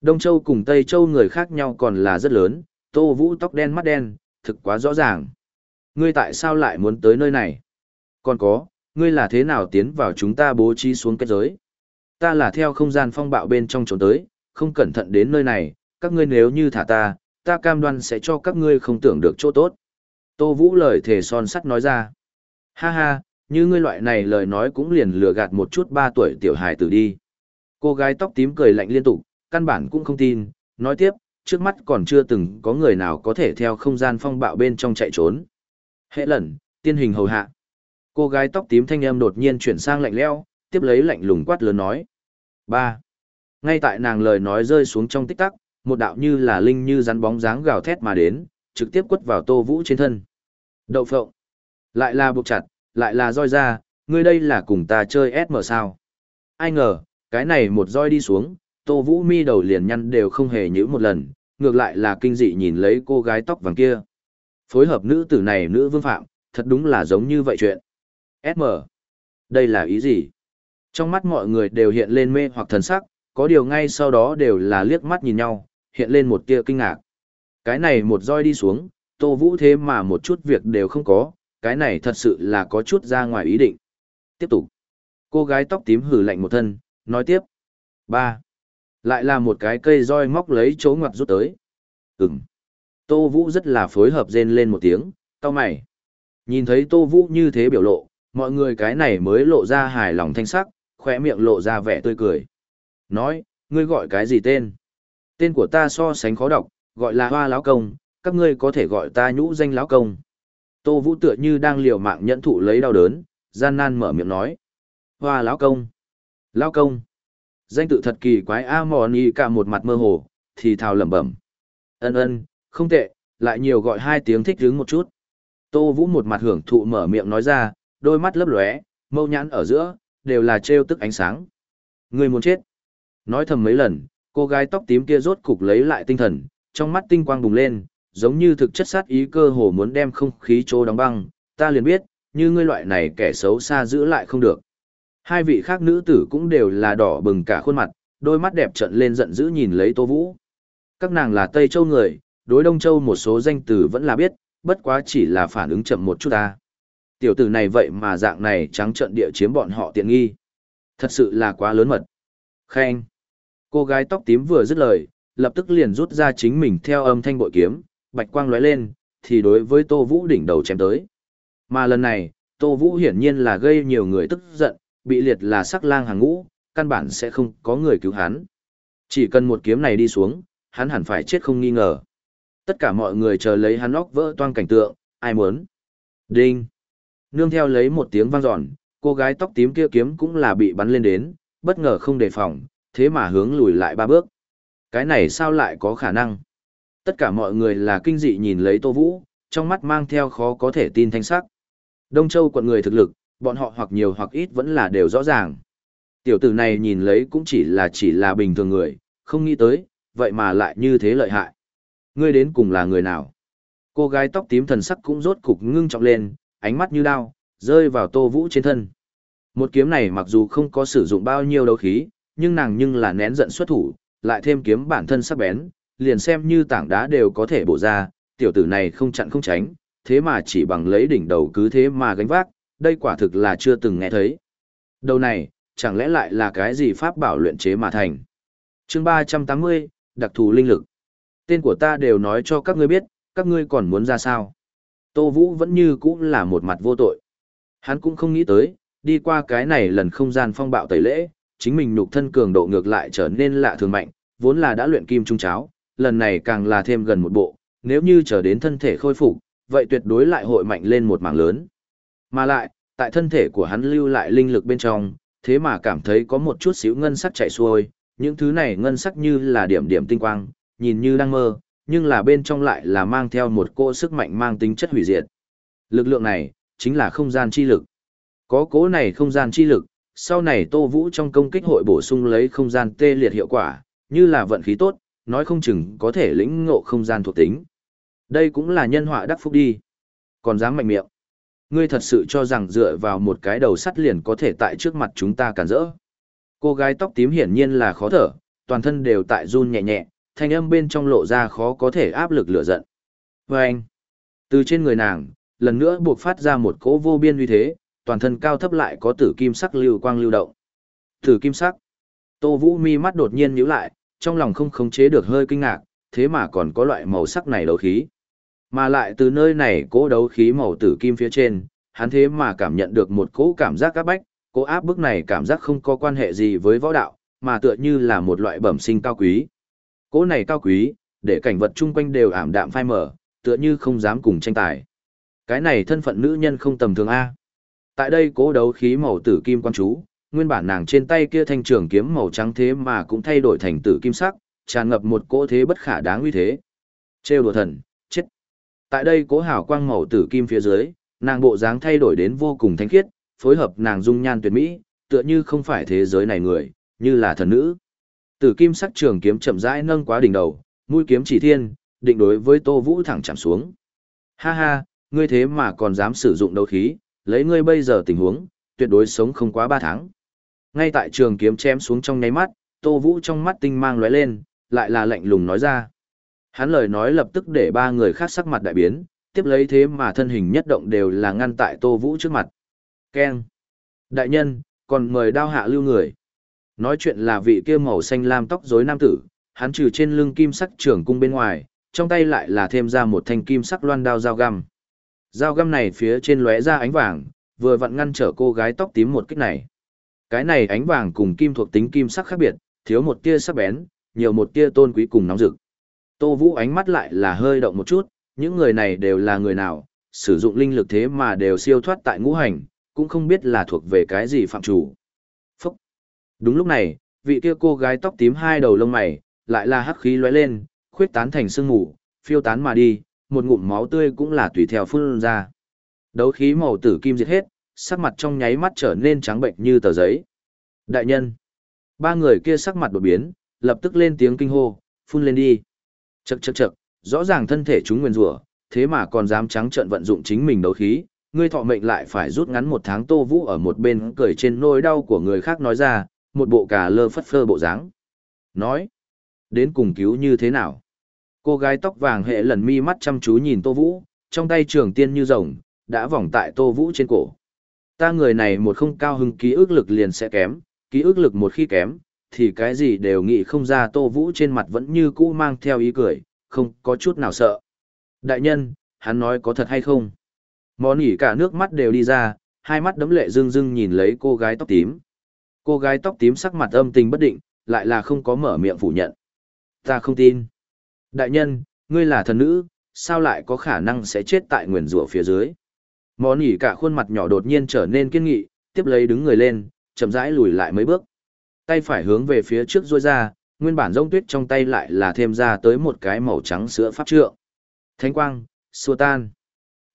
Đông Châu cùng Tây Châu người khác nhau còn là rất lớn, Tô Vũ tóc đen mắt đen, thực quá rõ ràng. Ngươi tại sao lại muốn tới nơi này? Còn có, ngươi là thế nào tiến vào chúng ta bố trí xuống kết giới? Ta là theo không gian phong bạo bên trong trốn tới, không cẩn thận đến nơi này, các ngươi nếu như thả ta, ta cam đoan sẽ cho các ngươi không tưởng được chỗ tốt. Tô Vũ lời thề son sắt nói ra. Ha ha, như ngươi loại này lời nói cũng liền lừa gạt một chút ba tuổi tiểu hài tử đi. Cô gái tóc tím cười lạnh liên tục, căn bản cũng không tin, nói tiếp, trước mắt còn chưa từng có người nào có thể theo không gian phong bạo bên trong chạy trốn. Hệ lần, tiên hình hầu hạ. Cô gái tóc tím thanh âm đột nhiên chuyển sang lạnh leo, tiếp lấy lạnh lùng quát lớn nói. ba Ngay tại nàng lời nói rơi xuống trong tích tắc, một đạo như là linh như rắn bóng dáng gào thét mà đến, trực tiếp quất vào Tô Vũ trên thân. Đậu phộng. Lại là buộc chặt, lại là roi ra, ngươi đây là cùng ta chơi SM sao. Ai ngờ, cái này một roi đi xuống, Tô Vũ mi đầu liền nhăn đều không hề nhữ một lần, ngược lại là kinh dị nhìn lấy cô gái tóc vàng kia. Phối hợp nữ tử này nữ vương phạm, thật đúng là giống như vậy chuyện. SM. Đây là ý gì? Trong mắt mọi người đều hiện lên mê hoặc thần sắc, có điều ngay sau đó đều là liếc mắt nhìn nhau, hiện lên một tia kinh ngạc. Cái này một roi đi xuống, Tô Vũ thế mà một chút việc đều không có, cái này thật sự là có chút ra ngoài ý định. tiếp tục. Cô gái tóc tím hử lạnh một thân, nói tiếp. ba Lại là một cái cây roi móc lấy chỗ ngoặt rút tới. Ừm. Tô Vũ rất là phối hợp rên lên một tiếng, cao mày. Nhìn thấy Tô Vũ như thế biểu lộ, mọi người cái này mới lộ ra hài lòng thanh sắc, khỏe miệng lộ ra vẻ tươi cười. Nói, ngươi gọi cái gì tên? Tên của ta so sánh khó đọc, gọi là hoa lão công, các ngươi có thể gọi ta nhũ danh lão công. Tô Vũ tựa như đang liều mạng nhẫn thụ lấy đau đớn, gian nan mở miệng nói. Hoa lão công. Lão công. Danh tự thật kỳ quái A mò ni cả một mặt mơ hồ, thì thào lẩm bẩm. Ân ân, không tệ, lại nhiều gọi hai tiếng thích đứng một chút. Tô Vũ một mặt hưởng thụ mở miệng nói ra, đôi mắt lấp lóe, mâu nhãn ở giữa, đều là trêu tức ánh sáng. Người muốn chết. Nói thầm mấy lần, cô gái tóc tím kia rốt cục lấy lại tinh thần, trong mắt tinh quang bùng lên, giống như thực chất sát ý cơ hồ muốn đem không khí chỗ đóng băng, ta liền biết, như ngươi loại này kẻ xấu xa giữ lại không được. Hai vị khác nữ tử cũng đều là đỏ bừng cả khuôn mặt, đôi mắt đẹp trận lên giận dữ nhìn lấy Tô Vũ. Các nàng là Tây Châu người, đối Đông Châu một số danh từ vẫn là biết, bất quá chỉ là phản ứng chậm một chút ta. Tiểu tử này vậy mà dạng này trắng trận địa chiếm bọn họ tiện nghi. Thật sự là quá lớn mật. Khen. Cô gái tóc tím vừa dứt lời, lập tức liền rút ra chính mình theo âm thanh bội kiếm, bạch quang lóe lên, thì đối với Tô Vũ đỉnh đầu chém tới. Mà lần này, Tô Vũ hiển nhiên là gây nhiều người tức giận, bị liệt là sắc lang hàng ngũ, căn bản sẽ không có người cứu hắn. Chỉ cần một kiếm này đi xuống, hắn hẳn phải chết không nghi ngờ. Tất cả mọi người chờ lấy hắn óc vỡ toang cảnh tượng, ai muốn. Đinh. Nương theo lấy một tiếng vang dọn, cô gái tóc tím kia kiếm cũng là bị bắn lên đến, bất ngờ không đề phòng, thế mà hướng lùi lại ba bước. Cái này sao lại có khả năng? Tất cả mọi người là kinh dị nhìn lấy Tô Vũ, trong mắt mang theo khó có thể tin thanh sắc. Đông Châu quận người thực lực, bọn họ hoặc nhiều hoặc ít vẫn là đều rõ ràng. Tiểu tử này nhìn lấy cũng chỉ là chỉ là bình thường người, không nghĩ tới, vậy mà lại như thế lợi hại. Ngươi đến cùng là người nào? Cô gái tóc tím thần sắc cũng rốt cục ngưng trọng lên, ánh mắt như đao, rơi vào Tô Vũ trên thân. Một kiếm này mặc dù không có sử dụng bao nhiêu đấu khí, nhưng nàng nhưng là nén giận xuất thủ, lại thêm kiếm bản thân sắc bén, liền xem như tảng đá đều có thể bổ ra, tiểu tử này không chặn không tránh, thế mà chỉ bằng lấy đỉnh đầu cứ thế mà gánh vác, đây quả thực là chưa từng nghe thấy. Đầu này, chẳng lẽ lại là cái gì pháp bảo luyện chế mà thành? chương 380, đặc thù linh lực. Tên của ta đều nói cho các ngươi biết, các ngươi còn muốn ra sao? Tô Vũ vẫn như cũ là một mặt vô tội. Hắn cũng không nghĩ tới, đi qua cái này lần không gian phong bạo tẩy lễ, chính mình nhục thân cường độ ngược lại trở nên lạ thường mạnh, vốn là đã luyện kim trung cháo, lần này càng là thêm gần một bộ, nếu như chờ đến thân thể khôi phục, vậy tuyệt đối lại hội mạnh lên một mảng lớn. Mà lại, tại thân thể của hắn lưu lại linh lực bên trong, thế mà cảm thấy có một chút xíu ngân sắc chảy xuôi, những thứ này ngân sắc như là điểm điểm tinh quang, nhìn như đang mơ, nhưng là bên trong lại là mang theo một cỗ sức mạnh mang tính chất hủy diệt. Lực lượng này, chính là không gian chi lực. Có cỗ này không gian chi lực, sau này Tô Vũ trong công kích hội bổ sung lấy không gian tê liệt hiệu quả, như là vận khí tốt, nói không chừng có thể lĩnh ngộ không gian thuộc tính. Đây cũng là nhân họa đắc phúc đi. Còn dám mạnh miệng. Ngươi thật sự cho rằng dựa vào một cái đầu sắt liền có thể tại trước mặt chúng ta cản rỡ. Cô gái tóc tím hiển nhiên là khó thở, toàn thân đều tại run nhẹ nhẹ, thanh âm bên trong lộ ra khó có thể áp lực lửa giận. Và anh, từ trên người nàng, lần nữa buộc phát ra một cỗ vô biên uy thế, toàn thân cao thấp lại có tử kim sắc lưu quang lưu động. Tử kim sắc. Tô Vũ mi mắt đột nhiên nhíu lại, trong lòng không khống chế được hơi kinh ngạc, thế mà còn có loại màu sắc này đấu khí. Mà lại từ nơi này cố đấu khí màu tử kim phía trên, hắn thế mà cảm nhận được một cỗ cảm giác áp bách, cỗ áp bức này cảm giác không có quan hệ gì với võ đạo, mà tựa như là một loại bẩm sinh cao quý. Cỗ này cao quý, để cảnh vật chung quanh đều ảm đạm phai mở, tựa như không dám cùng tranh tài. Cái này thân phận nữ nhân không tầm thường A. Tại đây cố đấu khí màu tử kim quan chú, nguyên bản nàng trên tay kia thanh trường kiếm màu trắng thế mà cũng thay đổi thành tử kim sắc, tràn ngập một cỗ thế bất khả đáng uy thế. Trêu đùa thần, chết. Tại đây cố hào quang màu tử kim phía dưới, nàng bộ dáng thay đổi đến vô cùng thanh khiết, phối hợp nàng dung nhan tuyệt mỹ, tựa như không phải thế giới này người, như là thần nữ. Tử kim sắc trường kiếm chậm rãi nâng quá đỉnh đầu, mũi kiếm chỉ thiên, định đối với Tô Vũ thẳng chạm xuống. Ha ha, ngươi thế mà còn dám sử dụng đấu khí, lấy ngươi bây giờ tình huống, tuyệt đối sống không quá 3 tháng. Ngay tại trường kiếm chém xuống trong nháy mắt, Tô Vũ trong mắt tinh mang lóe lên, lại là lạnh lùng nói ra. Hắn lời nói lập tức để ba người khác sắc mặt đại biến, tiếp lấy thế mà thân hình nhất động đều là ngăn tại Tô Vũ trước mặt. Keng. Đại nhân, còn mời đao hạ lưu người. Nói chuyện là vị kia màu xanh lam tóc rối nam tử, hắn trừ trên lưng kim sắc trưởng cung bên ngoài, trong tay lại là thêm ra một thanh kim sắc loan đao dao găm. Dao găm này phía trên lóe ra ánh vàng, vừa vặn ngăn trở cô gái tóc tím một kích này. Cái này ánh vàng cùng kim thuộc tính kim sắc khác biệt, thiếu một tia sắc bén, nhiều một tia tôn quý cùng nóng rực. Tô Vũ ánh mắt lại là hơi động một chút, những người này đều là người nào, sử dụng linh lực thế mà đều siêu thoát tại ngũ hành, cũng không biết là thuộc về cái gì phạm chủ. Phúc! Đúng lúc này, vị kia cô gái tóc tím hai đầu lông mày, lại là hắc khí lóe lên, khuyết tán thành sương mù, phiêu tán mà đi, một ngụm máu tươi cũng là tùy theo phun ra. Đấu khí màu tử kim diệt hết, sắc mặt trong nháy mắt trở nên trắng bệnh như tờ giấy. Đại nhân! Ba người kia sắc mặt đột biến, lập tức lên tiếng kinh hô, phun lên đi. Chậc chậc chậc, rõ ràng thân thể chúng nguyên rủa, thế mà còn dám trắng trợn vận dụng chính mình đấu khí, ngươi thọ mệnh lại phải rút ngắn một tháng Tô Vũ ở một bên cười trên nỗi đau của người khác nói ra, một bộ cà lơ phất phơ bộ dáng. Nói, đến cùng cứu như thế nào? Cô gái tóc vàng hệ lần mi mắt chăm chú nhìn Tô Vũ, trong tay trường tiên như rồng, đã vòng tại Tô Vũ trên cổ. Ta người này một không cao hứng ký ức lực liền sẽ kém, ký ức lực một khi kém, thì cái gì đều nghĩ không ra Tô Vũ trên mặt vẫn như cũ mang theo ý cười, không có chút nào sợ. Đại nhân, hắn nói có thật hay không? Món ỉ cả nước mắt đều đi ra, hai mắt đấm lệ rưng rưng nhìn lấy cô gái tóc tím. Cô gái tóc tím sắc mặt âm tình bất định, lại là không có mở miệng phủ nhận. Ta không tin. Đại nhân, ngươi là thần nữ, sao lại có khả năng sẽ chết tại nguyền rủa phía dưới? Món ỉ cả khuôn mặt nhỏ đột nhiên trở nên kiên nghị, tiếp lấy đứng người lên, chậm rãi lùi lại mấy bước. Tay phải hướng về phía trước duỗi ra, nguyên bản rông tuyết trong tay lại là thêm ra tới một cái màu trắng sữa pháp trượng. Thánh quang, xua tan.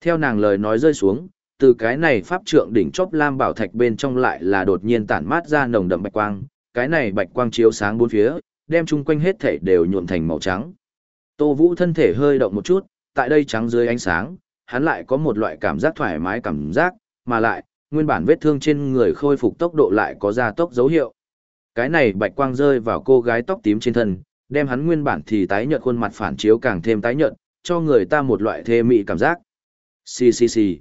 Theo nàng lời nói rơi xuống, từ cái này pháp trượng đỉnh chóp lam bảo thạch bên trong lại là đột nhiên tản mát ra nồng đậm bạch quang, cái này bạch quang chiếu sáng bốn phía, đem chung quanh hết thể đều nhuộm thành màu trắng. Tô Vũ thân thể hơi động một chút, tại đây trắng dưới ánh sáng, hắn lại có một loại cảm giác thoải mái cảm giác, mà lại, nguyên bản vết thương trên người khôi phục tốc độ lại có gia tốc dấu hiệu. Cái này bạch quang rơi vào cô gái tóc tím trên thân, đem hắn nguyên bản thì tái nhợt khuôn mặt phản chiếu càng thêm tái nhợt, cho người ta một loại thê mị cảm giác. Xì xì xì.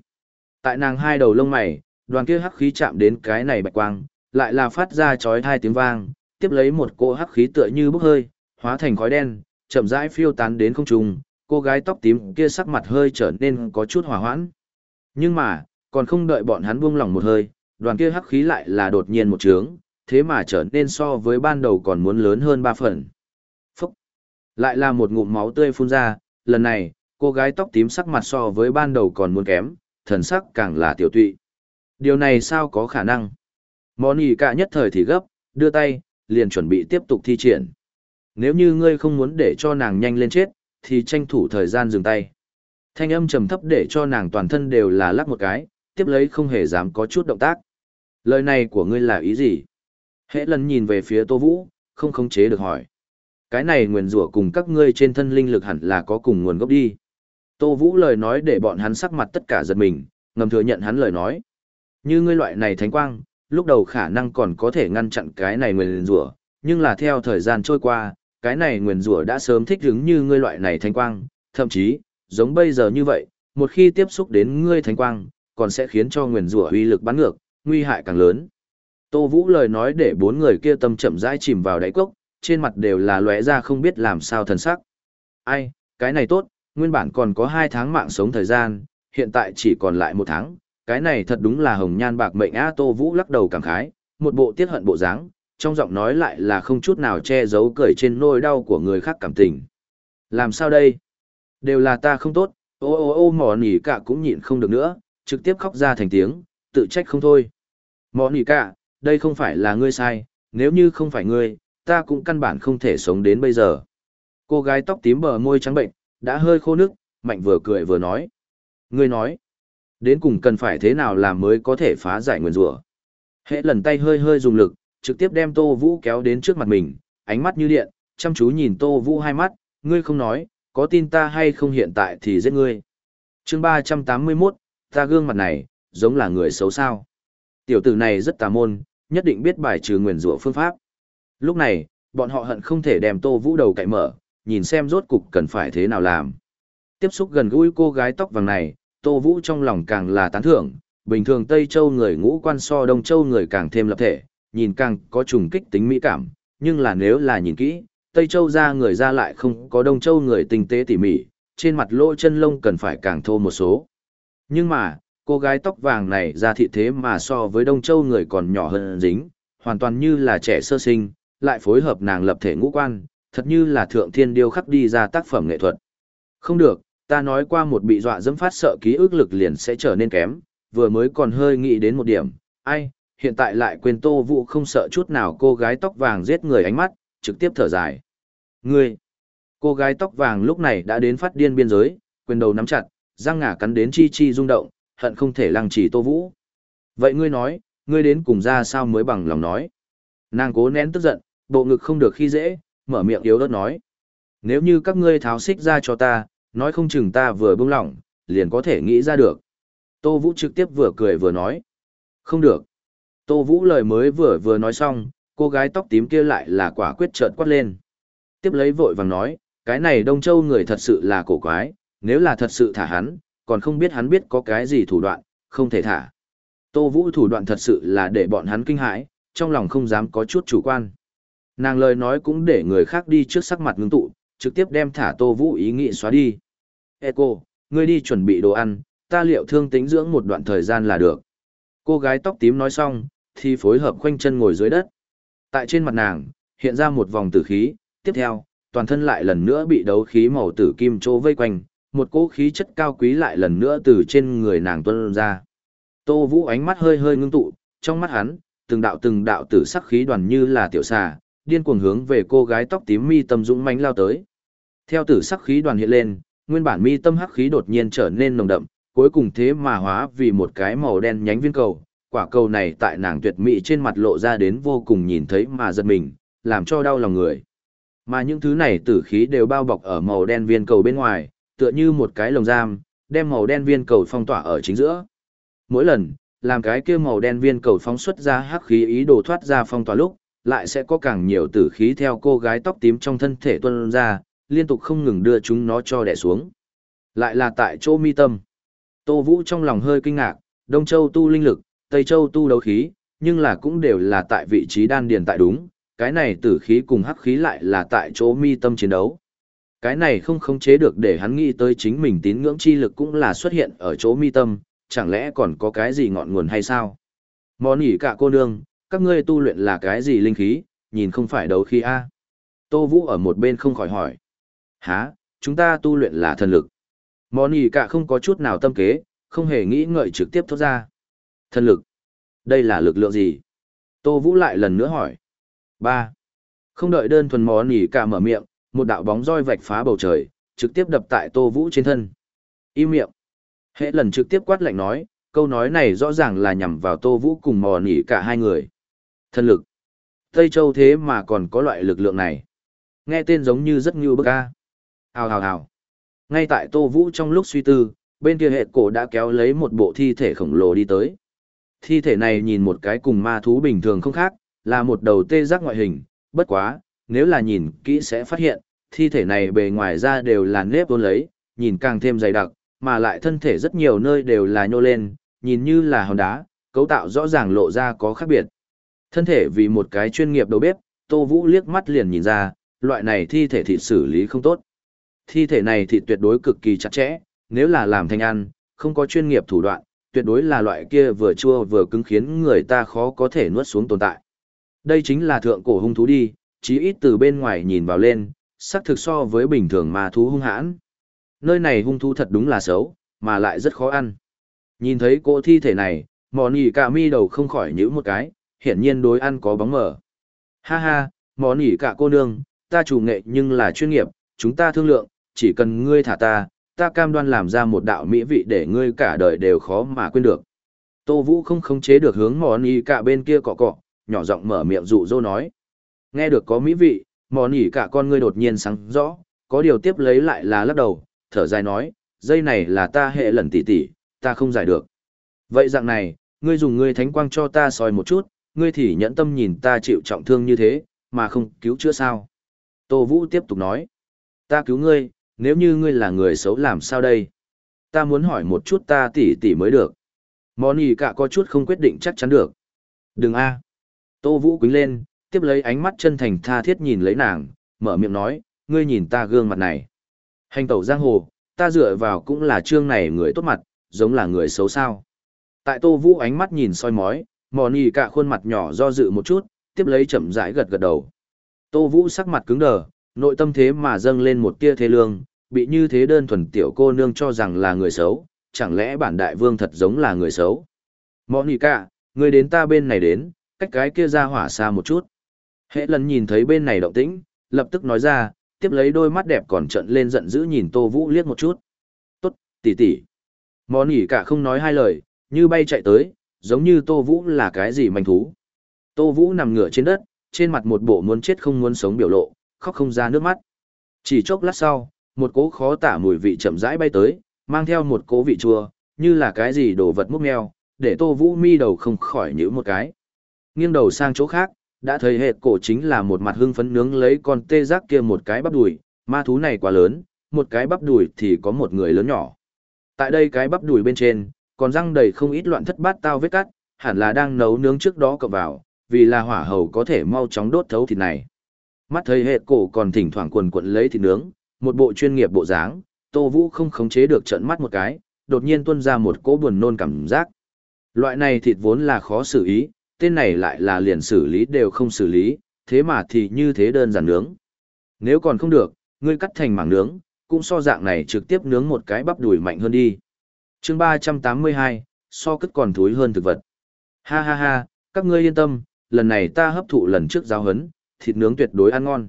Tại nàng hai đầu lông mày, đoàn kia hắc khí chạm đến cái này bạch quang, lại là phát ra chói tai tiếng vang, tiếp lấy một cỗ hắc khí tựa như bốc hơi, hóa thành khói đen, chậm rãi phiêu tán đến không trung, cô gái tóc tím kia sắc mặt hơi trở nên có chút hòa hoãn. Nhưng mà, còn không đợi bọn hắn buông lỏng một hơi, đoàn kia hắc khí lại là đột nhiên một trướng, thế mà trở nên so với ban đầu còn muốn lớn hơn ba phần. Phúc! Lại là một ngụm máu tươi phun ra, lần này, cô gái tóc tím sắc mặt so với ban đầu còn muốn kém, thần sắc càng là tiểu tụy. Điều này sao có khả năng? Món ý cả nhất thời thì gấp, đưa tay, liền chuẩn bị tiếp tục thi triển. Nếu như ngươi không muốn để cho nàng nhanh lên chết, thì tranh thủ thời gian dừng tay. Thanh âm trầm thấp để cho nàng toàn thân đều là lắc một cái, tiếp lấy không hề dám có chút động tác. Lời này của ngươi là ý gì? Hễ lần nhìn về phía Tô Vũ, không khống chế được hỏi. Cái này nguyền rủa cùng các ngươi trên thân linh lực hẳn là có cùng nguồn gốc đi. Tô Vũ lời nói để bọn hắn sắc mặt tất cả giật mình, ngầm thừa nhận hắn lời nói. Như ngươi loại này thánh quang, lúc đầu khả năng còn có thể ngăn chặn cái này nguyền rủa, nhưng là theo thời gian trôi qua, cái này nguyền rủa đã sớm thích ứng như ngươi loại này thánh quang, thậm chí, giống bây giờ như vậy, một khi tiếp xúc đến ngươi thánh quang, còn sẽ khiến cho nguyền rủa uy lực bắn ngược, nguy hại càng lớn. Tô Vũ lời nói để bốn người kia tâm chậm rãi chìm vào đáy cốc, trên mặt đều là lóe ra không biết làm sao thần sắc. Ai, cái này tốt, nguyên bản còn có hai tháng mạng sống thời gian, hiện tại chỉ còn lại một tháng, cái này thật đúng là hồng nhan bạc mệnh A Tô Vũ lắc đầu cảm khái, một bộ tiết hận bộ dáng, trong giọng nói lại là không chút nào che giấu cười trên nỗi đau của người khác cảm tình. Làm sao đây? Đều là ta không tốt, ô ô ô mỏ nỉ cả cũng nhịn không được nữa, trực tiếp khóc ra thành tiếng, tự trách không thôi. Mỏ nỉ cả, đây không phải là ngươi sai, nếu như không phải ngươi, ta cũng căn bản không thể sống đến bây giờ. Cô gái tóc tím bờ môi trắng bệnh, đã hơi khô nước, mạnh vừa cười vừa nói. Ngươi nói, đến cùng cần phải thế nào làm mới có thể phá giải nguyên rủa Hệ lần tay hơi hơi dùng lực, trực tiếp đem Tô Vũ kéo đến trước mặt mình, ánh mắt như điện, chăm chú nhìn Tô Vũ hai mắt, ngươi không nói, có tin ta hay không hiện tại thì giết ngươi. chương 381, ta gương mặt này, giống là người xấu sao. Tiểu tử này rất tà môn, nhất định biết bài trừ nguyền rủa phương pháp. Lúc này, bọn họ hận không thể đem Tô Vũ đầu cậy mở, nhìn xem rốt cục cần phải thế nào làm. Tiếp xúc gần gũi cô gái tóc vàng này, Tô Vũ trong lòng càng là tán thưởng, bình thường Tây Châu người ngũ quan so Đông Châu người càng thêm lập thể, nhìn càng có trùng kích tính mỹ cảm, nhưng là nếu là nhìn kỹ, Tây Châu ra người ra lại không có Đông Châu người tinh tế tỉ mỉ, trên mặt lỗ chân lông cần phải càng thô một số. Nhưng mà, cô gái tóc vàng này ra thị thế mà so với Đông Châu người còn nhỏ hơn dính, hoàn toàn như là trẻ sơ sinh, lại phối hợp nàng lập thể ngũ quan, thật như là thượng thiên điêu khắc đi ra tác phẩm nghệ thuật. Không được, ta nói qua một bị dọa dẫm phát sợ ký ức lực liền sẽ trở nên kém, vừa mới còn hơi nghĩ đến một điểm, ai, hiện tại lại quên tô vũ không sợ chút nào cô gái tóc vàng giết người ánh mắt, trực tiếp thở dài. Ngươi, cô gái tóc vàng lúc này đã đến phát điên biên giới, quyền đầu nắm chặt, răng ngả cắn đến chi chi rung động, hận không thể lăng trì tô vũ. Vậy ngươi nói, ngươi đến cùng ra sao mới bằng lòng nói. Nàng cố nén tức giận, bộ ngực không được khi dễ, mở miệng yếu ớt nói. Nếu như các ngươi tháo xích ra cho ta, nói không chừng ta vừa buông lỏng, liền có thể nghĩ ra được. Tô Vũ trực tiếp vừa cười vừa nói. Không được. Tô Vũ lời mới vừa vừa nói xong, cô gái tóc tím kia lại là quả quyết trợn quát lên. Tiếp lấy vội vàng nói, cái này Đông Châu người thật sự là cổ quái, nếu là thật sự thả hắn, còn không biết hắn biết có cái gì thủ đoạn, không thể thả. Tô Vũ thủ đoạn thật sự là để bọn hắn kinh hãi, trong lòng không dám có chút chủ quan. Nàng lời nói cũng để người khác đi trước sắc mặt ngưng tụ, trực tiếp đem thả Tô Vũ ý nghĩ xóa đi. Ê cô, ngươi đi chuẩn bị đồ ăn, ta liệu thương tính dưỡng một đoạn thời gian là được. Cô gái tóc tím nói xong, thì phối hợp khoanh chân ngồi dưới đất. Tại trên mặt nàng, hiện ra một vòng tử khí, tiếp theo, toàn thân lại lần nữa bị đấu khí màu tử kim trô vây quanh, một cỗ khí chất cao quý lại lần nữa từ trên người nàng tuôn ra. Tô Vũ ánh mắt hơi hơi ngưng tụ, trong mắt hắn, từng đạo từng đạo tử sắc khí đoàn như là tiểu xà, điên cuồng hướng về cô gái tóc tím mi tâm dũng mãnh lao tới. Theo tử sắc khí đoàn hiện lên, nguyên bản mi tâm hắc khí đột nhiên trở nên nồng đậm, cuối cùng thế mà hóa vì một cái màu đen nhánh viên cầu. Quả cầu này tại nàng tuyệt mỹ trên mặt lộ ra đến vô cùng nhìn thấy mà giật mình, làm cho đau lòng người. Mà những thứ này tử khí đều bao bọc ở màu đen viên cầu bên ngoài, tựa như một cái lồng giam, đem màu đen viên cầu phong tỏa ở chính giữa. Mỗi lần, làm cái kia màu đen viên cầu phóng xuất ra hắc khí ý đồ thoát ra phong tỏa lúc, lại sẽ có càng nhiều tử khí theo cô gái tóc tím trong thân thể tuôn ra, liên tục không ngừng đưa chúng nó cho đẻ xuống. Lại là tại chỗ mi tâm. Tô Vũ trong lòng hơi kinh ngạc, Đông Châu tu linh lực, Tây Châu tu đấu khí, nhưng là cũng đều là tại vị trí đan điền tại đúng, cái này tử khí cùng hắc khí lại là tại chỗ mi tâm chiến đấu. Cái này không khống chế được để hắn nghĩ tới chính mình tín ngưỡng chi lực cũng là xuất hiện ở chỗ mi tâm, chẳng lẽ còn có cái gì ngọn nguồn hay sao? Món ỉ cả cô nương, các ngươi tu luyện là cái gì linh khí, nhìn không phải đấu khí A. Tô Vũ ở một bên không khỏi hỏi. Hả, chúng ta tu luyện là thần lực. Món ỉ cả không có chút nào tâm kế, không hề nghĩ ngợi trực tiếp thốt ra. Thần lực. Đây là lực lượng gì? Tô Vũ lại lần nữa hỏi. ba Không đợi đơn thuần món nỉ cả mở miệng, một đạo bóng roi vạch phá bầu trời, trực tiếp đập tại Tô Vũ trên thân. Im miệng. Hệ lần trực tiếp quát lạnh nói, câu nói này rõ ràng là nhằm vào Tô Vũ cùng mò nỉ cả hai người. Thân lực. Tây Châu thế mà còn có loại lực lượng này. Nghe tên giống như rất như bức ca. Hào hào hào. Ngay tại Tô Vũ trong lúc suy tư, bên kia hệ cổ đã kéo lấy một bộ thi thể khổng lồ đi tới. Thi thể này nhìn một cái cùng ma thú bình thường không khác, là một đầu tê giác ngoại hình, bất quá, nếu là nhìn kỹ sẽ phát hiện, thi thể này bề ngoài ra đều là nếp vốn lấy, nhìn càng thêm dày đặc, mà lại thân thể rất nhiều nơi đều là nhô lên, nhìn như là hòn đá, cấu tạo rõ ràng lộ ra có khác biệt. Thân thể vì một cái chuyên nghiệp đầu bếp, Tô Vũ liếc mắt liền nhìn ra, loại này thi thể thịt xử lý không tốt. Thi thể này thịt tuyệt đối cực kỳ chặt chẽ, nếu là làm thành ăn, không có chuyên nghiệp thủ đoạn, tuyệt đối là loại kia vừa chua vừa cứng khiến người ta khó có thể nuốt xuống tồn tại. Đây chính là thượng cổ hung thú đi, chí ít từ bên ngoài nhìn vào lên, sắc thực so với bình thường ma thú hung hãn. Nơi này hung thú thật đúng là xấu, mà lại rất khó ăn. Nhìn thấy cô thi thể này, mò nỉ cả mi đầu không khỏi nhíu một cái, hiển nhiên đối ăn có bóng mở. Ha ha, mò nỉ cả cô nương, ta chủ nghệ nhưng là chuyên nghiệp, chúng ta thương lượng, chỉ cần ngươi thả ta, ta cam đoan làm ra một đạo mỹ vị để ngươi cả đời đều khó mà quên được. Tô Vũ không khống chế được hướng mò nỉ cả bên kia cọ cọ, nhỏ giọng mở miệng dụ dỗ nói. Nghe được có mỹ vị, mò nỉ cả con ngươi đột nhiên sáng rõ, có điều tiếp lấy lại là lắc đầu, thở dài nói, dây này là ta hệ lần tỉ tỉ, ta không giải được. Vậy dạng này, ngươi dùng ngươi thánh quang cho ta soi một chút, ngươi thì nhẫn tâm nhìn ta chịu trọng thương như thế, mà không cứu chữa sao. Tô Vũ tiếp tục nói, ta cứu ngươi, nếu như ngươi là người xấu làm sao đây? Ta muốn hỏi một chút ta tỉ tỉ mới được. Món ý cả có chút không quyết định chắc chắn được. Đừng a. Tô Vũ quính lên, tiếp lấy ánh mắt chân thành tha thiết nhìn lấy nàng, mở miệng nói, ngươi nhìn ta gương mặt này. Hành tẩu giang hồ, ta dựa vào cũng là trương này người tốt mặt, giống là người xấu sao. Tại Tô Vũ ánh mắt nhìn soi mói, mòn ý cả khuôn mặt nhỏ do dự một chút, tiếp lấy chậm rãi gật gật đầu. Tô Vũ sắc mặt cứng đờ, nội tâm thế mà dâng lên một tia thế lương, bị như thế đơn thuần tiểu cô nương cho rằng là người xấu, chẳng lẽ bản đại vương thật giống là người xấu. Mọ ý cả, người đến ta bên này đến, cách cái kia ra hỏa xa một chút. Hệ lần nhìn thấy bên này động tĩnh, lập tức nói ra, tiếp lấy đôi mắt đẹp còn trận lên giận dữ nhìn Tô Vũ liếc một chút. Tốt, tỷ tỷ. Mọ nỉ cả không nói hai lời, như bay chạy tới, giống như Tô Vũ là cái gì manh thú. Tô Vũ nằm ngửa trên đất, trên mặt một bộ muốn chết không muốn sống biểu lộ, khóc không ra nước mắt. Chỉ chốc lát sau, một cỗ khó tả mùi vị chậm rãi bay tới, mang theo một cỗ vị chua, như là cái gì đồ vật múc meo, để Tô Vũ mi đầu không khỏi nhíu một cái. Nghiêng đầu sang chỗ khác, đã thấy hệ cổ chính là một mặt hưng phấn nướng lấy con tê giác kia một cái bắp đùi, ma thú này quá lớn, một cái bắp đùi thì có một người lớn nhỏ. Tại đây cái bắp đùi bên trên, còn răng đầy không ít loạn thất bát tao vết cắt, hẳn là đang nấu nướng trước đó cập vào, vì là hỏa hầu có thể mau chóng đốt thấu thịt này. Mắt thấy hệ cổ còn thỉnh thoảng quần quận lấy thịt nướng, một bộ chuyên nghiệp bộ dáng, Tô Vũ không khống chế được trận mắt một cái, đột nhiên tuôn ra một cỗ buồn nôn cảm giác. Loại này thịt vốn là khó xử ý, tên này lại là liền xử lý đều không xử lý, thế mà thì như thế đơn giản nướng. Nếu còn không được, ngươi cắt thành mảng nướng, cũng so dạng này trực tiếp nướng một cái bắp đùi mạnh hơn đi. chương 382, so cất còn thúi hơn thực vật. Ha ha ha, các ngươi yên tâm, lần này ta hấp thụ lần trước giáo hấn, thịt nướng tuyệt đối ăn ngon.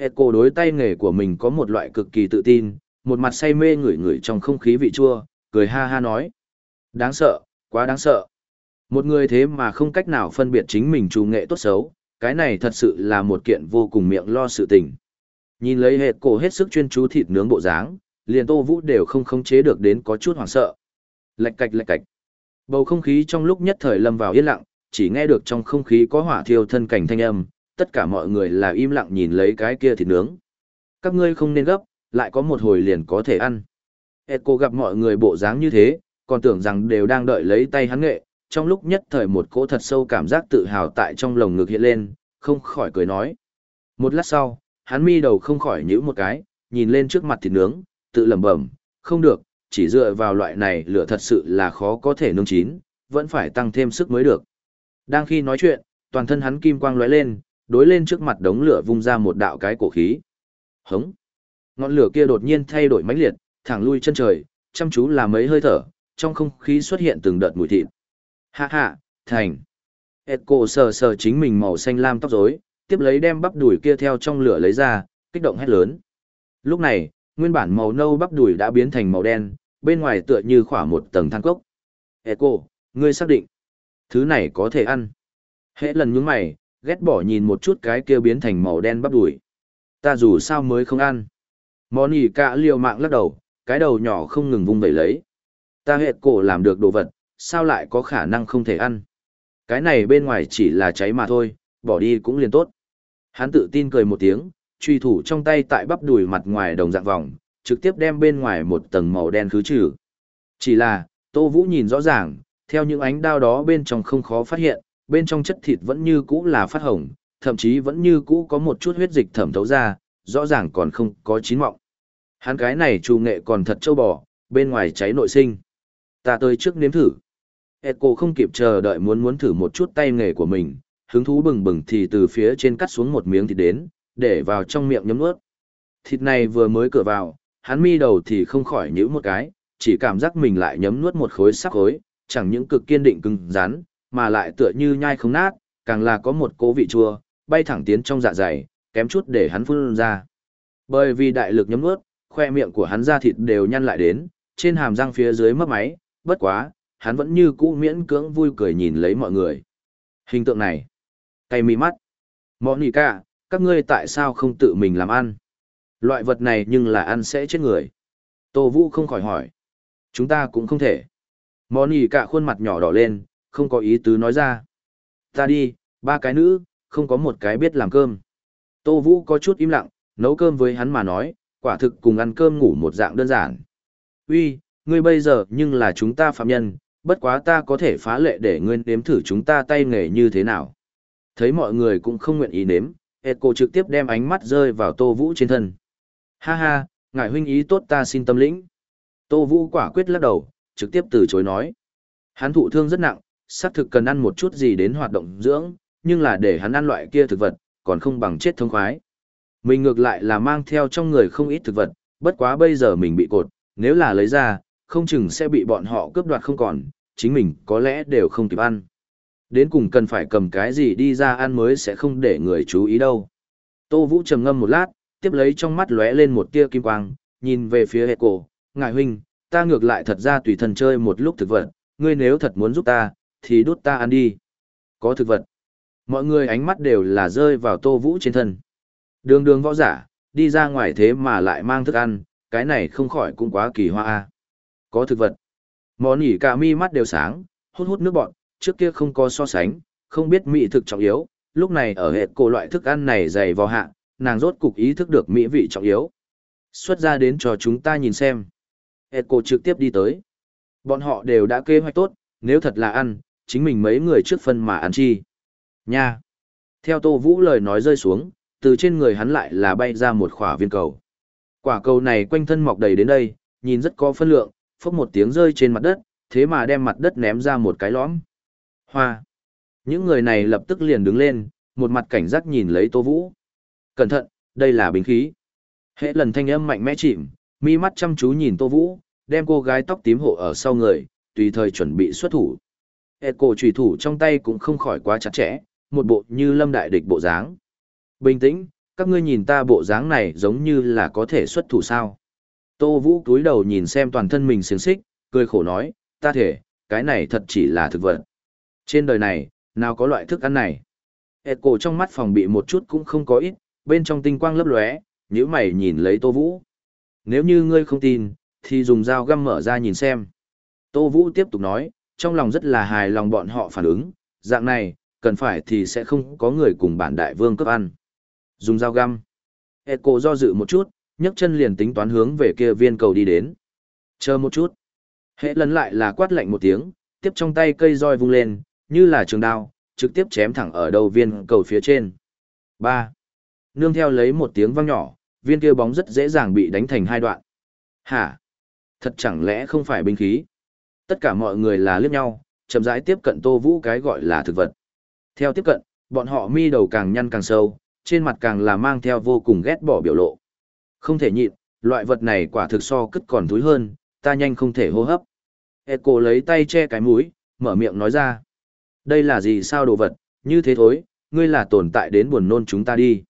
Echo đối tay nghề của mình có một loại cực kỳ tự tin, một mặt say mê ngửi ngửi trong không khí vị chua, cười ha ha nói. Đáng sợ, quá đáng sợ. Một người thế mà không cách nào phân biệt chính mình trù nghệ tốt xấu, cái này thật sự là một kiện vô cùng miệng lo sự tình. Nhìn lấy hệt cổ hết sức chuyên chú thịt nướng bộ dáng, liền tô vũ đều không khống chế được đến có chút hoảng sợ. Lạch cạch lạch cạch. Bầu không khí trong lúc nhất thời lâm vào yên lặng, chỉ nghe được trong không khí có hỏa thiêu thân cảnh thanh âm, tất cả mọi người là im lặng nhìn lấy cái kia thịt nướng. Các ngươi không nên gấp, lại có một hồi liền có thể ăn. Echo gặp mọi người bộ dáng như thế, còn tưởng rằng đều đang đợi lấy tay hắn nghệ, trong lúc nhất thời một cỗ thật sâu cảm giác tự hào tại trong lồng ngực hiện lên, không khỏi cười nói. Một lát sau, hắn mi đầu không khỏi nhíu một cái, nhìn lên trước mặt thịt nướng, tự lẩm bẩm, không được, chỉ dựa vào loại này lửa thật sự là khó có thể nướng chín, vẫn phải tăng thêm sức mới được. Đang khi nói chuyện, toàn thân hắn kim quang lóe lên, đối lên trước mặt đống lửa vung ra một đạo cái cổ khí. Hống! Ngọn lửa kia đột nhiên thay đổi mãnh liệt, thẳng lui chân trời, chăm chú là mấy hơi thở, trong không khí xuất hiện từng đợt mùi thịt. Ha ha, thành. Echo sờ sờ chính mình màu xanh lam tóc rối, tiếp lấy đem bắp đùi kia theo trong lửa lấy ra, kích động hét lớn. Lúc này, nguyên bản màu nâu bắp đùi đã biến thành màu đen, bên ngoài tựa như khỏa một tầng than cốc. Echo, ngươi xác định, thứ này có thể ăn. Hễ lần nhướng mày, ghét bỏ nhìn một chút cái kia biến thành màu đen bắp đùi. Ta dù sao mới không ăn. Món cả liều mạng lắc đầu, cái đầu nhỏ không ngừng vung vẩy lấy. Ta hệt cổ làm được đồ vật, sao lại có khả năng không thể ăn. Cái này bên ngoài chỉ là cháy mà thôi, bỏ đi cũng liền tốt. Hắn tự tin cười một tiếng, truy thủ trong tay tại bắp đùi mặt ngoài đồng dạng vòng, trực tiếp đem bên ngoài một tầng màu đen khứ trừ. Chỉ là, Tô Vũ nhìn rõ ràng, theo những ánh đao đó bên trong không khó phát hiện, bên trong chất thịt vẫn như cũ là phát hồng, thậm chí vẫn như cũ có một chút huyết dịch thẩm thấu ra, rõ ràng còn không có chín mọng. Hắn cái này trù nghệ còn thật châu bò, bên ngoài cháy nội sinh. Ta tới trước nếm thử. Echo không kịp chờ đợi muốn muốn thử một chút tay nghề của mình, hứng thú bừng bừng thì từ phía trên cắt xuống một miếng thịt đến, để vào trong miệng nhấm nuốt. Thịt này vừa mới cửa vào, hắn mi đầu thì không khỏi nhíu một cái, chỉ cảm giác mình lại nhấm nuốt một khối sắc khối, chẳng những cực kiên định cứng rắn, mà lại tựa như nhai không nát, càng là có một cố vị chua, bay thẳng tiến trong dạ dày, kém chút để hắn phun ra. Bởi vì đại lực nhấm nuốt, khoe miệng của hắn da thịt đều nhăn lại đến, trên hàm răng phía dưới mất máy, bất quá, hắn vẫn như cũ miễn cưỡng vui cười nhìn lấy mọi người. Hình tượng này, cay mi mắt. Mọn nì cả, các ngươi tại sao không tự mình làm ăn? Loại vật này nhưng là ăn sẽ chết người. Tô Vũ không khỏi hỏi. Chúng ta cũng không thể. Mọn nì cả khuôn mặt nhỏ đỏ lên, không có ý tứ nói ra. Ta đi, ba cái nữ, không có một cái biết làm cơm. Tô Vũ có chút im lặng, nấu cơm với hắn mà nói, quả thực cùng ăn cơm ngủ một dạng đơn giản. Uy, ngươi bây giờ nhưng là chúng ta phạm nhân, bất quá ta có thể phá lệ để ngươi nếm thử chúng ta tay nghề như thế nào. Thấy mọi người cũng không nguyện ý nếm, Echo trực tiếp đem ánh mắt rơi vào Tô Vũ trên thân. Ha ha, ngài huynh ý tốt ta xin tâm lĩnh. Tô Vũ quả quyết lắc đầu, trực tiếp từ chối nói. Hắn thụ thương rất nặng, xác thực cần ăn một chút gì đến hoạt động dưỡng, nhưng là để hắn ăn loại kia thực vật, còn không bằng chết thông khoái. Mình ngược lại là mang theo trong người không ít thực vật, bất quá bây giờ mình bị cột, nếu là lấy ra, không chừng sẽ bị bọn họ cướp đoạt không còn, chính mình có lẽ đều không kịp ăn. Đến cùng cần phải cầm cái gì đi ra ăn mới sẽ không để người chú ý đâu. Tô Vũ trầm ngâm một lát, tiếp lấy trong mắt lóe lên một tia kim quang, nhìn về phía hệ cổ, ngài huynh, ta ngược lại thật ra tùy thần chơi một lúc thực vật, ngươi nếu thật muốn giúp ta, thì đút ta ăn đi. Có thực vật. Mọi người ánh mắt đều là rơi vào Tô Vũ trên thân. Đường đường võ giả, đi ra ngoài thế mà lại mang thức ăn, cái này không khỏi cũng quá kỳ hoa a. Có thực vật. Món nhỉ cả mi mắt đều sáng, hút hút nước bọn, trước kia không có so sánh, không biết mỹ thực trọng yếu, lúc này ở hệ cổ loại thức ăn này dày vào hạ, nàng rốt cục ý thức được mỹ vị trọng yếu. Xuất ra đến cho chúng ta nhìn xem. Hệ cổ trực tiếp đi tới. Bọn họ đều đã kế hoạch tốt, nếu thật là ăn, chính mình mấy người trước phân mà ăn chi. Nha! Theo Tô Vũ lời nói rơi xuống, từ trên người hắn lại là bay ra một khỏa viên cầu. Quả cầu này quanh thân mọc đầy đến đây, nhìn rất có phân lượng, phốc một tiếng rơi trên mặt đất, thế mà đem mặt đất ném ra một cái lõm. Hoa! Những người này lập tức liền đứng lên, một mặt cảnh giác nhìn lấy Tô Vũ. Cẩn thận, đây là binh khí. Hệ lần thanh âm mạnh mẽ chìm, mi mắt chăm chú nhìn Tô Vũ, đem cô gái tóc tím hộ ở sau người, tùy thời chuẩn bị xuất thủ. Hệ cổ trùy thủ trong tay cũng không khỏi quá chặt chẽ, một bộ như lâm đại địch bộ dáng. Bình tĩnh, các ngươi nhìn ta bộ dáng này giống như là có thể xuất thủ sao. Tô Vũ cúi đầu nhìn xem toàn thân mình xiềng xích, cười khổ nói, ta thể, cái này thật chỉ là thực vật. Trên đời này, nào có loại thức ăn này. Hệt cổ trong mắt phòng bị một chút cũng không có ít, bên trong tinh quang lấp lóe, nhíu mày nhìn lấy Tô Vũ. Nếu như ngươi không tin, thì dùng dao găm mở ra nhìn xem. Tô Vũ tiếp tục nói, trong lòng rất là hài lòng bọn họ phản ứng, dạng này, cần phải thì sẽ không có người cùng bản đại vương cấp ăn. Dùng dao găm. echo do dự một chút, nhấc chân liền tính toán hướng về kia viên cầu đi đến. Chờ một chút. Hệ lần lại là quát lạnh một tiếng, tiếp trong tay cây roi vung lên, như là trường đao, trực tiếp chém thẳng ở đầu viên cầu phía trên. 3. Nương theo lấy một tiếng vang nhỏ, viên kia bóng rất dễ dàng bị đánh thành hai đoạn. Hả? Thật chẳng lẽ không phải binh khí? Tất cả mọi người là liếc nhau, chậm rãi tiếp cận Tô Vũ cái gọi là thực vật. Theo tiếp cận, bọn họ mi đầu càng nhăn càng sâu, trên mặt càng là mang theo vô cùng ghét bỏ biểu lộ. Không thể nhịn, loại vật này quả thực so cất còn thúi hơn, ta nhanh không thể hô hấp. Echo lấy tay che cái mũi, mở miệng nói ra. Đây là gì sao đồ vật, như thế thối, ngươi là tồn tại đến buồn nôn chúng ta đi.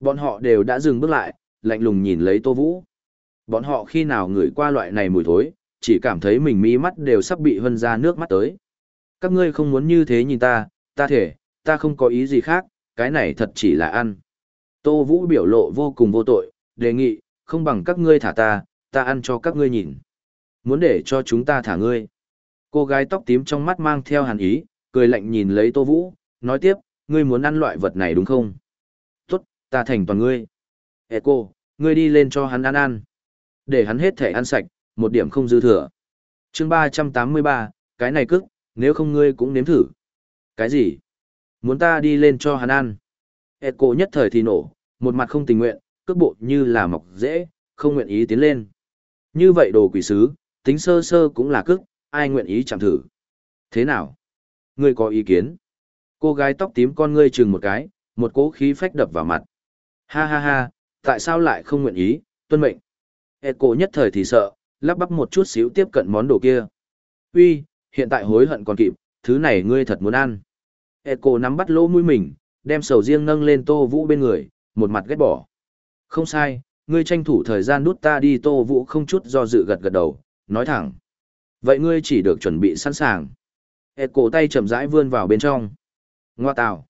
Bọn họ đều đã dừng bước lại, lạnh lùng nhìn lấy Tô Vũ. Bọn họ khi nào ngửi qua loại này mùi thối, chỉ cảm thấy mình mí mắt đều sắp bị hân ra nước mắt tới. Các ngươi không muốn như thế nhìn ta, ta thể, ta không có ý gì khác, cái này thật chỉ là ăn. Tô Vũ biểu lộ vô cùng vô tội, đề nghị, không bằng các ngươi thả ta, ta ăn cho các ngươi nhìn. Muốn để cho chúng ta thả ngươi. Cô gái tóc tím trong mắt mang theo hàn ý, cười lạnh nhìn lấy Tô Vũ, nói tiếp, ngươi muốn ăn loại vật này đúng không? Tốt, ta thành toàn ngươi. Ê cô, ngươi đi lên cho hắn ăn ăn. Để hắn hết thể ăn sạch, một điểm không dư thừa. chương 383, cái này cức, nếu không ngươi cũng nếm thử. Cái gì? Muốn ta đi lên cho hắn ăn. echo nhất thời thì nổ, một mặt không tình nguyện, cước bộ như là mọc dễ, không nguyện ý tiến lên. Như vậy đồ quỷ sứ, tính sơ sơ cũng là cức, ai nguyện ý chẳng thử. Thế nào? Ngươi có ý kiến? Cô gái tóc tím con ngươi chừng một cái, một cỗ khí phách đập vào mặt. Ha ha ha, tại sao lại không nguyện ý, tuân mệnh. echo cổ nhất thời thì sợ, lắp bắp một chút xíu tiếp cận món đồ kia. Uy, hiện tại hối hận còn kịp, thứ này ngươi thật muốn ăn. E nắm bắt lỗ mũi mình, đem sầu riêng nâng lên tô vũ bên người, một mặt ghét bỏ. Không sai, ngươi tranh thủ thời gian nút ta đi tô vũ không chút do dự gật gật đầu, nói thẳng. Vậy ngươi chỉ được chuẩn bị sẵn sàng. Hệt tay chậm rãi vươn vào bên trong. Ngoa tào.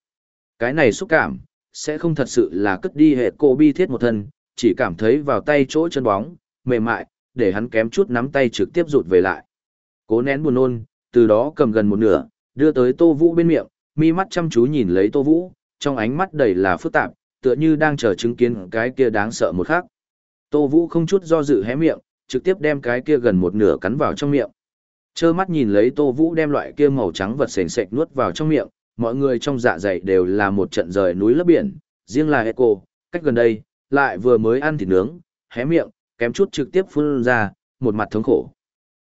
Cái này xúc cảm, sẽ không thật sự là cất đi hệ cô bi thiết một thân, chỉ cảm thấy vào tay chỗ chân bóng, mềm mại, để hắn kém chút nắm tay trực tiếp rụt về lại. Cố nén buồn nôn, từ đó cầm gần một nửa, đưa tới Tô Vũ bên miệng, mi mắt chăm chú nhìn lấy Tô Vũ, trong ánh mắt đầy là phức tạp, tựa như đang chờ chứng kiến cái kia đáng sợ một khắc. Tô Vũ không chút do dự hé miệng, trực tiếp đem cái kia gần một nửa cắn vào trong miệng. Chơ mắt nhìn lấy Tô Vũ đem loại kia màu trắng vật sền sệt nuốt vào trong miệng, mọi người trong dạ dày đều là một trận rời núi lấp biển, riêng là Echo, cách gần đây, lại vừa mới ăn thịt nướng, hé miệng, kém chút trực tiếp phun ra, một mặt thống khổ.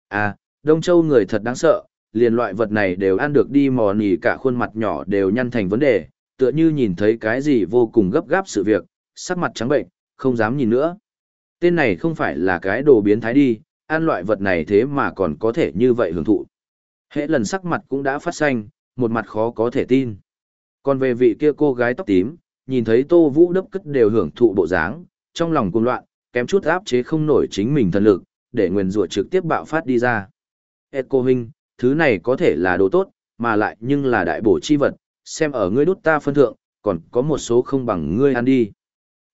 À, Đông Châu người thật đáng sợ, liền loại vật này đều ăn được đi mò nỉ cả khuôn mặt nhỏ đều nhăn thành vấn đề, tựa như nhìn thấy cái gì vô cùng gấp gáp sự việc, sắc mặt trắng bệnh, không dám nhìn nữa. Tên này không phải là cái đồ biến thái đi, ăn loại vật này thế mà còn có thể như vậy hưởng thụ. Hễ lần sắc mặt cũng đã phát xanh, một mặt khó có thể tin. Còn về vị kia cô gái tóc tím, nhìn thấy Tô Vũ đấp cất đều hưởng thụ bộ dáng, trong lòng cuồng loạn, kém chút áp chế không nổi chính mình thần lực, để nguyền rủa trực tiếp bạo phát đi ra. Echo huynh, thứ này có thể là đồ tốt, mà lại nhưng là đại bổ chi vật, xem ở ngươi đút ta phân thượng, còn có một số không bằng ngươi ăn đi.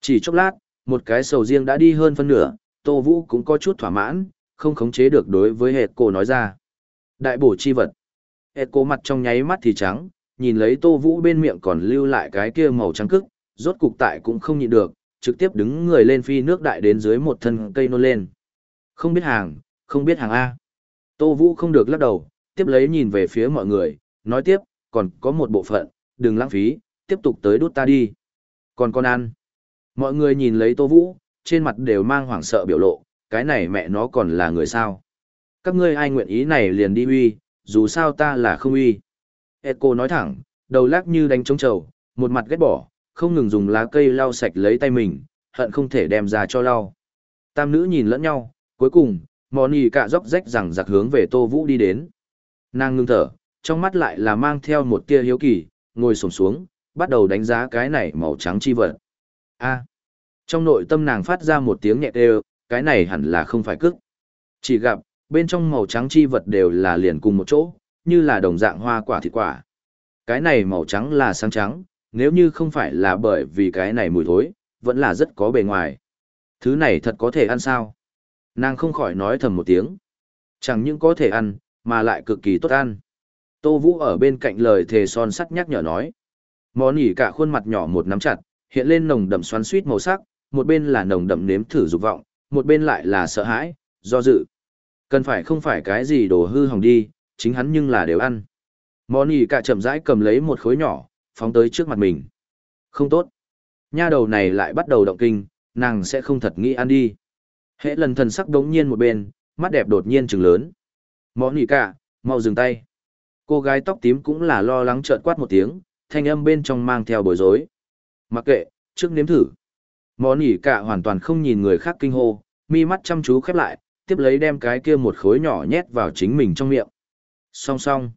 Chỉ chốc lát, một cái sầu riêng đã đi hơn phân nửa, Tô Vũ cũng có chút thỏa mãn, không khống chế được đối với hệt cô nói ra. Đại bổ chi vật. Hệt mặt trong nháy mắt thì trắng, nhìn lấy Tô Vũ bên miệng còn lưu lại cái kia màu trắng cức, rốt cục tại cũng không nhịn được, trực tiếp đứng người lên phi nước đại đến dưới một thân cây nôn lên. Không biết hàng, không biết hàng A. Tô Vũ không được lắc đầu, tiếp lấy nhìn về phía mọi người, nói tiếp, còn có một bộ phận, đừng lãng phí, tiếp tục tới đút ta đi. Còn con ăn. Mọi người nhìn lấy Tô Vũ, trên mặt đều mang hoảng sợ biểu lộ, cái này mẹ nó còn là người sao. Các ngươi ai nguyện ý này liền đi uy, dù sao ta là không uy. Echo nói thẳng, đầu lắc như đánh trống trầu, một mặt ghét bỏ, không ngừng dùng lá cây lau sạch lấy tay mình, hận không thể đem ra cho lau. Tam nữ nhìn lẫn nhau, cuối cùng, mò cả dốc rách rằng giặc hướng về Tô Vũ đi đến. Nàng ngưng thở, trong mắt lại là mang theo một tia hiếu kỳ, ngồi sổng xuống, bắt đầu đánh giá cái này màu trắng chi vật. A. Trong nội tâm nàng phát ra một tiếng nhẹ đều, cái này hẳn là không phải cức. Chỉ gặp, bên trong màu trắng chi vật đều là liền cùng một chỗ, như là đồng dạng hoa quả thịt quả. Cái này màu trắng là sáng trắng, nếu như không phải là bởi vì cái này mùi thối, vẫn là rất có bề ngoài. Thứ này thật có thể ăn sao? Nàng không khỏi nói thầm một tiếng. Chẳng những có thể ăn, mà lại cực kỳ tốt ăn. Tô Vũ ở bên cạnh lời thề son sắt nhắc nhở nói. Món nhỉ cả khuôn mặt nhỏ một nắm chặt, hiện lên nồng đậm xoắn suýt màu sắc, một bên là nồng đậm nếm thử dục vọng, một bên lại là sợ hãi, do dự. Cần phải không phải cái gì đồ hư hỏng đi, chính hắn nhưng là đều ăn. Món nhỉ cả chậm rãi cầm lấy một khối nhỏ, phóng tới trước mặt mình. Không tốt. Nha đầu này lại bắt đầu động kinh, nàng sẽ không thật nghĩ ăn đi. Hệ lần thần sắc đống nhiên một bên, mắt đẹp đột nhiên trừng lớn. Mõ nhỉ cả, mau dừng tay. Cô gái tóc tím cũng là lo lắng trợn quát một tiếng, thanh âm bên trong mang theo bối rối. Mặc kệ, trước nếm thử. Mõ nhỉ cả hoàn toàn không nhìn người khác kinh hô, mi mắt chăm chú khép lại, tiếp lấy đem cái kia một khối nhỏ nhét vào chính mình trong miệng. Song song.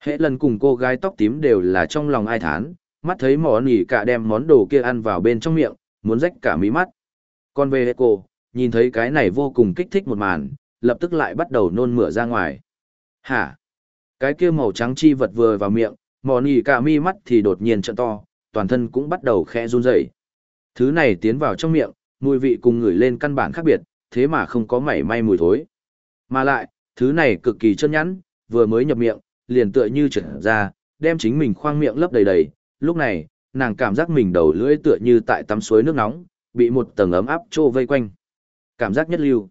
Hệ lần cùng cô gái tóc tím đều là trong lòng ai thán, mắt thấy mỏ nhỉ cả đem món đồ kia ăn vào bên trong miệng, muốn rách cả mí mắt. Còn về cô, nhìn thấy cái này vô cùng kích thích một màn, lập tức lại bắt đầu nôn mửa ra ngoài. Hả? Cái kia màu trắng chi vật vừa vào miệng, mỏ nỉ cả mi mắt thì đột nhiên trận to, toàn thân cũng bắt đầu khẽ run rẩy. Thứ này tiến vào trong miệng, mùi vị cùng ngửi lên căn bản khác biệt, thế mà không có mảy may mùi thối. Mà lại, thứ này cực kỳ chân nhẵn, vừa mới nhập miệng, liền tựa như trượt ra, đem chính mình khoang miệng lấp đầy đầy. Lúc này, nàng cảm giác mình đầu lưỡi tựa như tại tắm suối nước nóng, bị một tầng ấm áp trô vây quanh. Cảm giác nhất lưu.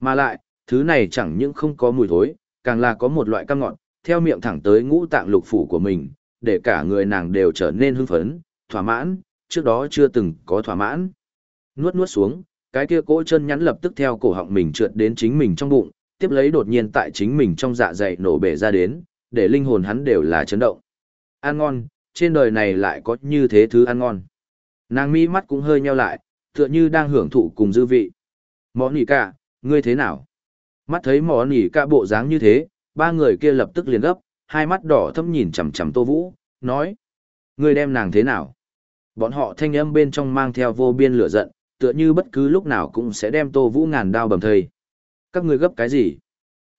Mà lại, thứ này chẳng những không có mùi thối, càng là có một loại cam ngọt, theo miệng thẳng tới ngũ tạng lục phủ của mình, để cả người nàng đều trở nên hưng phấn, thỏa mãn, trước đó chưa từng có thỏa mãn. Nuốt nuốt xuống, cái kia cỗ chân nhắn lập tức theo cổ họng mình trượt đến chính mình trong bụng, tiếp lấy đột nhiên tại chính mình trong dạ dày nổ bể ra đến, để linh hồn hắn đều là chấn động. Ăn ngon, trên đời này lại có như thế thứ ăn ngon. Nàng mi mắt cũng hơi nheo lại, tựa như đang hưởng thụ cùng dư vị. Mỏ nỉ cả, ngươi thế nào? Mắt thấy mỏ nỉ cả bộ dáng như thế, ba người kia lập tức liền gấp, hai mắt đỏ thâm nhìn chằm chằm Tô Vũ, nói. Ngươi đem nàng thế nào? Bọn họ thanh âm bên trong mang theo vô biên lửa giận, tựa như bất cứ lúc nào cũng sẽ đem Tô Vũ ngàn đao bầm thây. Các ngươi gấp cái gì?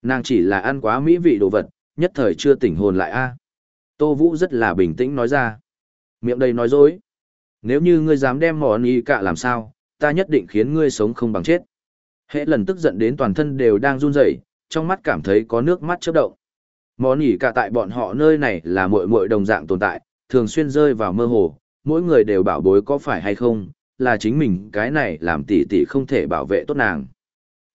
Nàng chỉ là ăn quá mỹ vị đồ vật, nhất thời chưa tỉnh hồn lại a. Tô Vũ rất là bình tĩnh nói ra. Miệng đầy nói dối. Nếu như ngươi dám đem mỏ y cạ làm sao, ta nhất định khiến ngươi sống không bằng chết. Hệ lần tức giận đến toàn thân đều đang run rẩy, trong mắt cảm thấy có nước mắt chớp động. Món y cạ tại bọn họ nơi này là muội muội đồng dạng tồn tại, thường xuyên rơi vào mơ hồ, mỗi người đều bảo bối có phải hay không, là chính mình cái này làm tỷ tỷ không thể bảo vệ tốt nàng.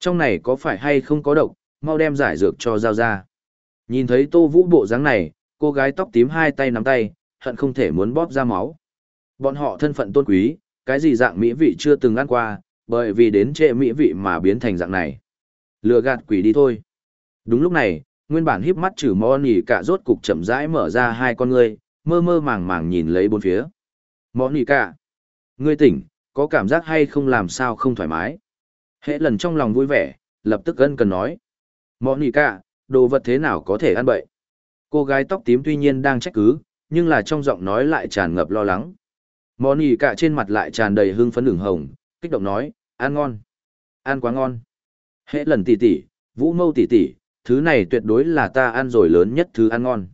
Trong này có phải hay không có độc, mau đem giải dược cho giao ra. Nhìn thấy Tô Vũ bộ dáng này, cô gái tóc tím hai tay nắm tay, hận không thể muốn bóp ra máu. Bọn họ thân phận tôn quý, cái gì dạng mỹ vị chưa từng ăn qua, bởi vì đến trệ mỹ vị mà biến thành dạng này. Lừa gạt quỷ đi thôi. Đúng lúc này, nguyên bản híp mắt trừ mò nỉ cả rốt cục chậm rãi mở ra hai con ngươi, mơ mơ màng màng nhìn lấy bốn phía. Mò nỉ cả. Ngươi tỉnh, có cảm giác hay không làm sao không thoải mái. Hệ lần trong lòng vui vẻ, lập tức gân cần nói. Mò nỉ cả, đồ vật thế nào có thể ăn bậy. Cô gái tóc tím tuy nhiên đang trách cứ, nhưng là trong giọng nói lại tràn ngập lo lắng. Mò nỉ cả trên mặt lại tràn đầy hương phấn ửng hồng, kích động nói, ăn ngon. Ăn quá ngon. Hệ lần tỉ tỉ, vũ mâu tỉ tỉ, thứ này tuyệt đối là ta ăn rồi lớn nhất thứ ăn ngon.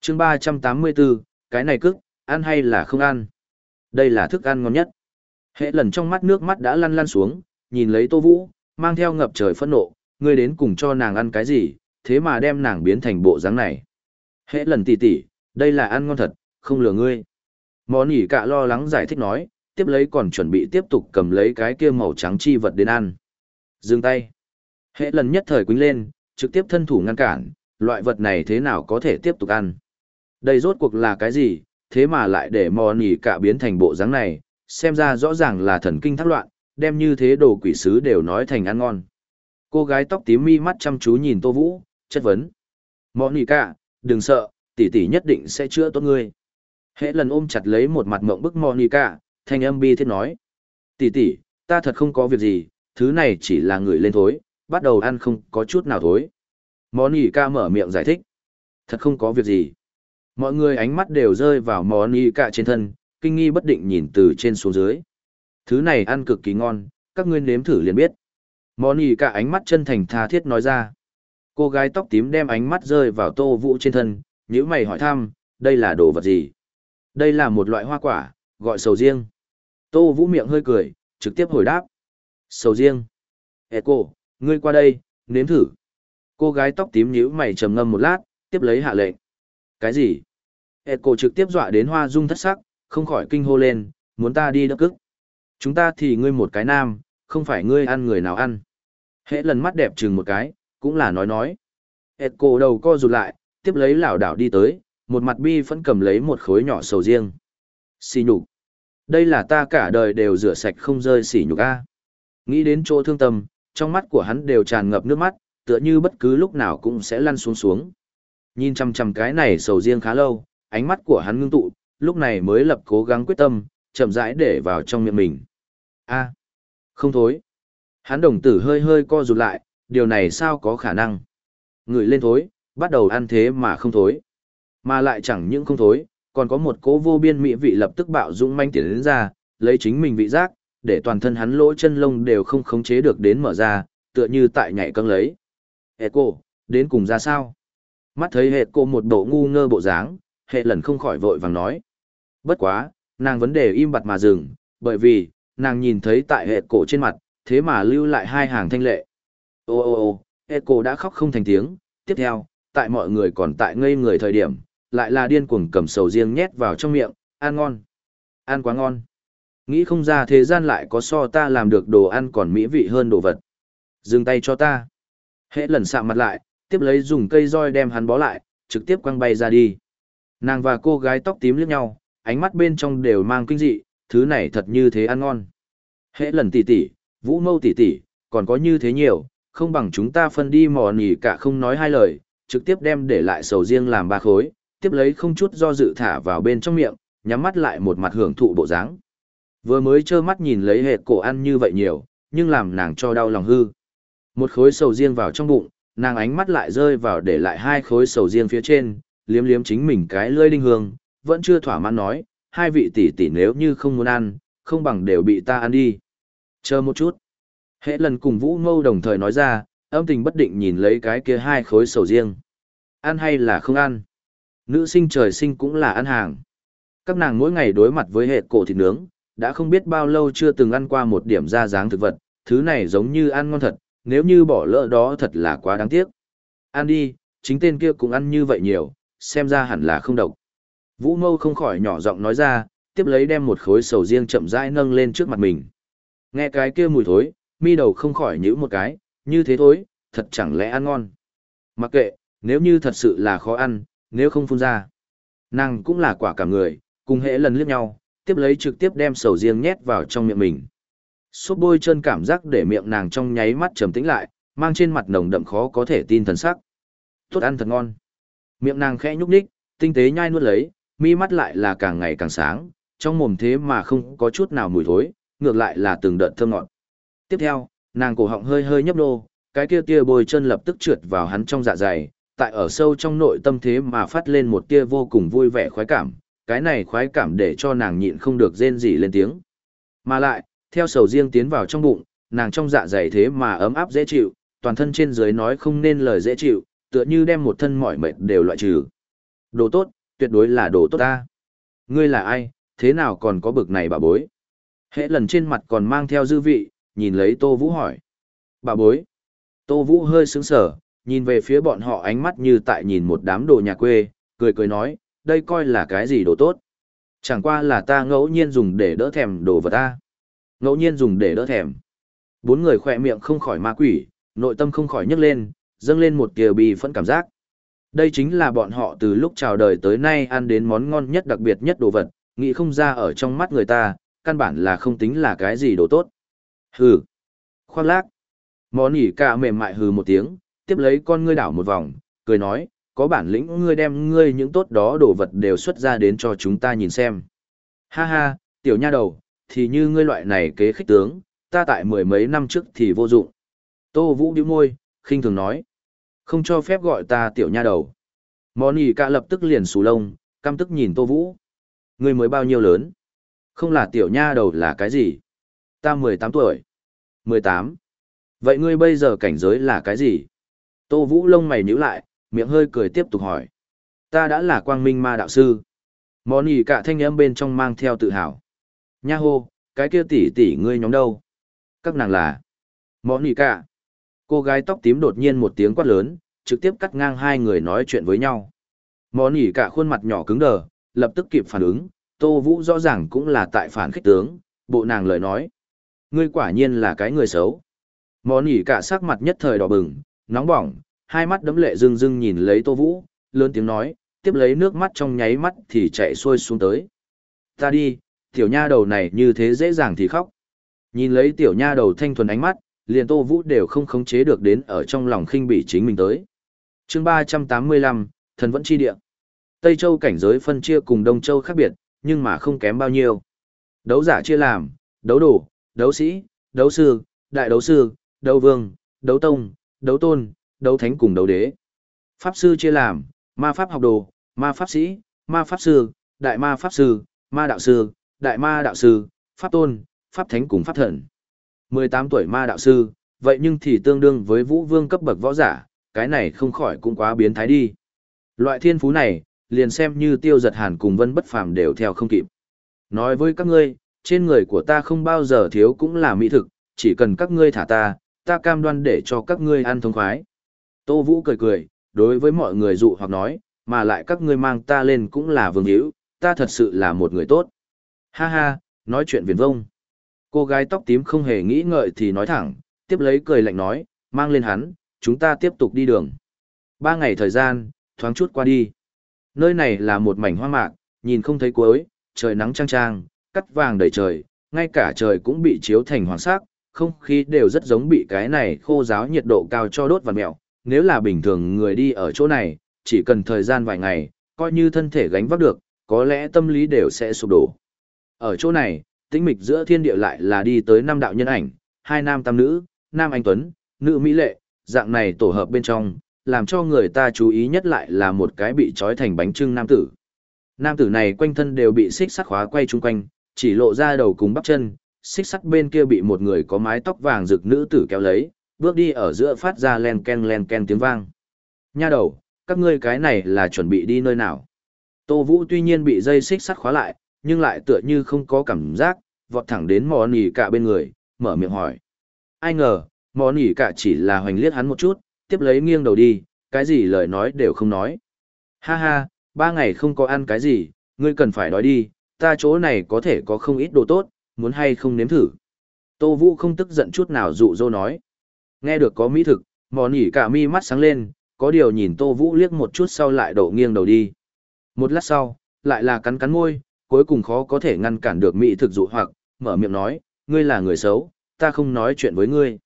chương 384, cái này cức, ăn hay là không ăn? Đây là thức ăn ngon nhất. Hệ lần trong mắt nước mắt đã lăn lăn xuống, nhìn lấy tô vũ, mang theo ngập trời phẫn nộ, ngươi đến cùng cho nàng ăn cái gì, thế mà đem nàng biến thành bộ dáng này. Hệ lần tỉ tỉ, đây là ăn ngon thật, không lừa ngươi. Món ỉ cạ lo lắng giải thích nói, tiếp lấy còn chuẩn bị tiếp tục cầm lấy cái kia màu trắng chi vật đến ăn. Dừng tay. Hệ lần nhất thời quýnh lên, trực tiếp thân thủ ngăn cản, loại vật này thế nào có thể tiếp tục ăn. Đây rốt cuộc là cái gì, thế mà lại để mò nỉ cả biến thành bộ dáng này, xem ra rõ ràng là thần kinh thác loạn, đem như thế đồ quỷ sứ đều nói thành ăn ngon. Cô gái tóc tím mi mắt chăm chú nhìn Tô Vũ, chất vấn. Monica, nỉ cả, đừng sợ, tỷ tỷ nhất định sẽ chữa tốt ngươi. Hệ lần ôm chặt lấy một mặt mộng bức Monica, nỉ cả, thanh âm bi thiết nói. Tỷ tỷ, ta thật không có việc gì, thứ này chỉ là người lên thối, bắt đầu ăn không có chút nào thối. Monica mở miệng giải thích. Thật không có việc gì. Mọi người ánh mắt đều rơi vào Monica trên thân, kinh nghi bất định nhìn từ trên xuống dưới. Thứ này ăn cực kỳ ngon, các ngươi nếm thử liền biết. Monica ánh mắt chân thành tha thiết nói ra. Cô gái tóc tím đem ánh mắt rơi vào tô vũ trên thân, nhữ mày hỏi thăm, đây là đồ vật gì? Đây là một loại hoa quả, gọi sầu riêng. Tô vũ miệng hơi cười, trực tiếp hồi đáp. Sầu riêng. Ê cô, ngươi qua đây, nếm thử. Cô gái tóc tím nhữ mày trầm ngâm một lát, tiếp lấy hạ lệnh. Cái gì? Ê cô trực tiếp dọa đến hoa dung thất sắc, không khỏi kinh hô lên, muốn ta đi đất cức. Chúng ta thì ngươi một cái nam, không phải ngươi ăn người nào ăn. Hễ lần mắt đẹp chừng một cái, cũng là nói nói. Ed cổ đầu co rụt lại, tiếp lấy lảo đảo đi tới, một mặt bi vẫn cầm lấy một khối nhỏ sầu riêng. Xì nhục. Đây là ta cả đời đều rửa sạch không rơi xỉ nhục a. Nghĩ đến chỗ thương tâm, trong mắt của hắn đều tràn ngập nước mắt, tựa như bất cứ lúc nào cũng sẽ lăn xuống xuống. Nhìn chằm chằm cái này sầu riêng khá lâu, ánh mắt của hắn ngưng tụ, lúc này mới lập cố gắng quyết tâm, chậm rãi để vào trong miệng mình. A, không thối. Hắn đồng tử hơi hơi co rụt lại, điều này sao có khả năng. Người lên thối, bắt đầu ăn thế mà không thối. Mà lại chẳng những không thối, còn có một cố vô biên mỹ vị lập tức bạo dũng manh tiến đến ra, lấy chính mình vị giác, để toàn thân hắn lỗ chân lông đều không khống chế được đến mở ra, tựa như tại nhảy căng lấy. Hệ cô, đến cùng ra sao? Mắt thấy hệ cô một bộ ngu ngơ bộ dáng, hệ lần không khỏi vội vàng nói. Bất quá, nàng vấn đề im bặt mà dừng, bởi vì, nàng nhìn thấy tại hệ cổ trên mặt, thế mà lưu lại hai hàng thanh lệ. Ô ô ô, Echo đã khóc không thành tiếng, tiếp theo, tại mọi người còn tại ngây người thời điểm, lại là điên cuồng cầm sầu riêng nhét vào trong miệng, ăn ngon. Ăn quá ngon. Nghĩ không ra thế gian lại có so ta làm được đồ ăn còn mỹ vị hơn đồ vật. Dừng tay cho ta. Hễ lần sạm mặt lại, tiếp lấy dùng cây roi đem hắn bó lại, trực tiếp quăng bay ra đi. Nàng và cô gái tóc tím liếc nhau, ánh mắt bên trong đều mang kinh dị, thứ này thật như thế ăn ngon. Hễ lần tỉ tỉ, vũ mâu tỉ tỉ, còn có như thế nhiều, không bằng chúng ta phân đi mò nỉ cả không nói hai lời, trực tiếp đem để lại sầu riêng làm ba khối, tiếp lấy không chút do dự thả vào bên trong miệng, nhắm mắt lại một mặt hưởng thụ bộ dáng. Vừa mới trơ mắt nhìn lấy hệt cổ ăn như vậy nhiều, nhưng làm nàng cho đau lòng hư. Một khối sầu riêng vào trong bụng, nàng ánh mắt lại rơi vào để lại hai khối sầu riêng phía trên, liếm liếm chính mình cái lưỡi đinh hương, vẫn chưa thỏa mãn nói, hai vị tỷ tỷ nếu như không muốn ăn, không bằng đều bị ta ăn đi. Chờ một chút. Hệ lần cùng Vũ Mâu đồng thời nói ra, âm tình bất định nhìn lấy cái kia hai khối sầu riêng. Ăn hay là không ăn? Nữ sinh trời sinh cũng là ăn hàng. Các nàng mỗi ngày đối mặt với hệ cổ thịt nướng, đã không biết bao lâu chưa từng ăn qua một điểm da dáng thực vật, thứ này giống như ăn ngon thật, nếu như bỏ lỡ đó thật là quá đáng tiếc. Ăn đi, chính tên kia cũng ăn như vậy nhiều, xem ra hẳn là không độc. Vũ mâu không khỏi nhỏ giọng nói ra, tiếp lấy đem một khối sầu riêng chậm rãi nâng lên trước mặt mình. Nghe cái kia mùi thối, mi đầu không khỏi nhíu một cái, như thế thối, thật chẳng lẽ ăn ngon. Mặc kệ, nếu như thật sự là khó ăn, nếu không phun ra. Nàng cũng là quả cả người, cùng hệ lần liếc nhau, tiếp lấy trực tiếp đem sầu riêng nhét vào trong miệng mình. Sốt bôi chân cảm giác để miệng nàng trong nháy mắt trầm tĩnh lại, mang trên mặt nồng đậm khó có thể tin thần sắc. Tốt ăn thật ngon. Miệng nàng khẽ nhúc nhích, tinh tế nhai nuốt lấy, mi mắt lại là càng ngày càng sáng, trong mồm thế mà không có chút nào mùi thối, ngược lại là từng đợt thơm ngọt. Tiếp theo, nàng cổ họng hơi hơi nhấp nô, cái kia tia bôi chân lập tức trượt vào hắn trong dạ dày, tại ở sâu trong nội tâm thế mà phát lên một tia vô cùng vui vẻ khoái cảm, cái này khoái cảm để cho nàng nhịn không được rên rỉ lên tiếng. Mà lại, theo sầu riêng tiến vào trong bụng, nàng trong dạ dày thế mà ấm áp dễ chịu, toàn thân trên dưới nói không nên lời dễ chịu, tựa như đem một thân mỏi mệt đều loại trừ. Đồ tốt, tuyệt đối là đồ tốt ta. Ngươi là ai, thế nào còn có bực này bà bối? Hệ lần trên mặt còn mang theo dư vị, nhìn lấy Tô Vũ hỏi. Bà bối. Tô Vũ hơi sướng sở, nhìn về phía bọn họ ánh mắt như tại nhìn một đám đồ nhà quê, cười cười nói, đây coi là cái gì đồ tốt. Chẳng qua là ta ngẫu nhiên dùng để đỡ thèm đồ vật ta. Ngẫu nhiên dùng để đỡ thèm. Bốn người khỏe miệng không khỏi ma quỷ, nội tâm không khỏi nhấc lên, dâng lên một kiều bì phẫn cảm giác. Đây chính là bọn họ từ lúc chào đời tới nay ăn đến món ngon nhất đặc biệt nhất đồ vật, nghĩ không ra ở trong mắt người ta, căn bản là không tính là cái gì đồ tốt. Hừ. Khoác lác. Món ỉ cả mềm mại hừ một tiếng, tiếp lấy con ngươi đảo một vòng, cười nói, có bản lĩnh ngươi đem ngươi những tốt đó đồ vật đều xuất ra đến cho chúng ta nhìn xem. Ha ha, tiểu nha đầu, thì như ngươi loại này kế khích tướng, ta tại mười mấy năm trước thì vô dụng. Tô Vũ điếu môi, khinh thường nói. Không cho phép gọi ta tiểu nha đầu. Món ỉ cả lập tức liền xù lông, căm tức nhìn Tô Vũ. Ngươi mới bao nhiêu lớn? Không là tiểu nha đầu là cái gì? Ta mười tám tuổi mười tám. Vậy ngươi bây giờ cảnh giới là cái gì? Tô Vũ lông mày nhíu lại, miệng hơi cười tiếp tục hỏi. Ta đã là quang minh ma đạo sư. Món ý cả thanh âm bên trong mang theo tự hào. Nha hô, cái kia tỷ tỷ ngươi nhóm đâu? Các nàng là. Món ý cả. Cô gái tóc tím đột nhiên một tiếng quát lớn, trực tiếp cắt ngang hai người nói chuyện với nhau. Món ý cả khuôn mặt nhỏ cứng đờ, lập tức kịp phản ứng, Tô Vũ rõ ràng cũng là tại phản khích tướng, bộ nàng lời nói. Ngươi quả nhiên là cái người xấu. Món ỉ cả sắc mặt nhất thời đỏ bừng, nóng bỏng, hai mắt đấm lệ rưng rưng nhìn lấy Tô Vũ, lớn tiếng nói, tiếp lấy nước mắt trong nháy mắt thì chạy xuôi xuống tới. Ta đi, tiểu nha đầu này như thế dễ dàng thì khóc. Nhìn lấy tiểu nha đầu thanh thuần ánh mắt, liền Tô Vũ đều không khống chế được đến ở trong lòng khinh bỉ chính mình tới. chương ba trăm tám mươi lăm thần vẫn chi địa. Tây Châu cảnh giới phân chia cùng Đông Châu khác biệt, nhưng mà không kém bao nhiêu. Đấu giả chia làm, đấu đủ đấu sĩ, đấu sư, đại đấu sư, đấu vương, đấu tông, đấu tôn, đấu thánh cùng đấu đế. Pháp sư chia làm, ma pháp học đồ, ma pháp sĩ, ma pháp sư, đại ma pháp sư, ma đạo sư, đại ma đạo sư, pháp tôn, pháp thánh cùng pháp thần. 18 tuổi ma đạo sư, vậy nhưng thì tương đương với vũ vương cấp bậc võ giả, cái này không khỏi cũng quá biến thái đi. Loại thiên phú này, liền xem như tiêu giật hàn cùng vân bất phàm đều theo không kịp. Nói với các ngươi, trên người của ta không bao giờ thiếu cũng là mỹ thực, chỉ cần các ngươi thả ta, ta cam đoan để cho các ngươi ăn thông khoái. Tô Vũ cười cười, đối với mọi người dụ hoặc nói, mà lại các ngươi mang ta lên cũng là vương hữu, ta thật sự là một người tốt. Ha ha, nói chuyện viền vông. Cô gái tóc tím không hề nghĩ ngợi thì nói thẳng, tiếp lấy cười lạnh nói, mang lên hắn, chúng ta tiếp tục đi đường. Ba ngày thời gian, thoáng chút qua đi. Nơi này là một mảnh hoa mạc, nhìn không thấy cuối, trời nắng trang trang, cắt vàng đầy trời, ngay cả trời cũng bị chiếu thành hoàng sắc, không khí đều rất giống bị cái này khô giáo nhiệt độ cao cho đốt vằn mẹo. Nếu là bình thường người đi ở chỗ này, chỉ cần thời gian vài ngày, coi như thân thể gánh vác được, có lẽ tâm lý đều sẽ sụp đổ. Ở chỗ này, tĩnh mịch giữa thiên địa lại là đi tới năm đạo nhân ảnh, hai nam tam nữ, nam anh tuấn, nữ mỹ lệ, dạng này tổ hợp bên trong, làm cho người ta chú ý nhất lại là một cái bị trói thành bánh trưng nam tử. Nam tử này quanh thân đều bị xích sắt khóa quay chung quanh, chỉ lộ ra đầu cùng bắp chân, xích sắt bên kia bị một người có mái tóc vàng rực nữ tử kéo lấy, bước đi ở giữa phát ra len ken len ken tiếng vang. Nha đầu, các ngươi cái này là chuẩn bị đi nơi nào? Tô Vũ tuy nhiên bị dây xích sắt khóa lại, nhưng lại tựa như không có cảm giác, vọt thẳng đến mò nỉ cả bên người, mở miệng hỏi. Ai ngờ, mò nỉ cả chỉ là hoành liết hắn một chút, tiếp lấy nghiêng đầu đi, cái gì lời nói đều không nói. Ha ha, ba ngày không có ăn cái gì, ngươi cần phải đói đi, ta chỗ này có thể có không ít đồ tốt, muốn hay không nếm thử. Tô Vũ không tức giận chút nào dụ dỗ nói. Nghe được có mỹ thực, Mò nỉ cả mi mắt sáng lên, có điều nhìn Tô Vũ liếc một chút sau lại đổ nghiêng đầu đi. Một lát sau, lại là cắn cắn môi, cuối cùng khó có thể ngăn cản được mỹ thực dụ hoặc, mở miệng nói, ngươi là người xấu, ta không nói chuyện với ngươi.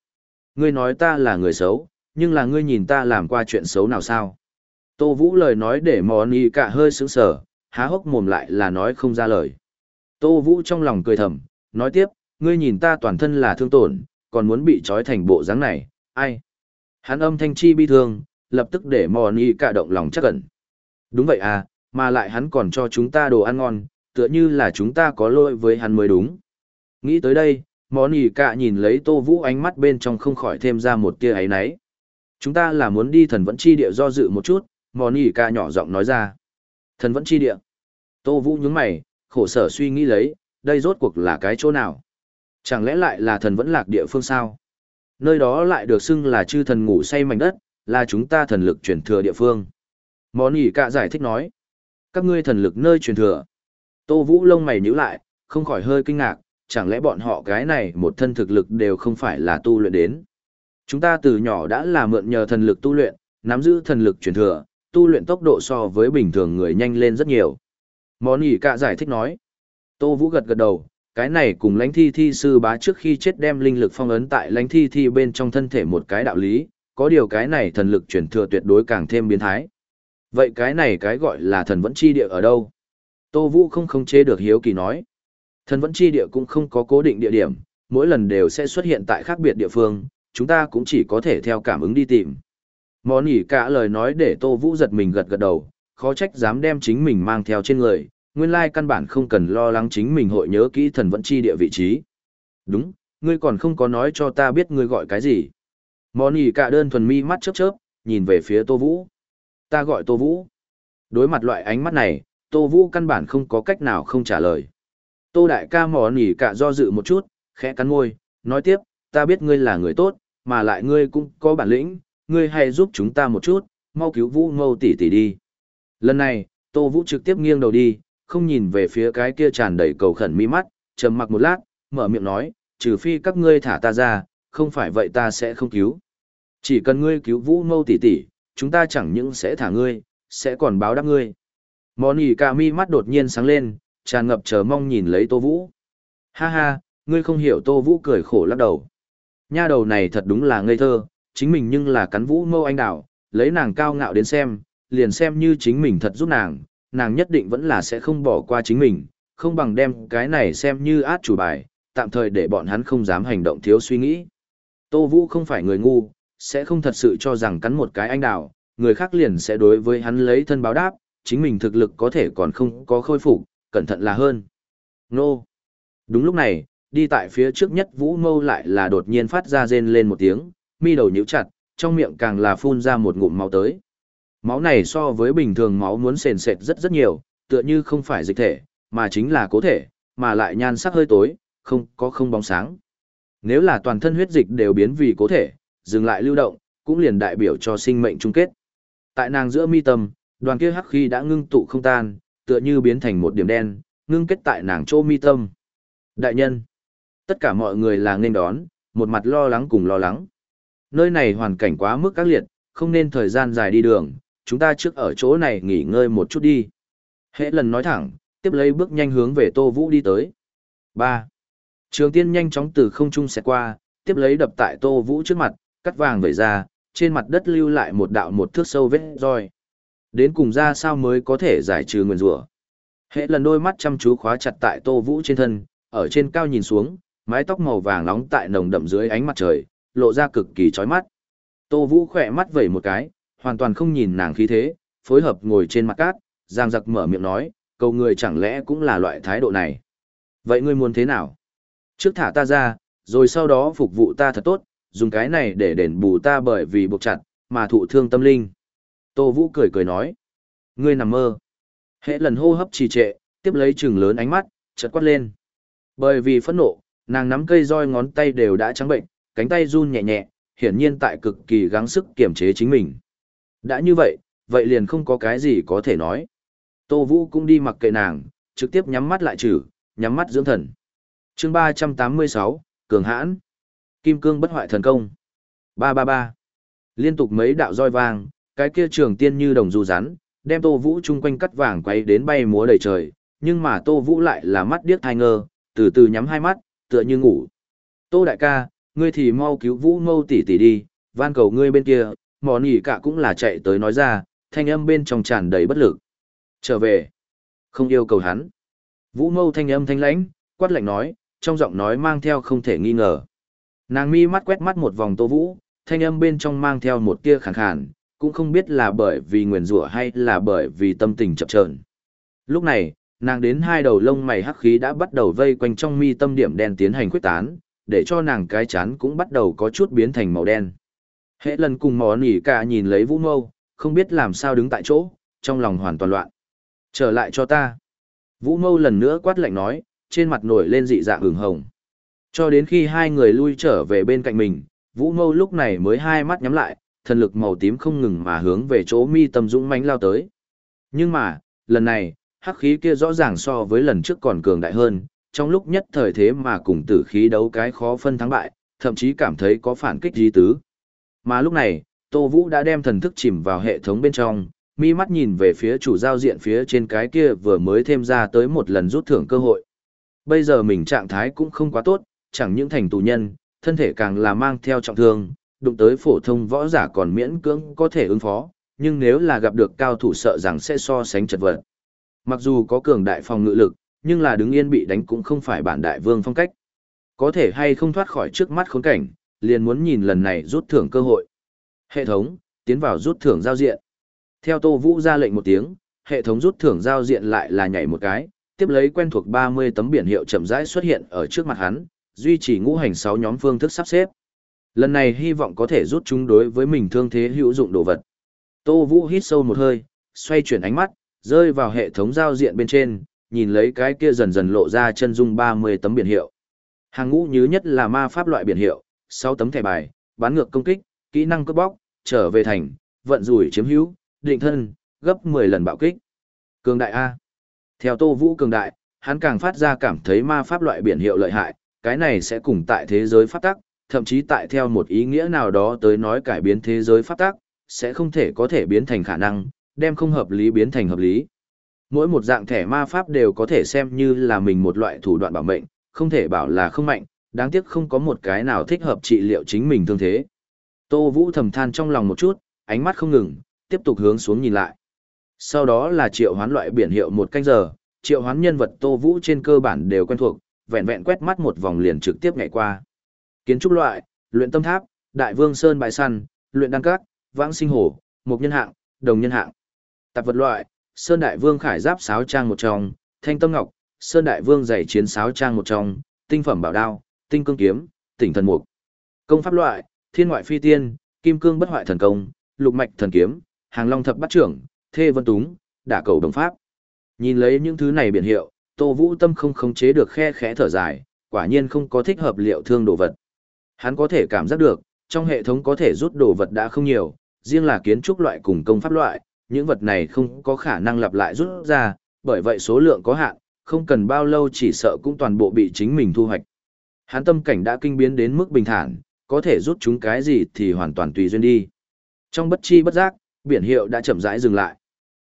Ngươi nói ta là người xấu, nhưng là ngươi nhìn ta làm qua chuyện xấu nào sao? Tô Vũ lời nói để mò nỉ cả hơi sững sờ, há hốc mồm lại là nói không ra lời. Tô Vũ trong lòng cười thầm, nói tiếp, ngươi nhìn ta toàn thân là thương tổn, còn muốn bị trói thành bộ dáng này, ai? Hắn âm thanh chi bi thương, lập tức để mò ni cả động lòng chắc ẩn. Đúng vậy à, mà lại hắn còn cho chúng ta đồ ăn ngon, tựa như là chúng ta có lỗi với hắn mới đúng. Nghĩ tới đây, mò ni cả nhìn lấy tô vũ ánh mắt bên trong không khỏi thêm ra một tia ấy náy. Chúng ta là muốn đi thần vẫn chi địa do dự một chút, mò ni cả nhỏ giọng nói ra. Thần vẫn chi địa. Tô vũ nhướng mày, khổ sở suy nghĩ lấy, đây rốt cuộc là cái chỗ nào? Chẳng lẽ lại là thần vẫn lạc địa phương sao? Nơi đó lại được xưng là chư thần ngủ say mảnh đất, là chúng ta thần lực truyền thừa địa phương. Món ỉ cạ giải thích nói. Các ngươi thần lực nơi truyền thừa. Tô Vũ lông mày nhíu lại, không khỏi hơi kinh ngạc, chẳng lẽ bọn họ cái này một thân thực lực đều không phải là tu luyện đến. Chúng ta từ nhỏ đã là mượn nhờ thần lực tu luyện, nắm giữ thần lực truyền thừa, tu luyện tốc độ so với bình thường người nhanh lên rất nhiều. Món ỉ Cả giải thích nói. Tô Vũ gật gật đầu, cái này cùng lãnh thi thi sư bá trước khi chết đem linh lực phong ấn tại lãnh thi thi bên trong thân thể một cái đạo lý, có điều cái này thần lực chuyển thừa tuyệt đối càng thêm biến thái. Vậy cái này cái gọi là thần vẫn chi địa ở đâu? Tô Vũ không khống chế được hiếu kỳ nói. Thần vẫn chi địa cũng không có cố định địa điểm, mỗi lần đều sẽ xuất hiện tại khác biệt địa phương, chúng ta cũng chỉ có thể theo cảm ứng đi tìm. Món ỉ cả lời nói để Tô Vũ giật mình gật gật đầu, khó trách dám đem chính mình mang theo trên người, nguyên lai căn bản không cần lo lắng chính mình hội nhớ kỹ thần vẫn chi địa vị trí. Đúng, ngươi còn không có nói cho ta biết ngươi gọi cái gì. Món ỉ cả đơn thuần mi mắt chớp chớp, nhìn về phía Tô Vũ. Ta gọi Tô Vũ. Đối mặt loại ánh mắt này, Tô Vũ căn bản không có cách nào không trả lời. Tô đại ca món ỉ cả do dự một chút, khẽ cắn môi, nói tiếp, ta biết ngươi là người tốt, mà lại ngươi cũng có bản lĩnh, ngươi hãy giúp chúng ta một chút, mau cứu Vũ Ngâu tỷ tỷ đi. Lần này, Tô Vũ trực tiếp nghiêng đầu đi, không nhìn về phía cái kia tràn đầy cầu khẩn mi mắt, trầm mặc một lát, mở miệng nói, trừ phi các ngươi thả ta ra, không phải vậy ta sẽ không cứu. Chỉ cần ngươi cứu Vũ Mâu tỷ tỷ, chúng ta chẳng những sẽ thả ngươi, sẽ còn báo đáp ngươi. Monica mi mắt đột nhiên sáng lên, tràn ngập chờ mong nhìn lấy Tô Vũ. Ha ha, ngươi không hiểu Tô Vũ cười khổ lắc đầu. Nha đầu này thật đúng là ngây thơ, chính mình nhưng là cắn Vũ Mâu anh đảo, lấy nàng cao ngạo đến xem, liền xem như chính mình thật giúp nàng, nàng nhất định vẫn là sẽ không bỏ qua chính mình, không bằng đem cái này xem như át chủ bài, tạm thời để bọn hắn không dám hành động thiếu suy nghĩ. Tô Vũ không phải người ngu, sẽ không thật sự cho rằng cắn một cái anh đào, người khác liền sẽ đối với hắn lấy thân báo đáp, chính mình thực lực có thể còn không có khôi phục, cẩn thận là hơn. Nô! Đúng lúc này, đi tại phía trước nhất Vũ Mâu lại là đột nhiên phát ra rên lên một tiếng, mi đầu nhíu chặt, trong miệng càng là phun ra một ngụm máu tới. Máu này so với bình thường máu muốn sền sệt rất rất nhiều, tựa như không phải dịch thể, mà chính là cố thể, mà lại nhan sắc hơi tối, không có không bóng sáng. Nếu là toàn thân huyết dịch đều biến vì cố thể, dừng lại lưu động, cũng liền đại biểu cho sinh mệnh chung kết. Tại nàng giữa mi tâm, đoàn kia hắc khí đã ngưng tụ không tan, tựa như biến thành một điểm đen, ngưng kết tại nàng chỗ mi tâm. Đại nhân, tất cả mọi người là nên đón, một mặt lo lắng cùng lo lắng. Nơi này hoàn cảnh quá mức các liệt, không nên thời gian dài đi đường, chúng ta trước ở chỗ này nghỉ ngơi một chút đi. Hễ lần nói thẳng, tiếp lấy bước nhanh hướng về Tô Vũ đi tới. 3. Trường tiên nhanh chóng từ không trung xẹt qua, tiếp lấy đập tại Tô Vũ trước mặt, cắt vàng vẩy ra, trên mặt đất lưu lại một đạo một thước sâu vết roi. Đến cùng ra sao mới có thể giải trừ nguyền rủa Hệ lần đôi mắt chăm chú khóa chặt tại Tô Vũ trên thân, ở trên cao nhìn xuống, mái tóc màu vàng nóng tại nồng đậm dưới ánh mặt trời, lộ ra cực kỳ chói mắt. Tô Vũ khỏe mắt vẩy một cái, hoàn toàn không nhìn nàng khí thế, phối hợp ngồi trên mặt cát, giang giặc mở miệng nói, cầu người chẳng lẽ cũng là loại thái độ này. Vậy ngươi muốn thế nào? Trước thả ta ra, rồi sau đó phục vụ ta thật tốt, dùng cái này để đền bù ta bởi vì buộc chặt, mà thụ thương tâm linh. Tô Vũ cười cười nói, ngươi nằm mơ. Hệ lần hô hấp trì trệ, tiếp lấy trừng lớn ánh mắt, chợt quát lên. Bởi vì phẫn nộ, nàng nắm cây roi ngón tay đều đã trắng bệnh, cánh tay run nhẹ nhẹ, hiển nhiên tại cực kỳ gắng sức kiềm chế chính mình. Đã như vậy, vậy liền không có cái gì có thể nói. Tô Vũ cũng đi mặc kệ nàng, trực tiếp nhắm mắt lại trừ, nhắm mắt dưỡng thần. chương 386, Cường Hãn. Kim cương bất hoại thần công. 333. Liên tục mấy đạo roi vàng, cái kia trường tiên như đồng du rắn, đem Tô Vũ chung quanh cắt vàng quay đến bay múa đầy trời, nhưng mà Tô Vũ lại là mắt điếc thai ngơ, từ từ nhắm hai mắt, tựa như ngủ. Tô đại ca, ngươi thì mau cứu Vũ Mâu tỷ tỷ đi, van cầu ngươi bên kia, mò nỉ cả cũng là chạy tới nói ra, thanh âm bên trong tràn đầy bất lực. Trở về, không yêu cầu hắn. Vũ Mâu thanh âm thanh lãnh, quát lạnh nói, trong giọng nói mang theo không thể nghi ngờ. Nàng mi mắt quét mắt một vòng Tô Vũ, thanh âm bên trong mang theo một tia khàn khàn, cũng không biết là bởi vì nguyền rủa hay là bởi vì tâm tình chập chờn. Lúc này, nàng đến hai đầu lông mày hắc khí đã bắt đầu vây quanh trong mi tâm điểm đen tiến hành quyết tán, để cho nàng cái chán cũng bắt đầu có chút biến thành màu đen. Hệ lần cùng mò nỉ cả nhìn lấy vũ mâu, không biết làm sao đứng tại chỗ, trong lòng hoàn toàn loạn. Trở lại cho ta. Vũ mâu lần nữa quát lạnh nói, trên mặt nổi lên dị dạng hưởng hồng. Cho đến khi hai người lui trở về bên cạnh mình, vũ mâu lúc này mới hai mắt nhắm lại, thần lực màu tím không ngừng mà hướng về chỗ mi tâm dũng mãnh lao tới. Nhưng mà, lần này, hắc khí kia rõ ràng so với lần trước còn cường đại hơn, trong lúc nhất thời thế mà cùng tử khí đấu cái khó phân thắng bại, thậm chí cảm thấy có phản kích di tứ. Mà lúc này, Tô Vũ đã đem thần thức chìm vào hệ thống bên trong, mi mắt nhìn về phía chủ giao diện phía trên cái kia vừa mới thêm ra tới một lần rút thưởng cơ hội. Bây giờ mình trạng thái cũng không quá tốt, chẳng những thành tù nhân, thân thể càng là mang theo trọng thương, đụng tới phổ thông võ giả còn miễn cưỡng có thể ứng phó, nhưng nếu là gặp được cao thủ sợ rằng sẽ so sánh chật vật. Mặc dù có cường đại phòng ngự lực, nhưng là đứng yên bị đánh cũng không phải bản đại vương phong cách. Có thể hay không thoát khỏi trước mắt khốn cảnh, liền muốn nhìn lần này rút thưởng cơ hội. Hệ thống, tiến vào rút thưởng giao diện. Theo Tô Vũ ra lệnh một tiếng, hệ thống rút thưởng giao diện lại là nhảy một cái, tiếp lấy quen thuộc 30 tấm biển hiệu chậm rãi xuất hiện ở trước mặt hắn, duy trì ngũ hành 6 nhóm phương thức sắp xếp. Lần này hy vọng có thể rút chúng đối với mình thương thế hữu dụng đồ vật. Tô Vũ hít sâu một hơi, xoay chuyển ánh mắt, rơi vào hệ thống giao diện bên trên, nhìn lấy cái kia dần dần lộ ra chân dung 30 tấm biển hiệu. Hàng ngũ nhứ nhất là ma pháp loại biển hiệu, 6 tấm thẻ bài, bán ngược công kích, kỹ năng cướp bóc, trở về thành, vận rủi chiếm hữu, định thân, gấp 10 lần bạo kích. Cường đại A. Theo Tô Vũ cường đại, hắn càng phát ra cảm thấy ma pháp loại biển hiệu lợi hại, cái này sẽ cùng tại thế giới pháp tắc, thậm chí tại theo một ý nghĩa nào đó tới nói cải biến thế giới pháp tắc, sẽ không thể có thể biến thành khả năng, đem không hợp lý biến thành hợp lý. Mỗi một dạng thẻ ma pháp đều có thể xem như là mình một loại thủ đoạn bảo mệnh, không thể bảo là không mạnh, đáng tiếc không có một cái nào thích hợp trị liệu chính mình thương thế. Tô Vũ thầm than trong lòng một chút, ánh mắt không ngừng, tiếp tục hướng xuống nhìn lại. Sau đó là triệu hoán loại biển hiệu một canh giờ, triệu hoán nhân vật Tô Vũ trên cơ bản đều quen thuộc, vẹn vẹn quét mắt một vòng liền trực tiếp ngày qua. Kiến trúc loại, luyện tâm tháp, đại vương sơn bãi săn, luyện đan các, vãng sinh hồ, mục nhân hạng, đồng nhân hạng. Tạp vật loại, sơn đại vương khải giáp sáo trang một trong, thanh tâm ngọc, sơn đại vương giày chiến sáo trang một trong, tinh phẩm bảo đao, tinh cương kiếm, tỉnh thần mục. Công pháp loại, thiên ngoại phi tiên, kim cương bất hoại thần công, lục mạch thần kiếm, hàng long thập bát trưởng, thê vân túng, đả cầu đồng pháp. Nhìn lấy những thứ này biển hiệu, Tô Vũ Tâm không khống chế được khe khẽ thở dài, quả nhiên không có thích hợp liệu thương đồ vật. Hắn có thể cảm giác được, trong hệ thống có thể rút đồ vật đã không nhiều, riêng là kiến trúc loại cùng công pháp loại, những vật này không có khả năng lặp lại rút ra, bởi vậy số lượng có hạn, không cần bao lâu chỉ sợ cũng toàn bộ bị chính mình thu hoạch. Hắn tâm cảnh đã kinh biến đến mức bình thản, có thể rút chúng cái gì thì hoàn toàn tùy duyên đi. Trong bất chi bất giác, biển hiệu đã chậm rãi dừng lại.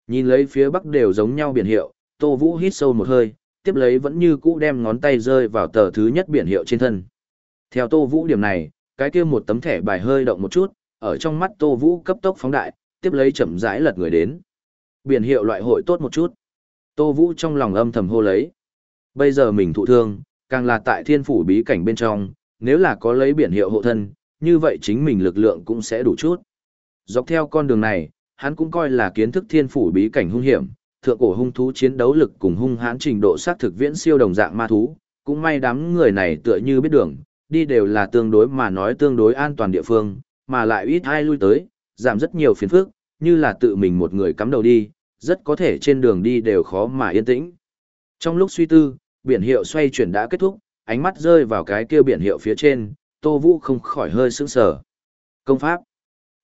Nhìn lấy phía bắc đều giống nhau biển hiệu, Tô Vũ hít sâu một hơi, tiếp lấy vẫn như cũ đem ngón tay rơi vào tờ thứ nhất biển hiệu trên thân. Theo Tô Vũ điểm này, cái kia một tấm thẻ bài hơi động một chút, ở trong mắt Tô Vũ cấp tốc phóng đại, tiếp lấy chậm rãi lật người đến. Biển hiệu loại hội tốt một chút. Tô Vũ trong lòng âm thầm hô lấy. Bây giờ mình thụ thương, càng là tại thiên phủ bí cảnh bên trong, nếu là có lấy biển hiệu hộ thân, như vậy chính mình lực lượng cũng sẽ đủ chút. Dọc theo con đường này, hắn cũng coi là kiến thức thiên phủ bí cảnh hung hiểm, thượng cổ hung thú chiến đấu lực cùng hung hãn trình độ sát thực viễn siêu đồng dạng ma thú, cũng may đám người này tựa như biết đường, đi đều là tương đối mà nói tương đối an toàn địa phương, mà lại ít ai lui tới, giảm rất nhiều phiền phức, như là tự mình một người cắm đầu đi, rất có thể trên đường đi đều khó mà yên tĩnh. Trong lúc suy tư, biển hiệu xoay chuyển đã kết thúc, ánh mắt rơi vào cái kia biển hiệu phía trên, Tô Vũ không khỏi hơi sững sờ. Công pháp.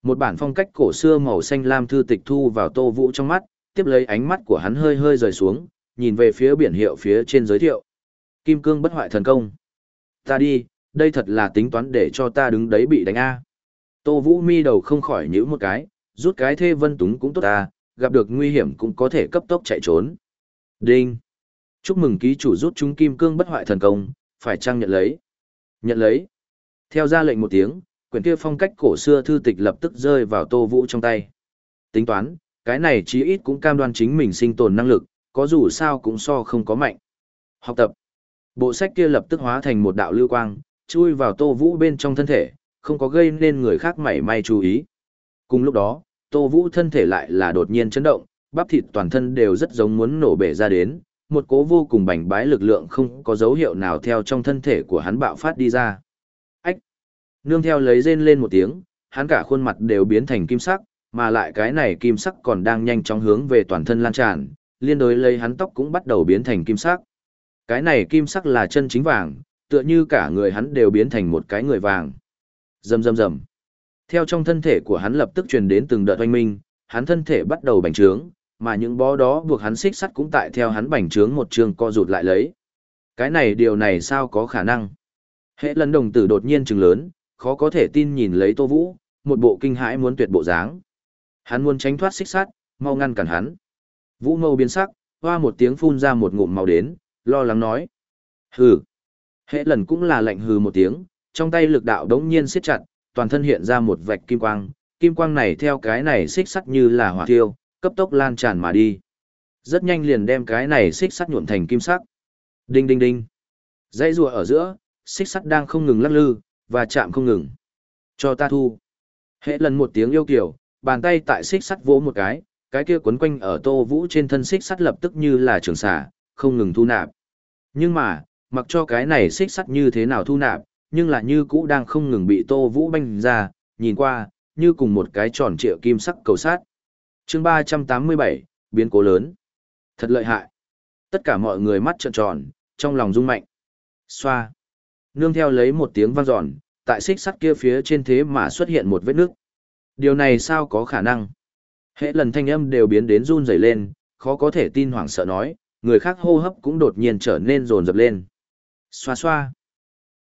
Một bản phong cách cổ xưa màu xanh lam thư tịch thu vào Tô Vũ trong mắt, tiếp lấy ánh mắt của hắn hơi hơi rời xuống, nhìn về phía biển hiệu phía trên giới thiệu. Kim cương bất hoại thần công. Ta đi, đây thật là tính toán để cho ta đứng đấy bị đánh A. Tô Vũ mi đầu không khỏi nhíu một cái, rút cái thê vân túng cũng tốt ta, gặp được nguy hiểm cũng có thể cấp tốc chạy trốn. Đinh! Chúc mừng ký chủ rút chúng kim cương bất hoại thần công, phải trang nhận lấy. Nhận lấy. Theo ra lệnh một tiếng, quyển kia phong cách cổ xưa thư tịch lập tức rơi vào Tô Vũ trong tay. Tính toán, cái này chí ít cũng cam đoan chính mình sinh tồn năng lực, có dù sao cũng so không có mạnh. Học tập. Bộ sách kia lập tức hóa thành một đạo lưu quang, chui vào Tô Vũ bên trong thân thể, không có gây nên người khác mảy may chú ý. Cùng lúc đó, Tô Vũ thân thể lại là đột nhiên chấn động, bắp thịt toàn thân đều rất giống muốn nổ bể ra đến, một cố vô cùng bành bái lực lượng không có dấu hiệu nào theo trong thân thể của hắn bạo phát đi ra. Ách! Nương theo lấy rên lên một tiếng, hắn cả khuôn mặt đều biến thành kim sắc, mà lại cái này kim sắc còn đang nhanh chóng hướng về toàn thân lan tràn, liên đối lấy hắn tóc cũng bắt đầu biến thành kim sắc. Cái này kim sắc là chân chính vàng, tựa như cả người hắn đều biến thành một cái người vàng. Rầm rầm rầm. Theo trong thân thể của hắn lập tức truyền đến từng đợt oanh minh, hắn thân thể bắt đầu bành trướng, mà những bó đó buộc hắn xích sắt cũng tại theo hắn bành trướng một trường co rụt lại lấy. Cái này điều này sao có khả năng? Hệ lần đồng tử đột nhiên trừng lớn, khó có thể tin nhìn lấy Tô Vũ, một bộ kinh hãi muốn tuyệt bộ dáng. Hắn muốn tránh thoát xích sắt, mau ngăn cản hắn. Vũ mâu biến sắc, hoa một tiếng phun ra một ngụm màu đến, lo lắng nói. Hừ. Hệ lần cũng là lạnh hừ một tiếng, trong tay lực đạo đống nhiên siết chặt, toàn thân hiện ra một vạch kim quang, kim quang này theo cái này xích sắt như là hỏa thiêu, cấp tốc lan tràn mà đi. Rất nhanh liền đem cái này xích sắt nhuộm thành kim sắc. Đinh đinh đinh. Dãy rùa ở giữa, xích sắt đang không ngừng lắc lư, và chạm không ngừng. Cho ta thu. Hệ lần một tiếng yêu kiểu, bàn tay tại xích sắt vỗ một cái, cái kia quấn quanh ở tô vũ trên thân xích sắt lập tức như là trường xả, không ngừng thu nạp. Nhưng mà, mặc cho cái này xích sắt như thế nào thu nạp, nhưng là như cũ đang không ngừng bị tô vũ banh ra, nhìn qua, như cùng một cái tròn trịa kim sắc cầu sát. chương ba trăm tám mươi bảy biến cố lớn. Thật lợi hại. Tất cả mọi người mắt trợn tròn, trong lòng rung mạnh. Xoa. Nương theo lấy một tiếng vang giòn, tại xích sắt kia phía trên thế mà xuất hiện một vết nước. Điều này sao có khả năng? Hệ lần thanh âm đều biến đến run rẩy lên, khó có thể tin hoảng sợ nói, người khác hô hấp cũng đột nhiên trở nên rồn rập lên. Xoa xoa.